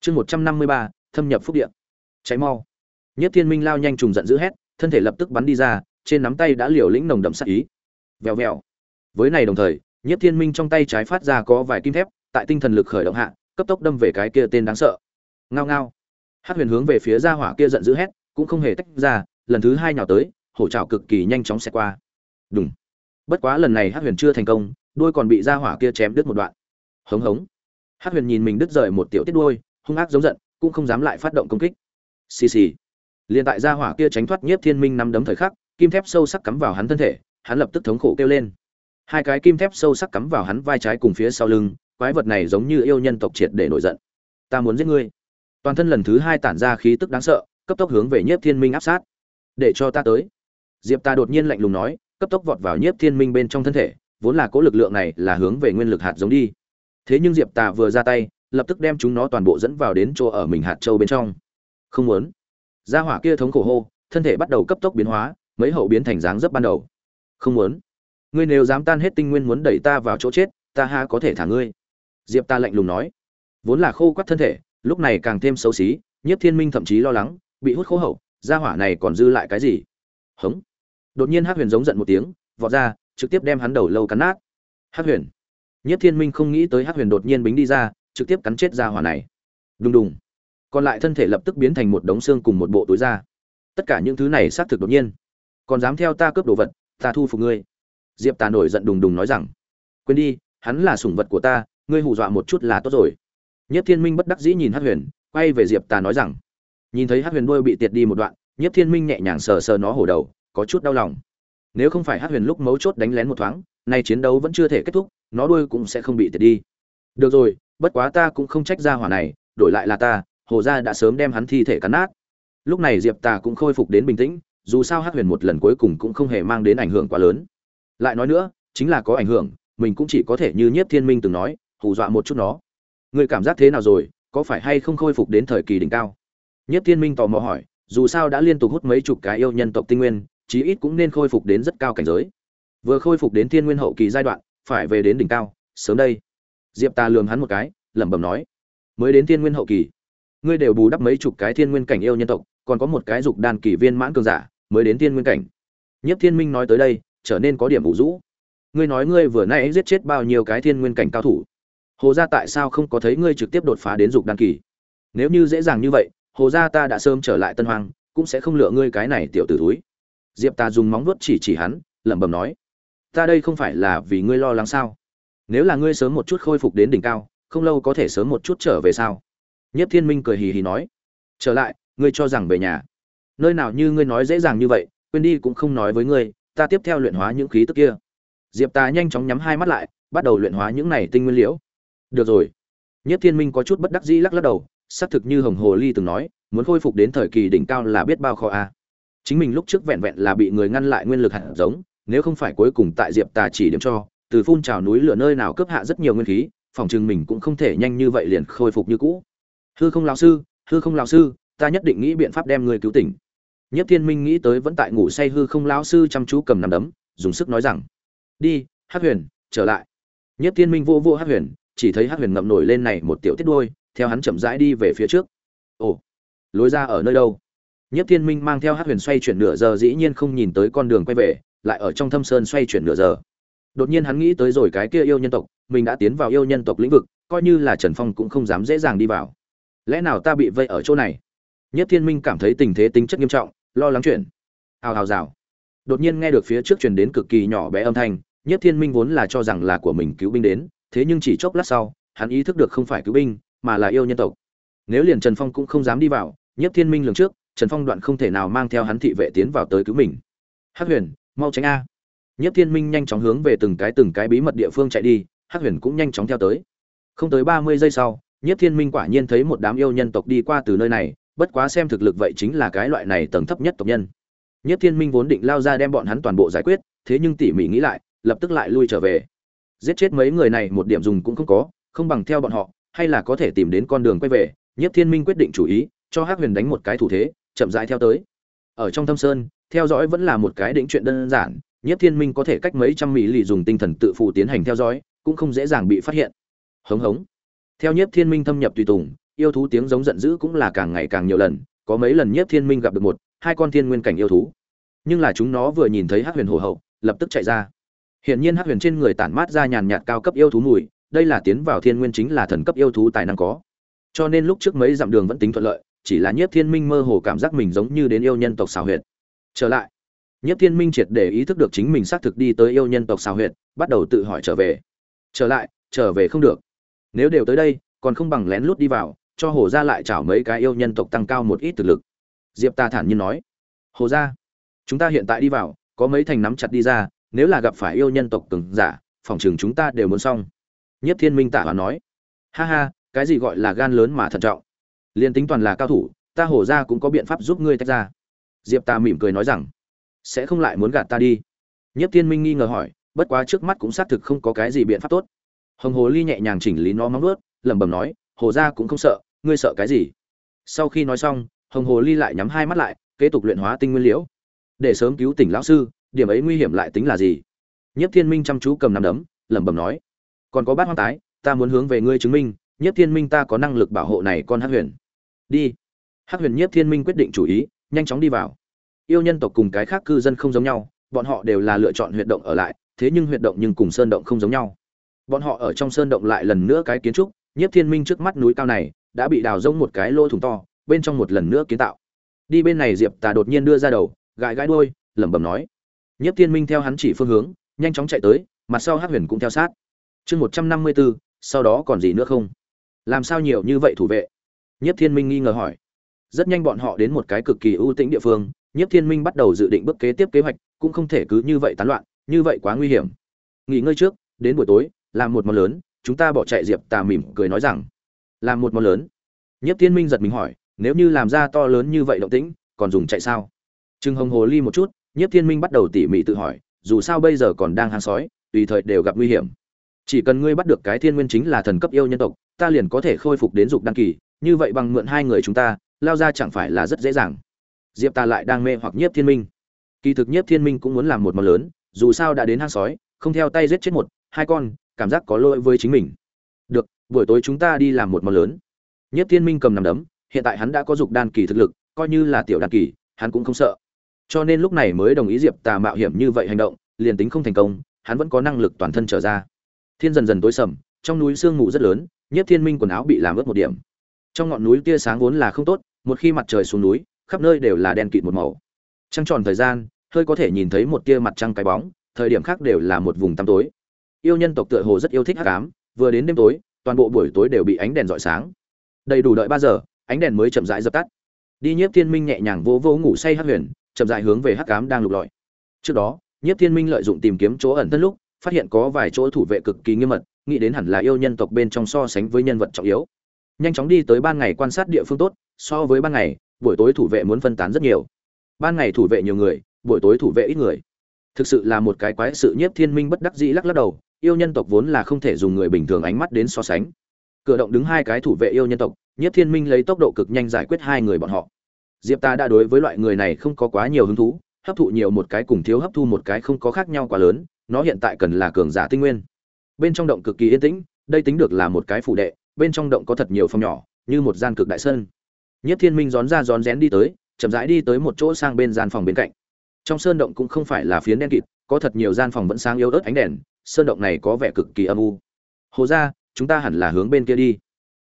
Chương một trăm năm mươi ba, thâm nhập phúc điện cháy mau. Nhất thiên minh lao nhanh trùng giận dữ hét, thân thể lập tức bắn đi ra, trên nắm tay đã liều lĩnh nồng đậm sắc ý. Vèo vèo. Với này đồng thời nhất thiên minh trong tay trái phát ra có vài kim thép, tại tinh thần lực khởi động hạ, cấp tốc đâm về cái kia tên đáng sợ. Ngao ngao. Hát huyền hướng về phía ra hỏa kia giận dữ hét, cũng không hề tách ra lần thứ hai nhào tới, hổ trào cực kỳ nhanh chóng xẹt qua. Đúng bất quá lần này hát huyền chưa thành công, đuôi còn bị ra hỏa kia chém đứt một đoạn. Hống hống. Hát huyền nhìn mình đứt rời một tiểu tiết đuôi, hung ác giống giận, cũng không dám lại phát động công kích. Xì xì. Liền tại gia hỏa kia tránh thoát nhiếp thiên minh nắm đấm thời khắc, kim thép sâu sắc cắm vào hắn thân thể, hắn lập tức thống khổ kêu lên. Hai cái kim thép sâu sắc cắm vào hắn vai trái cùng phía sau lưng, quái vật này giống như yêu nhân tộc triệt để nổi giận. Ta muốn giết ngươi. Toàn thân lần thứ hai tản ra khí tức đáng sợ, cấp tốc hướng về nhiếp thiên minh áp sát để cho ta tới. Diệp ta đột nhiên lạnh lùng nói, cấp tốc vọt vào nhiếp thiên minh bên trong thân thể, vốn là cố lực lượng này là hướng về nguyên lực hạt giống đi. Thế nhưng diệp tà vừa ra tay, lập tức đem chúng nó toàn bộ dẫn vào đến chỗ ở mình hạt châu bên trong. Không muốn. Ra hỏa kia thống khổ hô, thân thể bắt đầu cấp tốc biến hóa, mấy hậu biến thành dáng dấp ban đầu. Không muốn. Ngươi nếu dám tan hết tinh nguyên muốn đẩy ta vào chỗ chết, ta ha có thể thả ngươi. Diệp ta lạnh lùng nói. Vốn là khô quắt thân thể, lúc này càng thêm xấu xí, nhiếp thiên minh thậm chí lo lắng, bị hút khô hậu gia hỏa này còn dư lại cái gì? Hống. Đột nhiên hắc huyền giống giận một tiếng, vọt ra, trực tiếp đem hắn đầu lâu cắn nát. Hắc huyền. Nhất thiên minh không nghĩ tới hắc huyền đột nhiên bính đi ra, trực tiếp cắn chết gia hỏa này. Đùng đùng. Còn lại thân thể lập tức biến thành một đống xương cùng một bộ túi da. Tất cả những thứ này xác thực đột nhiên. Còn dám theo ta cướp đồ vật, ta thu phục ngươi. Diệp tà nổi giận đùng đùng nói rằng, quên đi, hắn là sủng vật của ta, ngươi hù dọa một chút là tốt rồi. Nhất thiên minh bất đắc dĩ nhìn hát huyền, quay về diệp tà nói rằng nhìn thấy hát huyền đuôi bị tiệt đi một đoạn nhất thiên minh nhẹ nhàng sờ sờ nó hổ đầu, có chút đau lòng. Nếu không phải hát huyền lúc mấu chốt đánh lén một thoáng, nay chiến đấu vẫn chưa thể kết thúc, nó đuôi cũng sẽ không bị tiệt đi. Được rồi, bất quá ta cũng không trách ra hỏa này, đổi lại là ta, hồ gia đã sớm đem hắn thi thể cắn nát. Lúc này diệp tà cũng khôi phục đến bình tĩnh, dù sao hát huyền một lần cuối cùng cũng không hề mang đến ảnh hưởng quá lớn. Lại nói nữa, chính là có ảnh hưởng, mình cũng chỉ có thể như nhiếp thiên minh từng nói, hù dọa một chút nó. Người cảm giác thế nào rồi, có phải hay không khôi phục đến thời kỳ đỉnh cao? Nhiếp thiên minh tò mò hỏi, dù sao đã liên tục hút mấy chục cái yêu nhân tộc tinh nguyên, chí ít cũng nên khôi phục đến rất cao cảnh giới. Vừa khôi phục đến thiên nguyên hậu kỳ giai đoạn, phải về đến đỉnh cao, sớm đây. Diệp ta lườm hắn một cái, lẩm bẩm nói, mới đến thiên nguyên hậu kỳ, ngươi đều bù đắp mấy chục cái thiên nguyên cảnh yêu nhân tộc, còn có một cái dục đan kỳ viên mãn cường giả, mới đến thiên nguyên cảnh. Nhất thiên minh nói tới đây, trở nên có điểm vũ rũ. Ngươi nói ngươi vừa nãy giết chết bao nhiêu cái thiên nguyên cảnh cao thủ? Hồ gia tại sao không có thấy ngươi trực tiếp đột phá đến dục đan kỳ? Nếu như dễ dàng như vậy hồ gia ta đã sớm trở lại tân hoàng cũng sẽ không lựa ngươi cái này tiểu tử túi diệp ta dùng móng vuốt chỉ chỉ hắn, lẩm bẩm nói, ta đây không phải là vì ngươi lo lắng sao? Nếu là ngươi sớm một chút khôi phục đến đỉnh cao, không lâu có thể sớm một chút trở về sao? Nhất thiên minh cười hì hì nói, trở lại, ngươi cho rằng về nhà. Nơi nào như ngươi nói dễ dàng như vậy, quên đi cũng không nói với ngươi, ta tiếp theo luyện hóa những khí tức kia. Diệp ta nhanh chóng nhắm hai mắt lại, bắt đầu luyện hóa những này tinh nguyên liễu. Được rồi. Nhất thiên minh có chút bất đắc dĩ lắc lắc đầu xác thực như hồng hồ ly từng nói, muốn khôi phục đến thời kỳ đỉnh cao là biết bao khó a. Chính mình lúc trước vẹn vẹn là bị người ngăn lại nguyên lực hạt giống, nếu không phải cuối cùng tại diệp tà chỉ điểm cho, từ phun trào núi lửa nơi nào cướp hạ rất nhiều nguyên khí, phòng chừng mình cũng không thể nhanh như vậy liền khôi phục như cũ. Hư không lão sư, hư không lão sư, ta nhất định nghĩ biện pháp đem người cứu tỉnh. Nhất thiên minh nghĩ tới vẫn tại ngủ say hư không lão sư chăm chú cầm nằm đấm, dùng sức nói rằng, đi hát huyền, trở lại. Nhất thiên minh vô vô hát huyền, chỉ thấy hát huyền ngậm nổi lên này một tiểu tiết đôi theo hắn chậm rãi đi về phía trước. Ồ, lối ra ở nơi đâu? Nhất thiên minh mang theo hát huyền xoay chuyển nửa giờ dĩ nhiên không nhìn tới con đường quay về, lại ở trong thâm sơn xoay chuyển nửa giờ. Đột nhiên hắn nghĩ tới rồi cái kia yêu nhân tộc, mình đã tiến vào yêu nhân tộc lĩnh vực, coi như là trần phong cũng không dám dễ dàng đi vào. Lẽ nào ta bị vây ở chỗ này? Nhất thiên minh cảm thấy tình thế tính chất nghiêm trọng, lo lắng chuyện. Hào hào rào. Đột nhiên nghe được phía trước truyền đến cực kỳ nhỏ bé âm thanh nhất thiên minh vốn là cho rằng là của mình cứu binh đến, thế nhưng chỉ chốc lát sau, hắn ý thức được không phải cứu binh mà là yêu nhân tộc. Nếu liền trần phong cũng không dám đi vào nhất thiên minh lường trước, trần phong đoạn không thể nào mang theo hắn thị vệ tiến vào tới cứu mình. Hắc huyền, mau tránh a. Nhất thiên minh nhanh chóng hướng về từng cái từng cái bí mật địa phương chạy đi, hắc huyền cũng nhanh chóng theo tới. Không tới ba mươi giây sau nhất thiên minh quả nhiên thấy một đám yêu nhân tộc đi qua từ nơi này, bất quá xem thực lực vậy chính là cái loại này tầng thấp nhất tộc nhân. Nhất thiên minh vốn định lao ra đem bọn hắn toàn bộ giải quyết, thế nhưng tỉ mỉ nghĩ lại, lập tức lại lui trở về. Giết chết mấy người này một điểm dùng cũng không có, không bằng theo bọn họ hay là có thể tìm đến con đường quay về nhất thiên minh quyết định chủ ý, cho hắc huyền đánh một cái thủ thế, chậm rãi theo tới. Ở trong thâm sơn, theo dõi vẫn là một cái định chuyện đơn giản nhất thiên minh có thể cách mấy trăm mỹ lì dùng tinh thần tự phụ tiến hành theo dõi, cũng không dễ dàng bị phát hiện. Hống hống. Theo nhất thiên minh thâm nhập tùy tùng, yêu thú tiếng giống giận dữ cũng là càng ngày càng nhiều lần, có mấy lần nhất thiên minh gặp được một, hai con thiên nguyên cảnh yêu thú. Nhưng là chúng nó vừa nhìn thấy hắc huyền hồ hậu, lập tức chạy ra. Hiển nhiên hắc huyền trên người tản mát ra nhàn nhạt cao cấp yêu thú mùi đây là tiến vào thiên nguyên chính là thần cấp yêu thú tài năng có. Cho nên lúc trước mấy dặm đường vẫn tính thuận lợi, chỉ là nhất thiên minh mơ hồ cảm giác mình giống như đến yêu nhân tộc xào huyệt. Trở lại nhất thiên minh triệt để ý thức được chính mình xác thực đi tới yêu nhân tộc xào huyệt, bắt đầu tự hỏi trở về. Trở lại, trở về không được. Nếu đều tới đây, còn không bằng lén lút đi vào, cho hồ gia lại chảo mấy cái yêu nhân tộc tăng cao một ít thực lực. Diệp ta thản nhiên nói, hồ gia, chúng ta hiện tại đi vào, có mấy thành nắm chặt đi ra, nếu là gặp phải yêu nhân tộc cường giả, phòng trường chúng ta đều muốn xong nhất thiên minh tạ và nói ha ha cái gì gọi là gan lớn mà thận trọng? Liên tính toàn là cao thủ ta hồ gia cũng có biện pháp giúp ngươi tách ra. Diệp Tà mỉm cười nói rằng sẽ không lại muốn gạt ta đi. Nhất thiên minh nghi ngờ hỏi bất quá trước mắt cũng xác thực không có cái gì biện pháp tốt. Hồng hồ ly nhẹ nhàng chỉnh lý nó móng vuốt, lẩm bẩm nói hồ gia cũng không sợ ngươi sợ cái gì? Sau khi nói xong hồng hồ ly lại nhắm hai mắt lại kế tục luyện hóa tinh nguyên liễu. Để sớm cứu tỉnh lão sư điểm ấy nguy hiểm lại tính là gì? Nhất thiên minh chăm chú cầm nắm đấm lẩm bẩm nói còn có bát hoang tái, ta muốn hướng về ngươi chứng minh nhất thiên minh ta có năng lực bảo hộ này con hát huyền. Đi. Hắc huyền nhiếp thiên minh quyết định chủ ý, nhanh chóng đi vào. Yêu nhân tộc cùng cái khác cư dân không giống nhau, bọn họ đều là lựa chọn huyệt động ở lại, thế nhưng huyệt động nhưng cùng sơn động không giống nhau. Bọn họ ở trong sơn động lại lần nữa cái kiến trúc, nhiếp thiên minh trước mắt núi cao này, đã bị đào rông một cái lỗ thủng to, bên trong một lần nữa kiến tạo. Đi bên này diệp tà đột nhiên đưa ra đầu, gãi gãi đuôi, lẩm bẩm nói. Nhiếp thiên minh theo hắn chỉ phương hướng, nhanh chóng chạy tới, mặt sau hắc huyền cũng theo sát chương một trăm năm mươi bốn, sau đó còn gì nữa không? Làm sao nhiều như vậy thủ vệ? Nhất thiên minh nghi ngờ hỏi. Rất nhanh bọn họ đến một cái cực kỳ ưu tĩnh địa phương Nhất thiên minh bắt đầu dự định bước kế tiếp kế hoạch, cũng không thể cứ như vậy tán loạn, như vậy quá nguy hiểm. Nghỉ ngơi trước, đến buổi tối, làm một món lớn, chúng ta bỏ chạy diệp tà mỉm cười nói rằng. Làm một món lớn. Nhất thiên minh giật mình hỏi, nếu như làm ra to lớn như vậy động tĩnh, còn dùng chạy sao? Trừng hồng hồ ly một chút Nhất thiên minh bắt đầu tỉ mỉ tự hỏi, dù sao bây giờ còn đang hang sói, tùy thời đều gặp nguy hiểm chỉ cần ngươi bắt được cái thiên nguyên chính là thần cấp yêu nhân tộc, ta liền có thể khôi phục đến dục đăng kỳ, như vậy bằng mượn hai người chúng ta, lao ra chẳng phải là rất dễ dàng. Diệp ta lại đang mê hoặc nhiếp thiên minh. Kỳ thực nhiếp thiên minh cũng muốn làm một món lớn, dù sao đã đến hang sói, không theo tay giết chết một, hai con, cảm giác có lỗi với chính mình. Được, buổi tối chúng ta đi làm một món lớn. Nhiếp thiên minh cầm nằm đấm, hiện tại hắn đã có dục đan kỳ thực lực, coi như là tiểu đan kỳ, hắn cũng không sợ. Cho nên lúc này mới đồng ý diệp tà mạo hiểm như vậy hành động, liền tính không thành công, hắn vẫn có năng lực toàn thân trở ra thiên dần dần tối sầm, trong núi sương mù rất lớn nhất thiên minh quần áo bị làm ướt một điểm. Trong ngọn núi tia sáng vốn là không tốt, một khi mặt trời xuống núi, khắp nơi đều là đen kịt một màu. Trăng tròn thời gian, hơi có thể nhìn thấy một tia mặt trăng cái bóng, thời điểm khác đều là một vùng tăm tối. Yêu nhân tộc tựa hồ rất yêu thích hắc ám, vừa đến đêm tối, toàn bộ buổi tối đều bị ánh đèn rọi sáng. Đầy đủ đợi ba giờ, ánh đèn mới chậm rãi dập tắt. Đi nhiếp thiên minh nhẹ nhàng vỗ vỗ ngủ say hắc huyền, chậm rãi hướng về hắc ám đang lục lọi. Trước đó, nhiếp thiên minh lợi dụng tìm kiếm chỗ ẩn thân lúc phát hiện có vài chỗ thủ vệ cực kỳ nghiêm mật, nghĩ đến hẳn là yêu nhân tộc bên trong so sánh với nhân vật trọng yếu. Nhanh chóng đi tới ban ngày quan sát địa phương tốt, so với ban ngày, buổi tối thủ vệ muốn phân tán rất nhiều. Ban ngày thủ vệ nhiều người, buổi tối thủ vệ ít người. Thực sự là một cái quái sự nhiếp thiên minh bất đắc dĩ lắc lắc đầu, yêu nhân tộc vốn là không thể dùng người bình thường ánh mắt đến so sánh. Cửa động đứng hai cái thủ vệ yêu nhân tộc, nhiếp thiên minh lấy tốc độ cực nhanh giải quyết hai người bọn họ. Diệp ta đã đối với loại người này không có quá nhiều hứng thú, hấp thụ nhiều một cái cùng thiếu hấp thu một cái không có khác nhau quá lớn nó hiện tại cần là cường giả tinh nguyên. Bên trong động cực kỳ yên tĩnh, đây tính được là một cái phủ đệ, bên trong động có thật nhiều phòng nhỏ, như một gian cực đại sơn. Nhất thiên minh rón ra rón rén đi tới, chậm rãi đi tới một chỗ sang bên gian phòng bên cạnh. Trong sơn động cũng không phải là phiến đen kịt, có thật nhiều gian phòng vẫn sáng yếu ớt ánh đèn, sơn động này có vẻ cực kỳ âm u. Hồ ra chúng ta hẳn là hướng bên kia đi.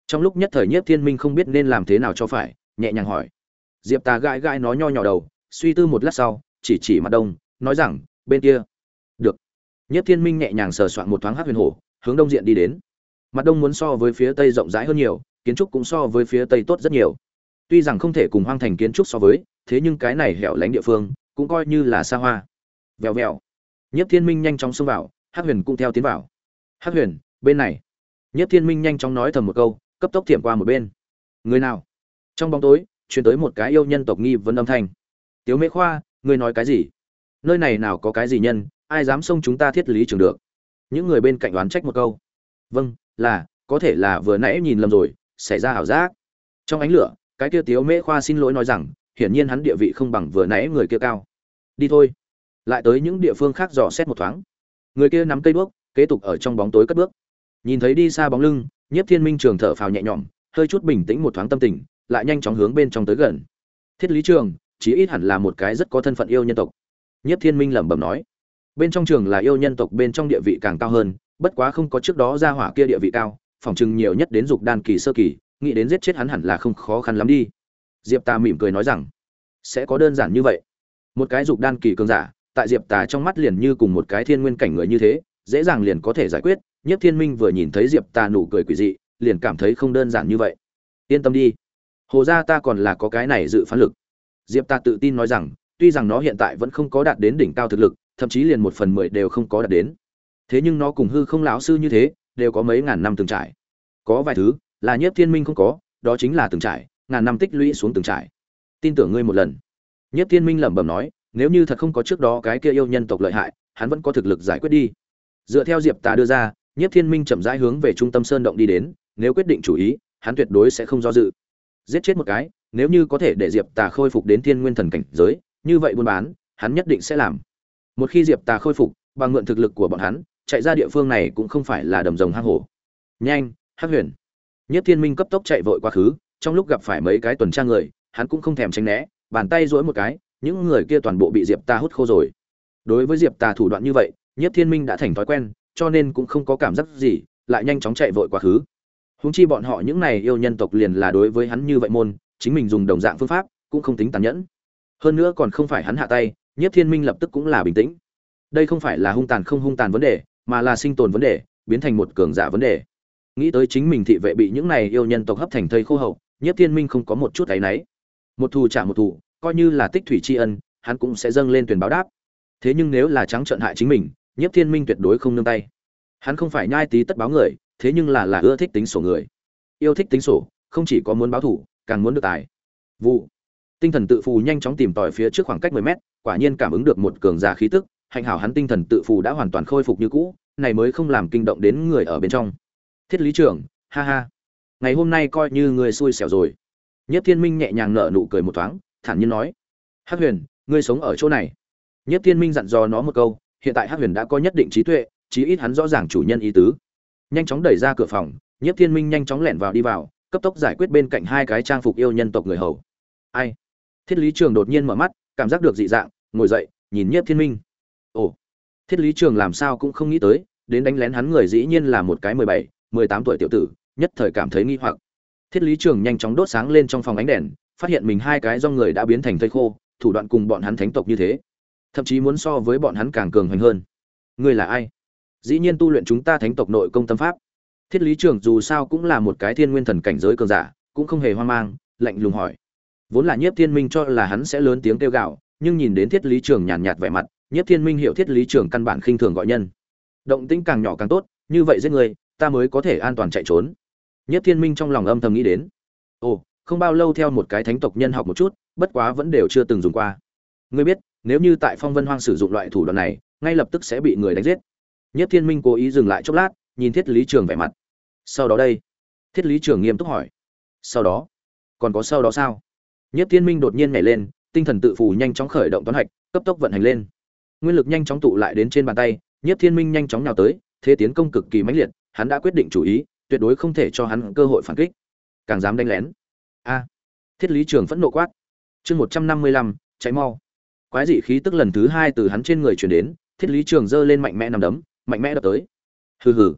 Trong lúc nhất thời nhất thiên minh không biết nên làm thế nào cho phải, nhẹ nhàng hỏi. Diệp tà gãi gãi nó nho nhỏ đầu, suy tư một lát sau, chỉ chỉ mặt đông, nói rằng, bên kia. Được nhất thiên minh nhẹ nhàng sờ soạn một thoáng hát huyền hổ, hướng đông diện đi đến. Mặt đông muốn so với phía tây rộng rãi hơn nhiều, kiến trúc cũng so với phía tây tốt rất nhiều. Tuy rằng không thể cùng hoang thành kiến trúc so với, thế nhưng cái này hẻo lánh địa phương, cũng coi như là xa hoa. Vèo vèo. Nhất thiên minh nhanh chóng xông vào, Hắc huyền cũng theo tiến vào. Hắc huyền, bên này. Nhất thiên minh nhanh chóng nói thầm một câu, cấp tốc tiệm qua một bên. Người nào? Trong bóng tối, truyền tới một cái yêu nhân tộc nghi vấn âm thanh. Tiếu mễ khoa ngươi nói cái gì? Nơi này nào có cái gì nhân ai dám xông chúng ta thiết lý trường được? Những người bên cạnh đoán trách một câu. Vâng là, có thể là vừa nãy nhìn lầm rồi, xảy ra ảo giác. Trong ánh lửa, cái kia tiếu mễ khoa xin lỗi nói rằng, hiển nhiên hắn địa vị không bằng vừa nãy người kia cao. Đi thôi. Lại tới những địa phương khác dò xét một thoáng. Người kia nắm cây đuốc, kế tục ở trong bóng tối cất bước. Nhìn thấy đi xa bóng lưng, nhiếp thiên minh trường thở phào nhẹ nhõm, hơi chút bình tĩnh một thoáng tâm tình, lại nhanh chóng hướng bên trong tới gần. Thiết lý trường, chí ít hẳn là một cái rất có thân phận yêu nhân tộc. Nhiếp thiên minh lẩm bẩm nói bên trong trường là yêu nhân tộc, bên trong địa vị càng cao hơn, bất quá không có trước đó ra hỏa kia địa vị cao phỏng chừng nhiều nhất đến dục đan kỳ, sơ kỳ, nghĩ đến giết chết hắn hẳn là không khó khăn lắm đi. Diệp tà mỉm cười nói rằng, sẽ có đơn giản như vậy. Một cái dục đan kỳ cường giả, tại diệp tà trong mắt liền như cùng một cái thiên nguyên cảnh người như thế, dễ dàng liền có thể giải quyết. Nhất thiên minh vừa nhìn thấy diệp tà nụ cười quỷ dị, liền cảm thấy không đơn giản như vậy. Yên tâm đi, hồ ra ta còn là có cái này dự phán lực. Diệp tà tự tin nói rằng, tuy rằng nó hiện tại vẫn không có đạt đến đỉnh cao thực lực thậm chí liền một phần mười đều không có đạt đến. Thế nhưng nó cùng hư không lão sư như thế, đều có mấy ngàn năm từng trải. Có vài thứ là nhất thiên minh không có, đó chính là từng trải, ngàn năm tích lũy xuống từng trải. Tin tưởng ngươi một lần. Nhất thiên minh lẩm bẩm nói, nếu như thật không có trước đó cái kia yêu nhân tộc lợi hại, hắn vẫn có thực lực giải quyết đi. Dựa theo diệp tà đưa ra nhất thiên minh chậm rãi hướng về trung tâm sơn động đi đến, nếu quyết định chủ ý, hắn tuyệt đối sẽ không do dự. Giết chết một cái, nếu như có thể để diệp tà khôi phục đến thiên nguyên thần cảnh giới, như vậy buôn bán, hắn nhất định sẽ làm một khi diệp tà khôi phục, bằng mượn thực lực của bọn hắn, chạy ra địa phương này cũng không phải là đầm rồng hang hổ. Nhanh, hắc huyền. Nhất thiên minh cấp tốc chạy vội quá khứ, trong lúc gặp phải mấy cái tuần tra người, hắn cũng không thèm tránh né, bàn tay dỗi một cái, những người kia toàn bộ bị diệp Tà hút khô rồi. Đối với diệp Tà thủ đoạn như vậy, nhất thiên minh đã thành thói quen, cho nên cũng không có cảm giác gì, lại nhanh chóng chạy vội quá khứ. Húng chi bọn họ những này yêu nhân tộc liền là đối với hắn như vậy môn, chính mình dùng đồng dạng phương pháp, cũng không tính tàn nhẫn. Hơn nữa còn không phải hắn hạ tay Nhiếp thiên minh lập tức cũng là bình tĩnh. Đây không phải là hung tàn không hung tàn vấn đề, mà là sinh tồn vấn đề, biến thành một cường giả vấn đề. Nghĩ tới chính mình thị vệ bị những này yêu nhân tộc hấp thành thây khô hậu, Nhiếp thiên minh không có một chút áy náy. Một thù trả một thù, coi như là tích thủy tri ân, hắn cũng sẽ dâng lên tuyển báo đáp. Thế nhưng nếu là trắng trợn hại chính mình, Nhiếp thiên minh tuyệt đối không nương tay. Hắn không phải nhai tí tất báo người, thế nhưng là là ưa thích tính sổ người. Yêu thích tính sổ, không chỉ có muốn báo thủ, càng muốn được tài. Vụ. Tinh thần tự phù nhanh chóng tìm tòi phía trước khoảng cách mười mét quả nhiên cảm ứng được một cường giả khí tức, hạnh hảo hắn tinh thần tự phù đã hoàn toàn khôi phục như cũ, này mới không làm kinh động đến người ở bên trong. Thiết lý trưởng ha ha. Ngày hôm nay coi như người xui xẻo rồi. Nhất thiên minh nhẹ nhàng nở nụ cười một thoáng, thản nhiên nói. Hắc huyền, ngươi sống ở chỗ này. Nhất thiên minh dặn dò nó một câu, hiện tại hắc huyền đã có nhất định trí tuệ, chí ít hắn rõ ràng chủ nhân ý tứ. Nhanh chóng đẩy ra cửa phòng nhất thiên minh nhanh chóng lẻn vào đi vào, cấp tốc giải quyết bên cạnh hai cái trang phục yêu nhân tộc người hầu. Ai? Thiết lý trường đột nhiên mở mắt cảm giác được dị dạng, ngồi dậy, nhìn nhiếp thiên minh. Ồ, thiết lý trường làm sao cũng không nghĩ tới, đến đánh lén hắn người dĩ nhiên là một cái mười bảy, mười tám tuổi tiểu tử, nhất thời cảm thấy nghi hoặc. Thiết lý trường nhanh chóng đốt sáng lên trong phòng ánh đèn, phát hiện mình hai cái do người đã biến thành thây khô, thủ đoạn cùng bọn hắn thánh tộc như thế. Thậm chí muốn so với bọn hắn càng cường hoành hơn. Ngươi là ai? Dĩ nhiên tu luyện chúng ta thánh tộc nội công tâm pháp. Thiết lý trường dù sao cũng là một cái thiên nguyên thần cảnh giới cường giả, cũng không hề hoang mang, lạnh lùng hỏi vốn là nhiếp thiên minh cho là hắn sẽ lớn tiếng kêu gạo nhưng nhìn đến thiết lý trường nhàn nhạt vẻ mặt, nhiếp thiên minh hiểu thiết lý trường căn bản khinh thường gọi nhân. Động tĩnh càng nhỏ càng tốt, như vậy giết người, ta mới có thể an toàn chạy trốn. Nhiếp thiên minh trong lòng âm thầm nghĩ đến. Ồ, không bao lâu theo một cái thánh tộc nhân học một chút, bất quá vẫn đều chưa từng dùng qua. Ngươi biết, nếu như tại phong vân hoang sử dụng loại thủ đoạn này, ngay lập tức sẽ bị người đánh giết. Nhất thiên minh cố ý dừng lại chốc lát, nhìn thiết lý trường vẻ mặt. Sau đó đây? Thiết lý trường nghiêm túc hỏi. Sau đó? Còn có sau đó sao? Nhiếp thiên minh đột nhiên nhảy lên, tinh thần tự phủ nhanh chóng khởi động toán hạch, cấp tốc vận hành lên. Nguyên lực nhanh chóng tụ lại đến trên bàn tay, Nhiếp thiên minh nhanh chóng nhào tới, thế tiến công cực kỳ mãnh liệt, hắn đã quyết định chủ ý, tuyệt đối không thể cho hắn cơ hội phản kích. Càng dám đánh lén. A. Thiết lý trường phẫn nộ quát. Chương một trăm năm mươi lăm cháy mau. Quái dị khí tức lần thứ hai từ hắn trên người truyền đến, thiết lý trường giơ lên mạnh mẽ nằm đấm, mạnh mẽ đập tới. Hừ hừ.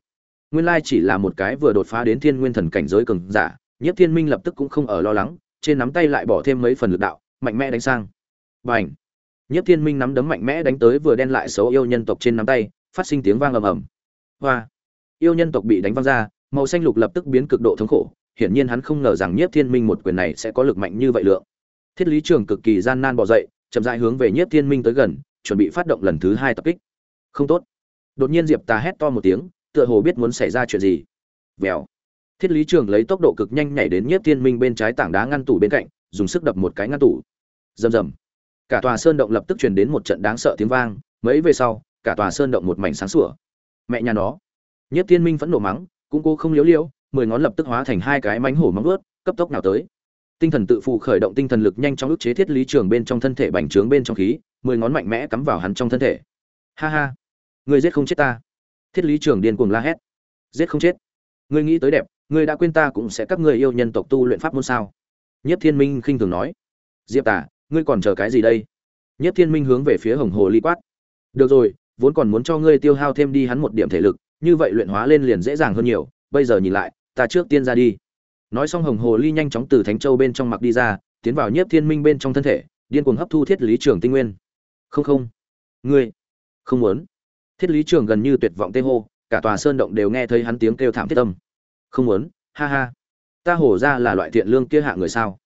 Nguyên lai chỉ là một cái vừa đột phá đến thiên nguyên thần cảnh giới cường giả, Nhiếp thiên minh lập tức cũng không ở lo lắng trên nắm tay lại bỏ thêm mấy phần lực đạo mạnh mẽ đánh sang và ảnh nhất thiên minh nắm đấm mạnh mẽ đánh tới vừa đen lại xấu yêu nhân tộc trên nắm tay phát sinh tiếng vang ầm ầm hoa yêu nhân tộc bị đánh văng ra màu xanh lục lập tức biến cực độ thống khổ hiển nhiên hắn không ngờ rằng Nhiếp Thiên Minh một quyền này sẽ có lực mạnh như vậy lượng. Thiết Lý Trường cực kỳ gian nan bò dậy, chậm rãi hướng về Nhiếp Thiên Minh tới gần, chuẩn bị phát động lần thứ hai tập kích. Không tốt. Đột nhiên Diệp Tà hét to một tiếng, tựa hồ biết muốn xảy ra chuyện gì. Vèo. Thiết Lý Trường lấy tốc độ cực nhanh nhảy đến Nhiếp Thiên Minh bên trái tảng đá ngăn tủ bên cạnh, dùng sức đập một cái ngăn tủ. Rầm rầm. Cả tòa sơn động lập tức truyền đến một trận đáng sợ tiếng vang, mấy về sau, cả tòa sơn động một mảnh sáng sủa. Mẹ nhà nó. Nhiếp Thiên Minh vẫn nổ mắng, cũng cô không liếu liếu, mười ngón lập tức hóa thành hai cái mánh hổ móng ướt cấp tốc nào tới. Tinh thần tự phụ khởi động tinh thần lực nhanh trong ức chế thiết lý trường bên trong thân thể bành trướng bên trong khí, mười ngón mạnh mẽ cắm vào hắn trong thân thể. Ha ha, ngươi giết không chết ta. Thiết lý trường điên cuồng la hét. Giết không chết. Ngươi nghĩ tới đẹp, ngươi đã quên ta cũng sẽ các ngươi yêu nhân tộc tu luyện pháp môn sao? Nhất Thiên Minh khinh thường nói. Diệp Tả, ngươi còn chờ cái gì đây? Nhất Thiên Minh hướng về phía Hồng Hồ Ly quát. Được rồi, vốn còn muốn cho ngươi tiêu hao thêm đi hắn một điểm thể lực, như vậy luyện hóa lên liền dễ dàng hơn nhiều, bây giờ nhìn lại ta trước tiên ra đi nói xong hồng hồ ly nhanh chóng từ thánh châu bên trong mặc đi ra tiến vào nhiếp thiên minh bên trong thân thể điên cuồng hấp thu thiết lý trường tinh nguyên không không ngươi không muốn thiết lý trường gần như tuyệt vọng tê hô cả tòa sơn động đều nghe thấy hắn tiếng kêu thảm thiết tâm không muốn, ha ha. Ta hổ ra là loại thiện lương kia hạ người sao?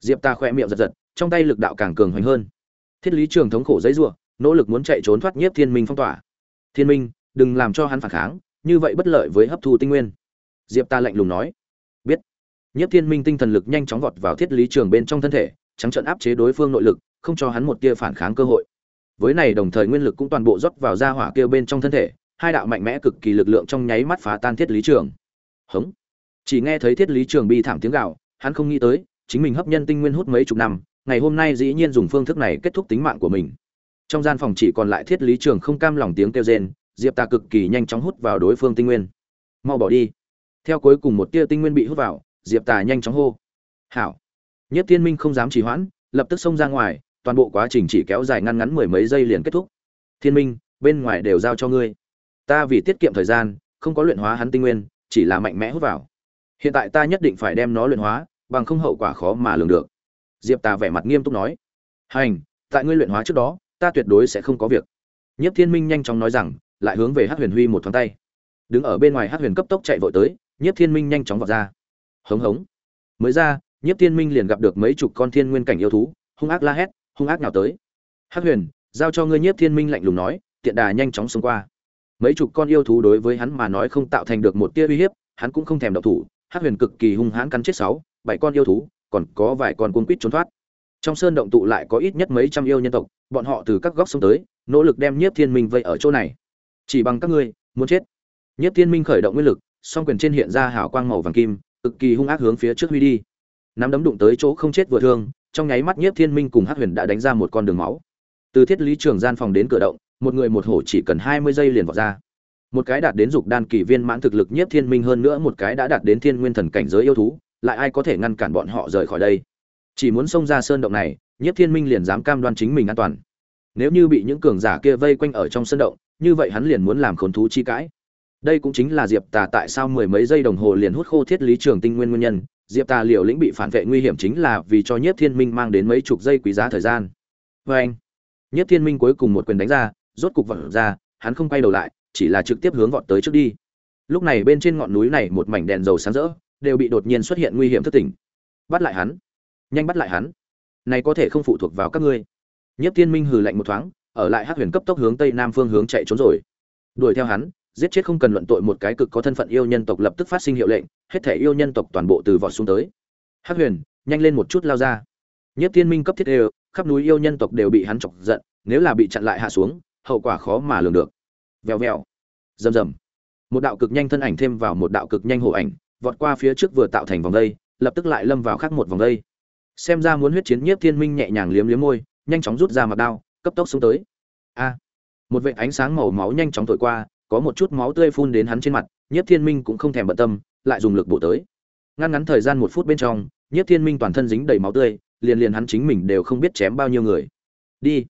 Diệp ta khoe miệng giật giật, trong tay lực đạo càng cường hoành hơn. Thiết lý trường thống khổ dãy giụa nỗ lực muốn chạy trốn thoát nhiếp thiên minh phong tỏa. Thiên minh, đừng làm cho hắn phản kháng, như vậy bất lợi với hấp thu tinh nguyên. Diệp ta lạnh lùng nói. Biết. Nhiếp thiên minh tinh thần lực nhanh chóng vọt vào thiết lý trường bên trong thân thể, trắng trận áp chế đối phương nội lực, không cho hắn một tia phản kháng cơ hội. Với này đồng thời nguyên lực cũng toàn bộ rót vào ra hỏa kêu bên trong thân thể, hai đạo mạnh mẽ cực kỳ lực lượng trong nháy mắt phá tan thiết lý trường hống. Chỉ nghe thấy thiết lý trường bi thảm tiếng gạo hắn không nghĩ tới, chính mình hấp nhân tinh nguyên hút mấy chục năm, ngày hôm nay dĩ nhiên dùng phương thức này kết thúc tính mạng của mình. Trong gian phòng chỉ còn lại thiết lý trường không cam lòng tiếng kêu rên, diệp ta cực kỳ nhanh chóng hút vào đối phương tinh nguyên. Mau bỏ đi. Theo cuối cùng một tia tinh nguyên bị hút vào, diệp tà nhanh chóng hô. Hảo. Nhất thiên minh không dám trì hoãn, lập tức xông ra ngoài, toàn bộ quá trình chỉ kéo dài ngăn ngắn mười mấy giây liền kết thúc. Thiên minh, bên ngoài đều giao cho ngươi. Ta vì tiết kiệm thời gian, không có luyện hóa hắn tinh nguyên chỉ là mạnh mẽ hút vào. Hiện tại ta nhất định phải đem nó luyện hóa, bằng không hậu quả khó mà lường được. Diệp tà vẻ mặt nghiêm túc nói. Hành, tại ngươi luyện hóa trước đó, ta tuyệt đối sẽ không có việc. Nhất thiên minh nhanh chóng nói rằng, lại hướng về hát huyền huy một thoáng tay. Đứng ở bên ngoài hát huyền cấp tốc chạy vội tới nhất thiên minh nhanh chóng vọt ra. Hống hống. Mới ra nhất thiên minh liền gặp được mấy chục con thiên nguyên cảnh yêu thú, hung ác la hét, hung ác nào tới. Hát huyền, giao cho ngươi. Nhất thiên minh lạnh lùng nói, tiện đà nhanh chóng xông qua mấy chục con yêu thú đối với hắn mà nói không tạo thành được một tia uy hiếp, hắn cũng không thèm độc thủ hát huyền cực kỳ hung hãn cắn chết sáu, bảy con yêu thú, còn có vài con cuốn quýt trốn thoát. Trong sơn động tụ lại có ít nhất mấy trăm yêu nhân tộc, bọn họ từ các góc sông tới, nỗ lực đem nhiếp thiên minh vây ở chỗ này. Chỉ bằng các ngươi, muốn chết. Nhiếp thiên minh khởi động nguyên lực, song quyền trên hiện ra hào quang màu vàng kim, cực kỳ hung ác hướng phía trước huy đi. Nắm đấm đụng tới chỗ không chết vừa thương, trong nháy mắt nhiếp thiên minh cùng hắc huyền đã đánh ra một con đường máu. Từ thiết lý trường gian phòng đến cửa động một người một hổ chỉ cần hai mươi giây liền vọt ra. Một cái đạt đến dục đan kỳ viên mãn thực lực nhiếp thiên minh hơn nữa một cái đã đạt đến thiên nguyên thần cảnh giới yêu thú, lại ai có thể ngăn cản bọn họ rời khỏi đây? Chỉ muốn xông ra sơn động này, nhiếp thiên minh liền dám cam đoan chính mình an toàn. Nếu như bị những cường giả kia vây quanh ở trong sơn động, như vậy hắn liền muốn làm khốn thú chi cãi. Đây cũng chính là diệp tà tại sao mười mấy giây đồng hồ liền hút khô thiết lý trường tinh nguyên nguyên nhân. Diệp tà liều lĩnh bị phản vệ nguy hiểm chính là vì cho nhiếp thiên minh mang đến mấy chục giây quý giá thời gian. Vê anh nhiếp thiên minh cuối cùng một quyền đánh ra rốt cục vọt ra, hắn không quay đầu lại, chỉ là trực tiếp hướng vọt tới trước đi. Lúc này bên trên ngọn núi này một mảnh đèn dầu sáng rỡ, đều bị đột nhiên xuất hiện nguy hiểm thất tỉnh bắt lại hắn. Nhanh bắt lại hắn. Này có thể không phụ thuộc vào các ngươi. Nhất thiên minh hừ lạnh một thoáng, ở lại hắc huyền cấp tốc hướng tây nam phương hướng chạy trốn rồi. Đuổi theo hắn, giết chết không cần luận tội một cái cực có thân phận yêu nhân tộc lập tức phát sinh hiệu lệnh, hết thể yêu nhân tộc toàn bộ từ vọt xuống tới. Hắc huyền, nhanh lên một chút lao ra. Nhất thiên minh cấp thiết đều, khắp núi yêu nhân tộc đều bị hắn chọc giận, nếu là bị chặn lại hạ xuống hậu quả khó mà lường được. Vèo vèo. Rầm rầm. Một đạo cực nhanh thân ảnh thêm vào một đạo cực nhanh hộ ảnh, vọt qua phía trước vừa tạo thành vòng dây lập tức lại lâm vào khác một vòng dây xem ra muốn huyết chiến nhiếp thiên minh nhẹ nhàng liếm liếm môi, nhanh chóng rút ra mặt đao, cấp tốc xuống tới. A. Một vệt ánh sáng màu máu nhanh chóng thổi qua, có một chút máu tươi phun đến hắn trên mặt, nhiếp thiên minh cũng không thèm bận tâm, lại dùng lực bổ tới. Ngăn ngắn thời gian một phút bên trong, nhiếp thiên minh toàn thân dính đầy máu tươi, liền liền hắn chính mình đều không biết chém bao nhiêu người. Đi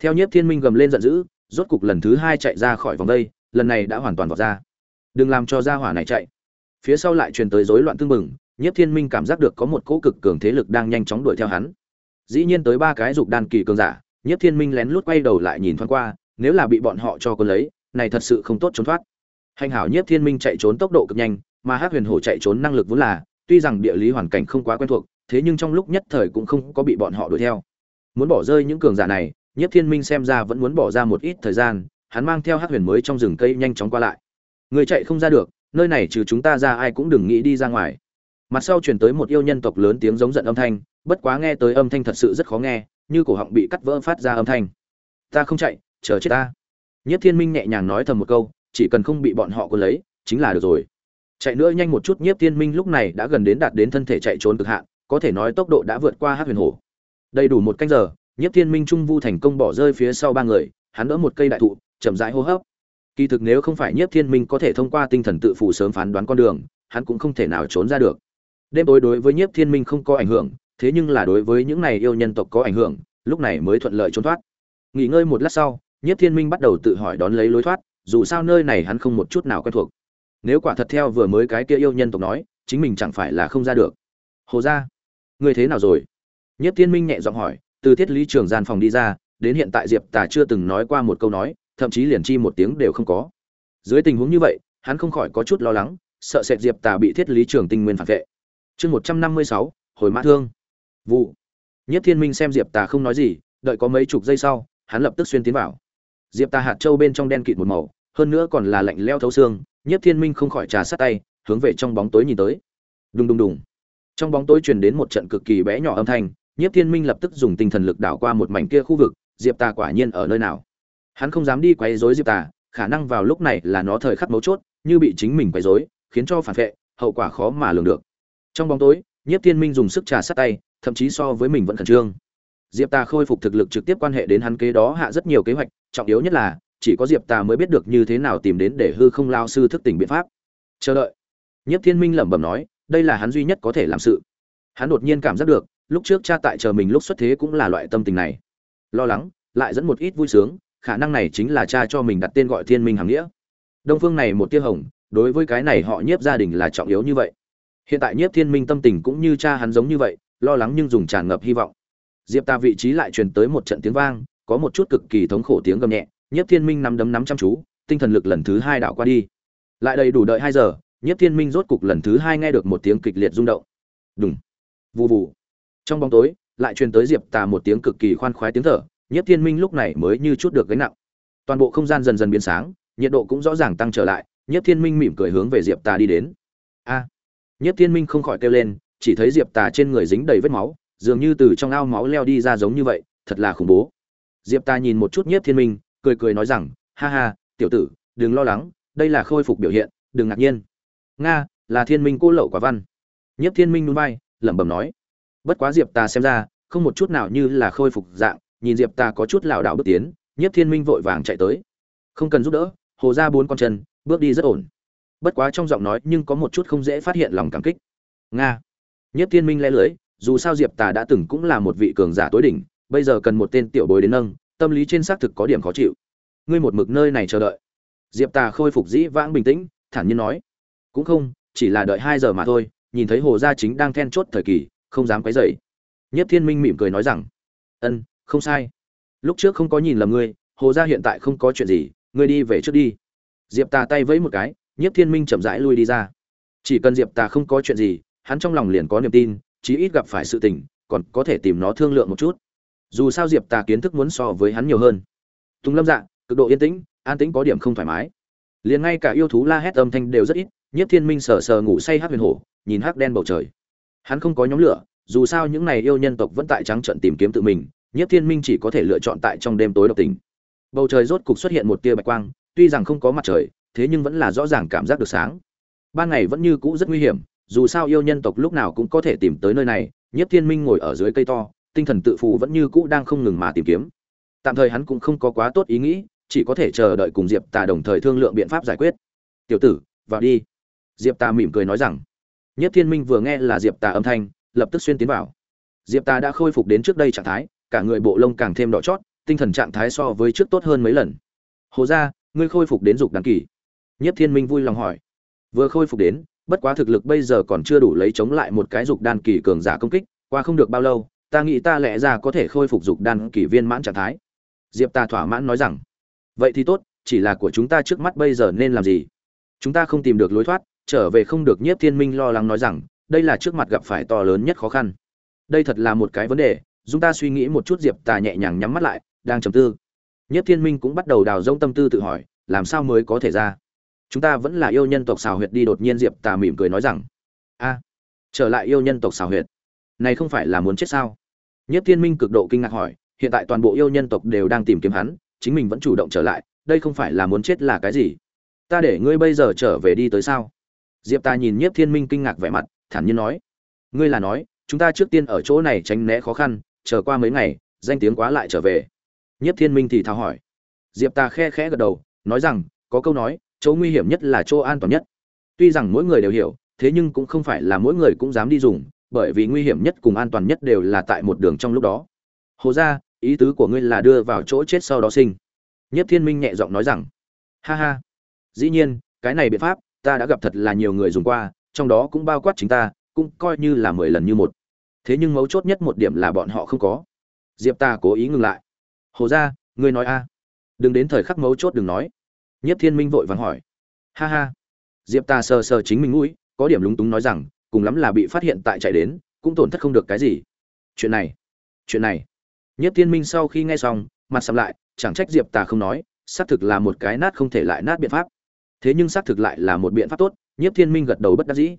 theo nhiếp thiên minh gầm lên giận dữ rốt cục lần thứ hai chạy ra khỏi vòng đây lần này đã hoàn toàn vọt ra đừng làm cho gia hỏa này chạy phía sau lại truyền tới rối loạn tương mừng Nhiếp Thiên Minh cảm giác được có một cỗ cực cường thế lực đang nhanh chóng đuổi theo hắn. Dĩ nhiên tới ba cái dục đan kỳ cường giả, Nhiếp Thiên Minh lén lút quay đầu lại nhìn thoáng qua, nếu là bị bọn họ cho con lấy, này thật sự không tốt trốn thoát. Hành hảo Nhiếp Thiên Minh chạy trốn tốc độ cực nhanh, mà Hắc Huyền Hổ chạy trốn năng lực vốn là, tuy rằng địa lý hoàn cảnh không quá quen thuộc, thế nhưng trong lúc nhất thời cũng không có bị bọn họ đuổi theo. Muốn bỏ rơi những cường giả này, Nhiếp Thiên Minh xem ra vẫn muốn bỏ ra một ít thời gian, hắn mang theo Hắc Huyền mới trong rừng cây nhanh chóng qua lại. Người chạy không ra được, nơi này trừ chúng ta ra ai cũng đừng nghĩ đi ra ngoài. Mặt sau truyền tới một yêu nhân tộc lớn tiếng giống giận âm thanh bất quá nghe tới âm thanh thật sự rất khó nghe như cổ họng bị cắt vỡ phát ra âm thanh. Ta không chạy chờ chết ta. Nhất thiên minh nhẹ nhàng nói thầm một câu chỉ cần không bị bọn họ cuốn lấy chính là được rồi. Chạy nữa nhanh một chút nhiếp thiên minh lúc này đã gần đến đạt đến thân thể chạy trốn cực hạn có thể nói tốc độ đã vượt qua hát huyền hổ. Đầy đủ một canh giờ nhiếp thiên minh trung vu thành công bỏ rơi phía sau ba người hắn đỡ một cây đại thụ chậm rãi hô hấp. Kỳ thực nếu không phải nhiếp thiên minh có thể thông qua tinh thần tự phụ sớm phán đoán con đường hắn cũng không thể nào trốn ra được. Đêm tối đối với nhiếp thiên minh không có ảnh hưởng thế nhưng là đối với những này yêu nhân tộc có ảnh hưởng lúc này mới thuận lợi trốn thoát. Nghỉ ngơi một lát sau nhiếp thiên minh bắt đầu tự hỏi đón lấy lối thoát dù sao nơi này hắn không một chút nào quen thuộc. Nếu quả thật theo vừa mới cái kia yêu nhân tộc nói chính mình chẳng phải là không ra được. Hồ gia, người thế nào rồi? Nhiếp thiên minh nhẹ giọng hỏi từ thiết lý trường gian phòng đi ra, đến hiện tại diệp tả chưa từng nói qua một câu nói, thậm chí liền chi một tiếng đều không có. Dưới tình huống như vậy, hắn không khỏi có chút lo lắng, sợ sệt diệp tà bị thiết lý trường tinh nguyên phản vệ. Chương một trăm năm mươi sáu, hồi mã thương. Vụ. Nhất thiên minh xem diệp tà không nói gì, đợi có mấy chục giây sau, hắn lập tức xuyên tiến vào. Diệp tà hạt trâu bên trong đen kịt một màu, hơn nữa còn là lạnh leo thấu xương, nhất thiên minh không khỏi trà sát tay, hướng về trong bóng tối nhìn tới. Đùng đùng đùng. Trong bóng tối truyền đến một trận cực kỳ bé nhỏ âm thanh Nhiếp thiên minh lập tức dùng tinh thần lực đảo qua một mảnh kia khu vực, diệp tà quả nhiên ở nơi nào? Hắn không dám đi quấy rối diệp tà, khả năng vào lúc này là nó thời khắc mấu chốt, như bị chính mình quấy rối, khiến cho phản vệ, hậu quả khó mà lường được. Trong bóng tối, nhiếp thiên minh dùng sức trà sát tay, thậm chí so với mình vẫn khẩn trương. Diệp tà khôi phục thực lực trực tiếp quan hệ đến hắn kế đó hạ rất nhiều kế hoạch, trọng yếu nhất là, chỉ có diệp tà mới biết được như thế nào tìm đến để hư không lao sư thức tỉnh biện pháp. Chờ đợi. Nhiếp thiên minh lẩm bẩm nói, đây là hắn duy nhất có thể làm sự. Hắn đột nhiên cảm giác được lúc trước cha tại chờ mình lúc xuất thế cũng là loại tâm tình này. Lo lắng, lại dẫn một ít vui sướng, khả năng này chính là cha cho mình đặt tên gọi thiên minh hàm nghĩa. Đông phương này một tia hồng, đối với cái này họ nhiếp gia đình là trọng yếu như vậy. Hiện tại nhiếp thiên minh tâm tình cũng như cha hắn giống như vậy, lo lắng nhưng dùng tràn ngập hy vọng. Diệp ta vị trí lại truyền tới một trận tiếng vang, có một chút cực kỳ thống khổ tiếng gầm nhẹ, nhiếp thiên minh nắm đấm nắm chăm chú, tinh thần lực lần thứ hai đảo qua đi. Lại đầy đủ đợi hai giờ, nhiếp thiên minh rốt cục lần thứ hai nghe được một tiếng kịch liệt rung động. Đúng vù vù trong bóng tối lại truyền tới diệp tà một tiếng cực kỳ khoan khoái tiếng thở Nhất thiên minh lúc này mới như chút được gánh nặng. Toàn bộ không gian dần dần biến sáng nhiệt độ cũng rõ ràng tăng trở lại Nhất thiên minh mỉm cười hướng về diệp tà đi đến. A! À, thiên minh không khỏi kêu lên chỉ thấy diệp tà trên người dính đầy vết máu dường như từ trong ao máu leo đi ra giống như vậy thật là khủng bố. Diệp tà nhìn một chút Nhất thiên minh cười cười nói rằng ha ha tiểu tử đừng lo lắng đây là khôi phục biểu hiện đừng ngạc nhiên. Nga là thiên minh cô lậu quả văn. Nhất thiên minh núi bay lẩm bẩm nói bất quá diệp tà xem ra, không một chút nào như là khôi phục dạng, nhìn diệp tà có chút lảo đảo bước tiến, nhiếp thiên minh vội vàng chạy tới. Không cần giúp đỡ, hồ ra bốn con chân, bước đi rất ổn. Bất quá trong giọng nói nhưng có một chút không dễ phát hiện lòng cảm kích. Nga. Nhiếp thiên minh lẽ lưới, dù sao diệp tà đã từng cũng là một vị cường giả tối đỉnh, bây giờ cần một tên tiểu bối đến nâng, tâm lý trên xác thực có điểm khó chịu. Ngươi một mực nơi này chờ đợi. Diệp tà khôi phục dĩ vãng bình tĩnh, thản nhiên nói. Cũng không, chỉ là đợi hai giờ mà thôi, nhìn thấy hồ gia chính đang then chốt thời kỳ không dám quấy rầy. nhất thiên minh mỉm cười nói rằng, ân, không sai. Lúc trước không có nhìn lầm ngươi, hồ gia hiện tại không có chuyện gì, ngươi đi về trước đi. Diệp tà tay vẫy một cái nhất thiên minh chậm rãi lui đi ra. Chỉ cần diệp tà không có chuyện gì, hắn trong lòng liền có niềm tin, chí ít gặp phải sự tình, còn có thể tìm nó thương lượng một chút. Dù sao diệp tà kiến thức muốn so với hắn nhiều hơn. Tùng lâm dạ cực độ yên tĩnh, an tĩnh có điểm không thoải mái. Liền ngay cả yêu thú la hét âm thanh đều rất ít nhất thiên minh sờ sờ ngủ say hắc huyền hổ, nhìn hắc đen bầu trời hắn không có nhóm lửa, dù sao những này yêu nhân tộc vẫn tại trắng trận tìm kiếm tự mình nhất thiên minh chỉ có thể lựa chọn tại trong đêm tối độc tình. Bầu trời rốt cục xuất hiện một tia bạch quang, tuy rằng không có mặt trời, thế nhưng vẫn là rõ ràng cảm giác được sáng. Ban ngày vẫn như cũ rất nguy hiểm, dù sao yêu nhân tộc lúc nào cũng có thể tìm tới nơi này nhất thiên minh ngồi ở dưới cây to, tinh thần tự phụ vẫn như cũ đang không ngừng mà tìm kiếm. Tạm thời hắn cũng không có quá tốt ý nghĩ, chỉ có thể chờ đợi cùng diệp tà đồng thời thương lượng biện pháp giải quyết. Tiểu tử, vào đi. Diệp tà mỉm cười nói rằng nhất thiên minh vừa nghe là diệp tà âm thanh lập tức xuyên tiến vào. Diệp tà đã khôi phục đến trước đây trạng thái cả người bộ lông càng thêm đỏ chót tinh thần trạng thái so với trước tốt hơn mấy lần. Hồ gia, ngươi khôi phục đến dục đăng kỳ? Nhất thiên minh vui lòng hỏi. Vừa khôi phục đến bất quá thực lực bây giờ còn chưa đủ lấy chống lại một cái dục đan kỳ cường giả công kích qua không được bao lâu ta nghĩ ta lẽ ra có thể khôi phục dục đan kỳ viên mãn trạng thái. Diệp Tà thỏa mãn nói rằng. Vậy thì tốt chỉ là của chúng ta trước mắt bây giờ nên làm gì? Chúng ta không tìm được lối thoát trở về không được nhiếp thiên minh lo lắng nói rằng, đây là trước mặt gặp phải to lớn nhất khó khăn. Đây thật là một cái vấn đề, chúng ta suy nghĩ một chút diệp tà nhẹ nhàng nhắm mắt lại, đang trầm tư. Nhiếp thiên minh cũng bắt đầu đào rông tâm tư tự hỏi, làm sao mới có thể ra? Chúng ta vẫn là yêu nhân tộc xào huyệt đi, đột nhiên diệp tà mỉm cười nói rằng, a, trở lại yêu nhân tộc xào huyệt? Này không phải là muốn chết sao? Nhất thiên minh cực độ kinh ngạc hỏi, hiện tại toàn bộ yêu nhân tộc đều đang tìm kiếm hắn, chính mình vẫn chủ động trở lại, đây không phải là muốn chết là cái gì? Ta để ngươi bây giờ trở về đi tới sao? Diệp ta nhìn nhiếp thiên minh kinh ngạc vẻ mặt, thản nhiên nói, ngươi là nói, chúng ta trước tiên ở chỗ này tránh né khó khăn, chờ qua mấy ngày, danh tiếng quá lại trở về. Nhiếp thiên minh thì thào hỏi. Diệp ta khe khẽ gật đầu, nói rằng, có câu nói, chỗ nguy hiểm nhất là chỗ an toàn nhất. Tuy rằng mỗi người đều hiểu, thế nhưng cũng không phải là mỗi người cũng dám đi dùng, bởi vì nguy hiểm nhất cùng an toàn nhất đều là tại một đường trong lúc đó. Hồ ra ý tứ của ngươi là đưa vào chỗ chết sau đó sinh. Nhất thiên minh nhẹ giọng nói rằng. Ha ha. Dĩ nhiên, cái này biện pháp ta đã gặp thật là nhiều người dùng qua, trong đó cũng bao quát chính ta, cũng coi như là mười lần như một. Thế nhưng mấu chốt nhất một điểm là bọn họ không có. Diệp ta cố ý ngừng lại. Hồ ra ngươi nói a. Đừng đến thời khắc mấu chốt đừng nói. Nhất thiên minh vội vàng hỏi. Ha ha. Diệp ta sờ sờ chính mình mũi, có điểm lúng túng nói rằng, cùng lắm là bị phát hiện tại chạy đến, cũng tổn thất không được cái gì. Chuyện này chuyện này. Nhất thiên minh sau khi nghe xong, mặt sầm lại, chẳng trách diệp ta không nói, xác thực là một cái nát không thể lại nát biện pháp thế nhưng xác thực lại là một biện pháp tốt, nhiếp thiên minh gật đầu bất đắc dĩ.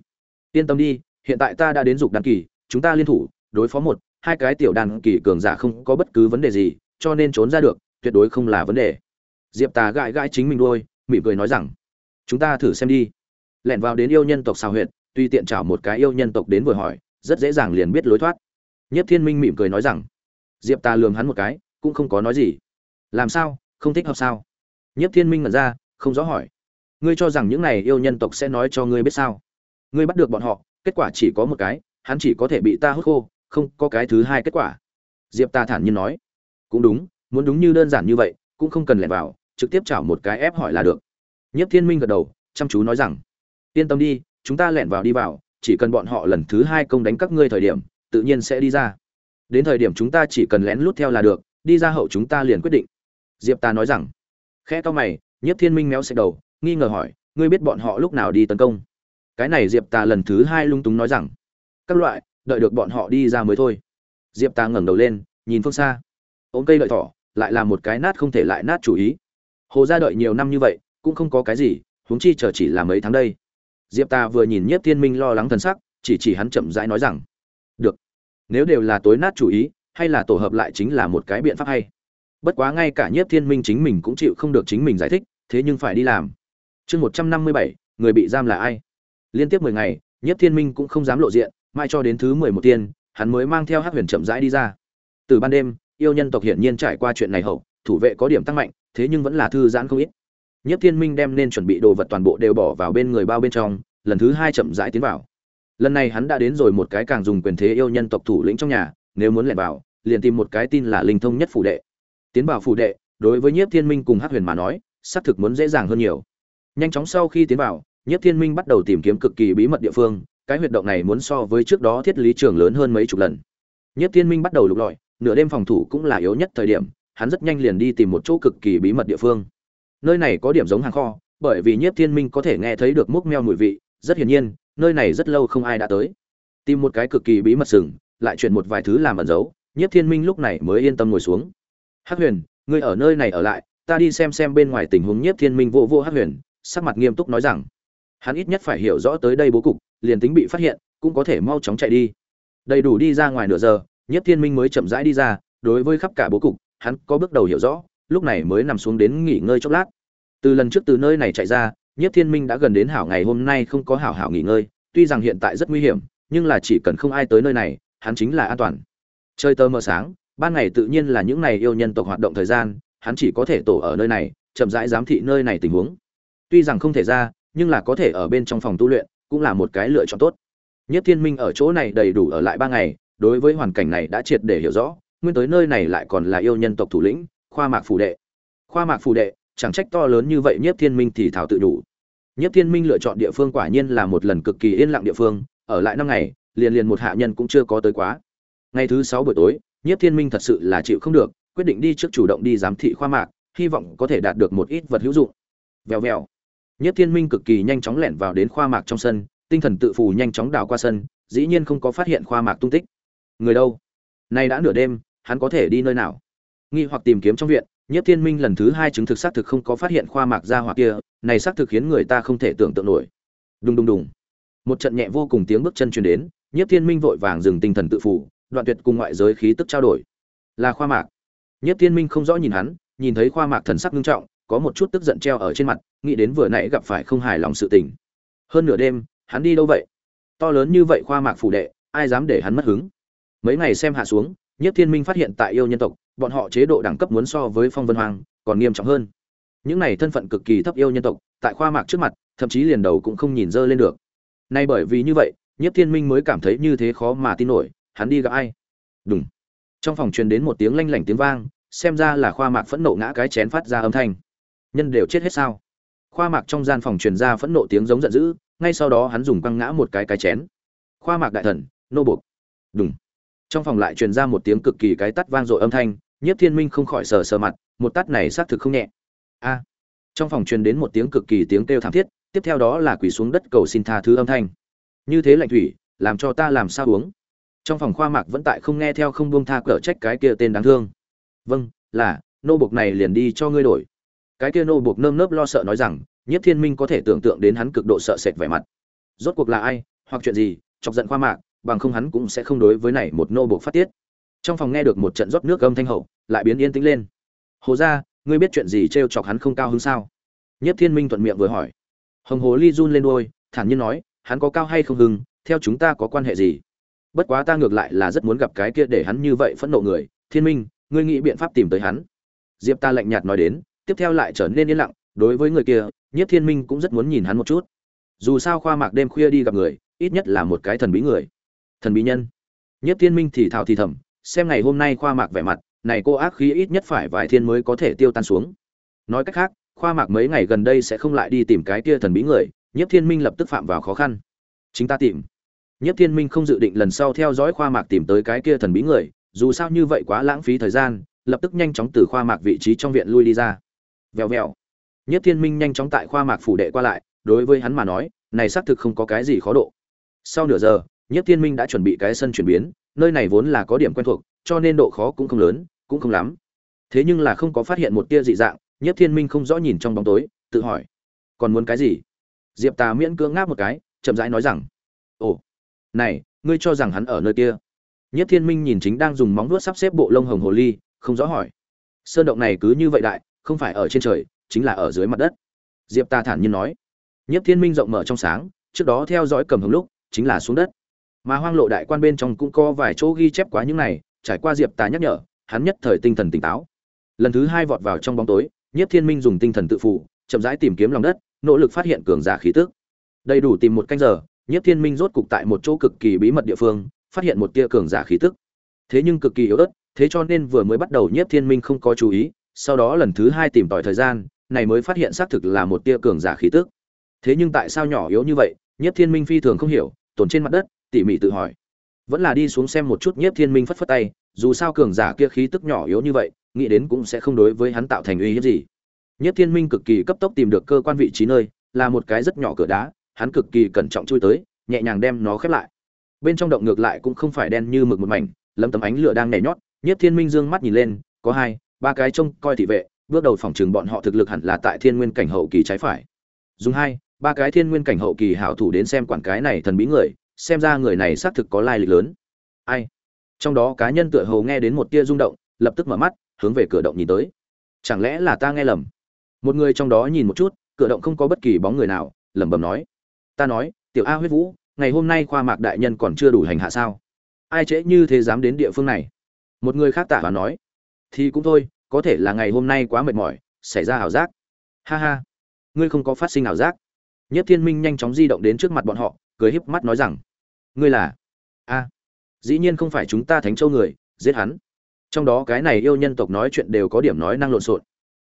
Yên tâm đi, hiện tại ta đã đến dục đan kỳ, chúng ta liên thủ, đối phó một, hai cái tiểu đàn kỳ cường giả không có bất cứ vấn đề gì, cho nên trốn ra được, tuyệt đối không là vấn đề. Diệp tà gãi gãi chính mình đôi mỉm cười nói rằng, chúng ta thử xem đi. Lẻn vào đến yêu nhân tộc xào huyệt tuy tiện chảo một cái yêu nhân tộc đến vừa hỏi, rất dễ dàng liền biết lối thoát. Nhất thiên minh mỉm cười nói rằng, diệp tà lường hắn một cái, cũng không có nói gì. Làm sao? Không thích hợp sao? Nhất thiên minh ngẩn ra, không rõ hỏi ngươi cho rằng những này yêu nhân tộc sẽ nói cho ngươi biết sao? Ngươi bắt được bọn họ, kết quả chỉ có một cái, hắn chỉ có thể bị ta hút khô, không có cái thứ hai kết quả. Diệp ta thản nhiên nói. Cũng đúng, muốn đúng như đơn giản như vậy, cũng không cần lẻn vào, trực tiếp chảo một cái ép hỏi là được. Nhất thiên minh gật đầu, chăm chú nói rằng, yên tâm đi, chúng ta lẻn vào đi vào, chỉ cần bọn họ lần thứ hai công đánh các ngươi thời điểm, tự nhiên sẽ đi ra. Đến thời điểm chúng ta chỉ cần lén lút theo là được, đi ra hậu chúng ta liền quyết định. Diệp ta nói rằng, khẽ to mày nhất thiên minh méo xẹt đầu nghi ngờ hỏi, ngươi biết bọn họ lúc nào đi tấn công? Cái này diệp Tà lần thứ hai lung túng nói rằng, các loại, đợi được bọn họ đi ra mới thôi. Diệp Tà ngẩng đầu lên, nhìn phương xa. Ôm cây đợi thỏ, lại là một cái nát không thể lại nát chủ ý. Hồ ra đợi nhiều năm như vậy, cũng không có cái gì, huống chi chờ chỉ là mấy tháng đây. Diệp Tà vừa nhìn nhiếp thiên minh lo lắng thần sắc, chỉ chỉ hắn chậm rãi nói rằng, được, nếu đều là tối nát chủ ý, hay là tổ hợp lại chính là một cái biện pháp hay. Bất quá ngay cả nhiếp thiên minh chính mình cũng chịu không được chính mình giải thích, thế nhưng phải đi làm chương một trăm năm mươi bảy, người bị giam là ai? Liên tiếp mười ngày, nhiếp thiên minh cũng không dám lộ diện mai cho đến thứ mười một tiên, hắn mới mang theo hát huyền chậm rãi đi ra. Từ ban đêm, yêu nhân tộc hiển nhiên trải qua chuyện này hậu, thủ vệ có điểm tăng mạnh, thế nhưng vẫn là thư giãn không ít. Nhất thiên minh đem nên chuẩn bị đồ vật toàn bộ đều bỏ vào bên người bao bên trong, lần thứ hai chậm rãi tiến vào. Lần này hắn đã đến rồi một cái càng dùng quyền thế yêu nhân tộc thủ lĩnh trong nhà, nếu muốn lẻn vào, liền tìm một cái tin là linh thông nhất phủ đệ. Tiến vào phủ đệ, đối với nhiếp thiên minh cùng hát huyền mà nói, xác thực muốn dễ dàng hơn nhiều nhanh chóng sau khi tiến vào Nhất thiên minh bắt đầu tìm kiếm cực kỳ bí mật địa phương, cái huyệt động này muốn so với trước đó thiết lý trường lớn hơn mấy chục lần. Nhất thiên minh bắt đầu lục lọi, nửa đêm phòng thủ cũng là yếu nhất thời điểm, hắn rất nhanh liền đi tìm một chỗ cực kỳ bí mật địa phương. Nơi này có điểm giống hàng kho, bởi vì nhiếp thiên minh có thể nghe thấy được múc meo mùi vị, rất hiển nhiên, nơi này rất lâu không ai đã tới. Tìm một cái cực kỳ bí mật sừng, lại chuyển một vài thứ làm ẩn giấu nhiếp thiên minh lúc này mới yên tâm ngồi xuống. Hắc huyền, ngươi ở nơi này ở lại, ta đi xem xem bên ngoài tình huống nhiếp thiên minh vô vô hắc huyền sắc mặt nghiêm túc nói rằng, hắn ít nhất phải hiểu rõ tới đây bố cục, liền tính bị phát hiện, cũng có thể mau chóng chạy đi. Đầy đủ đi ra ngoài nửa giờ nhất thiên minh mới chậm rãi đi ra, đối với khắp cả bố cục, hắn có bước đầu hiểu rõ, lúc này mới nằm xuống đến nghỉ ngơi chốc lát. Từ lần trước từ nơi này chạy ra nhất thiên minh đã gần đến hảo ngày hôm nay không có hảo hảo nghỉ ngơi, tuy rằng hiện tại rất nguy hiểm, nhưng là chỉ cần không ai tới nơi này, hắn chính là an toàn. Chơi tơ mờ sáng, ban ngày tự nhiên là những ngày yêu nhân tộc hoạt động thời gian, hắn chỉ có thể tổ ở nơi này, chậm rãi giám thị nơi này tình huống tuy rằng không thể ra, nhưng là có thể ở bên trong phòng tu luyện cũng là một cái lựa chọn tốt. Nhất thiên minh ở chỗ này đầy đủ ở lại ba ngày, đối với hoàn cảnh này đã triệt để hiểu rõ, nguyên tới nơi này lại còn là yêu nhân tộc thủ lĩnh, khoa mạc phủ đệ. Khoa mạc phủ đệ, chẳng trách to lớn như vậy nhất thiên minh thì thảo tự đủ. Nhất thiên minh lựa chọn địa phương quả nhiên là một lần cực kỳ yên lặng địa phương, ở lại năm ngày, liền liền một hạ nhân cũng chưa có tới quá. Ngày thứ sáu buổi tối, nhất thiên minh thật sự là chịu không được, quyết định đi trước chủ động đi giám thị khoa mạc, hy vọng có thể đạt được một ít vật hữu dụng. Vèo vèo nhất thiên minh cực kỳ nhanh chóng lẻn vào đến khoa mạc trong sân, tinh thần tự phù nhanh chóng đào qua sân, dĩ nhiên không có phát hiện khoa mạc tung tích. Người đâu? Nay đã nửa đêm, hắn có thể đi nơi nào? Nghi hoặc tìm kiếm trong viện nhất thiên minh lần thứ hai chứng thực xác thực không có phát hiện khoa mạc ra hoặc kia, này xác thực khiến người ta không thể tưởng tượng nổi. Đùng đùng đùng. Một trận nhẹ vô cùng tiếng bước chân truyền đến nhất thiên minh vội vàng dừng tinh thần tự phủ đoạn tuyệt cùng ngoại giới khí tức trao đổi. Là khoa mạc. Nhất thiên minh không rõ nhìn hắn, nhìn thấy khoa mạc thần sắc nghiêm trọng có một chút tức giận treo ở trên mặt, nghĩ đến vừa nãy gặp phải không hài lòng sự tình. Hơn nửa đêm, hắn đi đâu vậy? To lớn như vậy khoa mạc phủ đệ, ai dám để hắn mất hứng? Mấy ngày xem hạ xuống nhất thiên minh phát hiện tại yêu nhân tộc, bọn họ chế độ đẳng cấp muốn so với phong vân hoàng, còn nghiêm trọng hơn. Những này thân phận cực kỳ thấp yêu nhân tộc, tại khoa mạc trước mặt, thậm chí liền đầu cũng không nhìn dơ lên được. Nay bởi vì như vậy nhất thiên minh mới cảm thấy như thế khó mà tin nổi, hắn đi gặp ai? Đúng trong phòng truyền đến một tiếng lanh lảnh tiếng vang, xem ra là khoa mạc phẫn nộ ngã cái chén phát ra âm thanh nhân đều chết hết sao? Khoa mạc trong gian phòng truyền ra phẫn nộ tiếng giống giận dữ, ngay sau đó hắn dùng quăng ngã một cái cái chén. Khoa mạc đại thần, nô buộc. Đúng trong phòng lại truyền ra một tiếng cực kỳ cái tắt vang dội âm thanh, nhiếp thiên minh không khỏi sờ sờ mặt, một tắt này xác thực không nhẹ. A. Trong phòng truyền đến một tiếng cực kỳ tiếng kêu thảm thiết, tiếp theo đó là quỳ xuống đất cầu xin tha thứ âm thanh. Như thế lạnh thủy, làm cho ta làm sao uống? Trong phòng khoa mạc vẫn tại không nghe theo không buông tha cỡ trách cái kia tên đáng thương. Vâng là, nô bộc này liền đi cho ngươi đổi cái kia nô buộc nơm nớp lo sợ nói rằng, nhiếp thiên minh có thể tưởng tượng đến hắn cực độ sợ sệt vẻ mặt. Rốt cuộc là ai, hoặc chuyện gì, chọc giận khoa mạc, bằng không hắn cũng sẽ không đối với này một nô buộc phát tiết. Trong phòng nghe được một trận rót nước âm thanh hậu, lại biến yên tĩnh lên. Hồ ra ngươi biết chuyện gì t chọc hắn không cao hứng sao? Nhất thiên minh thuận miệng vừa hỏi. Hồng hồ ly run lên đôi thản nhiên nói, hắn có cao hay không hưng theo chúng ta có quan hệ gì? Bất quá ta ngược lại là rất muốn gặp cái kia để hắn như vậy phẫn nộ người, thiên minh, ngươi nghĩ biện pháp tìm tới hắn? Diệp ta lạnh nhạt nói đến tiếp theo lại trở nên yên lặng, đối với người kia, nhiếp thiên minh cũng rất muốn nhìn hắn một chút. Dù sao khoa mạc đêm khuya đi gặp người, ít nhất là một cái thần bí người. Thần bí nhân. Nhiếp thiên minh thì thào thì thầm, xem ngày hôm nay khoa mạc vẻ mặt, này cô ác khí ít nhất phải vài thiên mới có thể tiêu tan xuống. Nói cách khác, khoa mạc mấy ngày gần đây sẽ không lại đi tìm cái kia thần bí người, nhiếp thiên minh lập tức phạm vào khó khăn. Chính ta tìm. Nhiếp thiên minh không dự định lần sau theo dõi khoa mạc tìm tới cái kia thần bí người, dù sao như vậy quá lãng phí thời gian, lập tức nhanh chóng từ khoa mạc vị trí trong viện lui đi ra vèo vèo. Nhất thiên minh nhanh chóng tại khoa mạc phủ đệ qua lại, đối với hắn mà nói, này xác thực không có cái gì khó độ. Sau nửa giờ, nhất thiên minh đã chuẩn bị cái sân chuyển biến, nơi này vốn là có điểm quen thuộc, cho nên độ khó cũng không lớn, cũng không lắm. Thế nhưng là không có phát hiện một tia dị dạng, nhất thiên minh không rõ nhìn trong bóng tối, tự hỏi, còn muốn cái gì? Diệp tà miễn cưỡng ngáp một cái, chậm rãi nói rằng, ồ, này, ngươi cho rằng hắn ở nơi kia? Nhất thiên minh nhìn chính đang dùng móng vuốt sắp xếp bộ lông hồng hồ ly, không rõ hỏi, sơn động này cứ như vậy đại không phải ở trên trời, chính là ở dưới mặt đất. Diệp ta thản nhiên nói. Nhất thiên minh rộng mở trong sáng, trước đó theo dõi cầm hồng lúc, chính là xuống đất. Mà hoang lộ đại quan bên trong cũng có vài chỗ ghi chép quá những này, trải qua diệp ta nhắc nhở, hắn nhất thời tinh thần tỉnh táo. Lần thứ hai vọt vào trong bóng tối nhất thiên minh dùng tinh thần tự phụ, chậm rãi tìm kiếm lòng đất, nỗ lực phát hiện cường giả khí tức. Đầy đủ tìm một canh giờ nhất thiên minh rốt cục tại một chỗ cực kỳ bí mật địa phương, phát hiện một tia cường giả khí tức. Thế nhưng cực kỳ yếu ớt, thế cho nên vừa mới bắt đầu nhất thiên minh không có chú ý sau đó lần thứ hai tìm tòi thời gian, này mới phát hiện xác thực là một tia cường giả khí tức. Thế nhưng tại sao nhỏ yếu như vậy nhất thiên minh phi thường không hiểu, tồn trên mặt đất, tỉ mỉ tự hỏi. Vẫn là đi xuống xem một chút nhất thiên minh phất phất tay, dù sao cường giả kia khí tức nhỏ yếu như vậy, nghĩ đến cũng sẽ không đối với hắn tạo thành uy hiếp gì. Nhất thiên minh cực kỳ cấp tốc tìm được cơ quan vị trí nơi, là một cái rất nhỏ cửa đá, hắn cực kỳ cẩn trọng chui tới, nhẹ nhàng đem nó khép lại. Bên trong động ngược lại cũng không phải đen như mực một mảnh, lấm tấm ánh lửa đang nhảy nhót nhất thiên minh dương mắt nhìn lên, có hai ba cái trông coi thị vệ, bước đầu phòng trường bọn họ thực lực hẳn là tại thiên nguyên cảnh hậu kỳ trái phải. Dùng hai, ba cái thiên nguyên cảnh hậu kỳ hảo thủ đến xem quản cái này thần bí người, xem ra người này xác thực có lai lịch lớn. Ai? Trong đó cá nhân tựa hồ nghe đến một tia rung động, lập tức mở mắt, hướng về cửa động nhìn tới. Chẳng lẽ là ta nghe lầm? Một người trong đó nhìn một chút, cửa động không có bất kỳ bóng người nào, lẩm bẩm nói. Ta nói, tiểu a huyết vũ, ngày hôm nay khoa mạc đại nhân còn chưa đủ hành hạ sao? Ai trễ như thế dám đến địa phương này? Một người khác tả và nói thì cũng thôi, có thể là ngày hôm nay quá mệt mỏi, xảy ra ảo giác. Ha ha, ngươi không có phát sinh ảo giác. Nhất thiên minh nhanh chóng di động đến trước mặt bọn họ, cười híp mắt nói rằng, ngươi là, a, dĩ nhiên không phải chúng ta thánh châu người, giết hắn. Trong đó cái này yêu nhân tộc nói chuyện đều có điểm nói năng lộn xộn.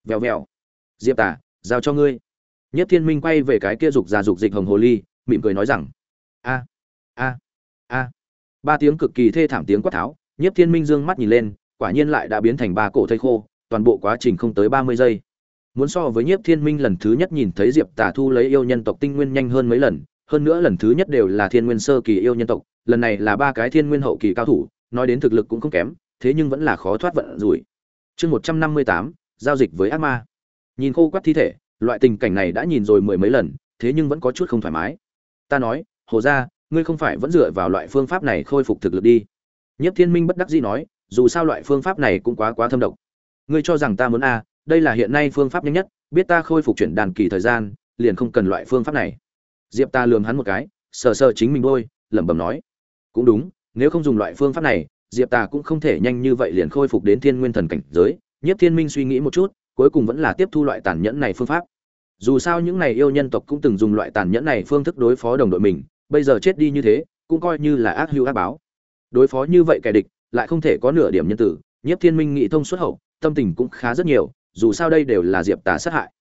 Vèo vèo. Diệp tả, giao cho ngươi. Nhất thiên minh quay về cái kia dục già dục dịch hồng hồ ly, mỉm cười nói rằng, a a a. Ba tiếng cực kỳ thê thảm tiếng quát tháo, nhất thiên minh dương mắt nhìn lên quả nhiên lại đã biến thành ba cổ thây khô, toàn bộ quá trình không tới ba mươi giây. Muốn so với nhiếp thiên minh lần thứ nhất nhìn thấy diệp tả thu lấy yêu nhân tộc tinh nguyên nhanh hơn mấy lần, hơn nữa lần thứ nhất đều là thiên nguyên sơ kỳ yêu nhân tộc, lần này là ba cái thiên nguyên hậu kỳ cao thủ, nói đến thực lực cũng không kém, thế nhưng vẫn là khó thoát vận rủi. Chương một trăm năm mươi tám, giao dịch với ác ma. Nhìn khô quắt thi thể, loại tình cảnh này đã nhìn rồi mười mấy lần, thế nhưng vẫn có chút không thoải mái. Ta nói, hồ ra ngươi không phải vẫn dựa vào loại phương pháp này khôi phục thực lực đi. Nhất thiên minh bất đắc dĩ nói dù sao loại phương pháp này cũng quá quá thâm độc. Ngươi cho rằng ta muốn a, đây là hiện nay phương pháp nhanh nhất, biết ta khôi phục chuyển đàn kỳ thời gian, liền không cần loại phương pháp này. Diệp ta lườm hắn một cái, sờ sờ chính mình đôi, lẩm bẩm nói. Cũng đúng, nếu không dùng loại phương pháp này, diệp ta cũng không thể nhanh như vậy liền khôi phục đến thiên nguyên thần cảnh giới nhất thiên minh suy nghĩ một chút, cuối cùng vẫn là tiếp thu loại tàn nhẫn này phương pháp. Dù sao những này yêu nhân tộc cũng từng dùng loại tàn nhẫn này phương thức đối phó đồng đội mình, bây giờ chết đi như thế, cũng coi như là ác hữu ác báo. Đối phó như vậy kẻ địch lại không thể có nửa điểm nhân tử, nhiếp thiên minh nghĩ thông suốt hậu, tâm tình cũng khá rất nhiều, dù sao đây đều là diệp tà sát hại.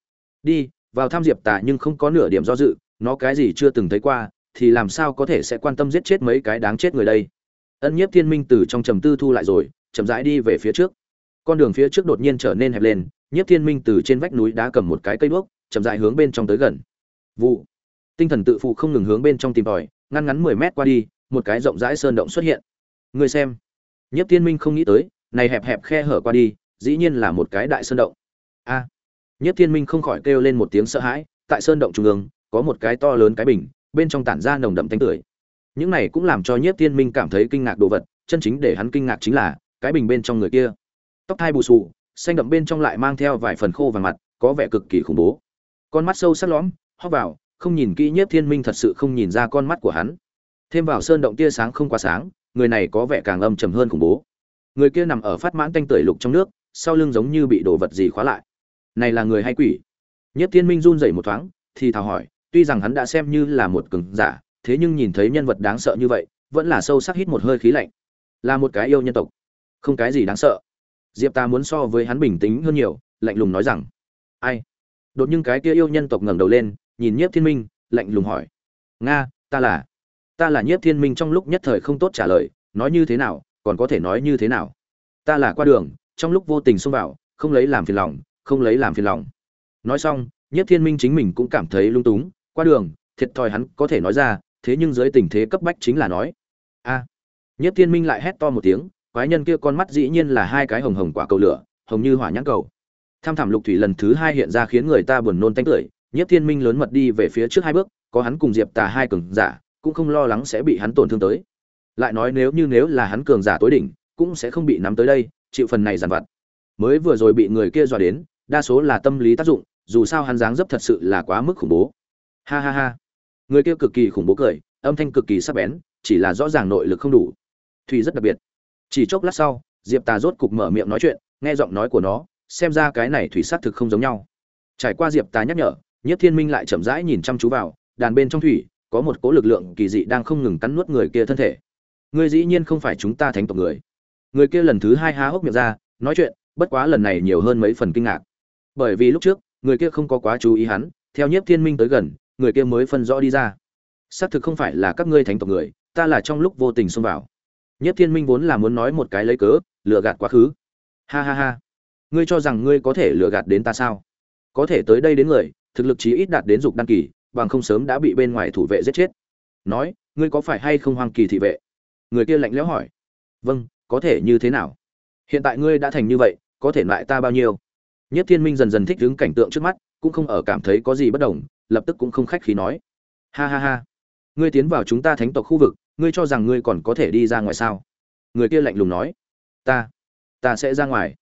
Đi, vào thăm diệp tà nhưng không có nửa điểm do dự, nó cái gì chưa từng thấy qua, thì làm sao có thể sẽ quan tâm giết chết mấy cái đáng chết người đây? Ân nhiếp thiên minh từ trong trầm tư thu lại rồi, chậm rãi đi về phía trước. Con đường phía trước đột nhiên trở nên hẹp lên, nhiếp thiên minh từ trên vách núi đá cầm một cái cây đuốc, chậm rãi hướng bên trong tới gần. Vụ. Tinh thần tự phụ không ngừng hướng bên trong tìm tòi, ngăn ngắn mười mét qua đi, một cái rộng rãi sơn động xuất hiện. Người xem nhiếp thiên minh không nghĩ tới này hẹp hẹp khe hở qua đi dĩ nhiên là một cái đại sơn động. A! À, nhiếp thiên minh không khỏi kêu lên một tiếng sợ hãi tại sơn động trung ương có một cái to lớn cái bình bên trong tản ra nồng đậm thanh tưởi những này cũng làm cho nhiếp thiên minh cảm thấy kinh ngạc đồ vật chân chính để hắn kinh ngạc chính là cái bình bên trong người kia. Tóc hai bù xù xanh đậm bên trong lại mang theo vài phần khô vàng mặt có vẻ cực kỳ khủng bố. Con mắt sâu sắc lõm hóp vào không nhìn kỹ nhiếp thiên minh thật sự không nhìn ra con mắt của hắn. Thêm vào sơn động tia sáng không quá sáng người này có vẻ càng âm trầm hơn khủng bố. Người kia nằm ở phát mãn tanh tưởi lục trong nước, sau lưng giống như bị đồ vật gì khóa lại. Này là người hay quỷ? Nhất thiên minh run rẩy một thoáng, thì thào hỏi, tuy rằng hắn đã xem như là một cường giả, thế nhưng nhìn thấy nhân vật đáng sợ như vậy, vẫn là sâu sắc hít một hơi khí lạnh. Là một cái yêu nhân tộc. Không cái gì đáng sợ. Diệp ta muốn so với hắn bình tĩnh hơn nhiều, lạnh lùng nói rằng, ai? Đột nhiên cái kia yêu nhân tộc ngẩng đầu lên, nhìn nhiếp thiên minh, lạnh lùng hỏi, nga, ta là ta là nhiếp thiên minh trong lúc nhất thời không tốt trả lời, nói như thế nào, còn có thể nói như thế nào? Ta là qua đường, trong lúc vô tình xông vào, không lấy làm phiền lòng, không lấy làm phiền lòng. Nói xong, nhiếp thiên minh chính mình cũng cảm thấy lung túng, qua đường, thiệt thòi hắn có thể nói ra, thế nhưng dưới tình thế cấp bách chính là nói. A! À. nhiếp thiên minh lại hét to một tiếng, quái nhân kia con mắt dĩ nhiên là hai cái hồng hồng quả cầu lửa, hồng như hỏa nhãn cầu. Tham thảm lục thủy lần thứ hai hiện ra khiến người ta buồn nôn tanh tưởi, nhiếp thiên minh lớn mật đi về phía trước hai bước, có hắn cùng diệp tà hai cường giả cũng không lo lắng sẽ bị hắn tổn thương tới. Lại nói nếu như nếu là hắn cường giả tối đỉnh, cũng sẽ không bị nắm tới đây, chịu phần này giàn vặt. Mới vừa rồi bị người kia dọa đến, đa số là tâm lý tác dụng, dù sao hắn dáng dấp thật sự là quá mức khủng bố. Ha ha ha. Người kia cực kỳ khủng bố cười, âm thanh cực kỳ sắc bén, chỉ là rõ ràng nội lực không đủ. Thùy rất đặc biệt. Chỉ chốc lát sau, diệp tà rốt cục mở miệng nói chuyện, nghe giọng nói của nó, xem ra cái này thủy sát thực không giống nhau. Trải qua diệp tà nhắc nhở nhất thiên minh lại chậm rãi nhìn chăm chú vào, đàn bên trong thủy có một cố lực lượng kỳ dị đang không ngừng cắn nuốt người kia thân thể. Ngươi dĩ nhiên không phải chúng ta thánh tộc người. Người kia lần thứ hai há hốc miệng ra, nói chuyện, bất quá lần này nhiều hơn mấy phần kinh ngạc. Bởi vì lúc trước, người kia không có quá chú ý hắn, theo nhiếp thiên minh tới gần, người kia mới phân rõ đi ra. Xác thực không phải là các ngươi thánh tộc người, ta là trong lúc vô tình xông vào. Nhiếp thiên minh vốn là muốn nói một cái lấy cớ, lừa gạt quá khứ. Ha ha ha. Ngươi cho rằng ngươi có thể lừa gạt đến ta sao? Có thể tới đây đến người, thực lực chí ít đạt đến dục đăng kỳ bằng không sớm đã bị bên ngoài thủ vệ giết chết. Nói, ngươi có phải hay không hoang kỳ thị vệ? Người kia lạnh lẽo hỏi. Vâng có thể như thế nào? Hiện tại ngươi đã thành như vậy, có thể lại ta bao nhiêu? Nhất thiên minh dần dần thích ứng cảnh tượng trước mắt, cũng không ở cảm thấy có gì bất đồng, lập tức cũng không khách khí nói. Ha ha ha. Ngươi tiến vào chúng ta thánh tộc khu vực, ngươi cho rằng ngươi còn có thể đi ra ngoài sao? Người kia lạnh lùng nói. Ta ta sẽ ra ngoài.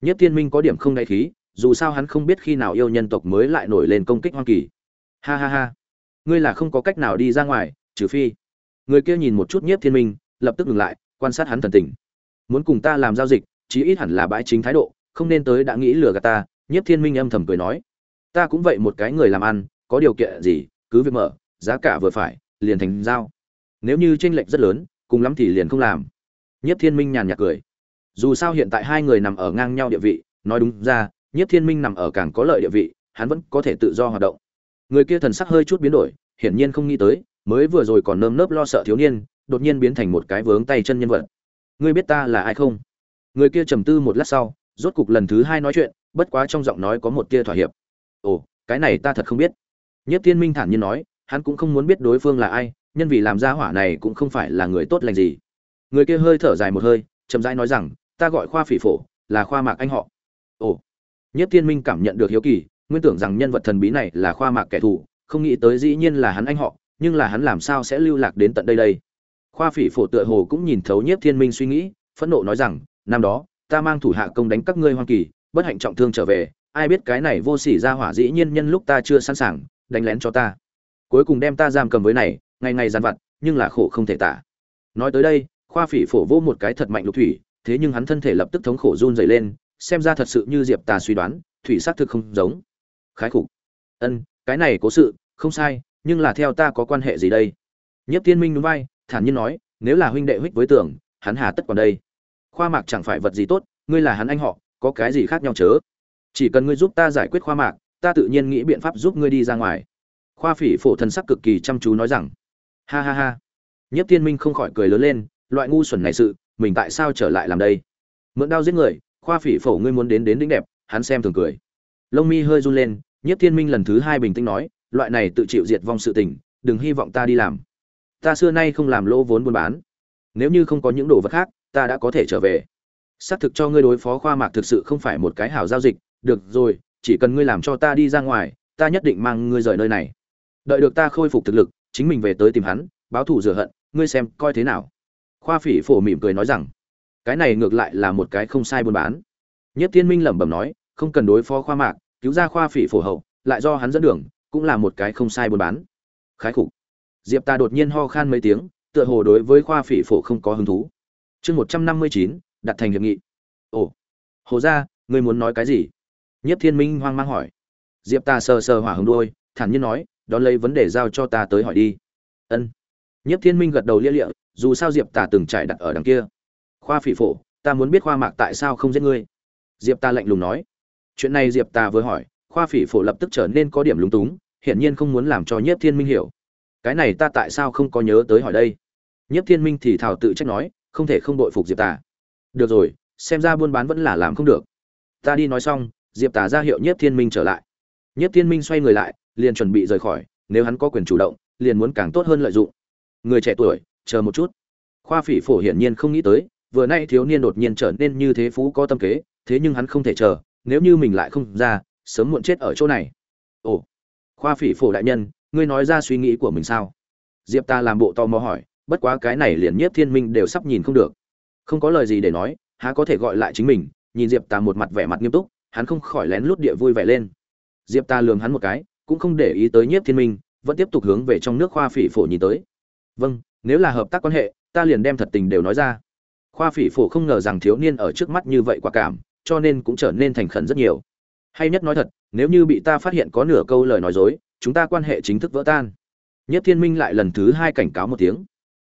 Nhất thiên minh có điểm không đại khí, dù sao hắn không biết khi nào yêu nhân tộc mới lại nổi lên công kích hoang kỳ ha ha ha. Ngươi là không có cách nào đi ra ngoài, trừ phi. Người kia nhìn một chút nhiếp thiên minh, lập tức ngừng lại, quan sát hắn thần tình. Muốn cùng ta làm giao dịch, chí ít hẳn là bãi chính thái độ, không nên tới đã nghĩ lừa gạt ta, nhiếp thiên minh âm thầm cười nói. Ta cũng vậy một cái người làm ăn, có điều kiện gì, cứ việc mở, giá cả vừa phải, liền thành giao. Nếu như tranh lệch rất lớn, cùng lắm thì liền không làm. Nhiếp thiên minh nhàn nhạt cười. Dù sao hiện tại hai người nằm ở ngang nhau địa vị, nói đúng ra, nhiếp thiên minh nằm ở càng có lợi địa vị, hắn vẫn có thể tự do hoạt động người kia thần sắc hơi chút biến đổi, hiển nhiên không nghĩ tới, mới vừa rồi còn nơm nớp lo sợ thiếu niên, đột nhiên biến thành một cái vướng tay chân nhân vật. Ngươi biết ta là ai không? Người kia trầm tư một lát sau, rốt cục lần thứ hai nói chuyện, bất quá trong giọng nói có một tia thỏa hiệp. Ồ, cái này ta thật không biết. Nhất thiên minh thản nhiên nói, hắn cũng không muốn biết đối phương là ai, nhân vì làm ra hỏa này cũng không phải là người tốt lành gì. Người kia hơi thở dài một hơi, chậm rãi nói rằng, ta gọi khoa phỉ phổ, là khoa mạc anh họ. Ồ. Nhất thiên minh cảm nhận được hiếu kỳ nguyên tưởng rằng nhân vật thần bí này là khoa mạc kẻ thù, không nghĩ tới dĩ nhiên là hắn anh họ, nhưng là hắn làm sao sẽ lưu lạc đến tận đây đây? Khoa phỉ phổ tựa hồ cũng nhìn thấu nhiếp thiên minh suy nghĩ, phẫn nộ nói rằng, năm đó, ta mang thủ hạ công đánh các ngươi hoang kỳ, bất hạnh trọng thương trở về, ai biết cái này vô sỉ ra hỏa dĩ nhiên nhân lúc ta chưa sẵn sàng, đánh lén cho ta. Cuối cùng đem ta giam cầm với này, ngày ngày dàn vặt, nhưng là khổ không thể tả. Nói tới đây, khoa phỉ phổ vô một cái thật mạnh lục thủy, thế nhưng hắn thân thể lập tức thống khổ run dày lên, xem ra thật sự như diệp tà suy đoán, thủy xác thực không giống khái khục. Ân, cái này cố sự, không sai, nhưng là theo ta có quan hệ gì đây? Nhất tiên minh núi vai, thản nhiên nói, nếu là huynh đệ huyết với tưởng, hắn hà tất còn đây. Khoa mạc chẳng phải vật gì tốt, ngươi là hắn anh họ, có cái gì khác nhau chớ? Chỉ cần ngươi giúp ta giải quyết khoa mạc, ta tự nhiên nghĩ biện pháp giúp ngươi đi ra ngoài. Khoa phỉ phổ thần sắc cực kỳ chăm chú nói rằng. Ha ha ha. Nhất tiên minh không khỏi cười lớn lên, loại ngu xuẩn này sự, mình tại sao trở lại làm đây? Mượn đao giết người, khoa phỉ phổ ngươi muốn đến đến đỉnh đẹp, hắn xem thường cười lông mi hơi run lên nhất thiên minh lần thứ hai bình tĩnh nói, loại này tự chịu diệt vong sự tình, đừng hy vọng ta đi làm. Ta xưa nay không làm lỗ vốn buôn bán. Nếu như không có những đồ vật khác, ta đã có thể trở về. Xác thực cho ngươi đối phó khoa mạc thực sự không phải một cái hảo giao dịch. Được rồi, chỉ cần ngươi làm cho ta đi ra ngoài, ta nhất định mang ngươi rời nơi này. Đợi được ta khôi phục thực lực, chính mình về tới tìm hắn, báo thù rửa hận, ngươi xem coi thế nào. Khoa phỉ phổ mỉm cười nói rằng, cái này ngược lại là một cái không sai buôn bán. Nhất tiên minh lẩm bẩm nói, không cần đối phó khoa mạc cứu ra khoa phỉ phổ hậu, lại do hắn dẫn đường, cũng là một cái không sai buôn bán. Khái khục. Diệp ta đột nhiên ho khan mấy tiếng, tựa hồ đối với khoa phỉ phổ không có hứng thú. Chương một trăm năm mươi chín, đặt thành hiệp nghị. Ồ. Hồ ra ngươi muốn nói cái gì? Nhất thiên minh hoang mang hỏi. Diệp ta sờ sờ hỏa hứng đôi thản nhiên nói, đón lấy vấn đề giao cho ta tới hỏi đi. Ân. Nhất thiên minh gật đầu lia lịa, dù sao diệp ta từng trải đặt ở đằng kia. Khoa phỉ phổ, ta muốn biết khoa mạc tại sao không giết ngươi? Diệp ta lạnh lùng nói chuyện này diệp tà vừa hỏi, khoa phỉ phổ lập tức trở nên có điểm lúng túng, hiển nhiên không muốn làm cho nhiếp thiên minh hiểu. Cái này ta tại sao không có nhớ tới hỏi đây? Nhiếp thiên minh thì thảo tự trách nói, không thể không đội phục diệp tà. Được rồi, xem ra buôn bán vẫn là làm không được. Ta đi nói xong, diệp tà ra hiệu nhiếp thiên minh trở lại. Nhiếp thiên minh xoay người lại, liền chuẩn bị rời khỏi, nếu hắn có quyền chủ động, liền muốn càng tốt hơn lợi dụng. Người trẻ tuổi, chờ một chút. Khoa phỉ phổ hiển nhiên không nghĩ tới, vừa nay thiếu niên đột nhiên trở nên như thế phú có tâm kế, thế nhưng hắn không thể chờ nếu như mình lại không ra, sớm muộn chết ở chỗ này. Ồ, khoa phỉ phổ đại nhân, ngươi nói ra suy nghĩ của mình sao? Diệp ta làm bộ tò mò hỏi, bất quá cái này liền nhiếp thiên minh đều sắp nhìn không được. Không có lời gì để nói, há có thể gọi lại chính mình, nhìn diệp ta một mặt vẻ mặt nghiêm túc, hắn không khỏi lén lút địa vui vẻ lên. Diệp ta lường hắn một cái, cũng không để ý tới nhiếp thiên minh, vẫn tiếp tục hướng về trong nước khoa phỉ phổ nhìn tới. Vâng nếu là hợp tác quan hệ, ta liền đem thật tình đều nói ra. Khoa phỉ phổ không ngờ rằng thiếu niên ở trước mắt như vậy quả cảm cho nên cũng trở nên thành khẩn rất nhiều. Hay nhất nói thật, nếu như bị ta phát hiện có nửa câu lời nói dối, chúng ta quan hệ chính thức vỡ tan. Nhất thiên minh lại lần thứ hai cảnh cáo một tiếng.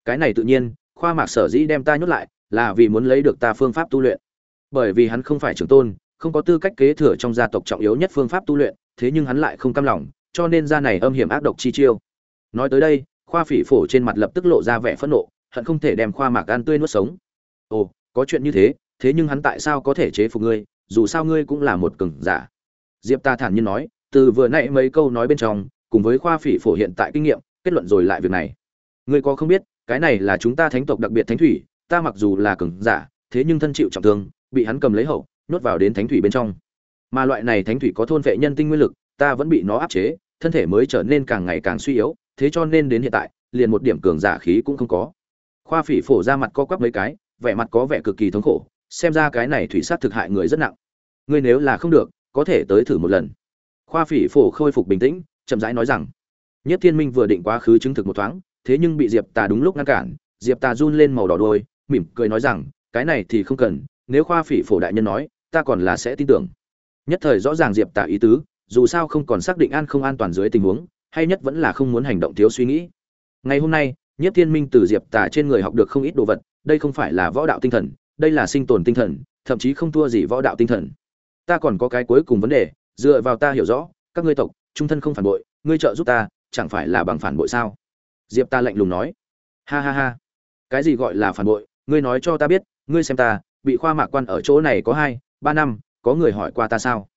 Cái này tự nhiên, khoa mạc sở dĩ đem ta nhốt lại, là vì muốn lấy được ta phương pháp tu luyện. Bởi vì hắn không phải trưởng tôn, không có tư cách kế thừa trong gia tộc trọng yếu nhất phương pháp tu luyện, thế nhưng hắn lại không cam lòng, cho nên ra này âm hiểm ác độc chi chiêu. Nói tới đây, khoa phỉ phổ trên mặt lập tức lộ ra vẻ phẫn nộ, hận không thể đem khoa mạc ăn tươi nuốt sống. Ồ, có chuyện như thế thế nhưng hắn tại sao có thể chế phục ngươi, dù sao ngươi cũng là một cường giả. Diệp ta thản nhiên nói, từ vừa nãy mấy câu nói bên trong, cùng với khoa phỉ phổ hiện tại kinh nghiệm, kết luận rồi lại việc này. Ngươi có không biết, cái này là chúng ta thánh tộc đặc biệt thánh thủy, ta mặc dù là cường giả, thế nhưng thân chịu trọng thương, bị hắn cầm lấy hậu, nhốt vào đến thánh thủy bên trong. Mà loại này thánh thủy có thôn vệ nhân tinh nguyên lực, ta vẫn bị nó áp chế, thân thể mới trở nên càng ngày càng suy yếu, thế cho nên đến hiện tại, liền một điểm cường giả khí cũng không có. Khoa phỉ phổ ra mặt co quắp mấy cái, vẻ mặt có vẻ cực kỳ thống khổ xem ra cái này thủy sát thực hại người rất nặng. Ngươi nếu là không được, có thể tới thử một lần. Khoa phỉ phổ khôi phục bình tĩnh, chậm rãi nói rằng, nhất thiên minh vừa định quá khứ chứng thực một thoáng, thế nhưng bị diệp tà đúng lúc ngăn cản, diệp tà run lên màu đỏ đôi, mỉm cười nói rằng, cái này thì không cần, nếu khoa phỉ phổ đại nhân nói, ta còn là sẽ tin tưởng. Nhất thời rõ ràng diệp tà ý tứ, dù sao không còn xác định an không an toàn dưới tình huống, hay nhất vẫn là không muốn hành động thiếu suy nghĩ. Ngày hôm nay, nhất thiên minh từ diệp tà trên người học được không ít đồ vật, đây không phải là võ đạo tinh thần đây là sinh tồn tinh thần, thậm chí không thua gì võ đạo tinh thần. Ta còn có cái cuối cùng vấn đề, dựa vào ta hiểu rõ, các ngươi tộc, trung thân không phản bội, ngươi trợ giúp ta, chẳng phải là bằng phản bội sao? Diệp ta lạnh lùng nói. Ha ha ha. Cái gì gọi là phản bội? Ngươi nói cho ta biết, ngươi xem ta, bị khoa mạc quan ở chỗ này có hai, ba năm, có người hỏi qua ta sao?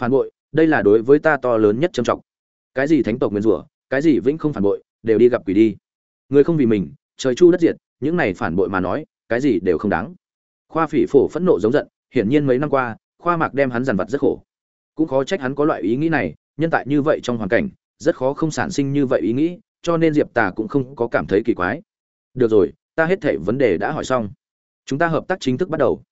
Phản bội, đây là đối với ta to lớn nhất trầm trọng. Cái gì thánh tộc nguyên rủa, cái gì vĩnh không phản bội, đều đi gặp quỷ đi. Người không vì mình, trời chu đất diệt, những này phản bội mà nói, cái gì đều không đáng khoa phỉ phổ phẫn nộ giống giận, hiển nhiên mấy năm qua, khoa mạc đem hắn dằn vặt rất khổ. Cũng khó trách hắn có loại ý nghĩ này, nhân tại như vậy trong hoàn cảnh, rất khó không sản sinh như vậy ý nghĩ, cho nên diệp tà cũng không có cảm thấy kỳ quái. Được rồi, ta hết thể vấn đề đã hỏi xong. Chúng ta hợp tác chính thức bắt đầu.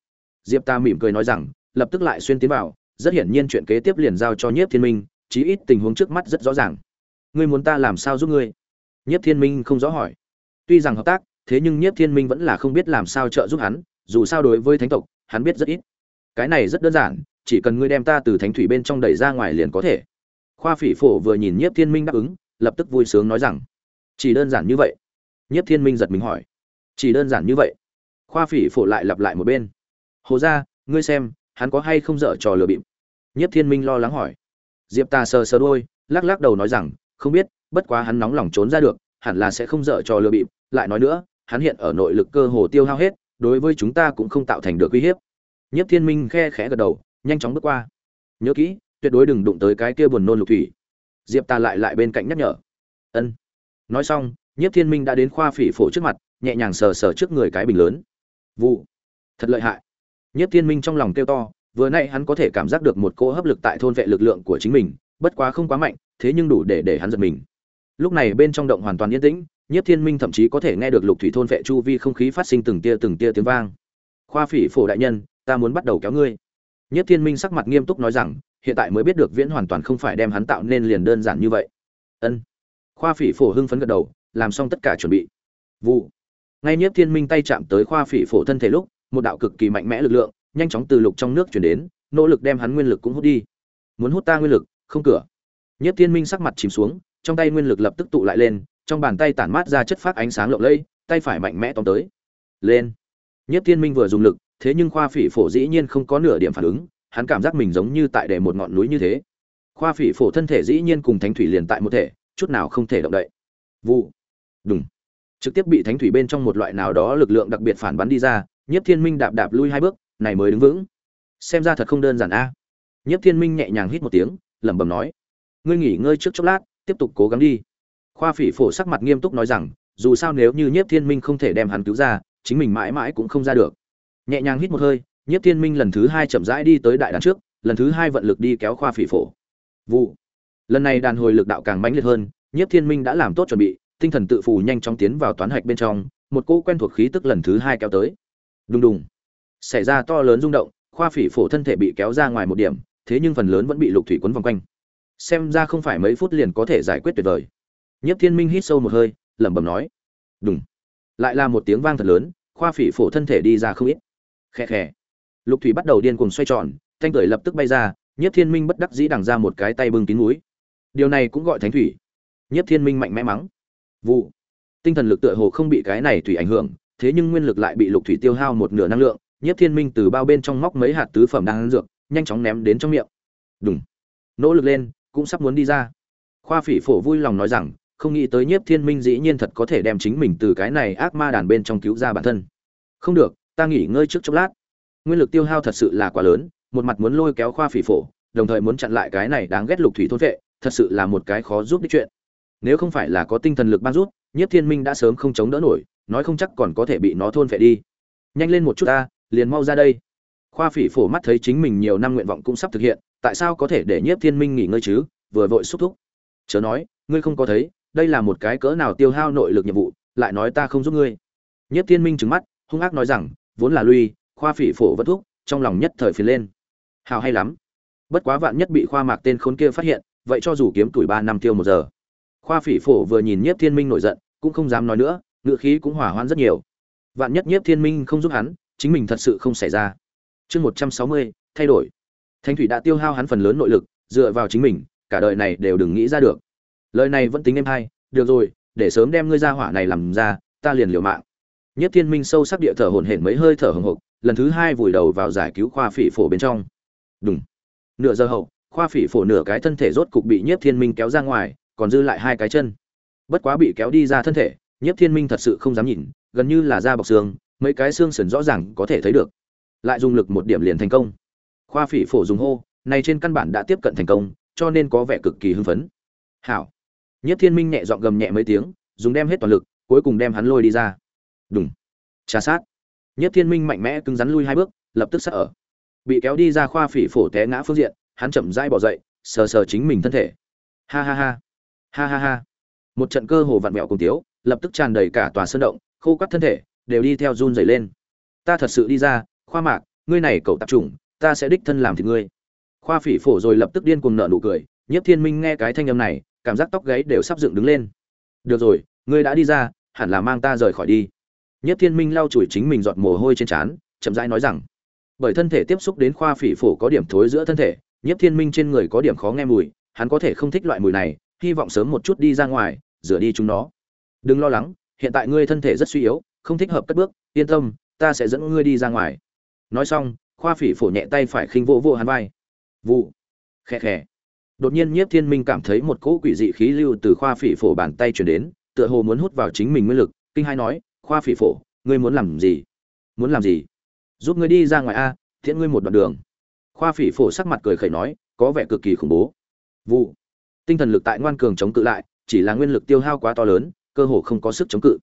Diệp Tà mỉm cười nói rằng, lập tức lại xuyên tiến vào, rất hiển nhiên chuyện kế tiếp liền giao cho nhiếp thiên minh, chí ít tình huống trước mắt rất rõ ràng. Ngươi muốn ta làm sao giúp ngươi? Nhiếp thiên minh không rõ hỏi. Tuy rằng hợp tác, thế nhưng nhiếp thiên minh vẫn là không biết làm sao trợ giúp hắn dù sao đối với thánh tộc, hắn biết rất ít. Cái này rất đơn giản, chỉ cần ngươi đem ta từ thánh thủy bên trong đẩy ra ngoài liền có thể. Khoa phỉ phổ vừa nhìn nhiếp thiên minh đáp ứng, lập tức vui sướng nói rằng, chỉ đơn giản như vậy? Nhiếp thiên minh giật mình hỏi. Chỉ đơn giản như vậy? Khoa phỉ phổ lại lặp lại một bên. Hồ ra ngươi xem, hắn có hay không dở trò lừa bịp? Nhiếp thiên minh lo lắng hỏi. Diệp tà sờ sờ đôi, lắc lắc đầu nói rằng, không biết, bất quá hắn nóng lòng trốn ra được, hẳn là sẽ không dở trò lừa bịp. Lại nói nữa, hắn hiện ở nội lực cơ hồ tiêu hao hết đối với chúng ta cũng không tạo thành được uy hiếp Nhất Thiên Minh khe khẽ gật đầu, nhanh chóng bước qua. Nhớ kỹ, tuyệt đối đừng đụng tới cái kia buồn nôn lục thủy. Diệp Ta lại lại bên cạnh nhắc nhở. Ân. Nói xong, Nhiếp Thiên Minh đã đến khoa phỉ phổ trước mặt, nhẹ nhàng sờ sờ trước người cái bình lớn. Vụ. Thật lợi hại. Nhiếp Thiên Minh trong lòng kêu to, vừa nãy hắn có thể cảm giác được một cỗ hấp lực tại thôn vệ lực lượng của chính mình, bất quá không quá mạnh, thế nhưng đủ để để hắn giật mình. Lúc này bên trong động hoàn toàn yên tĩnh, Nhiếp Thiên Minh thậm chí có thể nghe được lục thủy thôn vệ chu vi không khí phát sinh từng tia từng tia tiếng vang. Khoa Phỉ Phổ đại nhân, ta muốn bắt đầu kéo ngươi. Nhiếp thiên minh sắc mặt nghiêm túc nói rằng hiện tại mới biết được viễn hoàn toàn không phải đem hắn tạo nên liền đơn giản như vậy. Ân. Khoa phỉ phổ hưng phấn gật đầu làm xong tất cả chuẩn bị. Vụ. Ngay nhiếp thiên minh tay chạm tới khoa phỉ phổ thân thể lúc một đạo cực kỳ mạnh mẽ lực lượng nhanh chóng từ lục trong nước chuyển đến nỗ lực đem hắn nguyên lực cũng hút đi. Muốn hút ta nguyên lực? Không cửa. Nhiếp thiên minh sắc mặt chìm xuống trong tay nguyên lực lập tức tụ lại lên trong bàn tay tản mát ra chất phát ánh sáng lộng lẫy, tay phải mạnh mẽ tóm tới. Lên. Nhất thiên minh vừa dùng lực, thế nhưng khoa phỉ phổ dĩ nhiên không có nửa điểm phản ứng, hắn cảm giác mình giống như tại để một ngọn núi như thế. Khoa phỉ phổ thân thể dĩ nhiên cùng thánh thủy liền tại một thể, chút nào không thể động đậy. Vụ. Đùng. trực tiếp bị thánh thủy bên trong một loại nào đó lực lượng đặc biệt phản bắn đi ra, nhất thiên minh đạp đạp lui hai bước, này mới đứng vững. Xem ra thật không đơn giản a. Nhất thiên minh nhẹ nhàng hít một tiếng, lẩm bẩm nói, ngươi nghỉ ngơi trước chốc lát, tiếp tục cố gắng đi khoa phỉ phổ sắc mặt nghiêm túc nói rằng, dù sao nếu như nhiếp thiên minh không thể đem hắn cứu ra, chính mình mãi mãi cũng không ra được. Nhẹ nhàng hít một hơi, nhiếp thiên minh lần thứ hai chậm rãi đi tới đại đàn trước, lần thứ hai vận lực đi kéo khoa phỉ phổ. Vụ. Lần này đàn hồi lực đạo càng mãnh liệt hơn, nhiếp thiên minh đã làm tốt chuẩn bị, tinh thần tự phù nhanh chóng tiến vào toán hạch bên trong, một cô quen thuộc khí tức lần thứ hai kéo tới. Đùng đùng. Xảy ra to lớn rung động, khoa phỉ phổ thân thể bị kéo ra ngoài một điểm, thế nhưng phần lớn vẫn bị lục thủy quấn vòng quanh. Xem ra không phải mấy phút liền có thể giải quyết tuyệt vời. Nhiếp thiên minh hít sâu một hơi lẩm bẩm nói đùng, lại là một tiếng vang thật lớn khoa phỉ phổ thân thể đi ra không ít. Khè khẽ. Lục thủy bắt đầu điên cuồng xoay tròn thanh cười lập tức bay ra Nhiếp thiên minh bất đắc dĩ đằng ra một cái tay bưng kín mũi, điều này cũng gọi thánh thủy. Nhiếp thiên minh mạnh mẽ mắng vụ. Tinh thần lực tựa hồ không bị cái này thủy ảnh hưởng thế nhưng nguyên lực lại bị lục thủy tiêu hao một nửa năng lượng Nhiếp thiên minh từ bao bên trong móc mấy hạt tứ phẩm đang dược nhanh chóng ném đến trong miệng. Đùng. nỗ lực lên cũng sắp muốn đi ra. Khoa phỉ phổ vui lòng nói rằng không nghĩ tới nhiếp thiên minh dĩ nhiên thật có thể đem chính mình từ cái này ác ma đàn bên trong cứu ra bản thân. Không được, ta nghỉ ngơi trước chốc lát. Nguyên lực tiêu hao thật sự là quá lớn, một mặt muốn lôi kéo khoa phỉ phổ, đồng thời muốn chặn lại cái này đáng ghét lục thủy thôn vệ, thật sự là một cái khó giúp đích chuyện. Nếu không phải là có tinh thần lực ban rút, nhiếp thiên minh đã sớm không chống đỡ nổi, nói không chắc còn có thể bị nó thôn vệ đi. Nhanh lên một chút ta, liền mau ra đây. Khoa phỉ phổ mắt thấy chính mình nhiều năm nguyện vọng cũng sắp thực hiện, tại sao có thể để nhiếp thiên minh nghỉ ngơi chứ, vừa vội xúc thúc. Chớ nói, ngươi không có thấy đây là một cái cỡ nào tiêu hao nội lực nhiệm vụ, lại nói ta không giúp ngươi. Nhất thiên minh trừng mắt, hung ác nói rằng, vốn là lui, khoa phỉ phổ vẫn thúc, trong lòng nhất thời phiền lên. Hào hay lắm. Bất quá vạn nhất bị khoa mạc tên khốn kia phát hiện, vậy cho dù kiếm tuổi ba năm tiêu một giờ. Khoa phỉ phổ vừa nhìn nhiếp thiên minh nổi giận, cũng không dám nói nữa ngựa khí cũng hỏa hoãn rất nhiều. Vạn nhất nhiếp thiên minh không giúp hắn, chính mình thật sự không xảy ra. Chương một trăm sáu mươi, thay đổi. Thanh thủy đã tiêu hao hắn phần lớn nội lực, dựa vào chính mình, cả đời này đều đừng nghĩ ra được lời này vẫn tính em hay, được rồi, để sớm đem ngươi ra hỏa này làm ra, ta liền liều mạng. Nhất thiên minh sâu sắc địa thở hổn hển mấy hơi thở hồng hộc lần thứ hai vùi đầu vào giải cứu khoa phỉ phổ bên trong. Đúng nửa giờ hậu, khoa phỉ phổ nửa cái thân thể rốt cục bị nhiếp thiên minh kéo ra ngoài, còn dư lại hai cái chân. Bất quá bị kéo đi ra thân thể nhiếp thiên minh thật sự không dám nhìn, gần như là da bọc xương, mấy cái xương sườn rõ ràng có thể thấy được. Lại dùng lực một điểm liền thành công. Khoa phỉ phổ dùng hô, này trên căn bản đã tiếp cận thành công, cho nên có vẻ cực kỳ hưng phấn. Hảo nhất thiên minh nhẹ giọng gầm nhẹ mấy tiếng, dùng đem hết toàn lực, cuối cùng đem hắn lôi đi ra. Đùng. trà sát. Nhất thiên minh mạnh mẽ cứng rắn lui hai bước, lập tức sát ở. Bị kéo đi ra khoa phỉ phổ té ngã phương diện, hắn chậm rãi bỏ dậy, sờ sờ chính mình thân thể. Ha ha ha. Ha ha ha. Một trận cơ hồ vặn vẹo cùng tiếu, lập tức tràn đầy cả tòa sơn động, khô quắt thân thể, đều đi theo run rẩy lên. Ta thật sự đi ra, khoa mạc, ngươi này cậu tạp chủng, ta sẽ đích thân làm thịt ngươi. Khoa phỉ phổ rồi lập tức điên cuồng nở nụ cười, nhiếp thiên minh nghe cái thanh âm này cảm giác tóc gáy đều sắp dựng đứng lên. Được rồi, ngươi đã đi ra, hẳn là mang ta rời khỏi đi. Nhất thiên minh lau chùi chính mình giọt mồ hôi trên trán, chậm rãi nói rằng, bởi thân thể tiếp xúc đến khoa phỉ phổ có điểm thối giữa thân thể Nhất thiên minh trên người có điểm khó nghe mùi, hắn có thể không thích loại mùi này, hy vọng sớm một chút đi ra ngoài, rửa đi chúng nó. Đừng lo lắng, hiện tại ngươi thân thể rất suy yếu, không thích hợp cất bước, yên tâm, ta sẽ dẫn ngươi đi ra ngoài. Nói xong, khoa phỉ phổ nhẹ tay phải khinh vỗ vỗ hắn vai. Vụ. Khẽ khẽ đột nhiên nhiếp thiên minh cảm thấy một cỗ quỷ dị khí lưu từ khoa phỉ phổ bàn tay chuyển đến, tựa hồ muốn hút vào chính mình nguyên lực, kinh hai nói, khoa phỉ phổ, ngươi muốn làm gì? Muốn làm gì? Giúp ngươi đi ra ngoài a thiện ngươi một đoạn đường. Khoa phỉ phổ sắc mặt cười khẩy nói, có vẻ cực kỳ khủng bố. Vụ. Tinh thần lực tại ngoan cường chống cự lại, chỉ là nguyên lực tiêu hao quá to lớn, cơ hồ không có sức chống cự.